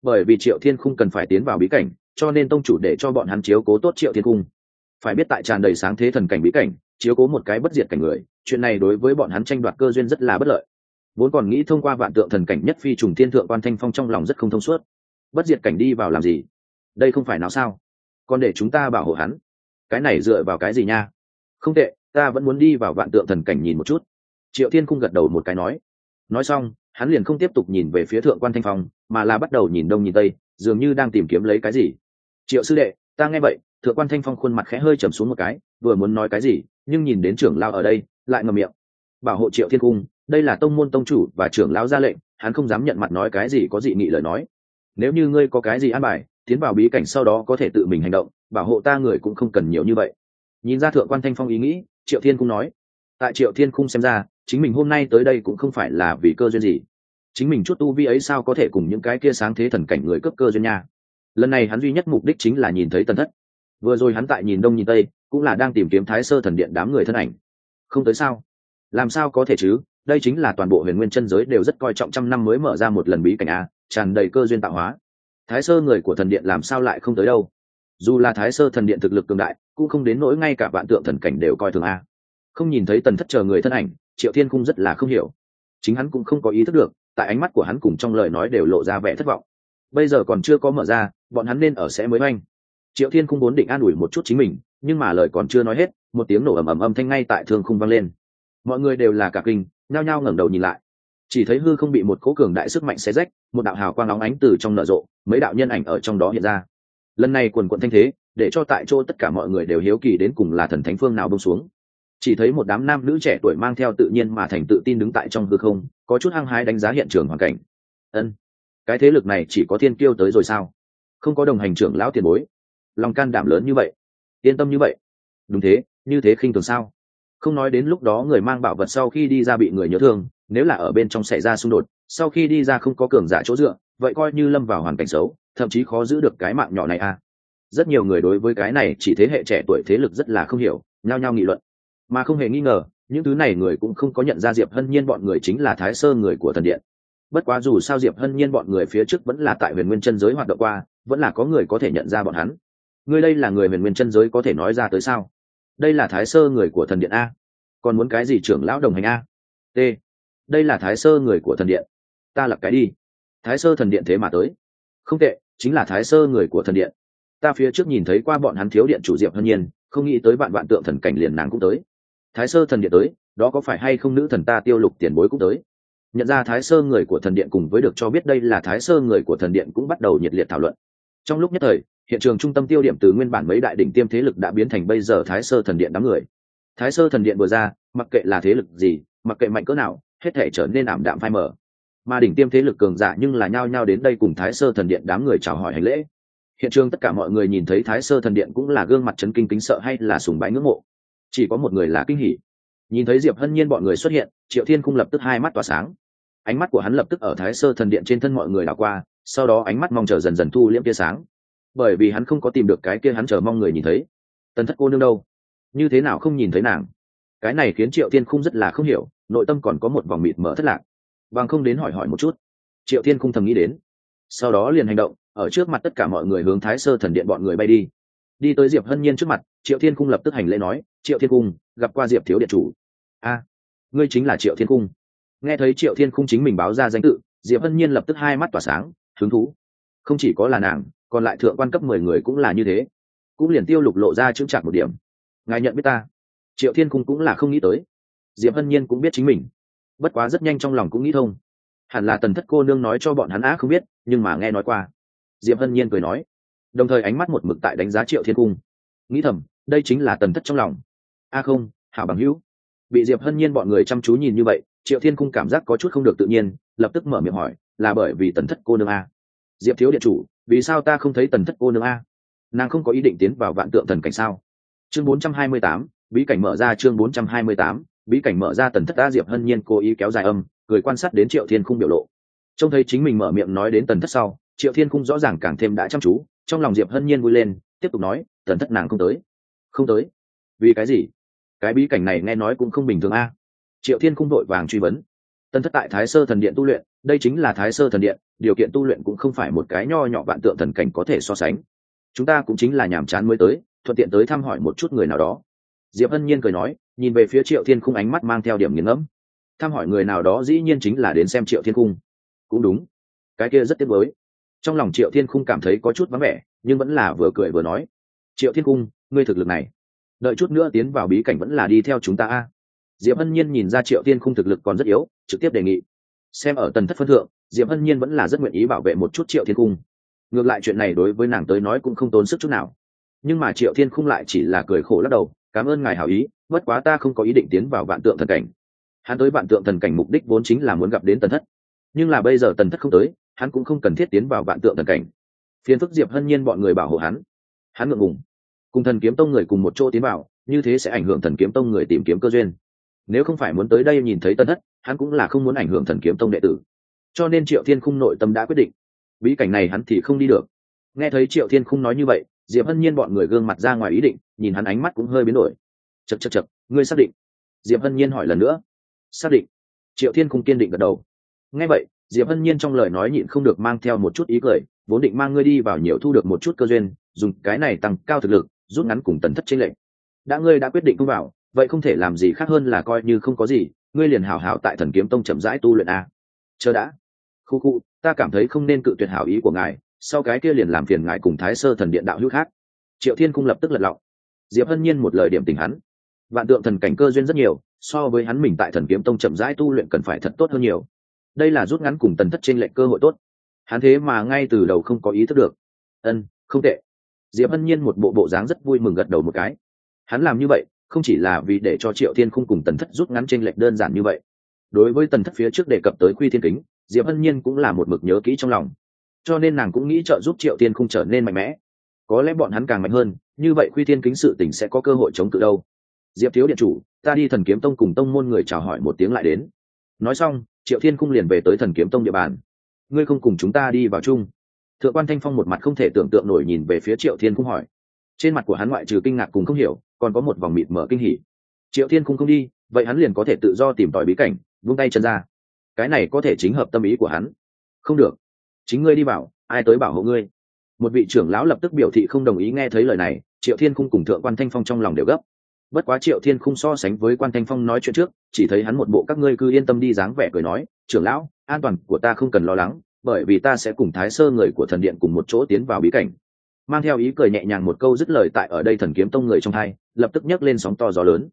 bởi vì triệu thiên cung cần phải tiến vào bí cảnh, cho nên tông chủ để cho bọn hắn chiếu cố tốt triệu thiên cung. Phải biết tại tràn đầy sáng thế thần cảnh bí cảnh, chiếu cố một cái bất diệt cảnh người, chuyện này đối với bọn hắn tranh đoạt cơ duyên rất là bất lợi. Vốn còn nghĩ thông qua vạn tượng thần cảnh nhất phi trùng thiên thượng quan thanh phong trong lòng rất không thông suốt. Bất diệt cảnh đi vào làm gì? Đây không phải nào sao? Còn để chúng ta bảo hộ hắn. Cái này dựa vào cái gì nha? Không tệ, ta vẫn muốn đi vào vạn tượng thần cảnh nhìn một chút. Triệu thiên cung gật đầu một cái nói. Nói xong, hắn liền không tiếp tục nhìn về phía thượng quan thanh phong, mà là bắt đầu nhìn đông nhìn tây, dường như đang tìm kiếm lấy cái gì. Triệu sư đệ, ta nghe vậy, thượng quan thanh phong khuôn mặt khẽ hơi trầm xuống một cái, vừa muốn nói cái gì, nhưng nhìn đến trưởng lao ở đây, lại ngầm miệng. Bảo hộ triệu thiên cung, đây là tông môn tông chủ và trưởng lão ra lệnh, hắn không dám nhận mặt nói cái gì có dị nghị lời nói. Nếu như ngươi có cái gì an bài tiến vào bí cảnh sau đó có thể tự mình hành động, bảo hộ ta người cũng không cần nhiều như vậy. Nhìn ra thượng quan thanh phong ý nghĩ, triệu thiên cung nói, tại triệu thiên cung xem ra, chính mình hôm nay tới đây cũng không phải là vì cơ duyên gì. Chính mình chút tu vi ấy sao có thể cùng những cái kia sáng thế thần cảnh người cấp cơ duyên nha? Lần này hắn duy nhất mục đích chính là nhìn thấy tần thất. Vừa rồi hắn tại nhìn đông nhìn tây, cũng là đang tìm kiếm thái sơ thần điện đám người thân ảnh. Không tới sao? Làm sao có thể chứ? Đây chính là toàn bộ huyền nguyên chân giới đều rất coi trọng trăm năm mới mở ra một lần bí cảnh a, tràn đầy cơ duyên tạo hóa thái sơ người của thần điện làm sao lại không tới đâu? Dù là thái sơ thần điện thực lực cường đại, cũng không đến nỗi ngay cả vạn tượng thần cảnh đều coi thường a. Không nhìn thấy tần thất chờ người thân ảnh, triệu thiên cung rất là không hiểu. Chính hắn cũng không có ý thức được, tại ánh mắt của hắn cùng trong lời nói đều lộ ra vẻ thất vọng. Bây giờ còn chưa có mở ra, bọn hắn nên ở sẽ mới oanh. Triệu thiên cung vốn định an ủi một chút chính mình, nhưng mà lời còn chưa nói hết, một tiếng nổ ầm ầm âm thanh ngay tại thương khung vang lên. Mọi người đều là cả kinh, nhao nhao ngẩng đầu nhìn lại chỉ thấy hư không bị một cố cường đại sức mạnh xé rách, một đạo hào quang óng ánh từ trong nở rộ, mấy đạo nhân ảnh ở trong đó hiện ra. Lần này quần quận thanh thế, để cho tại chỗ tất cả mọi người đều hiếu kỳ đến cùng là thần thánh phương nào bông xuống. Chỉ thấy một đám nam nữ trẻ tuổi mang theo tự nhiên mà thành tự tin đứng tại trong hư không, có chút hăng hái đánh giá hiện trường hoàn cảnh. Ân, cái thế lực này chỉ có thiên kiêu tới rồi sao? Không có đồng hành trưởng lão tiền bối. Lòng can đảm lớn như vậy. Yên tâm như vậy. Đúng thế, như thế khinh thường sao? Không nói đến lúc đó người mang bảo vật sau khi đi ra bị người nhớ thương nếu là ở bên trong xảy ra xung đột, sau khi đi ra không có cường giả chỗ dựa, vậy coi như lâm vào hoàn cảnh xấu, thậm chí khó giữ được cái mạng nhỏ này à. Rất nhiều người đối với cái này chỉ thế hệ trẻ tuổi thế lực rất là không hiểu, nhao nhao nghị luận. Mà không hề nghi ngờ, những thứ này người cũng không có nhận ra diệp hân nhiên bọn người chính là thái sơ người của thần điện. Bất quá dù sao diệp hân nhiên bọn người phía trước vẫn là tại huyền nguyên chân giới hoạt động qua, vẫn là có người có thể nhận ra bọn hắn. Người đây là người huyền nguyên chân giới có thể nói ra tới sao? Đây là thái sơ người của thần điện a. Còn muốn cái gì trưởng lão đồng hành a? T đây là thái sơ người của thần điện. Ta lập cái đi. Thái sơ thần điện thế mà tới. Không tệ, chính là thái sơ người của thần điện. Ta phía trước nhìn thấy qua bọn hắn thiếu điện chủ diệp hân nhiên, không nghĩ tới bạn bạn tượng thần cảnh liền nàng cũng tới. Thái sơ thần điện tới, đó có phải hay không nữ thần ta tiêu lục tiền bối cũng tới? Nhận ra thái sơ người của thần điện cùng với được cho biết đây là thái sơ người của thần điện cũng bắt đầu nhiệt liệt thảo luận. Trong lúc nhất thời, hiện trường trung tâm tiêu điểm từ nguyên bản mấy đại đỉnh tiêm thế lực đã biến thành bây giờ thái sơ thần điện đám người. Thái sơ thần điện vừa ra, mặc kệ là thế lực gì, mặc kệ mạnh cỡ nào hết thể trở nên ảm đạm phai mờ. Mà đỉnh tiêm thế lực cường giả nhưng là nhao nhao đến đây cùng thái sơ thần điện đám người chào hỏi hành lễ. Hiện trường tất cả mọi người nhìn thấy thái sơ thần điện cũng là gương mặt chấn kinh kính sợ hay là sùng bái ngưỡng mộ. Chỉ có một người là kinh hỉ. Nhìn thấy diệp hân nhiên bọn người xuất hiện, triệu thiên cung lập tức hai mắt tỏa sáng. Ánh mắt của hắn lập tức ở thái sơ thần điện trên thân mọi người đảo qua, sau đó ánh mắt mong chờ dần dần thu liễm tia sáng. Bởi vì hắn không có tìm được cái kia hắn chờ mong người nhìn thấy. Tần thất cô nương đâu? Như thế nào không nhìn thấy nàng? Cái này khiến triệu thiên khung rất là không hiểu nội tâm còn có một vòng mịt mở thất lạc. Bằng không đến hỏi hỏi một chút. Triệu thiên khung thầm nghĩ đến. Sau đó liền hành động, ở trước mặt tất cả mọi người hướng thái sơ thần điện bọn người bay đi. Đi tới diệp hân nhiên trước mặt, triệu thiên cung lập tức hành lễ nói, triệu thiên cung, gặp qua diệp thiếu điện chủ. A, ngươi chính là triệu thiên cung. Nghe thấy triệu thiên cung chính mình báo ra danh tự, diệp hân nhiên lập tức hai mắt tỏa sáng, hứng thú. Không chỉ có là nàng, còn lại thượng quan cấp mười người cũng là như thế. Cũng liền tiêu lục lộ ra chững chạc một điểm. Ngài nhận biết ta? Triệu thiên cung cũng là không nghĩ tới diệp hân nhiên cũng biết chính mình. Bất quá rất nhanh trong lòng cũng nghĩ thông. Hẳn là tần thất cô nương nói cho bọn hắn á không biết nhưng mà nghe nói qua. Diệp hân nhiên cười nói. Đồng thời ánh mắt một mực tại đánh giá triệu thiên cung. Nghĩ thầm đây chính là tần thất trong lòng. A không hảo bằng hữu. Bị diệp hân nhiên bọn người chăm chú nhìn như vậy triệu thiên cung cảm giác có chút không được tự nhiên lập tức mở miệng hỏi là bởi vì tần thất cô nương a? Diệp thiếu điện chủ vì sao ta không thấy tần thất cô nương a? Nàng không có ý định tiến vào vạn tượng thần cảnh sao? Chương 428, bí cảnh mở ra chương 428, bí cảnh mở ra tần thất a diệp hân nhiên cố ý kéo dài âm, cười quan sát đến triệu thiên khung biểu lộ. Trông thấy chính mình mở miệng nói đến tần thất sau, triệu thiên khung rõ ràng càng thêm đã chăm chú, trong lòng diệp hân nhiên vui lên, tiếp tục nói, tần thất nàng không tới. Không tới? Vì cái gì? Cái bí cảnh này nghe nói cũng không bình thường a. Triệu thiên khung đội vàng truy vấn. Tần thất tại thái sơ thần điện tu luyện, đây chính là thái sơ thần điện, điều kiện tu luyện cũng không phải một cái nho nhỏ vạn tượng thần cảnh có thể so sánh. Chúng ta cũng chính là nhàm chán mới tới, thuận tiện tới thăm hỏi một chút người nào đó. Diệp hân nhiên cười nói nhìn về phía triệu thiên khung ánh mắt mang theo điểm nghiền ngẫm. Thăm hỏi người nào đó dĩ nhiên chính là đến xem triệu thiên khung. Cũng đúng. Cái kia rất tiếc với trong lòng triệu thiên khung cảm thấy có chút vắng vẻ, nhưng vẫn là vừa cười vừa nói. Triệu thiên khung, ngươi thực lực này. Đợi chút nữa tiến vào bí cảnh vẫn là đi theo chúng ta a. Diệp hân nhiên nhìn ra triệu thiên khung thực lực còn rất yếu, trực tiếp đề nghị. Xem ở tần thất phân thượng, diệp hân nhiên vẫn là rất nguyện ý bảo vệ một chút triệu thiên khung. Ngược lại chuyện này đối với nàng tới nói cũng không tốn sức chút nào. Nhưng mà triệu thiên khung lại chỉ là cười khổ lắc đầu, cảm ơn ngài hảo ý bất quá ta không có ý định tiến vào vạn tượng thần cảnh. Hắn tới vạn tượng thần cảnh mục đích vốn chính là muốn gặp đến tần thất. Nhưng là bây giờ tần thất không tới, hắn cũng không cần thiết tiến vào vạn tượng thần cảnh. Phiền phức diệp hân nhiên bọn người bảo hộ hắn. Hắn ngượng ngùng. Cùng thần kiếm tông người cùng một chỗ tiến vào, như thế sẽ ảnh hưởng thần kiếm tông người tìm kiếm cơ duyên. Nếu không phải muốn tới đây nhìn thấy tân thất, hắn cũng là không muốn ảnh hưởng thần kiếm tông đệ tử. Cho nên triệu thiên khung nội tâm đã quyết định. Bí cảnh này hắn thì không đi được. Nghe thấy triệu thiên khung nói như vậy, diệp hân nhiên bọn người gương mặt ra ngoài ý định, nhìn hắn ánh mắt cũng hơi biến đổi chật chật chật, ngươi xác định? Diệp hân nhiên hỏi lần nữa. Xác định. Triệu thiên khung kiên định gật đầu. Nghe vậy, diệp hân nhiên trong lời nói nhịn không được mang theo một chút ý cười, vốn định mang ngươi đi vào nhiều thu được một chút cơ duyên, dùng cái này tăng cao thực lực, rút ngắn cùng tần thất chính lệ. đã ngươi đã quyết định không vào, vậy không thể làm gì khác hơn là coi như không có gì, ngươi liền hảo hảo tại thần kiếm tông chậm rãi tu luyện a. Chờ đã. Khu khu, ta cảm thấy không nên cự tuyệt hảo ý của ngài, sau cái kia liền làm phiền ngài cùng thái sơ thần điện đạo hữu khác. Triệu thiên cung lập tức lật lọng. Diệp hân nhiên một lời điểm tình hắn vạn tượng thần cảnh cơ duyên rất nhiều, so với hắn mình tại thần kiếm tông chậm rãi tu luyện cần phải thật tốt hơn nhiều. Đây là rút ngắn cùng tần thất trên lệnh cơ hội tốt. Hắn thế mà ngay từ đầu không có ý thức được. Ân, không tệ. Diệp hân nhiên một bộ bộ dáng rất vui mừng gật đầu một cái. Hắn làm như vậy, không chỉ là vì để cho triệu thiên không cùng tần thất rút ngắn trên lệnh đơn giản như vậy. Đối với tần thất phía trước đề cập tới quy thiên kính, diệp hân nhiên cũng là một mực nhớ kỹ trong lòng. Cho nên nàng cũng nghĩ trợ giúp triệu thiên không trở nên mạnh mẽ. Có lẽ bọn hắn càng mạnh hơn, như vậy quy thiên kính sự tỉnh sẽ có cơ hội chống cự đâu diệp thiếu điện chủ, ta đi thần kiếm tông cùng tông môn người chào hỏi một tiếng lại đến. Nói xong, triệu thiên Cung liền về tới thần kiếm tông địa bàn. Ngươi không cùng chúng ta đi vào chung. Thượng quan thanh phong một mặt không thể tưởng tượng nổi nhìn về phía triệu thiên Cung hỏi. Trên mặt của hắn ngoại trừ kinh ngạc cùng không hiểu, còn có một vòng mịt mở kinh hỉ. Triệu thiên Cung không đi, vậy hắn liền có thể tự do tìm tòi bí cảnh, vung tay chân ra. Cái này có thể chính hợp tâm ý của hắn. Không được. Chính ngươi đi bảo, ai tới bảo hộ ngươi? Một vị trưởng lão lập tức biểu thị không đồng ý nghe thấy lời này, triệu thiên Cung cùng thượng quan thanh phong trong lòng đều gấp bất quá triệu thiên khung so sánh với quan thanh phong nói chuyện trước, chỉ thấy hắn một bộ các ngươi cứ yên tâm đi dáng vẻ cười nói, trưởng lão, an toàn của ta không cần lo lắng, bởi vì ta sẽ cùng thái sơ người của thần điện cùng một chỗ tiến vào bí cảnh. Mang theo ý cười nhẹ nhàng một câu dứt lời tại ở đây thần kiếm tông người trong hai, lập tức nhấc lên sóng to gió lớn.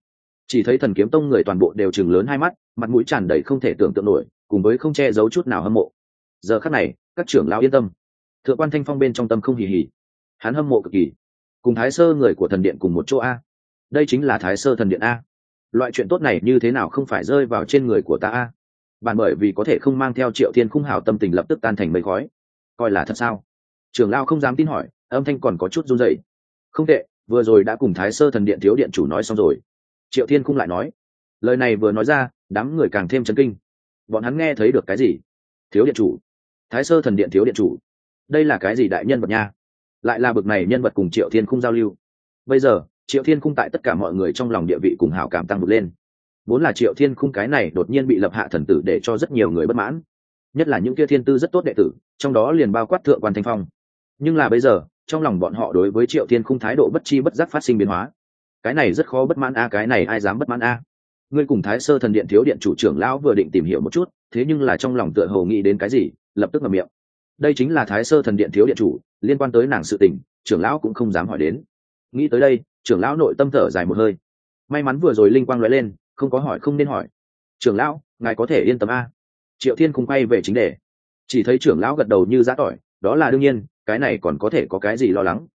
Chỉ thấy thần kiếm tông người toàn bộ đều chừng lớn hai mắt, mặt mũi tràn đầy không thể tưởng tượng nổi, cùng với không che giấu chút nào hâm mộ. Giờ khắc này, các trưởng lão yên tâm. Thượng quan thanh phong bên trong tâm không hì hì hắn hâm mộ cực kỳ. Cùng thái sơ người của thần điện cùng một chỗ a đây chính là thái sơ thần điện a. Loại chuyện tốt này như thế nào không phải rơi vào trên người của ta a? Bạn bởi vì có thể không mang theo triệu thiên khung hào tâm tình lập tức tan thành mây khói. Coi là thật sao? Trưởng lao không dám tin hỏi, âm thanh còn có chút run rẩy. Không tệ, vừa rồi đã cùng thái sơ thần điện thiếu điện chủ nói xong rồi. Triệu thiên khung lại nói, lời này vừa nói ra, đám người càng thêm chấn kinh. Bọn hắn nghe thấy được cái gì? Thiếu điện chủ. Thái sơ thần điện thiếu điện chủ. Đây là cái gì đại nhân vật nha? Lại là bực này nhân vật cùng triệu thiên khung giao lưu. Bây giờ triệu thiên khung tại tất cả mọi người trong lòng địa vị cùng hảo cảm tăng vượt lên. Vốn là triệu thiên khung cái này đột nhiên bị lập hạ thần tử để cho rất nhiều người bất mãn. Nhất là những kia thiên tư rất tốt đệ tử, trong đó liền bao quát thượng quan thanh phong. Nhưng là bây giờ, trong lòng bọn họ đối với triệu thiên khung thái độ bất chi bất giác phát sinh biến hóa. Cái này rất khó bất mãn a, cái này ai dám bất mãn a? Ngươi cùng thái sơ thần điện thiếu điện chủ trưởng lão vừa định tìm hiểu một chút, thế nhưng là trong lòng tựa hồ nghĩ đến cái gì, lập tức ngậm miệng. Đây chính là thái sơ thần điện thiếu điện chủ, liên quan tới nàng sự tình, trưởng lão cũng không dám hỏi đến. Nghĩ tới đây trưởng lão nội tâm thở dài một hơi. May mắn vừa rồi linh quang nói lên, không có hỏi không nên hỏi. Trưởng lão, ngài có thể yên tâm a? Triệu thiên cùng quay về chính đề. Chỉ thấy trưởng lão gật đầu như giã tỏi, đó là đương nhiên, cái này còn có thể có cái gì lo lắng.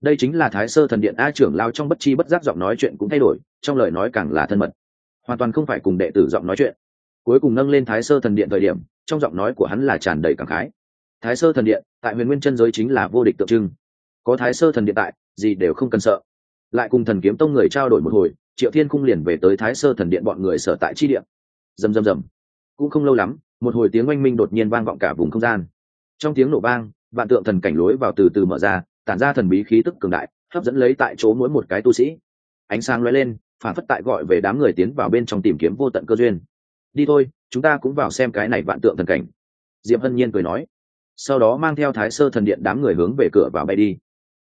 Đây chính là thái sơ thần điện a trưởng lao trong bất chi bất giác giọng nói chuyện cũng thay đổi, trong lời nói càng là thân mật. Hoàn toàn không phải cùng đệ tử giọng nói chuyện. Cuối cùng nâng lên thái sơ thần điện thời điểm, trong giọng nói của hắn là tràn đầy cảm khái. Thái sơ thần điện, tại huyền nguyên chân giới chính là vô địch tượng trưng. Có thái sơ thần điện tại, gì đều không cần sợ lại cùng thần kiếm tông người trao đổi một hồi, triệu thiên cung liền về tới thái sơ thần điện bọn người sở tại chi điện rầm rầm rầm. Cũng không lâu lắm, một hồi tiếng oanh minh đột nhiên vang vọng cả vùng không gian. Trong tiếng nổ vang, vạn tượng thần cảnh lối vào từ từ mở ra, tản ra thần bí khí tức cường đại, hấp dẫn lấy tại chỗ mỗi một cái tu sĩ. Ánh sáng lóe lên, phản phất tại gọi về đám người tiến vào bên trong tìm kiếm vô tận cơ duyên. Đi thôi, chúng ta cũng vào xem cái này vạn tượng thần cảnh. Diệp hân nhiên cười nói. Sau đó mang theo thái sơ thần điện đám người hướng về cửa vào bay đi.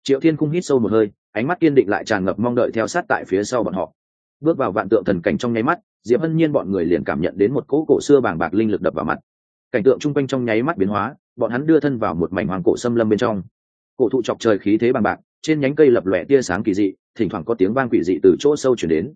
Triệu thiên cung hít sâu một hơi ánh mắt kiên định lại tràn ngập mong đợi theo sát tại phía sau bọn họ. Bước vào vạn tượng thần cảnh trong nháy mắt, diệp hân nhiên bọn người liền cảm nhận đến một cỗ cổ xưa bàng bạc linh lực đập vào mặt. Cảnh tượng chung quanh trong nháy mắt biến hóa, bọn hắn đưa thân vào một mảnh hoàng cổ xâm lâm bên trong. Cổ thụ chọc trời khí thế bàng bạc, trên nhánh cây lập lòe tia sáng kỳ dị, thỉnh thoảng có tiếng vang quỷ dị từ chỗ sâu chuyển đến.